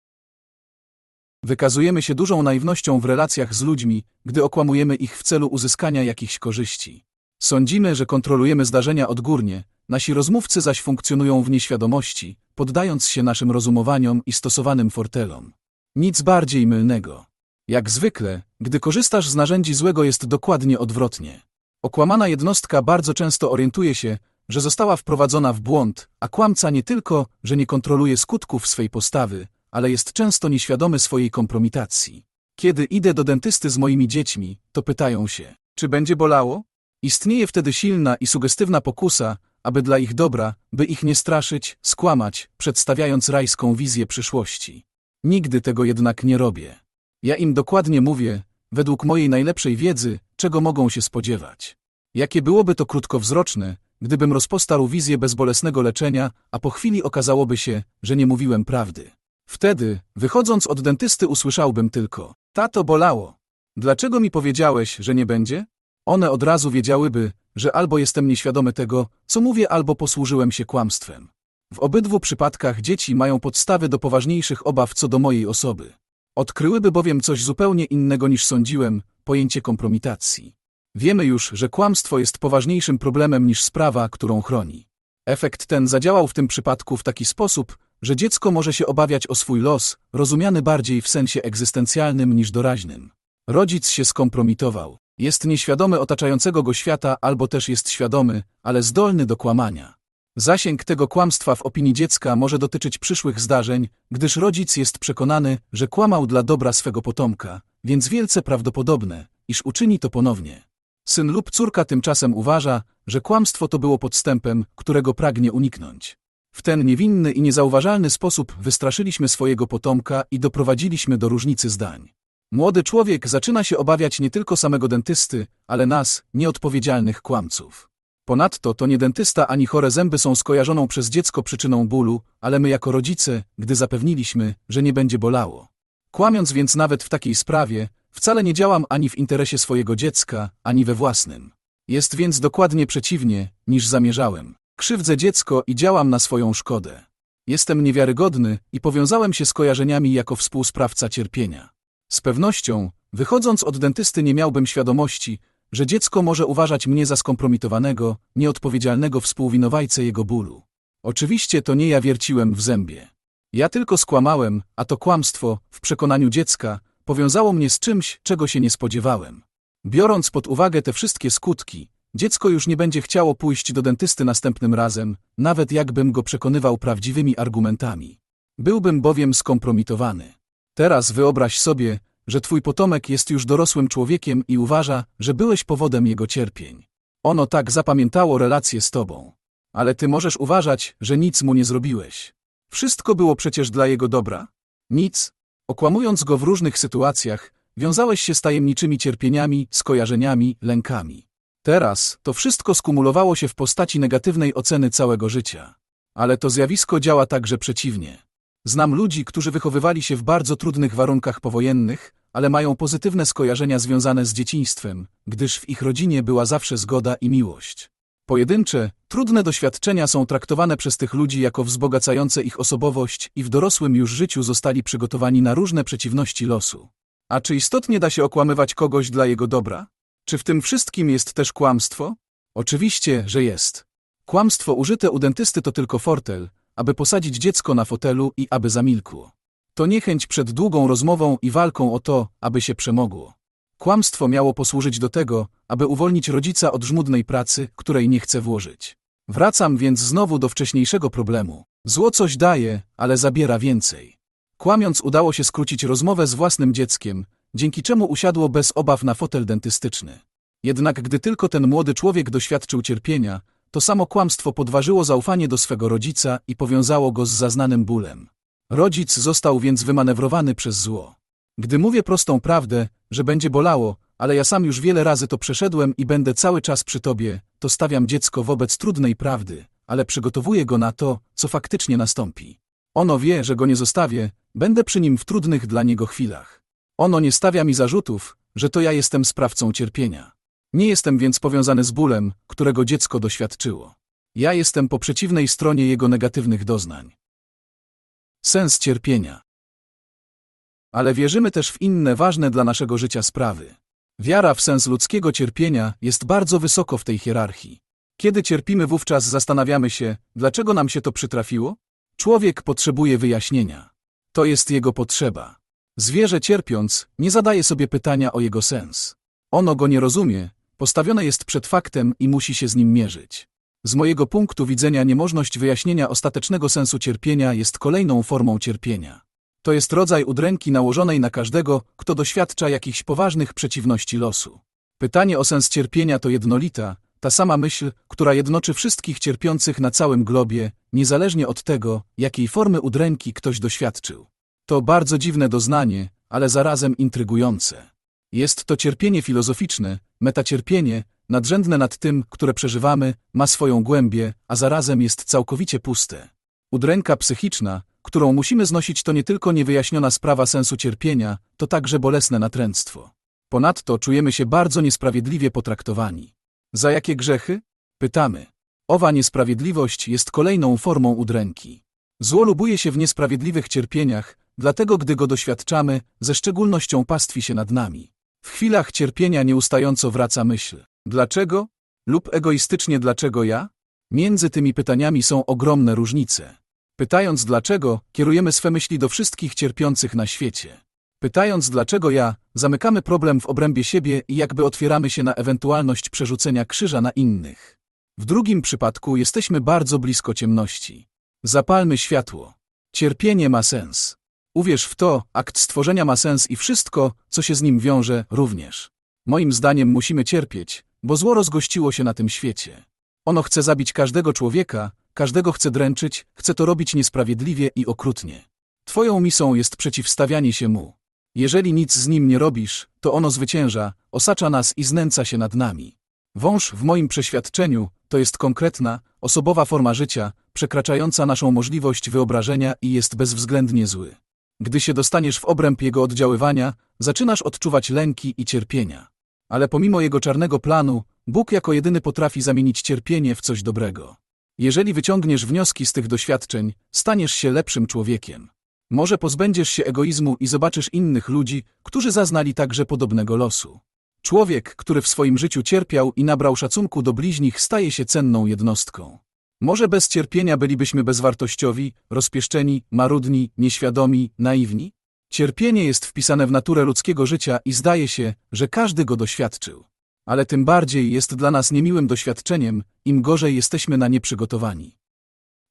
Wykazujemy się dużą naiwnością w relacjach z ludźmi, gdy okłamujemy ich w celu uzyskania jakichś korzyści. Sądzimy, że kontrolujemy zdarzenia odgórnie, nasi rozmówcy zaś funkcjonują w nieświadomości, poddając się naszym rozumowaniom i stosowanym fortelom. Nic bardziej mylnego. Jak zwykle, gdy korzystasz z narzędzi złego jest dokładnie odwrotnie. Okłamana jednostka bardzo często orientuje się, że została wprowadzona w błąd, a kłamca nie tylko, że nie kontroluje skutków swej postawy, ale jest często nieświadomy swojej kompromitacji. Kiedy idę do dentysty z moimi dziećmi, to pytają się, czy będzie bolało? Istnieje wtedy silna i sugestywna pokusa, aby dla ich dobra, by ich nie straszyć, skłamać, przedstawiając rajską wizję przyszłości. Nigdy tego jednak nie robię. Ja im dokładnie mówię, według mojej najlepszej wiedzy, czego mogą się spodziewać. Jakie byłoby to krótkowzroczne, gdybym rozpostarł wizję bezbolesnego leczenia, a po chwili okazałoby się, że nie mówiłem prawdy. Wtedy, wychodząc od dentysty usłyszałbym tylko, tato bolało. Dlaczego mi powiedziałeś, że nie będzie? One od razu wiedziałyby, że albo jestem nieświadomy tego, co mówię, albo posłużyłem się kłamstwem. W obydwu przypadkach dzieci mają podstawy do poważniejszych obaw co do mojej osoby. Odkryłyby bowiem coś zupełnie innego niż sądziłem, pojęcie kompromitacji. Wiemy już, że kłamstwo jest poważniejszym problemem niż sprawa, którą chroni. Efekt ten zadziałał w tym przypadku w taki sposób, że dziecko może się obawiać o swój los, rozumiany bardziej w sensie egzystencjalnym niż doraźnym. Rodzic się skompromitował. Jest nieświadomy otaczającego go świata albo też jest świadomy, ale zdolny do kłamania. Zasięg tego kłamstwa w opinii dziecka może dotyczyć przyszłych zdarzeń, gdyż rodzic jest przekonany, że kłamał dla dobra swego potomka, więc wielce prawdopodobne, iż uczyni to ponownie. Syn lub córka tymczasem uważa, że kłamstwo to było podstępem, którego pragnie uniknąć. W ten niewinny i niezauważalny sposób wystraszyliśmy swojego potomka i doprowadziliśmy do różnicy zdań. Młody człowiek zaczyna się obawiać nie tylko samego dentysty, ale nas, nieodpowiedzialnych kłamców. Ponadto to nie dentysta ani chore zęby są skojarzoną przez dziecko przyczyną bólu, ale my jako rodzice, gdy zapewniliśmy, że nie będzie bolało. Kłamiąc więc nawet w takiej sprawie, wcale nie działam ani w interesie swojego dziecka, ani we własnym. Jest więc dokładnie przeciwnie, niż zamierzałem. Krzywdzę dziecko i działam na swoją szkodę. Jestem niewiarygodny i powiązałem się z kojarzeniami jako współsprawca cierpienia. Z pewnością, wychodząc od dentysty nie miałbym świadomości, że dziecko może uważać mnie za skompromitowanego, nieodpowiedzialnego współwinowajcę jego bólu. Oczywiście to nie ja wierciłem w zębie. Ja tylko skłamałem, a to kłamstwo, w przekonaniu dziecka, powiązało mnie z czymś, czego się nie spodziewałem. Biorąc pod uwagę te wszystkie skutki, dziecko już nie będzie chciało pójść do dentysty następnym razem, nawet jakbym go przekonywał prawdziwymi argumentami. Byłbym bowiem skompromitowany. Teraz wyobraź sobie, że twój potomek jest już dorosłym człowiekiem i uważa, że byłeś powodem jego cierpień. Ono tak zapamiętało relacje z tobą. Ale ty możesz uważać, że nic mu nie zrobiłeś. Wszystko było przecież dla jego dobra. Nic. Okłamując go w różnych sytuacjach, wiązałeś się z tajemniczymi cierpieniami, skojarzeniami, lękami. Teraz to wszystko skumulowało się w postaci negatywnej oceny całego życia. Ale to zjawisko działa także przeciwnie. Znam ludzi, którzy wychowywali się w bardzo trudnych warunkach powojennych, ale mają pozytywne skojarzenia związane z dzieciństwem, gdyż w ich rodzinie była zawsze zgoda i miłość. Pojedyncze, trudne doświadczenia są traktowane przez tych ludzi jako wzbogacające ich osobowość i w dorosłym już życiu zostali przygotowani na różne przeciwności losu. A czy istotnie da się okłamywać kogoś dla jego dobra? Czy w tym wszystkim jest też kłamstwo? Oczywiście, że jest. Kłamstwo użyte u dentysty to tylko fortel, aby posadzić dziecko na fotelu i aby zamilkło. To niechęć przed długą rozmową i walką o to, aby się przemogło. Kłamstwo miało posłużyć do tego, aby uwolnić rodzica od żmudnej pracy, której nie chce włożyć. Wracam więc znowu do wcześniejszego problemu. Zło coś daje, ale zabiera więcej. Kłamiąc udało się skrócić rozmowę z własnym dzieckiem, dzięki czemu usiadło bez obaw na fotel dentystyczny. Jednak gdy tylko ten młody człowiek doświadczył cierpienia, to samo kłamstwo podważyło zaufanie do swego rodzica i powiązało go z zaznanym bólem. Rodzic został więc wymanewrowany przez zło. Gdy mówię prostą prawdę, że będzie bolało, ale ja sam już wiele razy to przeszedłem i będę cały czas przy tobie, to stawiam dziecko wobec trudnej prawdy, ale przygotowuję go na to, co faktycznie nastąpi. Ono wie, że go nie zostawię, będę przy nim w trudnych dla niego chwilach. Ono nie stawia mi zarzutów, że to ja jestem sprawcą cierpienia. Nie jestem więc powiązany z bólem, którego dziecko doświadczyło. Ja jestem po przeciwnej stronie jego negatywnych doznań. Sens cierpienia. Ale wierzymy też w inne ważne dla naszego życia sprawy. Wiara w sens ludzkiego cierpienia jest bardzo wysoko w tej hierarchii. Kiedy cierpimy, wówczas zastanawiamy się, dlaczego nam się to przytrafiło? Człowiek potrzebuje wyjaśnienia. To jest jego potrzeba. Zwierzę cierpiąc, nie zadaje sobie pytania o jego sens. Ono go nie rozumie, postawione jest przed faktem i musi się z nim mierzyć. Z mojego punktu widzenia niemożność wyjaśnienia ostatecznego sensu cierpienia jest kolejną formą cierpienia. To jest rodzaj udręki nałożonej na każdego, kto doświadcza jakichś poważnych przeciwności losu. Pytanie o sens cierpienia to jednolita, ta sama myśl, która jednoczy wszystkich cierpiących na całym globie, niezależnie od tego, jakiej formy udręki ktoś doświadczył. To bardzo dziwne doznanie, ale zarazem intrygujące. Jest to cierpienie filozoficzne, metacierpienie, nadrzędne nad tym, które przeżywamy, ma swoją głębię, a zarazem jest całkowicie puste. Udręka psychiczna, którą musimy znosić to nie tylko niewyjaśniona sprawa sensu cierpienia, to także bolesne natręctwo. Ponadto czujemy się bardzo niesprawiedliwie potraktowani. Za jakie grzechy? Pytamy. Owa niesprawiedliwość jest kolejną formą udręki. Zło lubuje się w niesprawiedliwych cierpieniach, dlatego gdy go doświadczamy, ze szczególnością pastwi się nad nami. W chwilach cierpienia nieustająco wraca myśl. Dlaczego? Lub egoistycznie dlaczego ja? Między tymi pytaniami są ogromne różnice. Pytając dlaczego, kierujemy swe myśli do wszystkich cierpiących na świecie. Pytając dlaczego ja, zamykamy problem w obrębie siebie i jakby otwieramy się na ewentualność przerzucenia krzyża na innych. W drugim przypadku jesteśmy bardzo blisko ciemności. Zapalmy światło. Cierpienie ma sens. Uwierz w to, akt stworzenia ma sens i wszystko, co się z nim wiąże, również. Moim zdaniem musimy cierpieć, bo zło rozgościło się na tym świecie. Ono chce zabić każdego człowieka, każdego chce dręczyć, chce to robić niesprawiedliwie i okrutnie. Twoją misą jest przeciwstawianie się mu. Jeżeli nic z nim nie robisz, to ono zwycięża, osacza nas i znęca się nad nami. Wąż, w moim przeświadczeniu, to jest konkretna, osobowa forma życia, przekraczająca naszą możliwość wyobrażenia i jest bezwzględnie zły. Gdy się dostaniesz w obręb jego oddziaływania, zaczynasz odczuwać lęki i cierpienia. Ale pomimo jego czarnego planu, Bóg jako jedyny potrafi zamienić cierpienie w coś dobrego. Jeżeli wyciągniesz wnioski z tych doświadczeń, staniesz się lepszym człowiekiem. Może pozbędziesz się egoizmu i zobaczysz innych ludzi, którzy zaznali także podobnego losu. Człowiek, który w swoim życiu cierpiał i nabrał szacunku do bliźnich, staje się cenną jednostką. Może bez cierpienia bylibyśmy bezwartościowi, rozpieszczeni, marudni, nieświadomi, naiwni? Cierpienie jest wpisane w naturę ludzkiego życia i zdaje się, że każdy go doświadczył. Ale tym bardziej jest dla nas niemiłym doświadczeniem, im gorzej jesteśmy na nie przygotowani.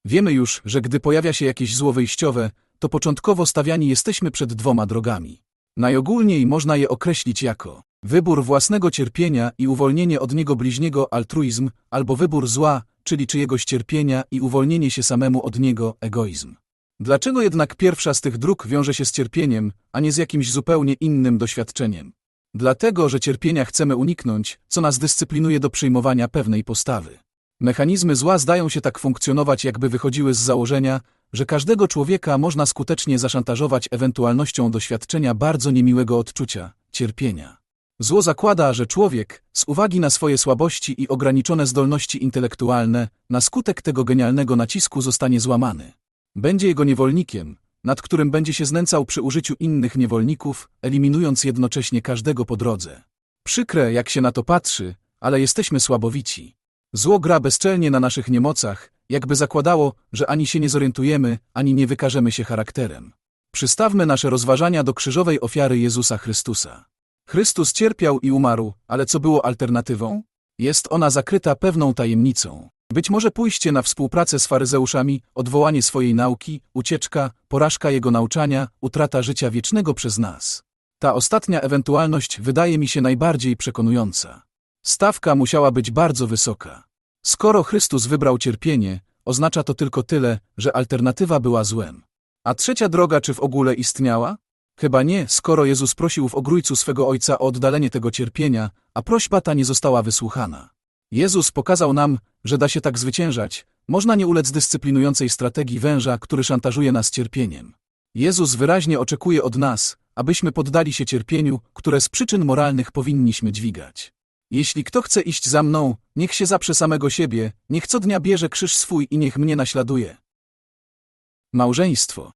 Wiemy już, że gdy pojawia się jakieś zło wyjściowe, to początkowo stawiani jesteśmy przed dwoma drogami. Najogólniej można je określić jako wybór własnego cierpienia i uwolnienie od niego bliźniego altruizm, albo wybór zła, czyli czyjegoś cierpienia i uwolnienie się samemu od niego egoizm. Dlaczego jednak pierwsza z tych dróg wiąże się z cierpieniem, a nie z jakimś zupełnie innym doświadczeniem? Dlatego, że cierpienia chcemy uniknąć, co nas dyscyplinuje do przyjmowania pewnej postawy. Mechanizmy zła zdają się tak funkcjonować, jakby wychodziły z założenia, że każdego człowieka można skutecznie zaszantażować ewentualnością doświadczenia bardzo niemiłego odczucia, cierpienia. Zło zakłada, że człowiek, z uwagi na swoje słabości i ograniczone zdolności intelektualne, na skutek tego genialnego nacisku zostanie złamany. Będzie jego niewolnikiem, nad którym będzie się znęcał przy użyciu innych niewolników, eliminując jednocześnie każdego po drodze. Przykre, jak się na to patrzy, ale jesteśmy słabowici. Zło gra bezczelnie na naszych niemocach, jakby zakładało, że ani się nie zorientujemy, ani nie wykażemy się charakterem. Przystawmy nasze rozważania do krzyżowej ofiary Jezusa Chrystusa. Chrystus cierpiał i umarł, ale co było alternatywą? Jest ona zakryta pewną tajemnicą. Być może pójście na współpracę z faryzeuszami, odwołanie swojej nauki, ucieczka, porażka jego nauczania, utrata życia wiecznego przez nas. Ta ostatnia ewentualność wydaje mi się najbardziej przekonująca. Stawka musiała być bardzo wysoka. Skoro Chrystus wybrał cierpienie, oznacza to tylko tyle, że alternatywa była złem. A trzecia droga czy w ogóle istniała? Chyba nie, skoro Jezus prosił w ogrójcu swego Ojca o oddalenie tego cierpienia, a prośba ta nie została wysłuchana. Jezus pokazał nam, że da się tak zwyciężać, można nie ulec dyscyplinującej strategii węża, który szantażuje nas cierpieniem. Jezus wyraźnie oczekuje od nas, abyśmy poddali się cierpieniu, które z przyczyn moralnych powinniśmy dźwigać. Jeśli kto chce iść za mną, niech się zaprze samego siebie, niech co dnia bierze krzyż swój i niech mnie naśladuje. Małżeństwo.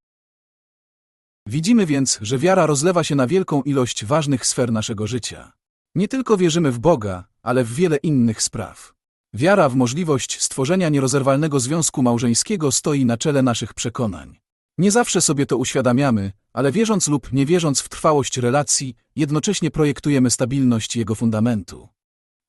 Widzimy więc, że wiara rozlewa się na wielką ilość ważnych sfer naszego życia. Nie tylko wierzymy w Boga, ale w wiele innych spraw. Wiara w możliwość stworzenia nierozerwalnego związku małżeńskiego stoi na czele naszych przekonań. Nie zawsze sobie to uświadamiamy, ale wierząc lub nie wierząc w trwałość relacji, jednocześnie projektujemy stabilność jego fundamentu.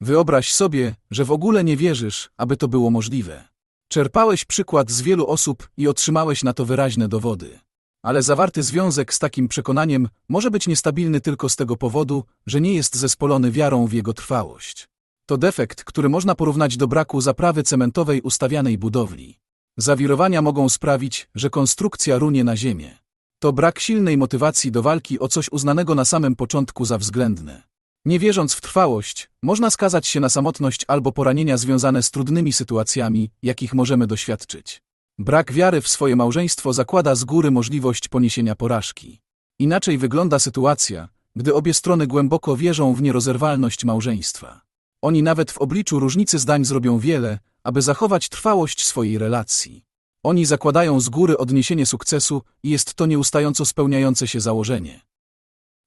Wyobraź sobie, że w ogóle nie wierzysz, aby to było możliwe. Czerpałeś przykład z wielu osób i otrzymałeś na to wyraźne dowody. Ale zawarty związek z takim przekonaniem może być niestabilny tylko z tego powodu, że nie jest zespolony wiarą w jego trwałość. To defekt, który można porównać do braku zaprawy cementowej ustawianej budowli. Zawirowania mogą sprawić, że konstrukcja runie na ziemię. To brak silnej motywacji do walki o coś uznanego na samym początku za względne. Nie wierząc w trwałość, można skazać się na samotność albo poranienia związane z trudnymi sytuacjami, jakich możemy doświadczyć. Brak wiary w swoje małżeństwo zakłada z góry możliwość poniesienia porażki. Inaczej wygląda sytuacja, gdy obie strony głęboko wierzą w nierozerwalność małżeństwa. Oni nawet w obliczu różnicy zdań zrobią wiele, aby zachować trwałość swojej relacji. Oni zakładają z góry odniesienie sukcesu i jest to nieustająco spełniające się założenie.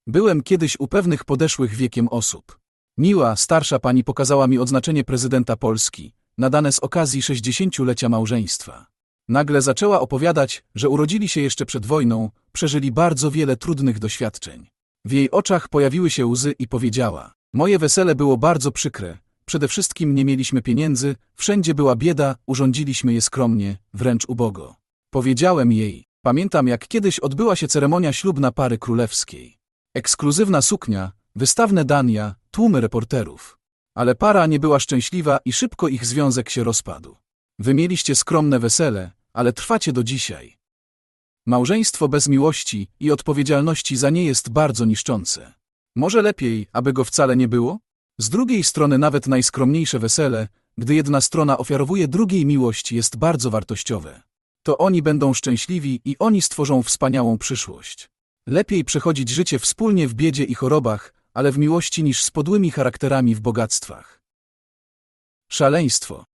Byłem kiedyś u pewnych podeszłych wiekiem osób. Miła, starsza pani pokazała mi odznaczenie prezydenta Polski, nadane z okazji 60-lecia małżeństwa. Nagle zaczęła opowiadać, że urodzili się jeszcze przed wojną, przeżyli bardzo wiele trudnych doświadczeń. W jej oczach pojawiły się łzy i powiedziała: Moje wesele było bardzo przykre. Przede wszystkim nie mieliśmy pieniędzy, wszędzie była bieda, urządziliśmy je skromnie, wręcz ubogo. Powiedziałem jej: Pamiętam, jak kiedyś odbyła się ceremonia ślubna pary królewskiej. Ekskluzywna suknia, wystawne dania, tłumy reporterów. Ale para nie była szczęśliwa i szybko ich związek się rozpadł. Wy mieliście skromne wesele, ale trwacie do dzisiaj. Małżeństwo bez miłości i odpowiedzialności za nie jest bardzo niszczące. Może lepiej, aby go wcale nie było? Z drugiej strony nawet najskromniejsze wesele, gdy jedna strona ofiarowuje drugiej miłość, jest bardzo wartościowe. To oni będą szczęśliwi i oni stworzą wspaniałą przyszłość. Lepiej przechodzić życie wspólnie w biedzie i chorobach, ale w miłości niż z podłymi charakterami w bogactwach. Szaleństwo.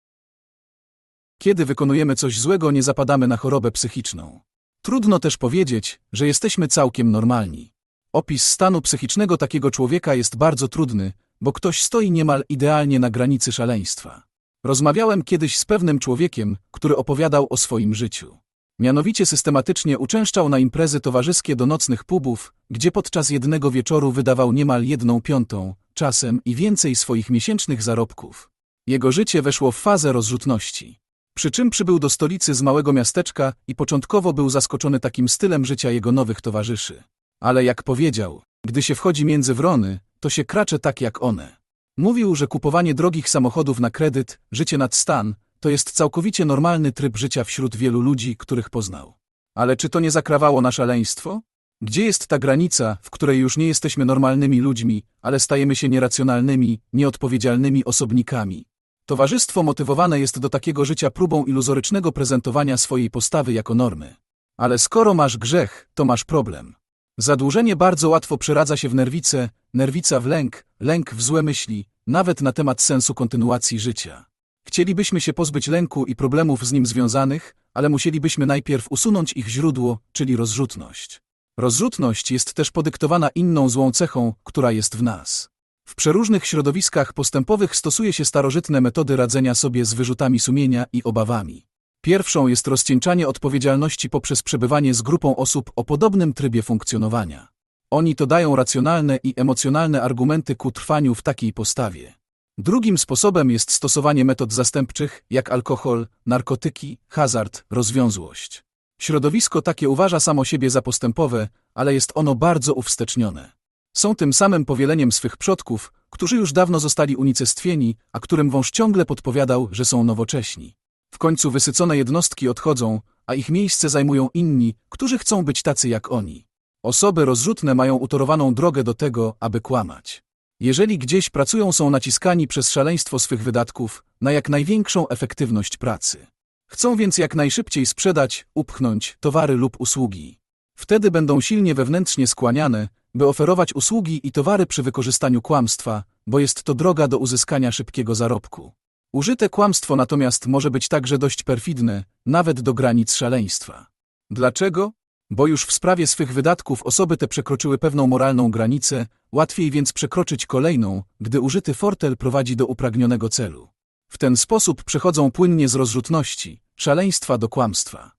Kiedy wykonujemy coś złego, nie zapadamy na chorobę psychiczną. Trudno też powiedzieć, że jesteśmy całkiem normalni. Opis stanu psychicznego takiego człowieka jest bardzo trudny, bo ktoś stoi niemal idealnie na granicy szaleństwa. Rozmawiałem kiedyś z pewnym człowiekiem, który opowiadał o swoim życiu. Mianowicie systematycznie uczęszczał na imprezy towarzyskie do nocnych pubów, gdzie podczas jednego wieczoru wydawał niemal jedną piątą, czasem i więcej swoich miesięcznych zarobków. Jego życie weszło w fazę rozrzutności. Przy czym przybył do stolicy z małego miasteczka i początkowo był zaskoczony takim stylem życia jego nowych towarzyszy. Ale jak powiedział, gdy się wchodzi między wrony, to się kracze tak jak one. Mówił, że kupowanie drogich samochodów na kredyt, życie nad stan, to jest całkowicie normalny tryb życia wśród wielu ludzi, których poznał. Ale czy to nie zakrawało na szaleństwo? Gdzie jest ta granica, w której już nie jesteśmy normalnymi ludźmi, ale stajemy się nieracjonalnymi, nieodpowiedzialnymi osobnikami? Towarzystwo motywowane jest do takiego życia próbą iluzorycznego prezentowania swojej postawy jako normy. Ale skoro masz grzech, to masz problem. Zadłużenie bardzo łatwo przeradza się w nerwicę, nerwica w lęk, lęk w złe myśli, nawet na temat sensu kontynuacji życia. Chcielibyśmy się pozbyć lęku i problemów z nim związanych, ale musielibyśmy najpierw usunąć ich źródło, czyli rozrzutność. Rozrzutność jest też podyktowana inną złą cechą, która jest w nas. W przeróżnych środowiskach postępowych stosuje się starożytne metody radzenia sobie z wyrzutami sumienia i obawami. Pierwszą jest rozcieńczanie odpowiedzialności poprzez przebywanie z grupą osób o podobnym trybie funkcjonowania. Oni to dają racjonalne i emocjonalne argumenty ku trwaniu w takiej postawie. Drugim sposobem jest stosowanie metod zastępczych, jak alkohol, narkotyki, hazard, rozwiązłość. Środowisko takie uważa samo siebie za postępowe, ale jest ono bardzo uwstecznione. Są tym samym powieleniem swych przodków, którzy już dawno zostali unicestwieni, a którym wąż ciągle podpowiadał, że są nowocześni. W końcu wysycone jednostki odchodzą, a ich miejsce zajmują inni, którzy chcą być tacy jak oni. Osoby rozrzutne mają utorowaną drogę do tego, aby kłamać. Jeżeli gdzieś pracują, są naciskani przez szaleństwo swych wydatków na jak największą efektywność pracy. Chcą więc jak najszybciej sprzedać, upchnąć towary lub usługi. Wtedy będą silnie wewnętrznie skłaniane, by oferować usługi i towary przy wykorzystaniu kłamstwa, bo jest to droga do uzyskania szybkiego zarobku. Użyte kłamstwo natomiast może być także dość perfidne, nawet do granic szaleństwa. Dlaczego? Bo już w sprawie swych wydatków osoby te przekroczyły pewną moralną granicę, łatwiej więc przekroczyć kolejną, gdy użyty fortel prowadzi do upragnionego celu. W ten sposób przechodzą płynnie z rozrzutności, szaleństwa do kłamstwa.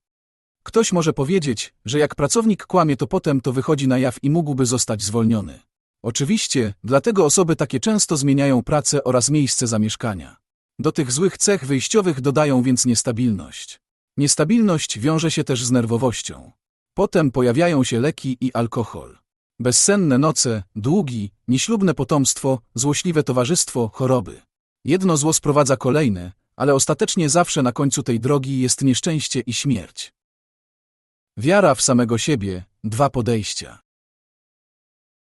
Ktoś może powiedzieć, że jak pracownik kłamie, to potem to wychodzi na jaw i mógłby zostać zwolniony. Oczywiście, dlatego osoby takie często zmieniają pracę oraz miejsce zamieszkania. Do tych złych cech wyjściowych dodają więc niestabilność. Niestabilność wiąże się też z nerwowością. Potem pojawiają się leki i alkohol. Bezsenne noce, długi, nieślubne potomstwo, złośliwe towarzystwo, choroby. Jedno zło sprowadza kolejne, ale ostatecznie zawsze na końcu tej drogi jest nieszczęście i śmierć. Wiara w samego siebie, dwa podejścia.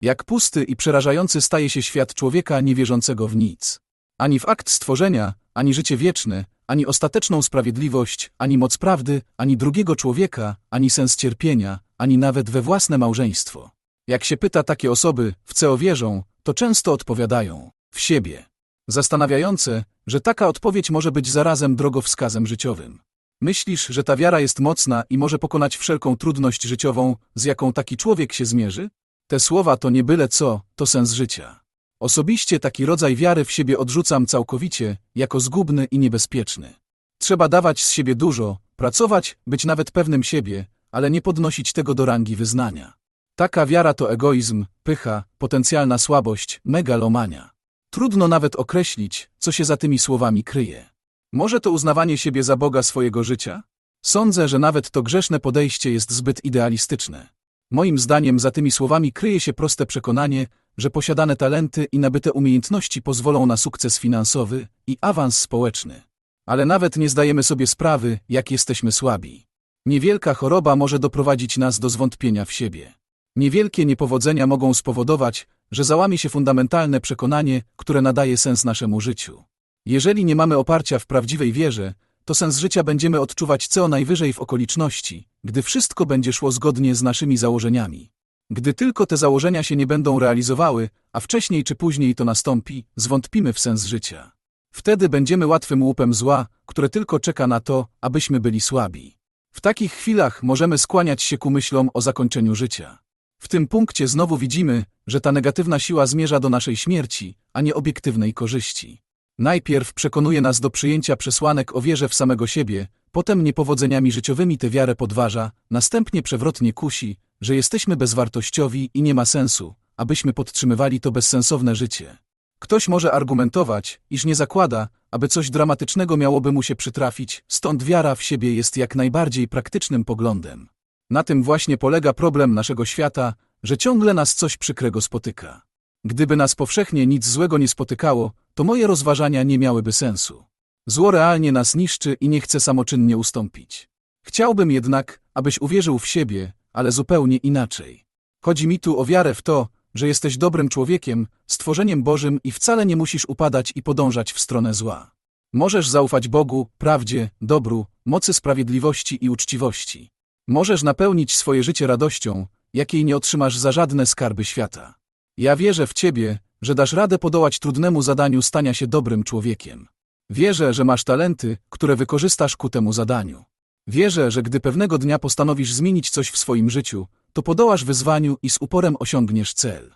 Jak pusty i przerażający staje się świat człowieka niewierzącego w nic. Ani w akt stworzenia, ani życie wieczne, ani ostateczną sprawiedliwość, ani moc prawdy, ani drugiego człowieka, ani sens cierpienia, ani nawet we własne małżeństwo. Jak się pyta takie osoby, w co wierzą, to często odpowiadają w siebie. Zastanawiające, że taka odpowiedź może być zarazem drogowskazem życiowym. Myślisz, że ta wiara jest mocna i może pokonać wszelką trudność życiową, z jaką taki człowiek się zmierzy? Te słowa to nie byle co, to sens życia. Osobiście taki rodzaj wiary w siebie odrzucam całkowicie, jako zgubny i niebezpieczny. Trzeba dawać z siebie dużo, pracować, być nawet pewnym siebie, ale nie podnosić tego do rangi wyznania. Taka wiara to egoizm, pycha, potencjalna słabość, megalomania. Trudno nawet określić, co się za tymi słowami kryje. Może to uznawanie siebie za Boga swojego życia? Sądzę, że nawet to grzeszne podejście jest zbyt idealistyczne. Moim zdaniem za tymi słowami kryje się proste przekonanie, że posiadane talenty i nabyte umiejętności pozwolą na sukces finansowy i awans społeczny. Ale nawet nie zdajemy sobie sprawy, jak jesteśmy słabi. Niewielka choroba może doprowadzić nas do zwątpienia w siebie. Niewielkie niepowodzenia mogą spowodować, że załamie się fundamentalne przekonanie, które nadaje sens naszemu życiu. Jeżeli nie mamy oparcia w prawdziwej wierze, to sens życia będziemy odczuwać co najwyżej w okoliczności, gdy wszystko będzie szło zgodnie z naszymi założeniami. Gdy tylko te założenia się nie będą realizowały, a wcześniej czy później to nastąpi, zwątpimy w sens życia. Wtedy będziemy łatwym łupem zła, które tylko czeka na to, abyśmy byli słabi. W takich chwilach możemy skłaniać się ku myślom o zakończeniu życia. W tym punkcie znowu widzimy, że ta negatywna siła zmierza do naszej śmierci, a nie obiektywnej korzyści. Najpierw przekonuje nas do przyjęcia przesłanek o wierze w samego siebie, potem niepowodzeniami życiowymi tę wiarę podważa, następnie przewrotnie kusi, że jesteśmy bezwartościowi i nie ma sensu, abyśmy podtrzymywali to bezsensowne życie. Ktoś może argumentować, iż nie zakłada, aby coś dramatycznego miałoby mu się przytrafić, stąd wiara w siebie jest jak najbardziej praktycznym poglądem. Na tym właśnie polega problem naszego świata, że ciągle nas coś przykrego spotyka. Gdyby nas powszechnie nic złego nie spotykało, to moje rozważania nie miałyby sensu. Zło realnie nas niszczy i nie chce samoczynnie ustąpić. Chciałbym jednak, abyś uwierzył w siebie, ale zupełnie inaczej. Chodzi mi tu o wiarę w to, że jesteś dobrym człowiekiem, stworzeniem Bożym i wcale nie musisz upadać i podążać w stronę zła. Możesz zaufać Bogu, prawdzie, dobru, mocy sprawiedliwości i uczciwości. Możesz napełnić swoje życie radością, jakiej nie otrzymasz za żadne skarby świata. Ja wierzę w Ciebie, że dasz radę podołać trudnemu zadaniu stania się dobrym człowiekiem. Wierzę, że masz talenty, które wykorzystasz ku temu zadaniu. Wierzę, że gdy pewnego dnia postanowisz zmienić coś w swoim życiu, to podołasz wyzwaniu i z uporem osiągniesz cel.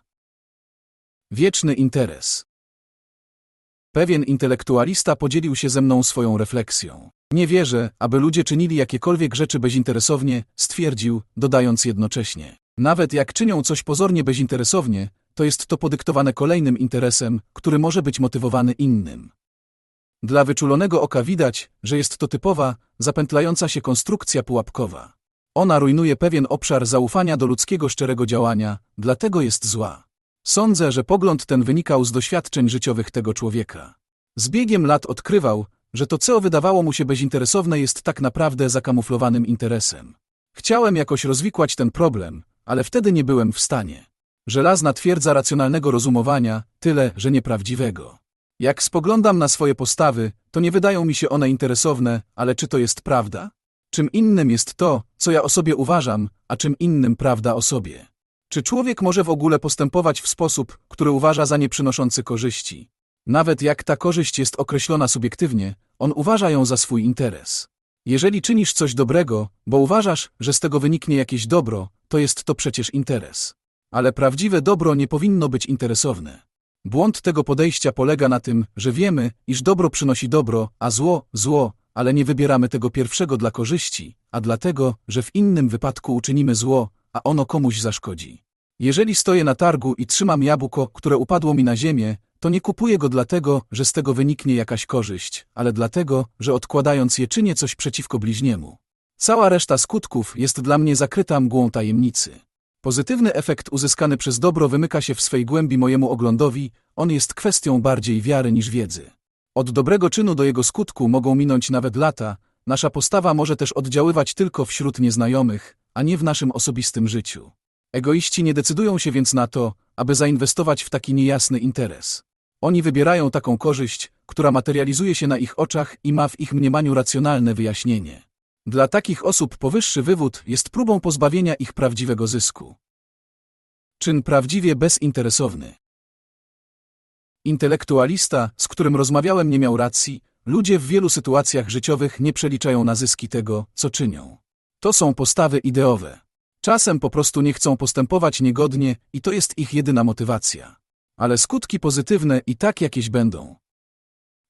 Wieczny interes. Pewien intelektualista podzielił się ze mną swoją refleksją. Nie wierzę, aby ludzie czynili jakiekolwiek rzeczy bezinteresownie, stwierdził, dodając jednocześnie. Nawet jak czynią coś pozornie bezinteresownie, to jest to podyktowane kolejnym interesem, który może być motywowany innym. Dla wyczulonego oka widać, że jest to typowa, zapętlająca się konstrukcja pułapkowa. Ona rujnuje pewien obszar zaufania do ludzkiego szczerego działania, dlatego jest zła. Sądzę, że pogląd ten wynikał z doświadczeń życiowych tego człowieka. Z biegiem lat odkrywał, że to, co wydawało mu się bezinteresowne, jest tak naprawdę zakamuflowanym interesem. Chciałem jakoś rozwikłać ten problem, ale wtedy nie byłem w stanie. Żelazna twierdza racjonalnego rozumowania, tyle, że nieprawdziwego. Jak spoglądam na swoje postawy, to nie wydają mi się one interesowne, ale czy to jest prawda? Czym innym jest to, co ja o sobie uważam, a czym innym prawda o sobie? Czy człowiek może w ogóle postępować w sposób, który uważa za nieprzynoszący korzyści? Nawet jak ta korzyść jest określona subiektywnie, on uważa ją za swój interes. Jeżeli czynisz coś dobrego, bo uważasz, że z tego wyniknie jakieś dobro, to jest to przecież interes. Ale prawdziwe dobro nie powinno być interesowne. Błąd tego podejścia polega na tym, że wiemy, iż dobro przynosi dobro, a zło, zło, ale nie wybieramy tego pierwszego dla korzyści, a dlatego, że w innym wypadku uczynimy zło, a ono komuś zaszkodzi. Jeżeli stoję na targu i trzymam jabłko, które upadło mi na ziemię, to nie kupuję go dlatego, że z tego wyniknie jakaś korzyść, ale dlatego, że odkładając je czynię coś przeciwko bliźniemu. Cała reszta skutków jest dla mnie zakryta mgłą tajemnicy. Pozytywny efekt uzyskany przez dobro wymyka się w swej głębi mojemu oglądowi, on jest kwestią bardziej wiary niż wiedzy. Od dobrego czynu do jego skutku mogą minąć nawet lata, nasza postawa może też oddziaływać tylko wśród nieznajomych, a nie w naszym osobistym życiu. Egoiści nie decydują się więc na to, aby zainwestować w taki niejasny interes. Oni wybierają taką korzyść, która materializuje się na ich oczach i ma w ich mniemaniu racjonalne wyjaśnienie. Dla takich osób powyższy wywód jest próbą pozbawienia ich prawdziwego zysku. Czyn prawdziwie bezinteresowny. Intelektualista, z którym rozmawiałem, nie miał racji, ludzie w wielu sytuacjach życiowych nie przeliczają na zyski tego, co czynią. To są postawy ideowe. Czasem po prostu nie chcą postępować niegodnie i to jest ich jedyna motywacja. Ale skutki pozytywne i tak jakieś będą.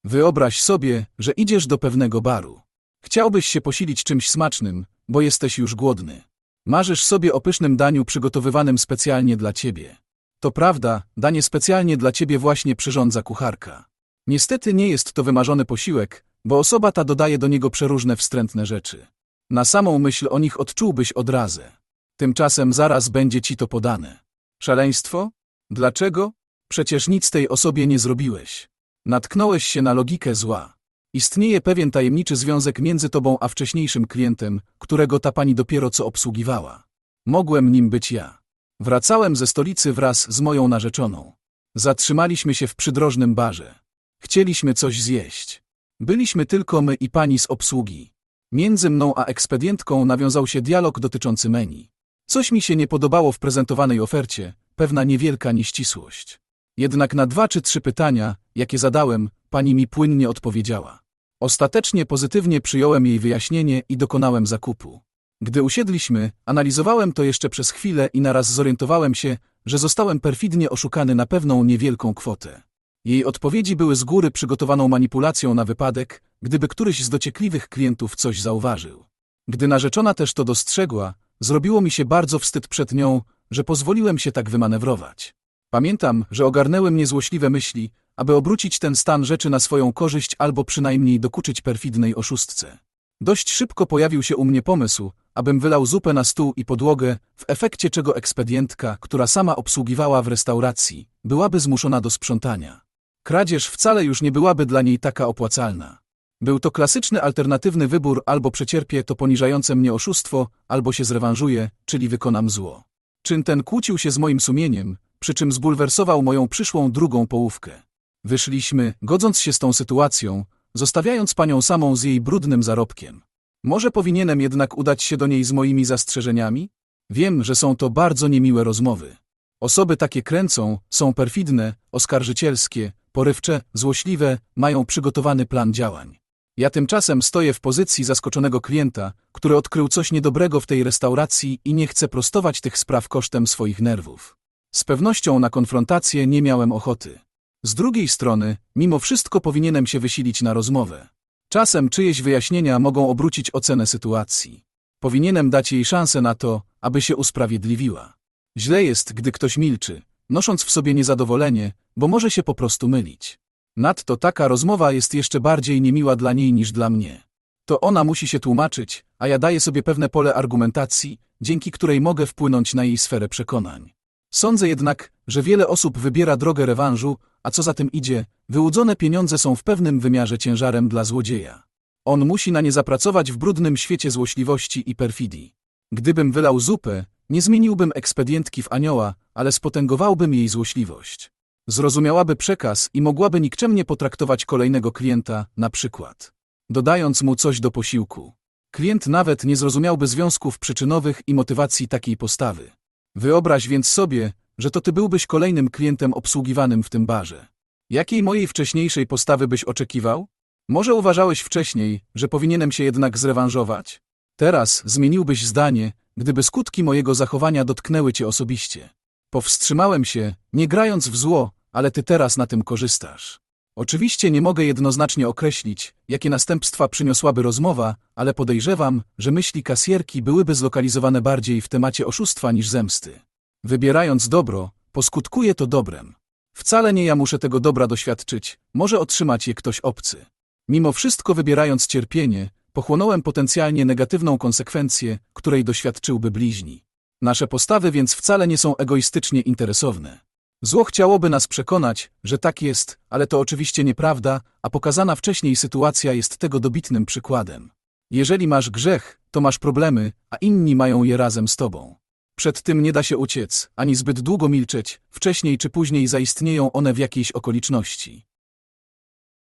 Wyobraź sobie, że idziesz do pewnego baru. Chciałbyś się posilić czymś smacznym, bo jesteś już głodny. Marzysz sobie o pysznym daniu przygotowywanym specjalnie dla ciebie. To prawda, danie specjalnie dla ciebie właśnie przyrządza kucharka. Niestety nie jest to wymarzony posiłek, bo osoba ta dodaje do niego przeróżne wstrętne rzeczy. Na samą myśl o nich odczułbyś odrazę. Tymczasem zaraz będzie ci to podane. Szaleństwo? Dlaczego? Przecież nic tej osobie nie zrobiłeś. Natknąłeś się na logikę zła. Istnieje pewien tajemniczy związek między tobą a wcześniejszym klientem, którego ta pani dopiero co obsługiwała. Mogłem nim być ja. Wracałem ze stolicy wraz z moją narzeczoną. Zatrzymaliśmy się w przydrożnym barze. Chcieliśmy coś zjeść. Byliśmy tylko my i pani z obsługi. Między mną a ekspedientką nawiązał się dialog dotyczący menu. Coś mi się nie podobało w prezentowanej ofercie, pewna niewielka nieścisłość. Jednak na dwa czy trzy pytania, jakie zadałem, pani mi płynnie odpowiedziała. Ostatecznie pozytywnie przyjąłem jej wyjaśnienie i dokonałem zakupu. Gdy usiedliśmy, analizowałem to jeszcze przez chwilę i naraz zorientowałem się, że zostałem perfidnie oszukany na pewną niewielką kwotę. Jej odpowiedzi były z góry przygotowaną manipulacją na wypadek, gdyby któryś z dociekliwych klientów coś zauważył. Gdy narzeczona też to dostrzegła, zrobiło mi się bardzo wstyd przed nią, że pozwoliłem się tak wymanewrować. Pamiętam, że ogarnęły mnie złośliwe myśli, aby obrócić ten stan rzeczy na swoją korzyść albo przynajmniej dokuczyć perfidnej oszustce. Dość szybko pojawił się u mnie pomysł, abym wylał zupę na stół i podłogę, w efekcie czego ekspedientka, która sama obsługiwała w restauracji, byłaby zmuszona do sprzątania. Kradzież wcale już nie byłaby dla niej taka opłacalna. Był to klasyczny alternatywny wybór albo przecierpię to poniżające mnie oszustwo, albo się zrewanżuję, czyli wykonam zło. Czyn ten kłócił się z moim sumieniem, przy czym zbulwersował moją przyszłą drugą połówkę. Wyszliśmy, godząc się z tą sytuacją, zostawiając panią samą z jej brudnym zarobkiem. Może powinienem jednak udać się do niej z moimi zastrzeżeniami? Wiem, że są to bardzo niemiłe rozmowy. Osoby takie kręcą, są perfidne, oskarżycielskie, porywcze, złośliwe, mają przygotowany plan działań. Ja tymczasem stoję w pozycji zaskoczonego klienta, który odkrył coś niedobrego w tej restauracji i nie chce prostować tych spraw kosztem swoich nerwów. Z pewnością na konfrontację nie miałem ochoty. Z drugiej strony, mimo wszystko powinienem się wysilić na rozmowę. Czasem czyjeś wyjaśnienia mogą obrócić ocenę sytuacji. Powinienem dać jej szansę na to, aby się usprawiedliwiła. Źle jest, gdy ktoś milczy, nosząc w sobie niezadowolenie, bo może się po prostu mylić. Nadto taka rozmowa jest jeszcze bardziej niemiła dla niej niż dla mnie. To ona musi się tłumaczyć, a ja daję sobie pewne pole argumentacji, dzięki której mogę wpłynąć na jej sferę przekonań. Sądzę jednak, że wiele osób wybiera drogę rewanżu, a co za tym idzie, wyłudzone pieniądze są w pewnym wymiarze ciężarem dla złodzieja. On musi na nie zapracować w brudnym świecie złośliwości i perfidii. Gdybym wylał zupę, nie zmieniłbym ekspedientki w anioła, ale spotęgowałbym jej złośliwość. Zrozumiałaby przekaz i mogłaby nikczemnie potraktować kolejnego klienta, na przykład. Dodając mu coś do posiłku. Klient nawet nie zrozumiałby związków przyczynowych i motywacji takiej postawy. Wyobraź więc sobie, że to ty byłbyś kolejnym klientem obsługiwanym w tym barze. Jakiej mojej wcześniejszej postawy byś oczekiwał? Może uważałeś wcześniej, że powinienem się jednak zrewanżować? Teraz zmieniłbyś zdanie, gdyby skutki mojego zachowania dotknęły cię osobiście. Powstrzymałem się, nie grając w zło, ale ty teraz na tym korzystasz. Oczywiście nie mogę jednoznacznie określić, jakie następstwa przyniosłaby rozmowa, ale podejrzewam, że myśli kasjerki byłyby zlokalizowane bardziej w temacie oszustwa niż zemsty. Wybierając dobro, poskutkuje to dobrem. Wcale nie ja muszę tego dobra doświadczyć, może otrzymać je ktoś obcy. Mimo wszystko wybierając cierpienie, pochłonąłem potencjalnie negatywną konsekwencję, której doświadczyłby bliźni. Nasze postawy więc wcale nie są egoistycznie interesowne. Zło chciałoby nas przekonać, że tak jest, ale to oczywiście nieprawda, a pokazana wcześniej sytuacja jest tego dobitnym przykładem. Jeżeli masz grzech, to masz problemy, a inni mają je razem z tobą. Przed tym nie da się uciec, ani zbyt długo milczeć, wcześniej czy później zaistnieją one w jakiejś okoliczności.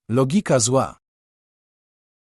Logika zła.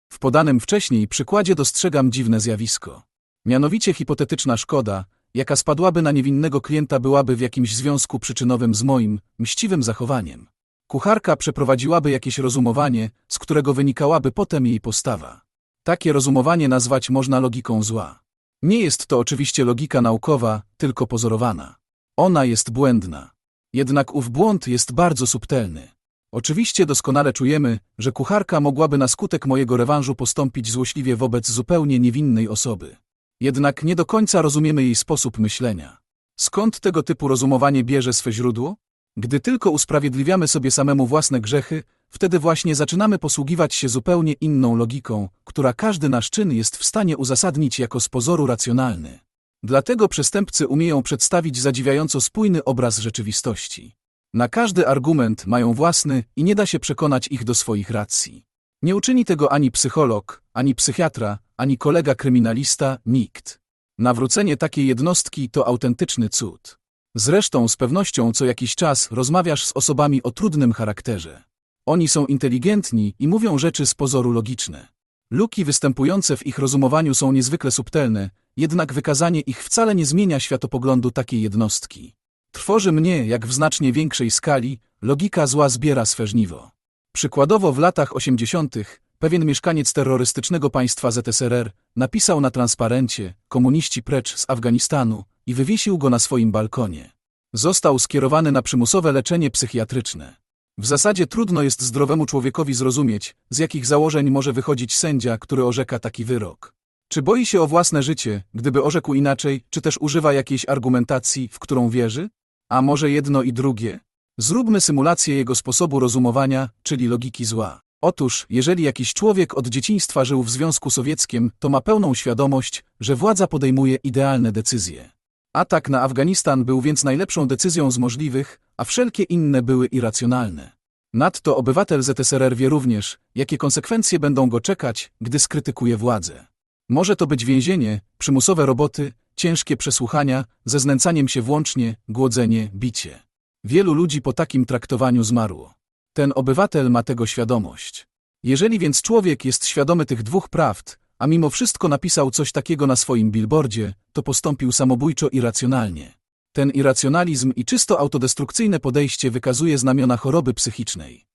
W podanym wcześniej przykładzie dostrzegam dziwne zjawisko. Mianowicie hipotetyczna szkoda, jaka spadłaby na niewinnego klienta byłaby w jakimś związku przyczynowym z moim, mściwym zachowaniem. Kucharka przeprowadziłaby jakieś rozumowanie, z którego wynikałaby potem jej postawa. Takie rozumowanie nazwać można logiką zła. Nie jest to oczywiście logika naukowa, tylko pozorowana. Ona jest błędna. Jednak ów błąd jest bardzo subtelny. Oczywiście doskonale czujemy, że kucharka mogłaby na skutek mojego rewanżu postąpić złośliwie wobec zupełnie niewinnej osoby. Jednak nie do końca rozumiemy jej sposób myślenia. Skąd tego typu rozumowanie bierze swe źródło? Gdy tylko usprawiedliwiamy sobie samemu własne grzechy, wtedy właśnie zaczynamy posługiwać się zupełnie inną logiką, która każdy nasz czyn jest w stanie uzasadnić jako z pozoru racjonalny. Dlatego przestępcy umieją przedstawić zadziwiająco spójny obraz rzeczywistości. Na każdy argument mają własny i nie da się przekonać ich do swoich racji. Nie uczyni tego ani psycholog, ani psychiatra, ani kolega kryminalista, nikt. Nawrócenie takiej jednostki to autentyczny cud. Zresztą z pewnością co jakiś czas rozmawiasz z osobami o trudnym charakterze. Oni są inteligentni i mówią rzeczy z pozoru logiczne. Luki występujące w ich rozumowaniu są niezwykle subtelne, jednak wykazanie ich wcale nie zmienia światopoglądu takiej jednostki. Trwoży mnie, jak w znacznie większej skali, logika zła zbiera swe żniwo. Przykładowo w latach 80. pewien mieszkaniec terrorystycznego państwa ZSRR napisał na transparencie komuniści precz z Afganistanu i wywiesił go na swoim balkonie. Został skierowany na przymusowe leczenie psychiatryczne. W zasadzie trudno jest zdrowemu człowiekowi zrozumieć, z jakich założeń może wychodzić sędzia, który orzeka taki wyrok. Czy boi się o własne życie, gdyby orzekł inaczej, czy też używa jakiejś argumentacji, w którą wierzy? A może jedno i drugie? Zróbmy symulację jego sposobu rozumowania, czyli logiki zła. Otóż, jeżeli jakiś człowiek od dzieciństwa żył w Związku Sowieckim, to ma pełną świadomość, że władza podejmuje idealne decyzje. Atak na Afganistan był więc najlepszą decyzją z możliwych, a wszelkie inne były irracjonalne. Nadto obywatel ZSRR wie również, jakie konsekwencje będą go czekać, gdy skrytykuje władzę. Może to być więzienie, przymusowe roboty, ciężkie przesłuchania, ze znęcaniem się włącznie, głodzenie, bicie. Wielu ludzi po takim traktowaniu zmarło. Ten obywatel ma tego świadomość. Jeżeli więc człowiek jest świadomy tych dwóch prawd, a mimo wszystko napisał coś takiego na swoim billboardzie, to postąpił samobójczo i racjonalnie. Ten irracjonalizm i czysto autodestrukcyjne podejście wykazuje znamiona choroby psychicznej.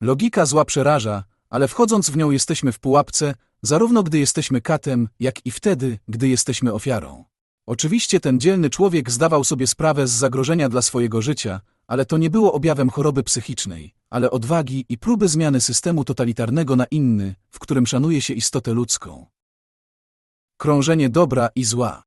Logika zła przeraża, ale wchodząc w nią jesteśmy w pułapce, zarówno gdy jesteśmy katem, jak i wtedy, gdy jesteśmy ofiarą. Oczywiście ten dzielny człowiek zdawał sobie sprawę z zagrożenia dla swojego życia, ale to nie było objawem choroby psychicznej, ale odwagi i próby zmiany systemu totalitarnego na inny, w którym szanuje się istotę ludzką. Krążenie dobra i zła.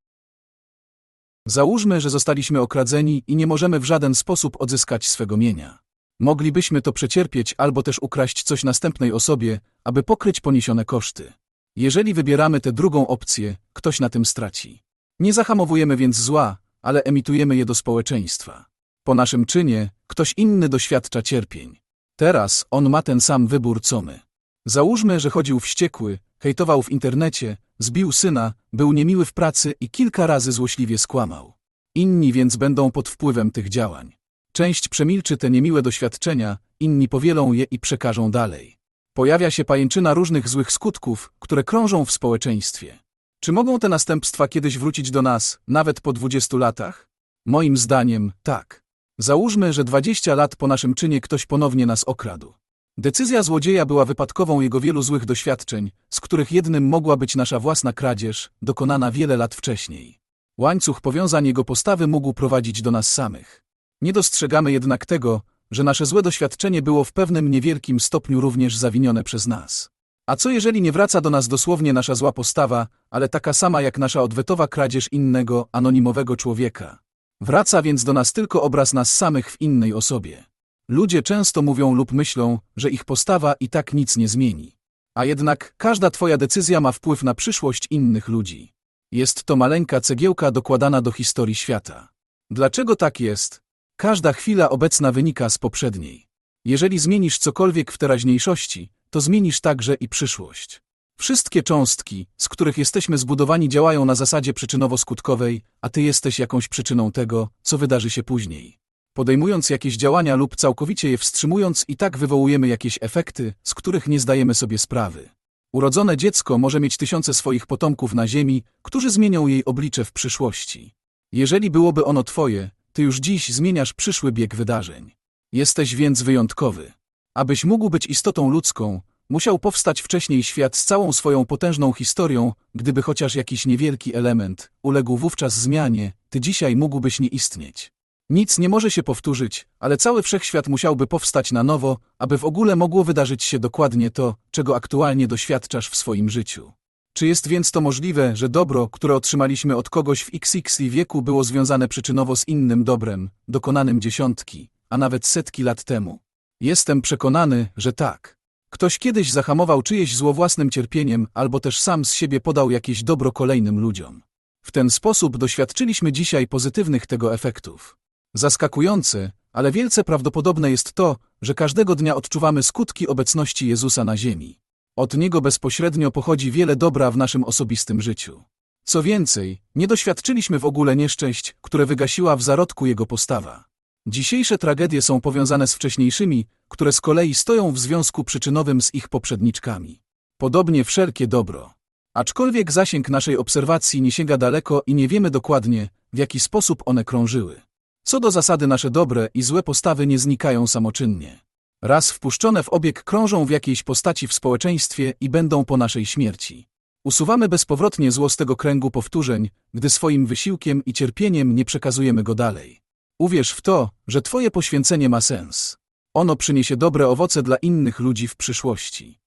Załóżmy, że zostaliśmy okradzeni i nie możemy w żaden sposób odzyskać swego mienia. Moglibyśmy to przecierpieć albo też ukraść coś następnej osobie, aby pokryć poniesione koszty. Jeżeli wybieramy tę drugą opcję, ktoś na tym straci. Nie zahamowujemy więc zła, ale emitujemy je do społeczeństwa. Po naszym czynie, ktoś inny doświadcza cierpień. Teraz on ma ten sam wybór co my. Załóżmy, że chodził wściekły, hejtował w internecie, zbił syna, był niemiły w pracy i kilka razy złośliwie skłamał. Inni więc będą pod wpływem tych działań. Część przemilczy te niemiłe doświadczenia, inni powielą je i przekażą dalej. Pojawia się pajęczyna różnych złych skutków, które krążą w społeczeństwie. Czy mogą te następstwa kiedyś wrócić do nas, nawet po 20 latach? Moim zdaniem, tak. Załóżmy, że 20 lat po naszym czynie ktoś ponownie nas okradł. Decyzja złodzieja była wypadkową jego wielu złych doświadczeń, z których jednym mogła być nasza własna kradzież, dokonana wiele lat wcześniej. Łańcuch powiązań jego postawy mógł prowadzić do nas samych. Nie dostrzegamy jednak tego, że nasze złe doświadczenie było w pewnym niewielkim stopniu również zawinione przez nas. A co jeżeli nie wraca do nas dosłownie nasza zła postawa, ale taka sama jak nasza odwetowa kradzież innego, anonimowego człowieka? Wraca więc do nas tylko obraz nas samych w innej osobie. Ludzie często mówią lub myślą, że ich postawa i tak nic nie zmieni. A jednak każda twoja decyzja ma wpływ na przyszłość innych ludzi. Jest to maleńka cegiełka dokładana do historii świata. Dlaczego tak jest? Każda chwila obecna wynika z poprzedniej. Jeżeli zmienisz cokolwiek w teraźniejszości, to zmienisz także i przyszłość. Wszystkie cząstki, z których jesteśmy zbudowani, działają na zasadzie przyczynowo-skutkowej, a ty jesteś jakąś przyczyną tego, co wydarzy się później. Podejmując jakieś działania lub całkowicie je wstrzymując, i tak wywołujemy jakieś efekty, z których nie zdajemy sobie sprawy. Urodzone dziecko może mieć tysiące swoich potomków na Ziemi, którzy zmienią jej oblicze w przyszłości. Jeżeli byłoby ono twoje, ty już dziś zmieniasz przyszły bieg wydarzeń. Jesteś więc wyjątkowy. Abyś mógł być istotą ludzką, musiał powstać wcześniej świat z całą swoją potężną historią, gdyby chociaż jakiś niewielki element uległ wówczas zmianie, ty dzisiaj mógłbyś nie istnieć. Nic nie może się powtórzyć, ale cały wszechświat musiałby powstać na nowo, aby w ogóle mogło wydarzyć się dokładnie to, czego aktualnie doświadczasz w swoim życiu. Czy jest więc to możliwe, że dobro, które otrzymaliśmy od kogoś w XX wieku było związane przyczynowo z innym dobrem, dokonanym dziesiątki, a nawet setki lat temu? Jestem przekonany, że tak. Ktoś kiedyś zahamował czyjeś zło własnym cierpieniem, albo też sam z siebie podał jakieś dobro kolejnym ludziom. W ten sposób doświadczyliśmy dzisiaj pozytywnych tego efektów. Zaskakujące, ale wielce prawdopodobne jest to, że każdego dnia odczuwamy skutki obecności Jezusa na ziemi. Od Niego bezpośrednio pochodzi wiele dobra w naszym osobistym życiu. Co więcej, nie doświadczyliśmy w ogóle nieszczęść, które wygasiła w zarodku Jego postawa. Dzisiejsze tragedie są powiązane z wcześniejszymi, które z kolei stoją w związku przyczynowym z ich poprzedniczkami. Podobnie wszelkie dobro. Aczkolwiek zasięg naszej obserwacji nie sięga daleko i nie wiemy dokładnie, w jaki sposób one krążyły. Co do zasady nasze dobre i złe postawy nie znikają samoczynnie. Raz wpuszczone w obieg krążą w jakiejś postaci w społeczeństwie i będą po naszej śmierci. Usuwamy bezpowrotnie zło z tego kręgu powtórzeń, gdy swoim wysiłkiem i cierpieniem nie przekazujemy go dalej. Uwierz w to, że Twoje poświęcenie ma sens. Ono przyniesie dobre owoce dla innych ludzi w przyszłości.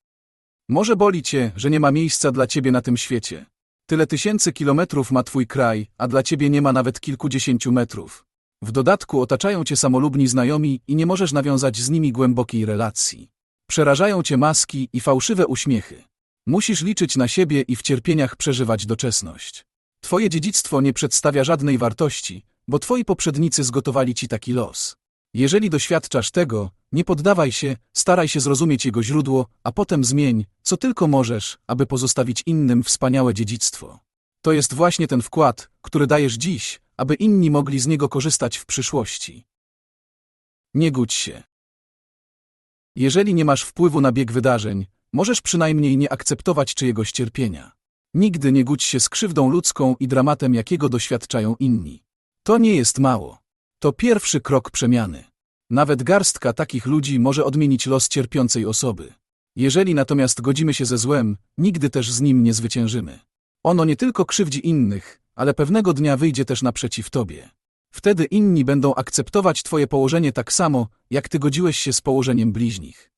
Może boli Cię, że nie ma miejsca dla Ciebie na tym świecie. Tyle tysięcy kilometrów ma Twój kraj, a dla Ciebie nie ma nawet kilkudziesięciu metrów. W dodatku otaczają Cię samolubni znajomi i nie możesz nawiązać z nimi głębokiej relacji. Przerażają Cię maski i fałszywe uśmiechy. Musisz liczyć na siebie i w cierpieniach przeżywać doczesność. Twoje dziedzictwo nie przedstawia żadnej wartości, bo Twoi poprzednicy zgotowali Ci taki los. Jeżeli doświadczasz tego, nie poddawaj się, staraj się zrozumieć jego źródło, a potem zmień, co tylko możesz, aby pozostawić innym wspaniałe dziedzictwo. To jest właśnie ten wkład, który dajesz dziś, aby inni mogli z niego korzystać w przyszłości. Nie gódź się. Jeżeli nie masz wpływu na bieg wydarzeń, możesz przynajmniej nie akceptować czyjegoś cierpienia. Nigdy nie gódź się z krzywdą ludzką i dramatem, jakiego doświadczają inni. To nie jest mało. To pierwszy krok przemiany. Nawet garstka takich ludzi może odmienić los cierpiącej osoby. Jeżeli natomiast godzimy się ze złem, nigdy też z nim nie zwyciężymy. Ono nie tylko krzywdzi innych, ale pewnego dnia wyjdzie też naprzeciw tobie. Wtedy inni będą akceptować twoje położenie tak samo, jak ty godziłeś się z położeniem bliźnich.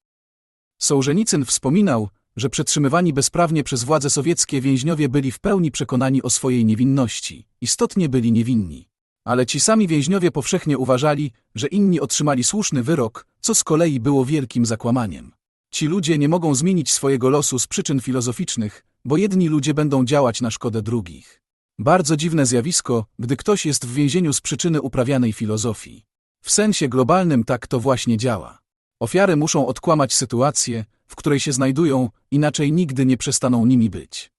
Sołżenicyn wspominał, że przetrzymywani bezprawnie przez władze sowieckie więźniowie byli w pełni przekonani o swojej niewinności, istotnie byli niewinni. Ale ci sami więźniowie powszechnie uważali, że inni otrzymali słuszny wyrok, co z kolei było wielkim zakłamaniem. Ci ludzie nie mogą zmienić swojego losu z przyczyn filozoficznych, bo jedni ludzie będą działać na szkodę drugich. Bardzo dziwne zjawisko, gdy ktoś jest w więzieniu z przyczyny uprawianej filozofii. W sensie globalnym tak to właśnie działa. Ofiary muszą odkłamać sytuację, w której się znajdują, inaczej nigdy nie przestaną nimi być.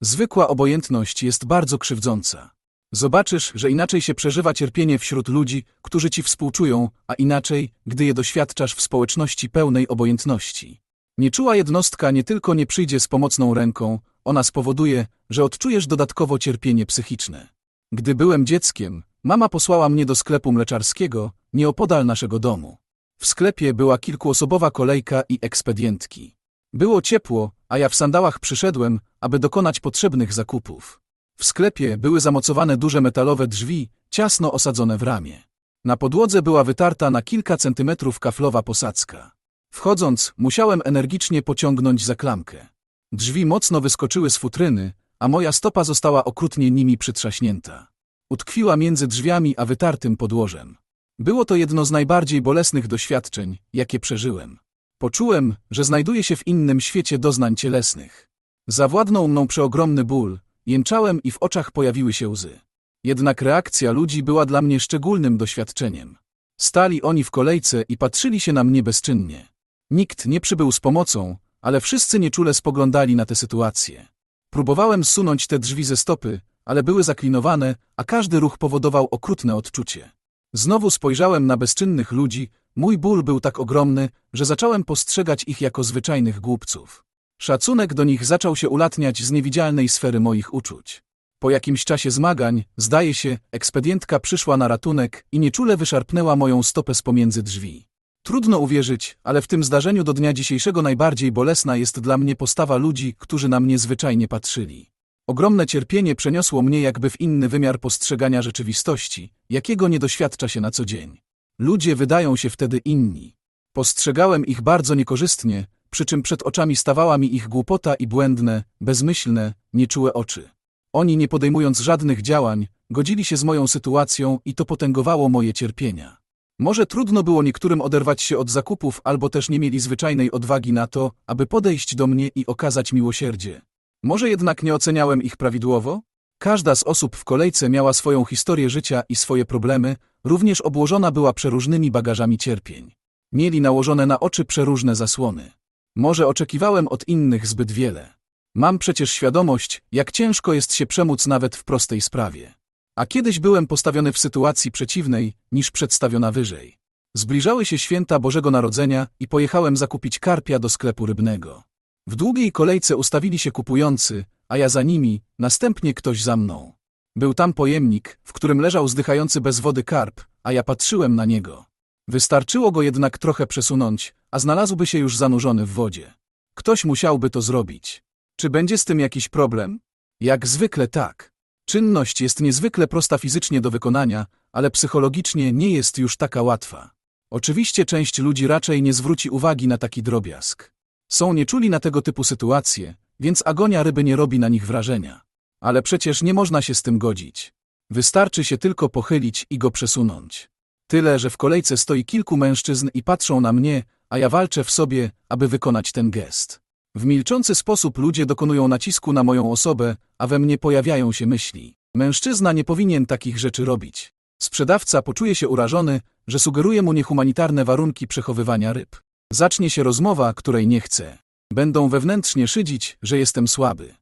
Zwykła obojętność jest bardzo krzywdząca. Zobaczysz, że inaczej się przeżywa cierpienie wśród ludzi, którzy ci współczują, a inaczej, gdy je doświadczasz w społeczności pełnej obojętności. Nieczuła jednostka nie tylko nie przyjdzie z pomocną ręką, ona spowoduje, że odczujesz dodatkowo cierpienie psychiczne. Gdy byłem dzieckiem, mama posłała mnie do sklepu mleczarskiego, nieopodal naszego domu. W sklepie była kilkuosobowa kolejka i ekspedientki. Było ciepło, a ja w sandałach przyszedłem, aby dokonać potrzebnych zakupów. W sklepie były zamocowane duże metalowe drzwi, ciasno osadzone w ramię. Na podłodze była wytarta na kilka centymetrów kaflowa posadzka. Wchodząc, musiałem energicznie pociągnąć za klamkę. Drzwi mocno wyskoczyły z futryny, a moja stopa została okrutnie nimi przytrzaśnięta. Utkwiła między drzwiami a wytartym podłożem. Było to jedno z najbardziej bolesnych doświadczeń, jakie przeżyłem. Poczułem, że znajduję się w innym świecie doznań cielesnych. Zawładnął mną przeogromny ból, jęczałem i w oczach pojawiły się łzy. Jednak reakcja ludzi była dla mnie szczególnym doświadczeniem. Stali oni w kolejce i patrzyli się na mnie bezczynnie. Nikt nie przybył z pomocą, ale wszyscy nieczule spoglądali na tę sytuację. Próbowałem zsunąć te drzwi ze stopy, ale były zaklinowane, a każdy ruch powodował okrutne odczucie. Znowu spojrzałem na bezczynnych ludzi, mój ból był tak ogromny, że zacząłem postrzegać ich jako zwyczajnych głupców. Szacunek do nich zaczął się ulatniać z niewidzialnej sfery moich uczuć. Po jakimś czasie zmagań, zdaje się, ekspedientka przyszła na ratunek i nieczule wyszarpnęła moją stopę z pomiędzy drzwi. Trudno uwierzyć, ale w tym zdarzeniu do dnia dzisiejszego najbardziej bolesna jest dla mnie postawa ludzi, którzy na mnie zwyczajnie patrzyli. Ogromne cierpienie przeniosło mnie jakby w inny wymiar postrzegania rzeczywistości, jakiego nie doświadcza się na co dzień. Ludzie wydają się wtedy inni. Postrzegałem ich bardzo niekorzystnie, przy czym przed oczami stawała mi ich głupota i błędne, bezmyślne, nieczułe oczy. Oni nie podejmując żadnych działań, godzili się z moją sytuacją i to potęgowało moje cierpienia. Może trudno było niektórym oderwać się od zakupów, albo też nie mieli zwyczajnej odwagi na to, aby podejść do mnie i okazać miłosierdzie. Może jednak nie oceniałem ich prawidłowo? Każda z osób w kolejce miała swoją historię życia i swoje problemy, również obłożona była przeróżnymi bagażami cierpień. Mieli nałożone na oczy przeróżne zasłony. Może oczekiwałem od innych zbyt wiele. Mam przecież świadomość, jak ciężko jest się przemóc nawet w prostej sprawie. A kiedyś byłem postawiony w sytuacji przeciwnej, niż przedstawiona wyżej. Zbliżały się święta Bożego Narodzenia i pojechałem zakupić karpia do sklepu rybnego. W długiej kolejce ustawili się kupujący, a ja za nimi, następnie ktoś za mną. Był tam pojemnik, w którym leżał zdychający bez wody karp, a ja patrzyłem na niego. Wystarczyło go jednak trochę przesunąć, a znalazłby się już zanurzony w wodzie. Ktoś musiałby to zrobić. Czy będzie z tym jakiś problem? Jak zwykle tak. Czynność jest niezwykle prosta fizycznie do wykonania, ale psychologicznie nie jest już taka łatwa. Oczywiście część ludzi raczej nie zwróci uwagi na taki drobiazg. Są nieczuli na tego typu sytuacje, więc agonia ryby nie robi na nich wrażenia. Ale przecież nie można się z tym godzić. Wystarczy się tylko pochylić i go przesunąć. Tyle, że w kolejce stoi kilku mężczyzn i patrzą na mnie, a ja walczę w sobie, aby wykonać ten gest. W milczący sposób ludzie dokonują nacisku na moją osobę, a we mnie pojawiają się myśli. Mężczyzna nie powinien takich rzeczy robić. Sprzedawca poczuje się urażony, że sugeruje mu niehumanitarne warunki przechowywania ryb. Zacznie się rozmowa, której nie chce. Będą wewnętrznie szydzić, że jestem słaby.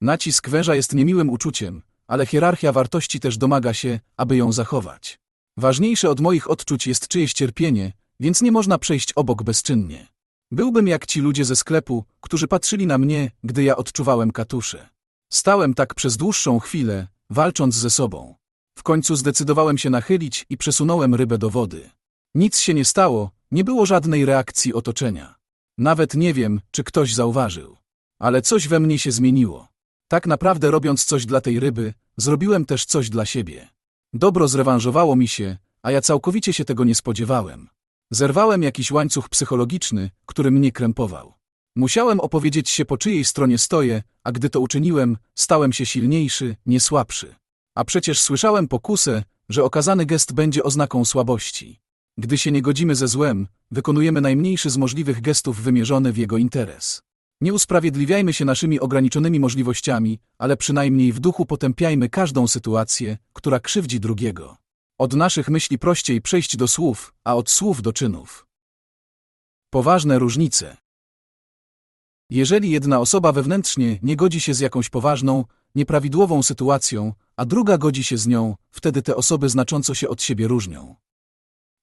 Nacisk węża jest niemiłym uczuciem, ale hierarchia wartości też domaga się, aby ją zachować. Ważniejsze od moich odczuć jest czyjeś cierpienie, więc nie można przejść obok bezczynnie. Byłbym jak ci ludzie ze sklepu, którzy patrzyli na mnie, gdy ja odczuwałem katusze. Stałem tak przez dłuższą chwilę, walcząc ze sobą. W końcu zdecydowałem się nachylić i przesunąłem rybę do wody. Nic się nie stało, nie było żadnej reakcji otoczenia. Nawet nie wiem, czy ktoś zauważył. Ale coś we mnie się zmieniło. Tak naprawdę robiąc coś dla tej ryby, zrobiłem też coś dla siebie. Dobro zrewanżowało mi się, a ja całkowicie się tego nie spodziewałem. Zerwałem jakiś łańcuch psychologiczny, który mnie krępował. Musiałem opowiedzieć się po czyjej stronie stoję, a gdy to uczyniłem, stałem się silniejszy, nie słabszy. A przecież słyszałem pokusę, że okazany gest będzie oznaką słabości. Gdy się nie godzimy ze złem, wykonujemy najmniejszy z możliwych gestów wymierzony w jego interes. Nie usprawiedliwiajmy się naszymi ograniczonymi możliwościami, ale przynajmniej w duchu potępiajmy każdą sytuację, która krzywdzi drugiego. Od naszych myśli prościej przejść do słów, a od słów do czynów. Poważne różnice. Jeżeli jedna osoba wewnętrznie nie godzi się z jakąś poważną, nieprawidłową sytuacją, a druga godzi się z nią, wtedy te osoby znacząco się od siebie różnią.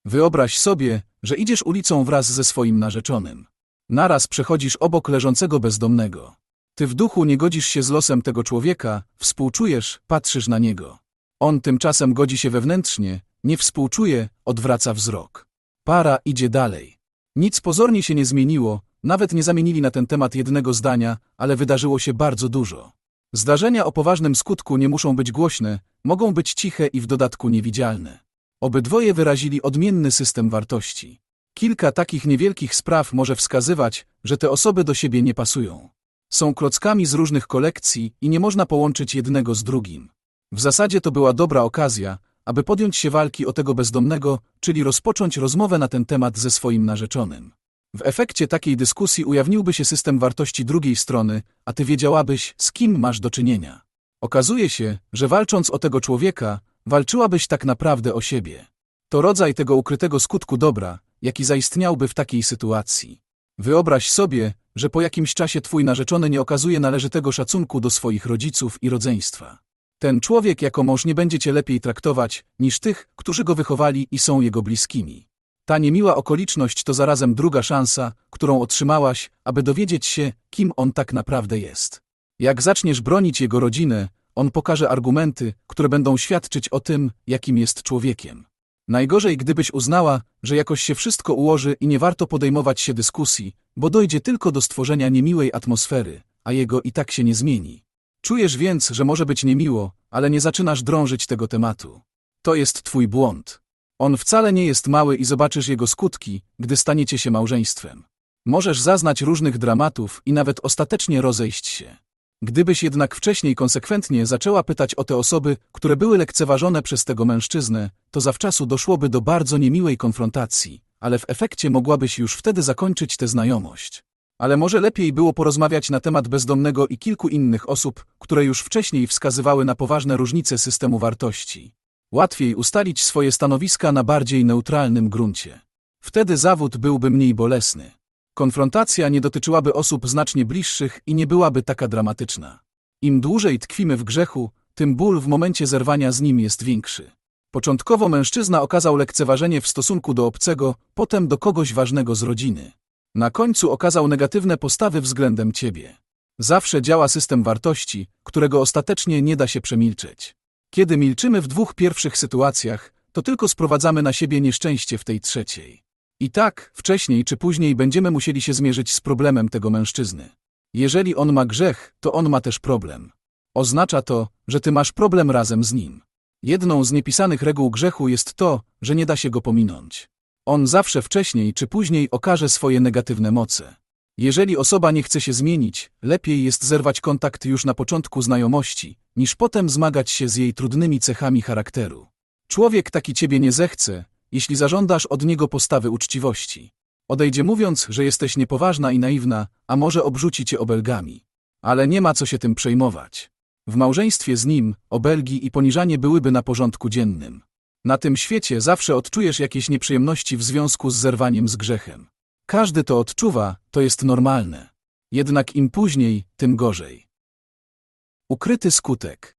Wyobraź sobie, że idziesz ulicą wraz ze swoim narzeczonym. Naraz przechodzisz obok leżącego bezdomnego. Ty w duchu nie godzisz się z losem tego człowieka, współczujesz, patrzysz na niego. On tymczasem godzi się wewnętrznie, nie współczuje, odwraca wzrok. Para idzie dalej. Nic pozornie się nie zmieniło, nawet nie zamienili na ten temat jednego zdania, ale wydarzyło się bardzo dużo. Zdarzenia o poważnym skutku nie muszą być głośne, mogą być ciche i w dodatku niewidzialne. Obydwoje wyrazili odmienny system wartości. Kilka takich niewielkich spraw może wskazywać, że te osoby do siebie nie pasują. Są klockami z różnych kolekcji i nie można połączyć jednego z drugim. W zasadzie to była dobra okazja, aby podjąć się walki o tego bezdomnego, czyli rozpocząć rozmowę na ten temat ze swoim narzeczonym. W efekcie takiej dyskusji ujawniłby się system wartości drugiej strony, a ty wiedziałabyś, z kim masz do czynienia. Okazuje się, że walcząc o tego człowieka, walczyłabyś tak naprawdę o siebie. To rodzaj tego ukrytego skutku dobra, jaki zaistniałby w takiej sytuacji. Wyobraź sobie, że po jakimś czasie twój narzeczony nie okazuje należytego szacunku do swoich rodziców i rodzeństwa. Ten człowiek jako mąż nie będzie cię lepiej traktować niż tych, którzy go wychowali i są jego bliskimi. Ta niemiła okoliczność to zarazem druga szansa, którą otrzymałaś, aby dowiedzieć się, kim on tak naprawdę jest. Jak zaczniesz bronić jego rodzinę, on pokaże argumenty, które będą świadczyć o tym, jakim jest człowiekiem. Najgorzej, gdybyś uznała, że jakoś się wszystko ułoży i nie warto podejmować się dyskusji, bo dojdzie tylko do stworzenia niemiłej atmosfery, a jego i tak się nie zmieni. Czujesz więc, że może być niemiło, ale nie zaczynasz drążyć tego tematu. To jest twój błąd. On wcale nie jest mały i zobaczysz jego skutki, gdy staniecie się małżeństwem. Możesz zaznać różnych dramatów i nawet ostatecznie rozejść się. Gdybyś jednak wcześniej konsekwentnie zaczęła pytać o te osoby, które były lekceważone przez tego mężczyznę, to zawczasu doszłoby do bardzo niemiłej konfrontacji, ale w efekcie mogłabyś już wtedy zakończyć tę znajomość. Ale może lepiej było porozmawiać na temat bezdomnego i kilku innych osób, które już wcześniej wskazywały na poważne różnice systemu wartości. Łatwiej ustalić swoje stanowiska na bardziej neutralnym gruncie. Wtedy zawód byłby mniej bolesny. Konfrontacja nie dotyczyłaby osób znacznie bliższych i nie byłaby taka dramatyczna. Im dłużej tkwimy w grzechu, tym ból w momencie zerwania z nim jest większy. Początkowo mężczyzna okazał lekceważenie w stosunku do obcego, potem do kogoś ważnego z rodziny. Na końcu okazał negatywne postawy względem ciebie. Zawsze działa system wartości, którego ostatecznie nie da się przemilczeć. Kiedy milczymy w dwóch pierwszych sytuacjach, to tylko sprowadzamy na siebie nieszczęście w tej trzeciej. I tak, wcześniej czy później będziemy musieli się zmierzyć z problemem tego mężczyzny. Jeżeli on ma grzech, to on ma też problem. Oznacza to, że ty masz problem razem z nim. Jedną z niepisanych reguł grzechu jest to, że nie da się go pominąć. On zawsze wcześniej czy później okaże swoje negatywne moce. Jeżeli osoba nie chce się zmienić, lepiej jest zerwać kontakt już na początku znajomości, niż potem zmagać się z jej trudnymi cechami charakteru. Człowiek taki ciebie nie zechce, jeśli zażądasz od niego postawy uczciwości. Odejdzie mówiąc, że jesteś niepoważna i naiwna, a może obrzuci cię obelgami. Ale nie ma co się tym przejmować. W małżeństwie z nim obelgi i poniżanie byłyby na porządku dziennym. Na tym świecie zawsze odczujesz jakieś nieprzyjemności w związku z zerwaniem z grzechem. Każdy to odczuwa, to jest normalne. Jednak im później, tym gorzej. Ukryty skutek.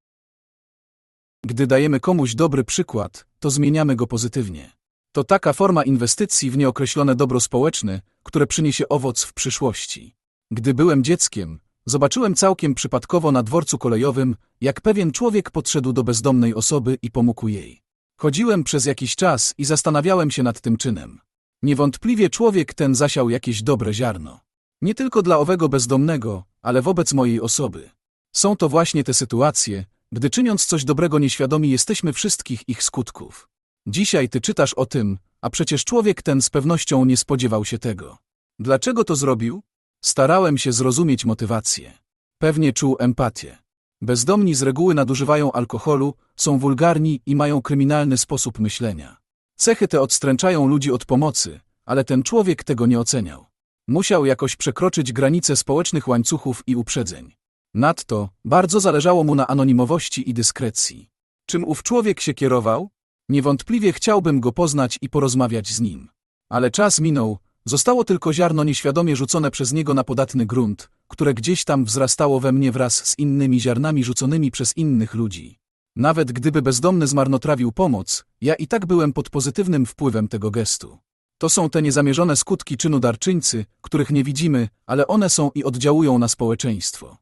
Gdy dajemy komuś dobry przykład, to zmieniamy go pozytywnie. To taka forma inwestycji w nieokreślone dobro społeczne, które przyniesie owoc w przyszłości. Gdy byłem dzieckiem, zobaczyłem całkiem przypadkowo na dworcu kolejowym, jak pewien człowiek podszedł do bezdomnej osoby i pomógł jej. Chodziłem przez jakiś czas i zastanawiałem się nad tym czynem. Niewątpliwie człowiek ten zasiał jakieś dobre ziarno. Nie tylko dla owego bezdomnego, ale wobec mojej osoby. Są to właśnie te sytuacje, gdy czyniąc coś dobrego nieświadomi jesteśmy wszystkich ich skutków. Dzisiaj ty czytasz o tym, a przecież człowiek ten z pewnością nie spodziewał się tego. Dlaczego to zrobił? Starałem się zrozumieć motywację. Pewnie czuł empatię. Bezdomni z reguły nadużywają alkoholu, są wulgarni i mają kryminalny sposób myślenia. Cechy te odstręczają ludzi od pomocy, ale ten człowiek tego nie oceniał. Musiał jakoś przekroczyć granice społecznych łańcuchów i uprzedzeń. Nadto bardzo zależało mu na anonimowości i dyskrecji. Czym ów człowiek się kierował? Niewątpliwie chciałbym go poznać i porozmawiać z nim. Ale czas minął, zostało tylko ziarno nieświadomie rzucone przez niego na podatny grunt, które gdzieś tam wzrastało we mnie wraz z innymi ziarnami rzuconymi przez innych ludzi. Nawet gdyby bezdomny zmarnotrawił pomoc, ja i tak byłem pod pozytywnym wpływem tego gestu. To są te niezamierzone skutki czynu darczyńcy, których nie widzimy, ale one są i oddziałują na społeczeństwo.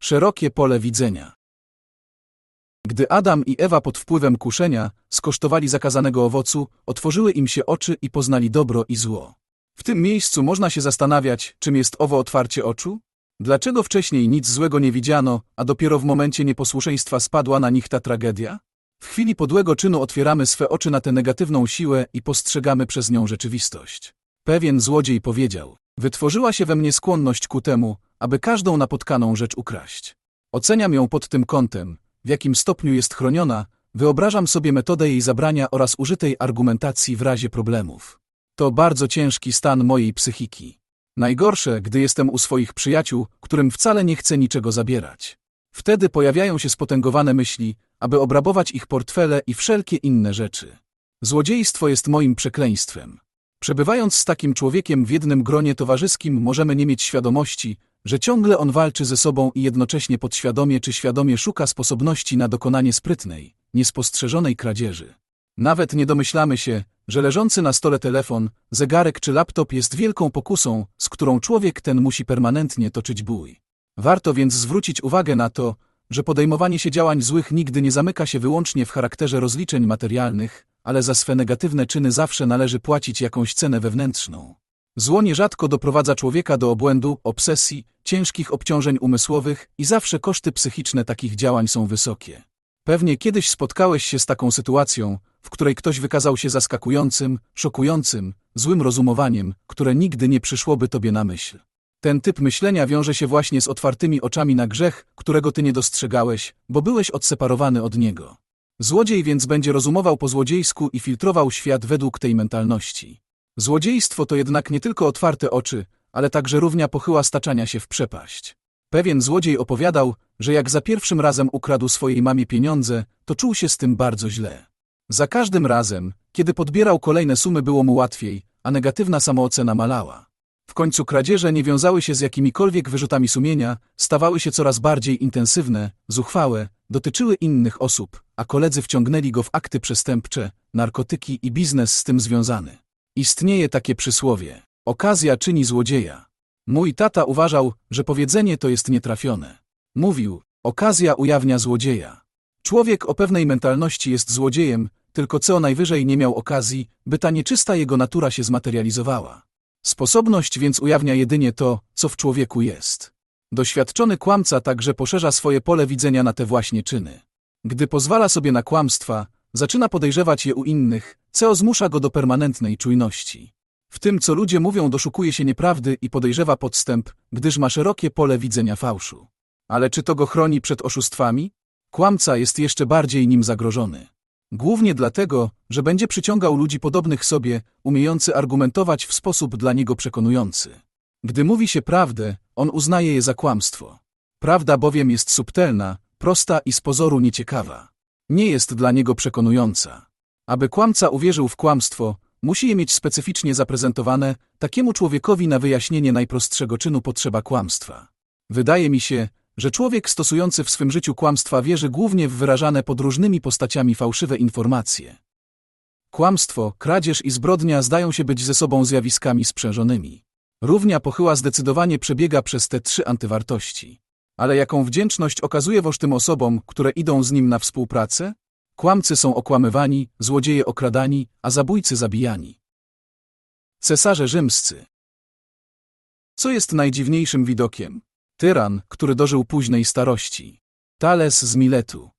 Szerokie pole widzenia. Gdy Adam i Ewa pod wpływem kuszenia skosztowali zakazanego owocu, otworzyły im się oczy i poznali dobro i zło. W tym miejscu można się zastanawiać, czym jest owo otwarcie oczu? Dlaczego wcześniej nic złego nie widziano, a dopiero w momencie nieposłuszeństwa spadła na nich ta tragedia? W chwili podłego czynu otwieramy swe oczy na tę negatywną siłę i postrzegamy przez nią rzeczywistość. Pewien złodziej powiedział, wytworzyła się we mnie skłonność ku temu, aby każdą napotkaną rzecz ukraść. Oceniam ją pod tym kątem, w jakim stopniu jest chroniona, wyobrażam sobie metodę jej zabrania oraz użytej argumentacji w razie problemów. To bardzo ciężki stan mojej psychiki. Najgorsze, gdy jestem u swoich przyjaciół, którym wcale nie chcę niczego zabierać. Wtedy pojawiają się spotęgowane myśli, aby obrabować ich portfele i wszelkie inne rzeczy. Złodziejstwo jest moim przekleństwem. Przebywając z takim człowiekiem w jednym gronie towarzyskim możemy nie mieć świadomości, że ciągle on walczy ze sobą i jednocześnie podświadomie czy świadomie szuka sposobności na dokonanie sprytnej, niespostrzeżonej kradzieży. Nawet nie domyślamy się, że leżący na stole telefon, zegarek czy laptop jest wielką pokusą, z którą człowiek ten musi permanentnie toczyć bój. Warto więc zwrócić uwagę na to, że podejmowanie się działań złych nigdy nie zamyka się wyłącznie w charakterze rozliczeń materialnych, ale za swe negatywne czyny zawsze należy płacić jakąś cenę wewnętrzną. Zło nierzadko doprowadza człowieka do obłędu, obsesji, ciężkich obciążeń umysłowych i zawsze koszty psychiczne takich działań są wysokie. Pewnie kiedyś spotkałeś się z taką sytuacją, w której ktoś wykazał się zaskakującym, szokującym, złym rozumowaniem, które nigdy nie przyszłoby tobie na myśl. Ten typ myślenia wiąże się właśnie z otwartymi oczami na grzech, którego ty nie dostrzegałeś, bo byłeś odseparowany od niego. Złodziej więc będzie rozumował po złodziejsku i filtrował świat według tej mentalności. Złodziejstwo to jednak nie tylko otwarte oczy, ale także równia pochyła staczania się w przepaść. Pewien złodziej opowiadał, że jak za pierwszym razem ukradł swojej mamie pieniądze, to czuł się z tym bardzo źle. Za każdym razem, kiedy podbierał kolejne sumy było mu łatwiej, a negatywna samoocena malała. W końcu kradzieże nie wiązały się z jakimikolwiek wyrzutami sumienia, stawały się coraz bardziej intensywne, zuchwałe, dotyczyły innych osób, a koledzy wciągnęli go w akty przestępcze, narkotyki i biznes z tym związany. Istnieje takie przysłowie. Okazja czyni złodzieja. Mój tata uważał, że powiedzenie to jest nietrafione. Mówił, okazja ujawnia złodzieja. Człowiek o pewnej mentalności jest złodziejem, tylko co najwyżej nie miał okazji, by ta nieczysta jego natura się zmaterializowała. Sposobność więc ujawnia jedynie to, co w człowieku jest. Doświadczony kłamca także poszerza swoje pole widzenia na te właśnie czyny. Gdy pozwala sobie na kłamstwa, zaczyna podejrzewać je u innych, co zmusza go do permanentnej czujności. W tym, co ludzie mówią, doszukuje się nieprawdy i podejrzewa podstęp, gdyż ma szerokie pole widzenia fałszu. Ale czy to go chroni przed oszustwami? Kłamca jest jeszcze bardziej nim zagrożony. Głównie dlatego, że będzie przyciągał ludzi podobnych sobie, umiejący argumentować w sposób dla niego przekonujący. Gdy mówi się prawdę, on uznaje je za kłamstwo. Prawda bowiem jest subtelna, prosta i z pozoru nieciekawa. Nie jest dla niego przekonująca. Aby kłamca uwierzył w kłamstwo, musi je mieć specyficznie zaprezentowane, takiemu człowiekowi na wyjaśnienie najprostszego czynu potrzeba kłamstwa. Wydaje mi się, że człowiek stosujący w swym życiu kłamstwa wierzy głównie w wyrażane pod różnymi postaciami fałszywe informacje. Kłamstwo, kradzież i zbrodnia zdają się być ze sobą zjawiskami sprzężonymi. Równia pochyła zdecydowanie przebiega przez te trzy antywartości. Ale jaką wdzięczność okazuje woż tym osobom, które idą z nim na współpracę? Kłamcy są okłamywani, złodzieje okradani, a zabójcy zabijani. Cesarze rzymscy Co jest najdziwniejszym widokiem? Tyran, który dożył późnej starości. Tales z Miletu.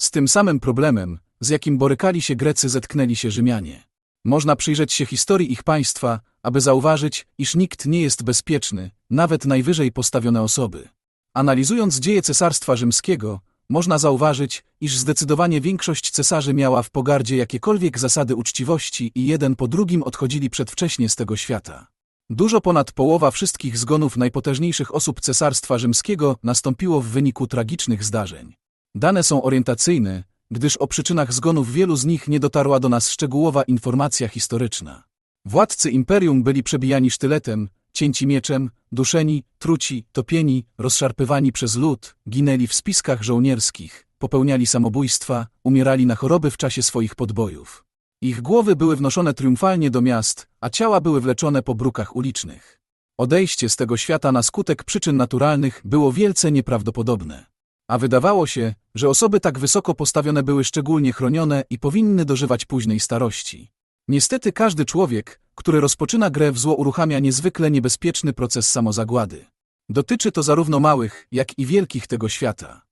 Z tym samym problemem, z jakim borykali się Grecy, zetknęli się Rzymianie. Można przyjrzeć się historii ich państwa, aby zauważyć, iż nikt nie jest bezpieczny, nawet najwyżej postawione osoby. Analizując dzieje Cesarstwa Rzymskiego, można zauważyć, iż zdecydowanie większość cesarzy miała w pogardzie jakiekolwiek zasady uczciwości i jeden po drugim odchodzili przedwcześnie z tego świata. Dużo ponad połowa wszystkich zgonów najpotężniejszych osób Cesarstwa Rzymskiego nastąpiło w wyniku tragicznych zdarzeń. Dane są orientacyjne, gdyż o przyczynach zgonów wielu z nich nie dotarła do nas szczegółowa informacja historyczna. Władcy imperium byli przebijani sztyletem, cięci mieczem, duszeni, truci, topieni, rozszarpywani przez lud, ginęli w spiskach żołnierskich, popełniali samobójstwa, umierali na choroby w czasie swoich podbojów. Ich głowy były wnoszone triumfalnie do miast, a ciała były wleczone po brukach ulicznych. Odejście z tego świata na skutek przyczyn naturalnych było wielce nieprawdopodobne. A wydawało się, że osoby tak wysoko postawione były szczególnie chronione i powinny dożywać późnej starości. Niestety każdy człowiek, który rozpoczyna grę w zło uruchamia niezwykle niebezpieczny proces samozagłady. Dotyczy to zarówno małych, jak i wielkich tego świata.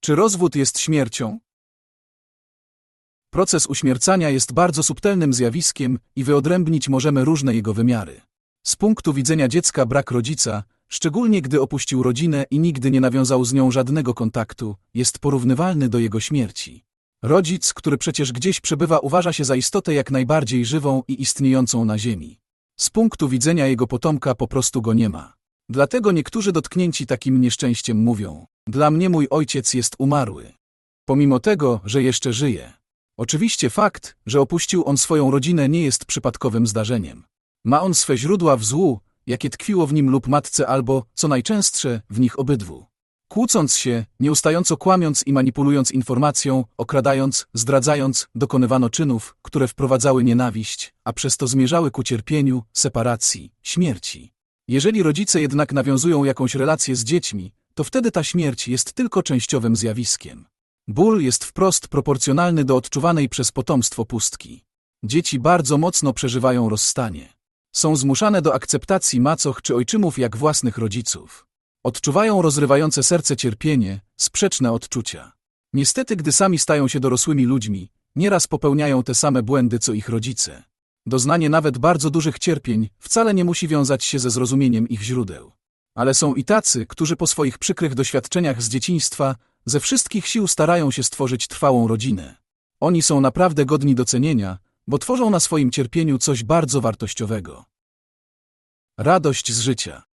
Czy rozwód jest śmiercią? Proces uśmiercania jest bardzo subtelnym zjawiskiem i wyodrębnić możemy różne jego wymiary. Z punktu widzenia dziecka brak rodzica, szczególnie gdy opuścił rodzinę i nigdy nie nawiązał z nią żadnego kontaktu, jest porównywalny do jego śmierci. Rodzic, który przecież gdzieś przebywa, uważa się za istotę jak najbardziej żywą i istniejącą na ziemi. Z punktu widzenia jego potomka po prostu go nie ma. Dlatego niektórzy dotknięci takim nieszczęściem mówią: Dla mnie mój ojciec jest umarły. Pomimo tego, że jeszcze żyje. Oczywiście fakt, że opuścił on swoją rodzinę nie jest przypadkowym zdarzeniem. Ma on swe źródła w złu, jakie tkwiło w nim lub matce albo, co najczęstsze, w nich obydwu. Kłócąc się, nieustająco kłamiąc i manipulując informacją, okradając, zdradzając, dokonywano czynów, które wprowadzały nienawiść, a przez to zmierzały ku cierpieniu, separacji, śmierci. Jeżeli rodzice jednak nawiązują jakąś relację z dziećmi, to wtedy ta śmierć jest tylko częściowym zjawiskiem. Ból jest wprost proporcjonalny do odczuwanej przez potomstwo pustki. Dzieci bardzo mocno przeżywają rozstanie. Są zmuszane do akceptacji macoch czy ojczymów jak własnych rodziców. Odczuwają rozrywające serce cierpienie, sprzeczne odczucia. Niestety, gdy sami stają się dorosłymi ludźmi, nieraz popełniają te same błędy co ich rodzice. Doznanie nawet bardzo dużych cierpień wcale nie musi wiązać się ze zrozumieniem ich źródeł. Ale są i tacy, którzy po swoich przykrych doświadczeniach z dzieciństwa ze wszystkich sił starają się stworzyć trwałą rodzinę. Oni są naprawdę godni docenienia, bo tworzą na swoim cierpieniu coś bardzo wartościowego. Radość z życia.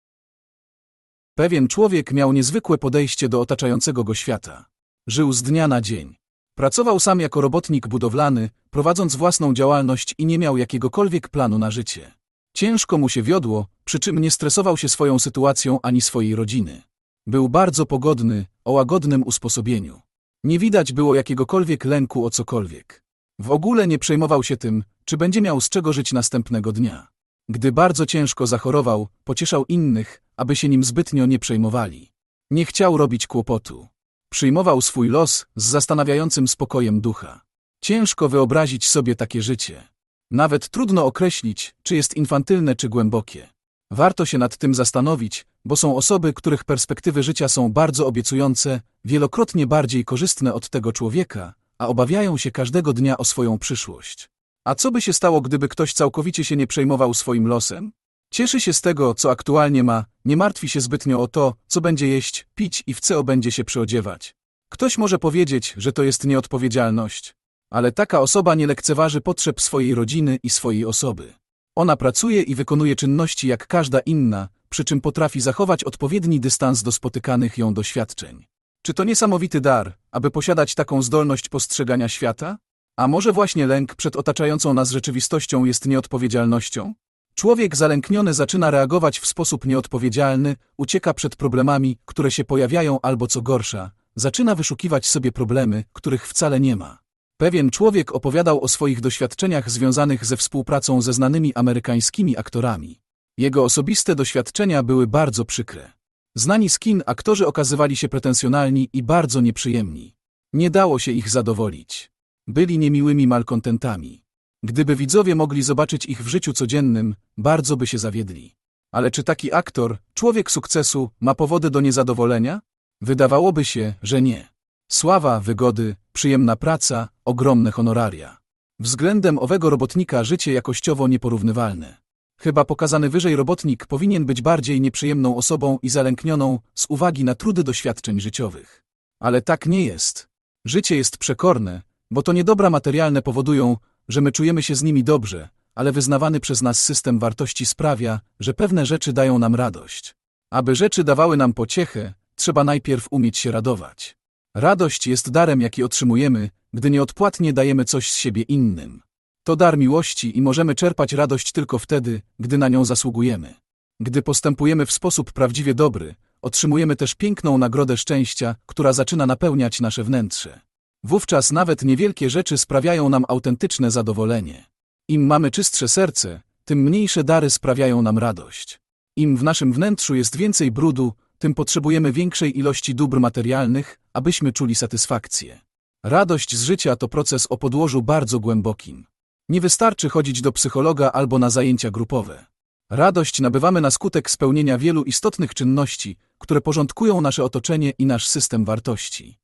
Pewien człowiek miał niezwykłe podejście do otaczającego go świata. Żył z dnia na dzień. Pracował sam jako robotnik budowlany, prowadząc własną działalność i nie miał jakiegokolwiek planu na życie. Ciężko mu się wiodło, przy czym nie stresował się swoją sytuacją ani swojej rodziny. Był bardzo pogodny, o łagodnym usposobieniu. Nie widać było jakiegokolwiek lęku o cokolwiek. W ogóle nie przejmował się tym, czy będzie miał z czego żyć następnego dnia. Gdy bardzo ciężko zachorował, pocieszał innych, aby się nim zbytnio nie przejmowali. Nie chciał robić kłopotu. Przyjmował swój los z zastanawiającym spokojem ducha. Ciężko wyobrazić sobie takie życie. Nawet trudno określić, czy jest infantylne, czy głębokie. Warto się nad tym zastanowić, bo są osoby, których perspektywy życia są bardzo obiecujące, wielokrotnie bardziej korzystne od tego człowieka, a obawiają się każdego dnia o swoją przyszłość. A co by się stało, gdyby ktoś całkowicie się nie przejmował swoim losem? Cieszy się z tego, co aktualnie ma, nie martwi się zbytnio o to, co będzie jeść, pić i w co będzie się przyodziewać. Ktoś może powiedzieć, że to jest nieodpowiedzialność. Ale taka osoba nie lekceważy potrzeb swojej rodziny i swojej osoby. Ona pracuje i wykonuje czynności jak każda inna, przy czym potrafi zachować odpowiedni dystans do spotykanych ją doświadczeń. Czy to niesamowity dar, aby posiadać taką zdolność postrzegania świata? A może właśnie lęk przed otaczającą nas rzeczywistością jest nieodpowiedzialnością? Człowiek zalękniony zaczyna reagować w sposób nieodpowiedzialny, ucieka przed problemami, które się pojawiają albo co gorsza, zaczyna wyszukiwać sobie problemy, których wcale nie ma. Pewien człowiek opowiadał o swoich doświadczeniach związanych ze współpracą ze znanymi amerykańskimi aktorami. Jego osobiste doświadczenia były bardzo przykre. Znani z kin aktorzy okazywali się pretensjonalni i bardzo nieprzyjemni. Nie dało się ich zadowolić. Byli niemiłymi malkontentami. Gdyby widzowie mogli zobaczyć ich w życiu codziennym, bardzo by się zawiedli. Ale czy taki aktor, człowiek sukcesu, ma powody do niezadowolenia? Wydawałoby się, że nie. Sława, wygody, przyjemna praca, ogromne honoraria. Względem owego robotnika życie jakościowo nieporównywalne. Chyba pokazany wyżej robotnik powinien być bardziej nieprzyjemną osobą i zalęknioną z uwagi na trudy doświadczeń życiowych. Ale tak nie jest. Życie jest przekorne, bo to niedobra materialne powodują, że my czujemy się z nimi dobrze, ale wyznawany przez nas system wartości sprawia, że pewne rzeczy dają nam radość. Aby rzeczy dawały nam pociechę, trzeba najpierw umieć się radować. Radość jest darem, jaki otrzymujemy, gdy nieodpłatnie dajemy coś z siebie innym. To dar miłości i możemy czerpać radość tylko wtedy, gdy na nią zasługujemy. Gdy postępujemy w sposób prawdziwie dobry, otrzymujemy też piękną nagrodę szczęścia, która zaczyna napełniać nasze wnętrze. Wówczas nawet niewielkie rzeczy sprawiają nam autentyczne zadowolenie. Im mamy czystsze serce, tym mniejsze dary sprawiają nam radość. Im w naszym wnętrzu jest więcej brudu, tym potrzebujemy większej ilości dóbr materialnych, abyśmy czuli satysfakcję. Radość z życia to proces o podłożu bardzo głębokim. Nie wystarczy chodzić do psychologa albo na zajęcia grupowe. Radość nabywamy na skutek spełnienia wielu istotnych czynności, które porządkują nasze otoczenie i nasz system wartości.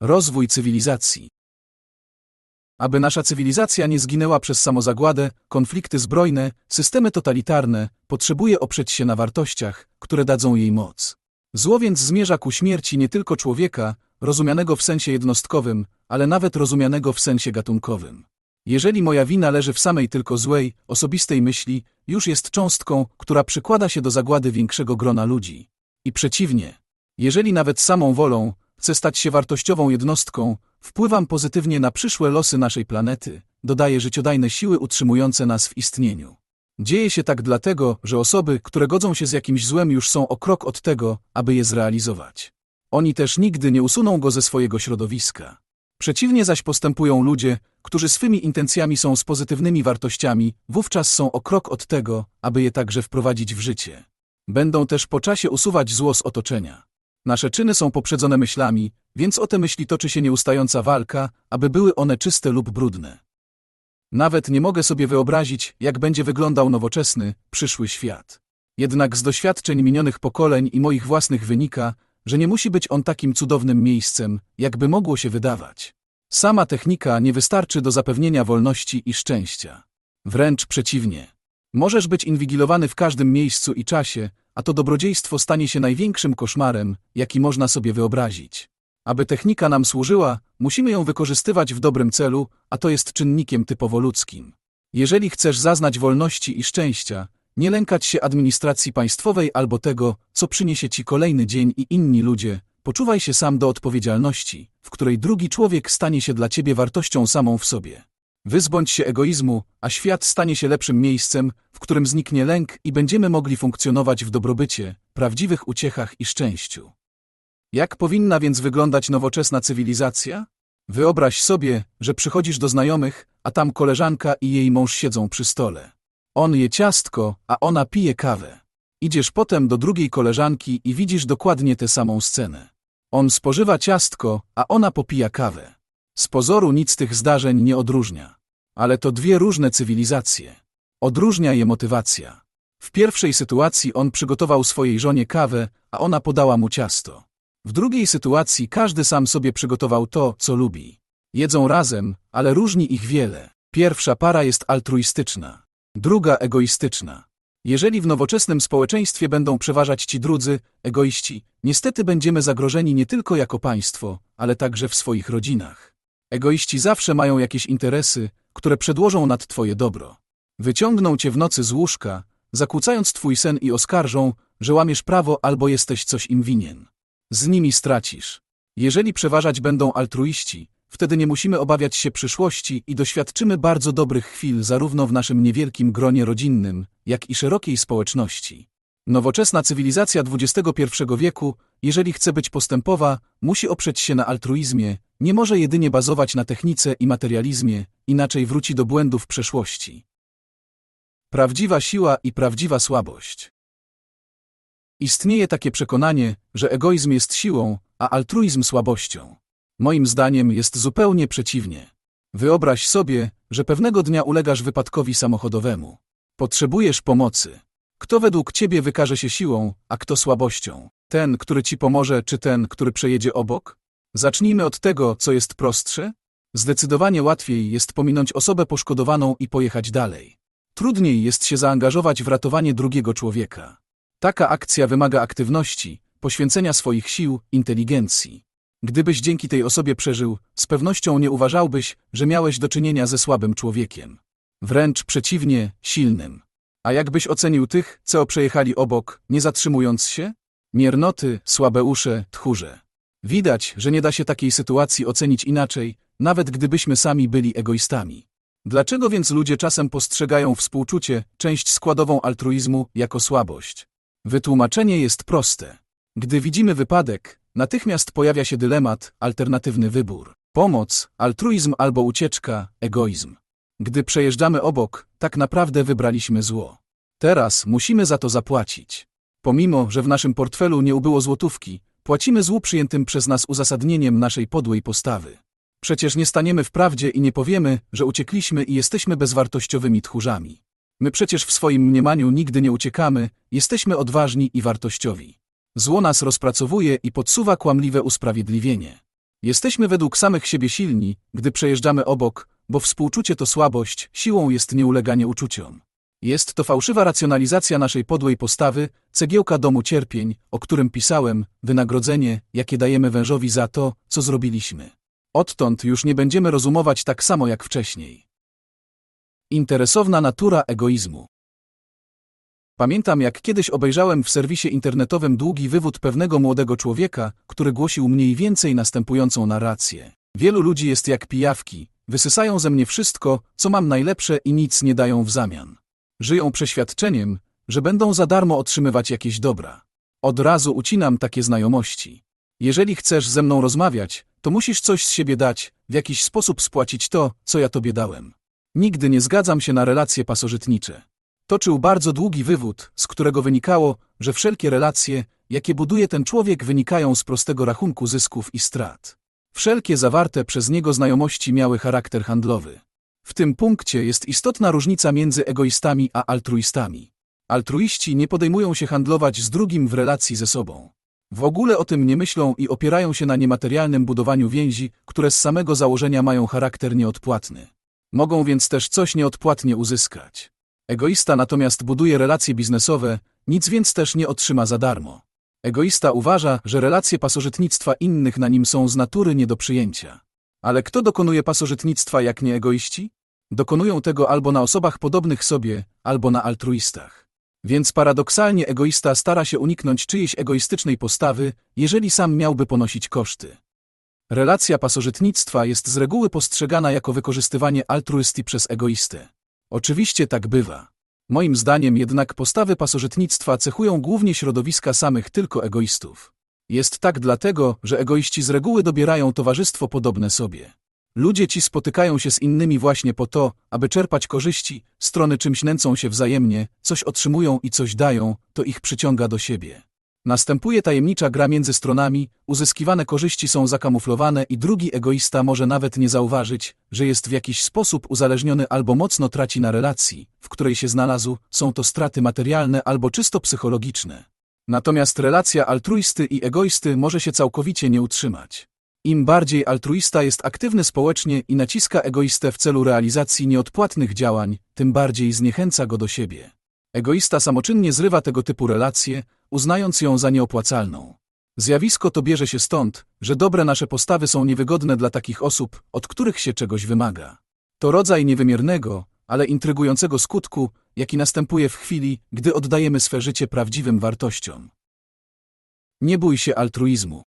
Rozwój cywilizacji. Aby nasza cywilizacja nie zginęła przez samozagładę, konflikty zbrojne, systemy totalitarne, potrzebuje oprzeć się na wartościach, które dadzą jej moc. Zło więc zmierza ku śmierci nie tylko człowieka, rozumianego w sensie jednostkowym, ale nawet rozumianego w sensie gatunkowym. Jeżeli moja wina leży w samej tylko złej, osobistej myśli, już jest cząstką, która przykłada się do zagłady większego grona ludzi. I przeciwnie. Jeżeli nawet samą wolą chcę stać się wartościową jednostką, wpływam pozytywnie na przyszłe losy naszej planety, dodaję życiodajne siły utrzymujące nas w istnieniu. Dzieje się tak dlatego, że osoby, które godzą się z jakimś złem już są o krok od tego, aby je zrealizować. Oni też nigdy nie usuną go ze swojego środowiska. Przeciwnie zaś postępują ludzie, którzy swymi intencjami są z pozytywnymi wartościami, wówczas są o krok od tego, aby je także wprowadzić w życie. Będą też po czasie usuwać zło z otoczenia. Nasze czyny są poprzedzone myślami, więc o te myśli toczy się nieustająca walka, aby były one czyste lub brudne. Nawet nie mogę sobie wyobrazić, jak będzie wyglądał nowoczesny, przyszły świat. Jednak z doświadczeń minionych pokoleń i moich własnych wynika, że nie musi być on takim cudownym miejscem, jakby mogło się wydawać. Sama technika nie wystarczy do zapewnienia wolności i szczęścia. Wręcz przeciwnie. Możesz być inwigilowany w każdym miejscu i czasie, a to dobrodziejstwo stanie się największym koszmarem, jaki można sobie wyobrazić. Aby technika nam służyła, musimy ją wykorzystywać w dobrym celu, a to jest czynnikiem typowo ludzkim. Jeżeli chcesz zaznać wolności i szczęścia, nie lękać się administracji państwowej albo tego, co przyniesie ci kolejny dzień i inni ludzie, poczuwaj się sam do odpowiedzialności, w której drugi człowiek stanie się dla ciebie wartością samą w sobie. Wyzbądź się egoizmu, a świat stanie się lepszym miejscem, w którym zniknie lęk i będziemy mogli funkcjonować w dobrobycie, prawdziwych uciechach i szczęściu. Jak powinna więc wyglądać nowoczesna cywilizacja? Wyobraź sobie, że przychodzisz do znajomych, a tam koleżanka i jej mąż siedzą przy stole. On je ciastko, a ona pije kawę. Idziesz potem do drugiej koleżanki i widzisz dokładnie tę samą scenę. On spożywa ciastko, a ona popija kawę. Z pozoru nic tych zdarzeń nie odróżnia. Ale to dwie różne cywilizacje. Odróżnia je motywacja. W pierwszej sytuacji on przygotował swojej żonie kawę, a ona podała mu ciasto. W drugiej sytuacji każdy sam sobie przygotował to, co lubi. Jedzą razem, ale różni ich wiele. Pierwsza para jest altruistyczna, druga egoistyczna. Jeżeli w nowoczesnym społeczeństwie będą przeważać ci drudzy, egoiści, niestety będziemy zagrożeni nie tylko jako państwo, ale także w swoich rodzinach. Egoiści zawsze mają jakieś interesy, które przedłożą nad twoje dobro. Wyciągną cię w nocy z łóżka, zakłócając twój sen i oskarżą, że łamiesz prawo albo jesteś coś im winien. Z nimi stracisz. Jeżeli przeważać będą altruiści, wtedy nie musimy obawiać się przyszłości i doświadczymy bardzo dobrych chwil zarówno w naszym niewielkim gronie rodzinnym, jak i szerokiej społeczności. Nowoczesna cywilizacja XXI wieku, jeżeli chce być postępowa, musi oprzeć się na altruizmie, nie może jedynie bazować na technice i materializmie, inaczej wróci do błędów przeszłości. Prawdziwa siła i prawdziwa słabość. Istnieje takie przekonanie, że egoizm jest siłą, a altruizm słabością. Moim zdaniem jest zupełnie przeciwnie. Wyobraź sobie, że pewnego dnia ulegasz wypadkowi samochodowemu. Potrzebujesz pomocy. Kto według ciebie wykaże się siłą, a kto słabością? Ten, który ci pomoże, czy ten, który przejedzie obok? Zacznijmy od tego, co jest prostsze. Zdecydowanie łatwiej jest pominąć osobę poszkodowaną i pojechać dalej. Trudniej jest się zaangażować w ratowanie drugiego człowieka. Taka akcja wymaga aktywności, poświęcenia swoich sił, inteligencji. Gdybyś dzięki tej osobie przeżył, z pewnością nie uważałbyś, że miałeś do czynienia ze słabym człowiekiem. Wręcz przeciwnie, silnym. A jakbyś ocenił tych, co przejechali obok, nie zatrzymując się? Miernoty, słabe usze, tchórze. Widać, że nie da się takiej sytuacji ocenić inaczej, nawet gdybyśmy sami byli egoistami. Dlaczego więc ludzie czasem postrzegają współczucie, część składową altruizmu, jako słabość? Wytłumaczenie jest proste. Gdy widzimy wypadek, natychmiast pojawia się dylemat, alternatywny wybór. Pomoc, altruizm albo ucieczka, egoizm. Gdy przejeżdżamy obok, tak naprawdę wybraliśmy zło. Teraz musimy za to zapłacić. Pomimo, że w naszym portfelu nie ubyło złotówki, płacimy złu przyjętym przez nas uzasadnieniem naszej podłej postawy. Przecież nie staniemy w prawdzie i nie powiemy, że uciekliśmy i jesteśmy bezwartościowymi tchórzami. My przecież w swoim mniemaniu nigdy nie uciekamy, jesteśmy odważni i wartościowi. Zło nas rozpracowuje i podsuwa kłamliwe usprawiedliwienie. Jesteśmy według samych siebie silni, gdy przejeżdżamy obok, bo współczucie to słabość, siłą jest nieuleganie uczuciom. Jest to fałszywa racjonalizacja naszej podłej postawy, cegiełka domu cierpień, o którym pisałem, wynagrodzenie, jakie dajemy wężowi za to, co zrobiliśmy. Odtąd już nie będziemy rozumować tak samo jak wcześniej. Interesowna natura egoizmu. Pamiętam, jak kiedyś obejrzałem w serwisie internetowym długi wywód pewnego młodego człowieka, który głosił mniej więcej następującą narrację. Wielu ludzi jest jak pijawki, wysysają ze mnie wszystko, co mam najlepsze i nic nie dają w zamian. Żyją przeświadczeniem, że będą za darmo otrzymywać jakieś dobra. Od razu ucinam takie znajomości. Jeżeli chcesz ze mną rozmawiać, to musisz coś z siebie dać, w jakiś sposób spłacić to, co ja tobie dałem. Nigdy nie zgadzam się na relacje pasożytnicze. Toczył bardzo długi wywód, z którego wynikało, że wszelkie relacje, jakie buduje ten człowiek, wynikają z prostego rachunku zysków i strat. Wszelkie zawarte przez niego znajomości miały charakter handlowy. W tym punkcie jest istotna różnica między egoistami a altruistami. Altruiści nie podejmują się handlować z drugim w relacji ze sobą. W ogóle o tym nie myślą i opierają się na niematerialnym budowaniu więzi, które z samego założenia mają charakter nieodpłatny. Mogą więc też coś nieodpłatnie uzyskać. Egoista natomiast buduje relacje biznesowe, nic więc też nie otrzyma za darmo. Egoista uważa, że relacje pasożytnictwa innych na nim są z natury nie do przyjęcia. Ale kto dokonuje pasożytnictwa jak nie egoiści? Dokonują tego albo na osobach podobnych sobie, albo na altruistach. Więc paradoksalnie egoista stara się uniknąć czyjejś egoistycznej postawy, jeżeli sam miałby ponosić koszty. Relacja pasożytnictwa jest z reguły postrzegana jako wykorzystywanie altruisty przez egoistę. Oczywiście tak bywa. Moim zdaniem jednak postawy pasożytnictwa cechują głównie środowiska samych tylko egoistów. Jest tak dlatego, że egoiści z reguły dobierają towarzystwo podobne sobie. Ludzie ci spotykają się z innymi właśnie po to, aby czerpać korzyści, strony czymś nęcą się wzajemnie, coś otrzymują i coś dają, to ich przyciąga do siebie. Następuje tajemnicza gra między stronami, uzyskiwane korzyści są zakamuflowane i drugi egoista może nawet nie zauważyć, że jest w jakiś sposób uzależniony albo mocno traci na relacji, w której się znalazł, są to straty materialne albo czysto psychologiczne. Natomiast relacja altruisty i egoisty może się całkowicie nie utrzymać. Im bardziej altruista jest aktywny społecznie i naciska egoistę w celu realizacji nieodpłatnych działań, tym bardziej zniechęca go do siebie. Egoista samoczynnie zrywa tego typu relacje, uznając ją za nieopłacalną. Zjawisko to bierze się stąd, że dobre nasze postawy są niewygodne dla takich osób, od których się czegoś wymaga. To rodzaj niewymiernego, ale intrygującego skutku, jaki następuje w chwili, gdy oddajemy swe życie prawdziwym wartościom. Nie bój się altruizmu.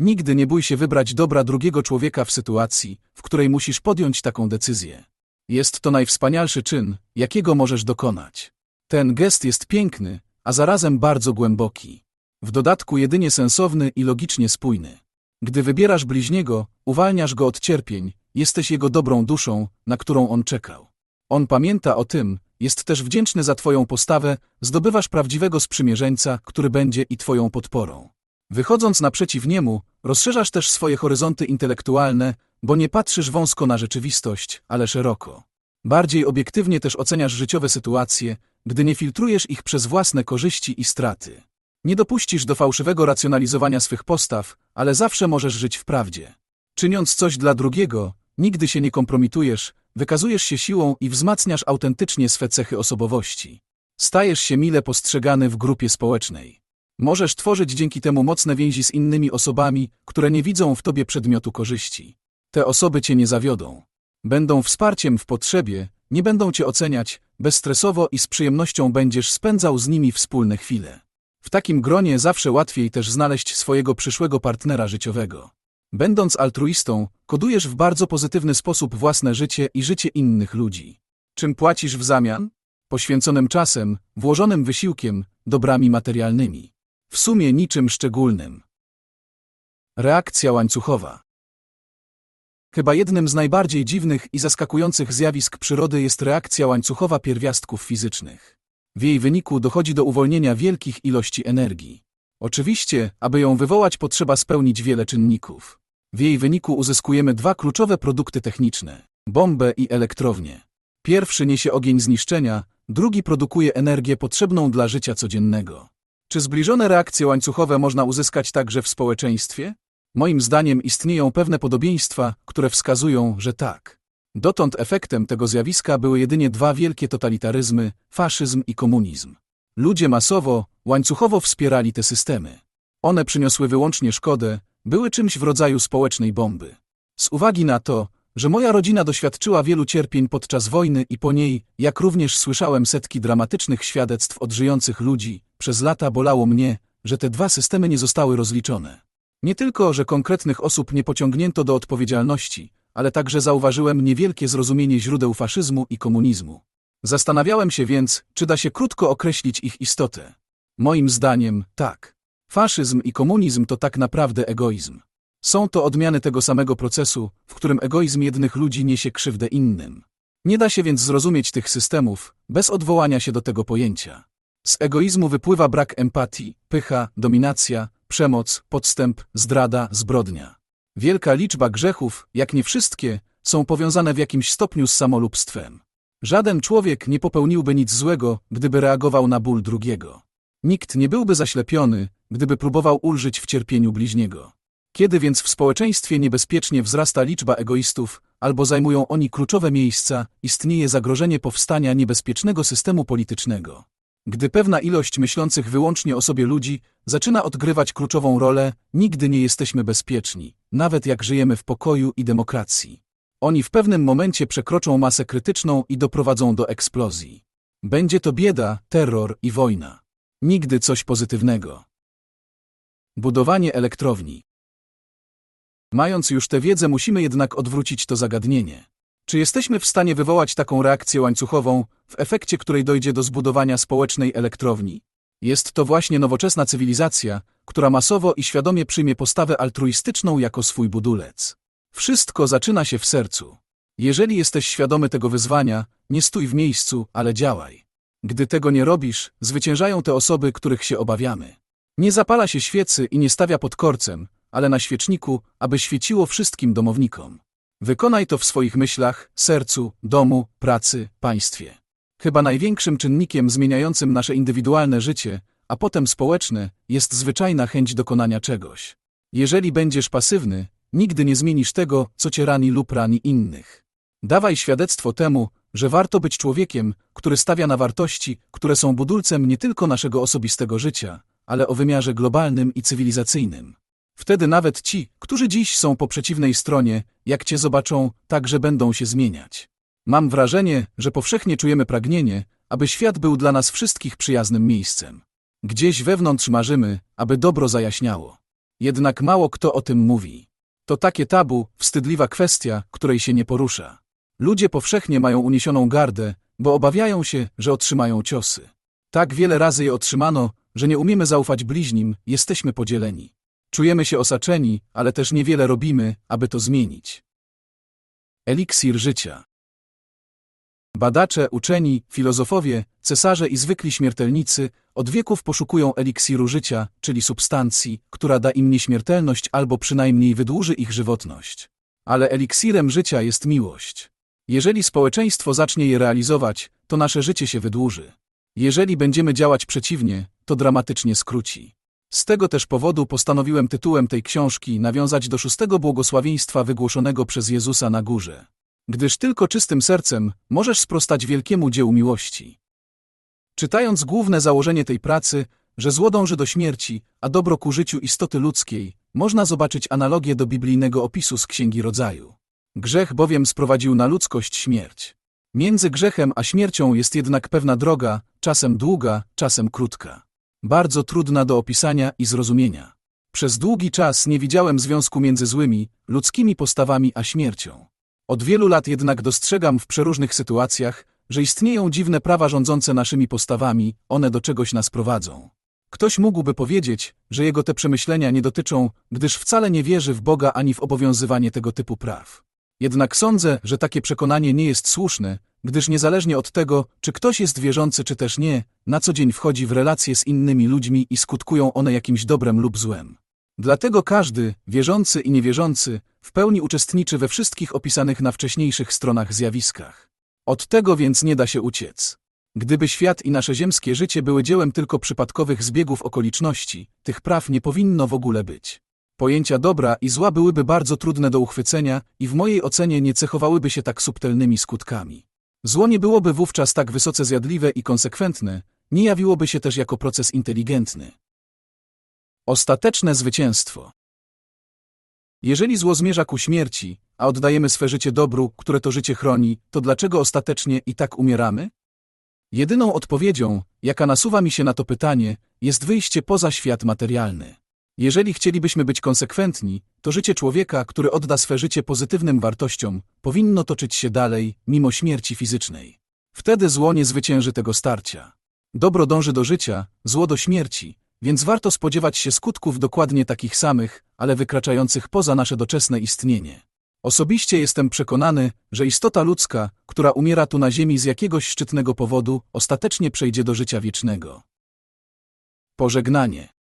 Nigdy nie bój się wybrać dobra drugiego człowieka w sytuacji, w której musisz podjąć taką decyzję. Jest to najwspanialszy czyn, jakiego możesz dokonać. Ten gest jest piękny, a zarazem bardzo głęboki. W dodatku jedynie sensowny i logicznie spójny. Gdy wybierasz bliźniego, uwalniasz go od cierpień, jesteś jego dobrą duszą, na którą on czekał. On pamięta o tym, jest też wdzięczny za twoją postawę, zdobywasz prawdziwego sprzymierzeńca, który będzie i twoją podporą. Wychodząc naprzeciw niemu, rozszerzasz też swoje horyzonty intelektualne, bo nie patrzysz wąsko na rzeczywistość, ale szeroko. Bardziej obiektywnie też oceniasz życiowe sytuacje, gdy nie filtrujesz ich przez własne korzyści i straty. Nie dopuścisz do fałszywego racjonalizowania swych postaw, ale zawsze możesz żyć w prawdzie. Czyniąc coś dla drugiego, nigdy się nie kompromitujesz, wykazujesz się siłą i wzmacniasz autentycznie swe cechy osobowości. Stajesz się mile postrzegany w grupie społecznej. Możesz tworzyć dzięki temu mocne więzi z innymi osobami, które nie widzą w tobie przedmiotu korzyści. Te osoby cię nie zawiodą. Będą wsparciem w potrzebie, nie będą cię oceniać, bezstresowo i z przyjemnością będziesz spędzał z nimi wspólne chwile. W takim gronie zawsze łatwiej też znaleźć swojego przyszłego partnera życiowego. Będąc altruistą, kodujesz w bardzo pozytywny sposób własne życie i życie innych ludzi. Czym płacisz w zamian? Poświęconym czasem, włożonym wysiłkiem, dobrami materialnymi. W sumie niczym szczególnym. Reakcja łańcuchowa. Chyba jednym z najbardziej dziwnych i zaskakujących zjawisk przyrody jest reakcja łańcuchowa pierwiastków fizycznych. W jej wyniku dochodzi do uwolnienia wielkich ilości energii. Oczywiście, aby ją wywołać potrzeba spełnić wiele czynników. W jej wyniku uzyskujemy dwa kluczowe produkty techniczne bombę i elektrownię. Pierwszy niesie ogień zniszczenia, drugi produkuje energię potrzebną dla życia codziennego. Czy zbliżone reakcje łańcuchowe można uzyskać także w społeczeństwie? Moim zdaniem istnieją pewne podobieństwa, które wskazują, że tak. Dotąd efektem tego zjawiska były jedynie dwa wielkie totalitaryzmy faszyzm i komunizm. Ludzie masowo, łańcuchowo wspierali te systemy. One przyniosły wyłącznie szkodę, były czymś w rodzaju społecznej bomby. Z uwagi na to, że moja rodzina doświadczyła wielu cierpień podczas wojny i po niej, jak również słyszałem setki dramatycznych świadectw od żyjących ludzi, przez lata bolało mnie, że te dwa systemy nie zostały rozliczone. Nie tylko, że konkretnych osób nie pociągnięto do odpowiedzialności, ale także zauważyłem niewielkie zrozumienie źródeł faszyzmu i komunizmu. Zastanawiałem się więc, czy da się krótko określić ich istotę. Moim zdaniem, tak. Faszyzm i komunizm to tak naprawdę egoizm. Są to odmiany tego samego procesu, w którym egoizm jednych ludzi niesie krzywdę innym. Nie da się więc zrozumieć tych systemów, bez odwołania się do tego pojęcia. Z egoizmu wypływa brak empatii, pycha, dominacja, przemoc, podstęp, zdrada, zbrodnia. Wielka liczba grzechów, jak nie wszystkie, są powiązane w jakimś stopniu z samolubstwem. Żaden człowiek nie popełniłby nic złego, gdyby reagował na ból drugiego. Nikt nie byłby zaślepiony, gdyby próbował ulżyć w cierpieniu bliźniego. Kiedy więc w społeczeństwie niebezpiecznie wzrasta liczba egoistów, albo zajmują oni kluczowe miejsca, istnieje zagrożenie powstania niebezpiecznego systemu politycznego. Gdy pewna ilość myślących wyłącznie o sobie ludzi zaczyna odgrywać kluczową rolę, nigdy nie jesteśmy bezpieczni, nawet jak żyjemy w pokoju i demokracji. Oni w pewnym momencie przekroczą masę krytyczną i doprowadzą do eksplozji. Będzie to bieda, terror i wojna. Nigdy coś pozytywnego. Budowanie elektrowni. Mając już tę wiedzę, musimy jednak odwrócić to zagadnienie. Czy jesteśmy w stanie wywołać taką reakcję łańcuchową, w efekcie której dojdzie do zbudowania społecznej elektrowni? Jest to właśnie nowoczesna cywilizacja, która masowo i świadomie przyjmie postawę altruistyczną jako swój budulec. Wszystko zaczyna się w sercu. Jeżeli jesteś świadomy tego wyzwania, nie stój w miejscu, ale działaj. Gdy tego nie robisz, zwyciężają te osoby, których się obawiamy. Nie zapala się świecy i nie stawia pod korcem, ale na świeczniku, aby świeciło wszystkim domownikom. Wykonaj to w swoich myślach, sercu, domu, pracy, państwie. Chyba największym czynnikiem zmieniającym nasze indywidualne życie, a potem społeczne, jest zwyczajna chęć dokonania czegoś. Jeżeli będziesz pasywny, nigdy nie zmienisz tego, co cię rani lub rani innych. Dawaj świadectwo temu, że warto być człowiekiem, który stawia na wartości, które są budulcem nie tylko naszego osobistego życia, ale o wymiarze globalnym i cywilizacyjnym. Wtedy nawet ci, którzy dziś są po przeciwnej stronie, jak cię zobaczą, także będą się zmieniać. Mam wrażenie, że powszechnie czujemy pragnienie, aby świat był dla nas wszystkich przyjaznym miejscem. Gdzieś wewnątrz marzymy, aby dobro zajaśniało. Jednak mało kto o tym mówi. To takie tabu, wstydliwa kwestia, której się nie porusza. Ludzie powszechnie mają uniesioną gardę, bo obawiają się, że otrzymają ciosy. Tak wiele razy je otrzymano, że nie umiemy zaufać bliźnim, jesteśmy podzieleni. Czujemy się osaczeni, ale też niewiele robimy, aby to zmienić. Eliksir życia. Badacze, uczeni, filozofowie, cesarze i zwykli śmiertelnicy od wieków poszukują eliksiru życia, czyli substancji, która da im nieśmiertelność albo przynajmniej wydłuży ich żywotność. Ale eliksirem życia jest miłość. Jeżeli społeczeństwo zacznie je realizować, to nasze życie się wydłuży. Jeżeli będziemy działać przeciwnie, to dramatycznie skróci. Z tego też powodu postanowiłem tytułem tej książki nawiązać do szóstego błogosławieństwa wygłoszonego przez Jezusa na górze. Gdyż tylko czystym sercem możesz sprostać wielkiemu dziełu miłości. Czytając główne założenie tej pracy, że zło dąży do śmierci, a dobro ku życiu istoty ludzkiej, można zobaczyć analogię do biblijnego opisu z Księgi Rodzaju. Grzech bowiem sprowadził na ludzkość śmierć. Między grzechem a śmiercią jest jednak pewna droga, czasem długa, czasem krótka. Bardzo trudna do opisania i zrozumienia. Przez długi czas nie widziałem związku między złymi, ludzkimi postawami a śmiercią. Od wielu lat jednak dostrzegam w przeróżnych sytuacjach, że istnieją dziwne prawa rządzące naszymi postawami, one do czegoś nas prowadzą. Ktoś mógłby powiedzieć, że jego te przemyślenia nie dotyczą, gdyż wcale nie wierzy w Boga ani w obowiązywanie tego typu praw. Jednak sądzę, że takie przekonanie nie jest słuszne, gdyż niezależnie od tego, czy ktoś jest wierzący czy też nie, na co dzień wchodzi w relacje z innymi ludźmi i skutkują one jakimś dobrem lub złem. Dlatego każdy, wierzący i niewierzący, w pełni uczestniczy we wszystkich opisanych na wcześniejszych stronach zjawiskach. Od tego więc nie da się uciec. Gdyby świat i nasze ziemskie życie były dziełem tylko przypadkowych zbiegów okoliczności, tych praw nie powinno w ogóle być. Pojęcia dobra i zła byłyby bardzo trudne do uchwycenia i w mojej ocenie nie cechowałyby się tak subtelnymi skutkami. Zło nie byłoby wówczas tak wysoce zjadliwe i konsekwentne, nie jawiłoby się też jako proces inteligentny. Ostateczne zwycięstwo. Jeżeli zło zmierza ku śmierci, a oddajemy swe życie dobru, które to życie chroni, to dlaczego ostatecznie i tak umieramy? Jedyną odpowiedzią, jaka nasuwa mi się na to pytanie, jest wyjście poza świat materialny. Jeżeli chcielibyśmy być konsekwentni, to życie człowieka, który odda swe życie pozytywnym wartościom, powinno toczyć się dalej, mimo śmierci fizycznej. Wtedy zło nie zwycięży tego starcia. Dobro dąży do życia, zło do śmierci, więc warto spodziewać się skutków dokładnie takich samych, ale wykraczających poza nasze doczesne istnienie. Osobiście jestem przekonany, że istota ludzka, która umiera tu na ziemi z jakiegoś szczytnego powodu, ostatecznie przejdzie do życia wiecznego. Pożegnanie.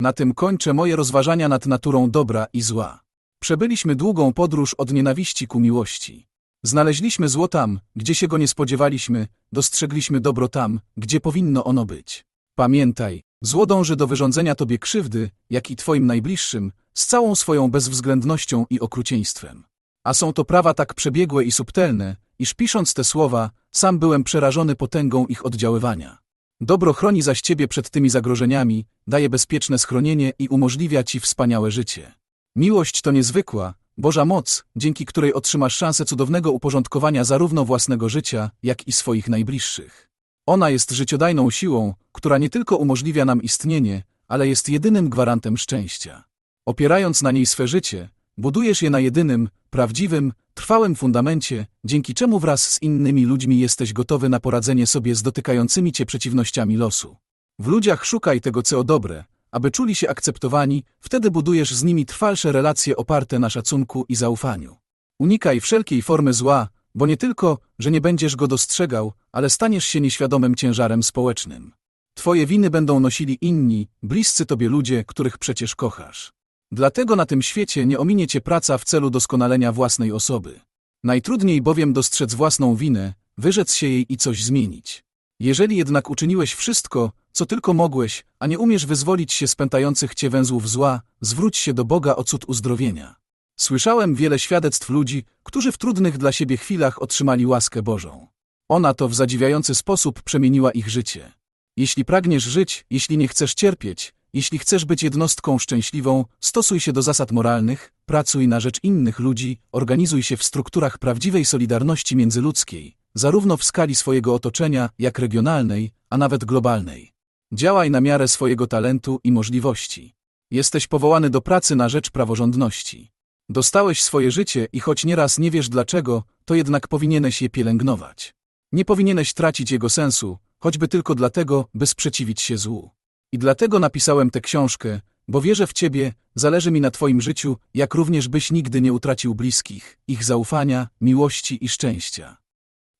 Na tym kończę moje rozważania nad naturą dobra i zła. Przebyliśmy długą podróż od nienawiści ku miłości. Znaleźliśmy zło tam, gdzie się go nie spodziewaliśmy, dostrzegliśmy dobro tam, gdzie powinno ono być. Pamiętaj, zło dąży do wyrządzenia tobie krzywdy, jak i twoim najbliższym, z całą swoją bezwzględnością i okrucieństwem. A są to prawa tak przebiegłe i subtelne, iż pisząc te słowa, sam byłem przerażony potęgą ich oddziaływania. Dobro chroni zaś ciebie przed tymi zagrożeniami, daje bezpieczne schronienie i umożliwia ci wspaniałe życie. Miłość to niezwykła, Boża moc, dzięki której otrzymasz szansę cudownego uporządkowania zarówno własnego życia, jak i swoich najbliższych. Ona jest życiodajną siłą, która nie tylko umożliwia nam istnienie, ale jest jedynym gwarantem szczęścia. Opierając na niej swe życie, budujesz je na jedynym, prawdziwym, trwałym fundamencie, dzięki czemu wraz z innymi ludźmi jesteś gotowy na poradzenie sobie z dotykającymi cię przeciwnościami losu. W ludziach szukaj tego, co dobre, aby czuli się akceptowani, wtedy budujesz z nimi trwalsze relacje oparte na szacunku i zaufaniu. Unikaj wszelkiej formy zła, Bo nie tylko, że nie będziesz go dostrzegał, ale staniesz się nieświadomym ciężarem społecznym. Twoje winy będą nosili inni, bliscy tobie ludzie, których przecież kochasz. Dlatego na tym świecie nie ominie cię praca w celu doskonalenia własnej osoby. Najtrudniej bowiem dostrzec własną winę, wyrzec się jej i coś zmienić. Jeżeli jednak uczyniłeś wszystko, co tylko mogłeś, a nie umiesz wyzwolić się z pętających cię węzłów zła, zwróć się do Boga o cud uzdrowienia. Słyszałem wiele świadectw ludzi, którzy w trudnych dla siebie chwilach otrzymali łaskę Bożą. Ona to w zadziwiający sposób przemieniła ich życie. Jeśli pragniesz żyć, jeśli nie chcesz cierpieć, jeśli chcesz być jednostką szczęśliwą, stosuj się do zasad moralnych, pracuj na rzecz innych ludzi, organizuj się w strukturach prawdziwej solidarności międzyludzkiej, zarówno w skali swojego otoczenia, jak regionalnej, a nawet globalnej. Działaj na miarę swojego talentu i możliwości. Jesteś powołany do pracy na rzecz praworządności. Dostałeś swoje życie i choć nieraz nie wiesz dlaczego, to jednak powinieneś je pielęgnować. Nie powinieneś tracić jego sensu, choćby tylko dlatego, by sprzeciwić się złu. I dlatego napisałem tę książkę, bo wierzę w Ciebie, zależy mi na Twoim życiu, jak również byś nigdy nie utracił bliskich, ich zaufania, miłości i szczęścia.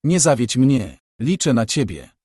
Nie zawiedź mnie, liczę na Ciebie.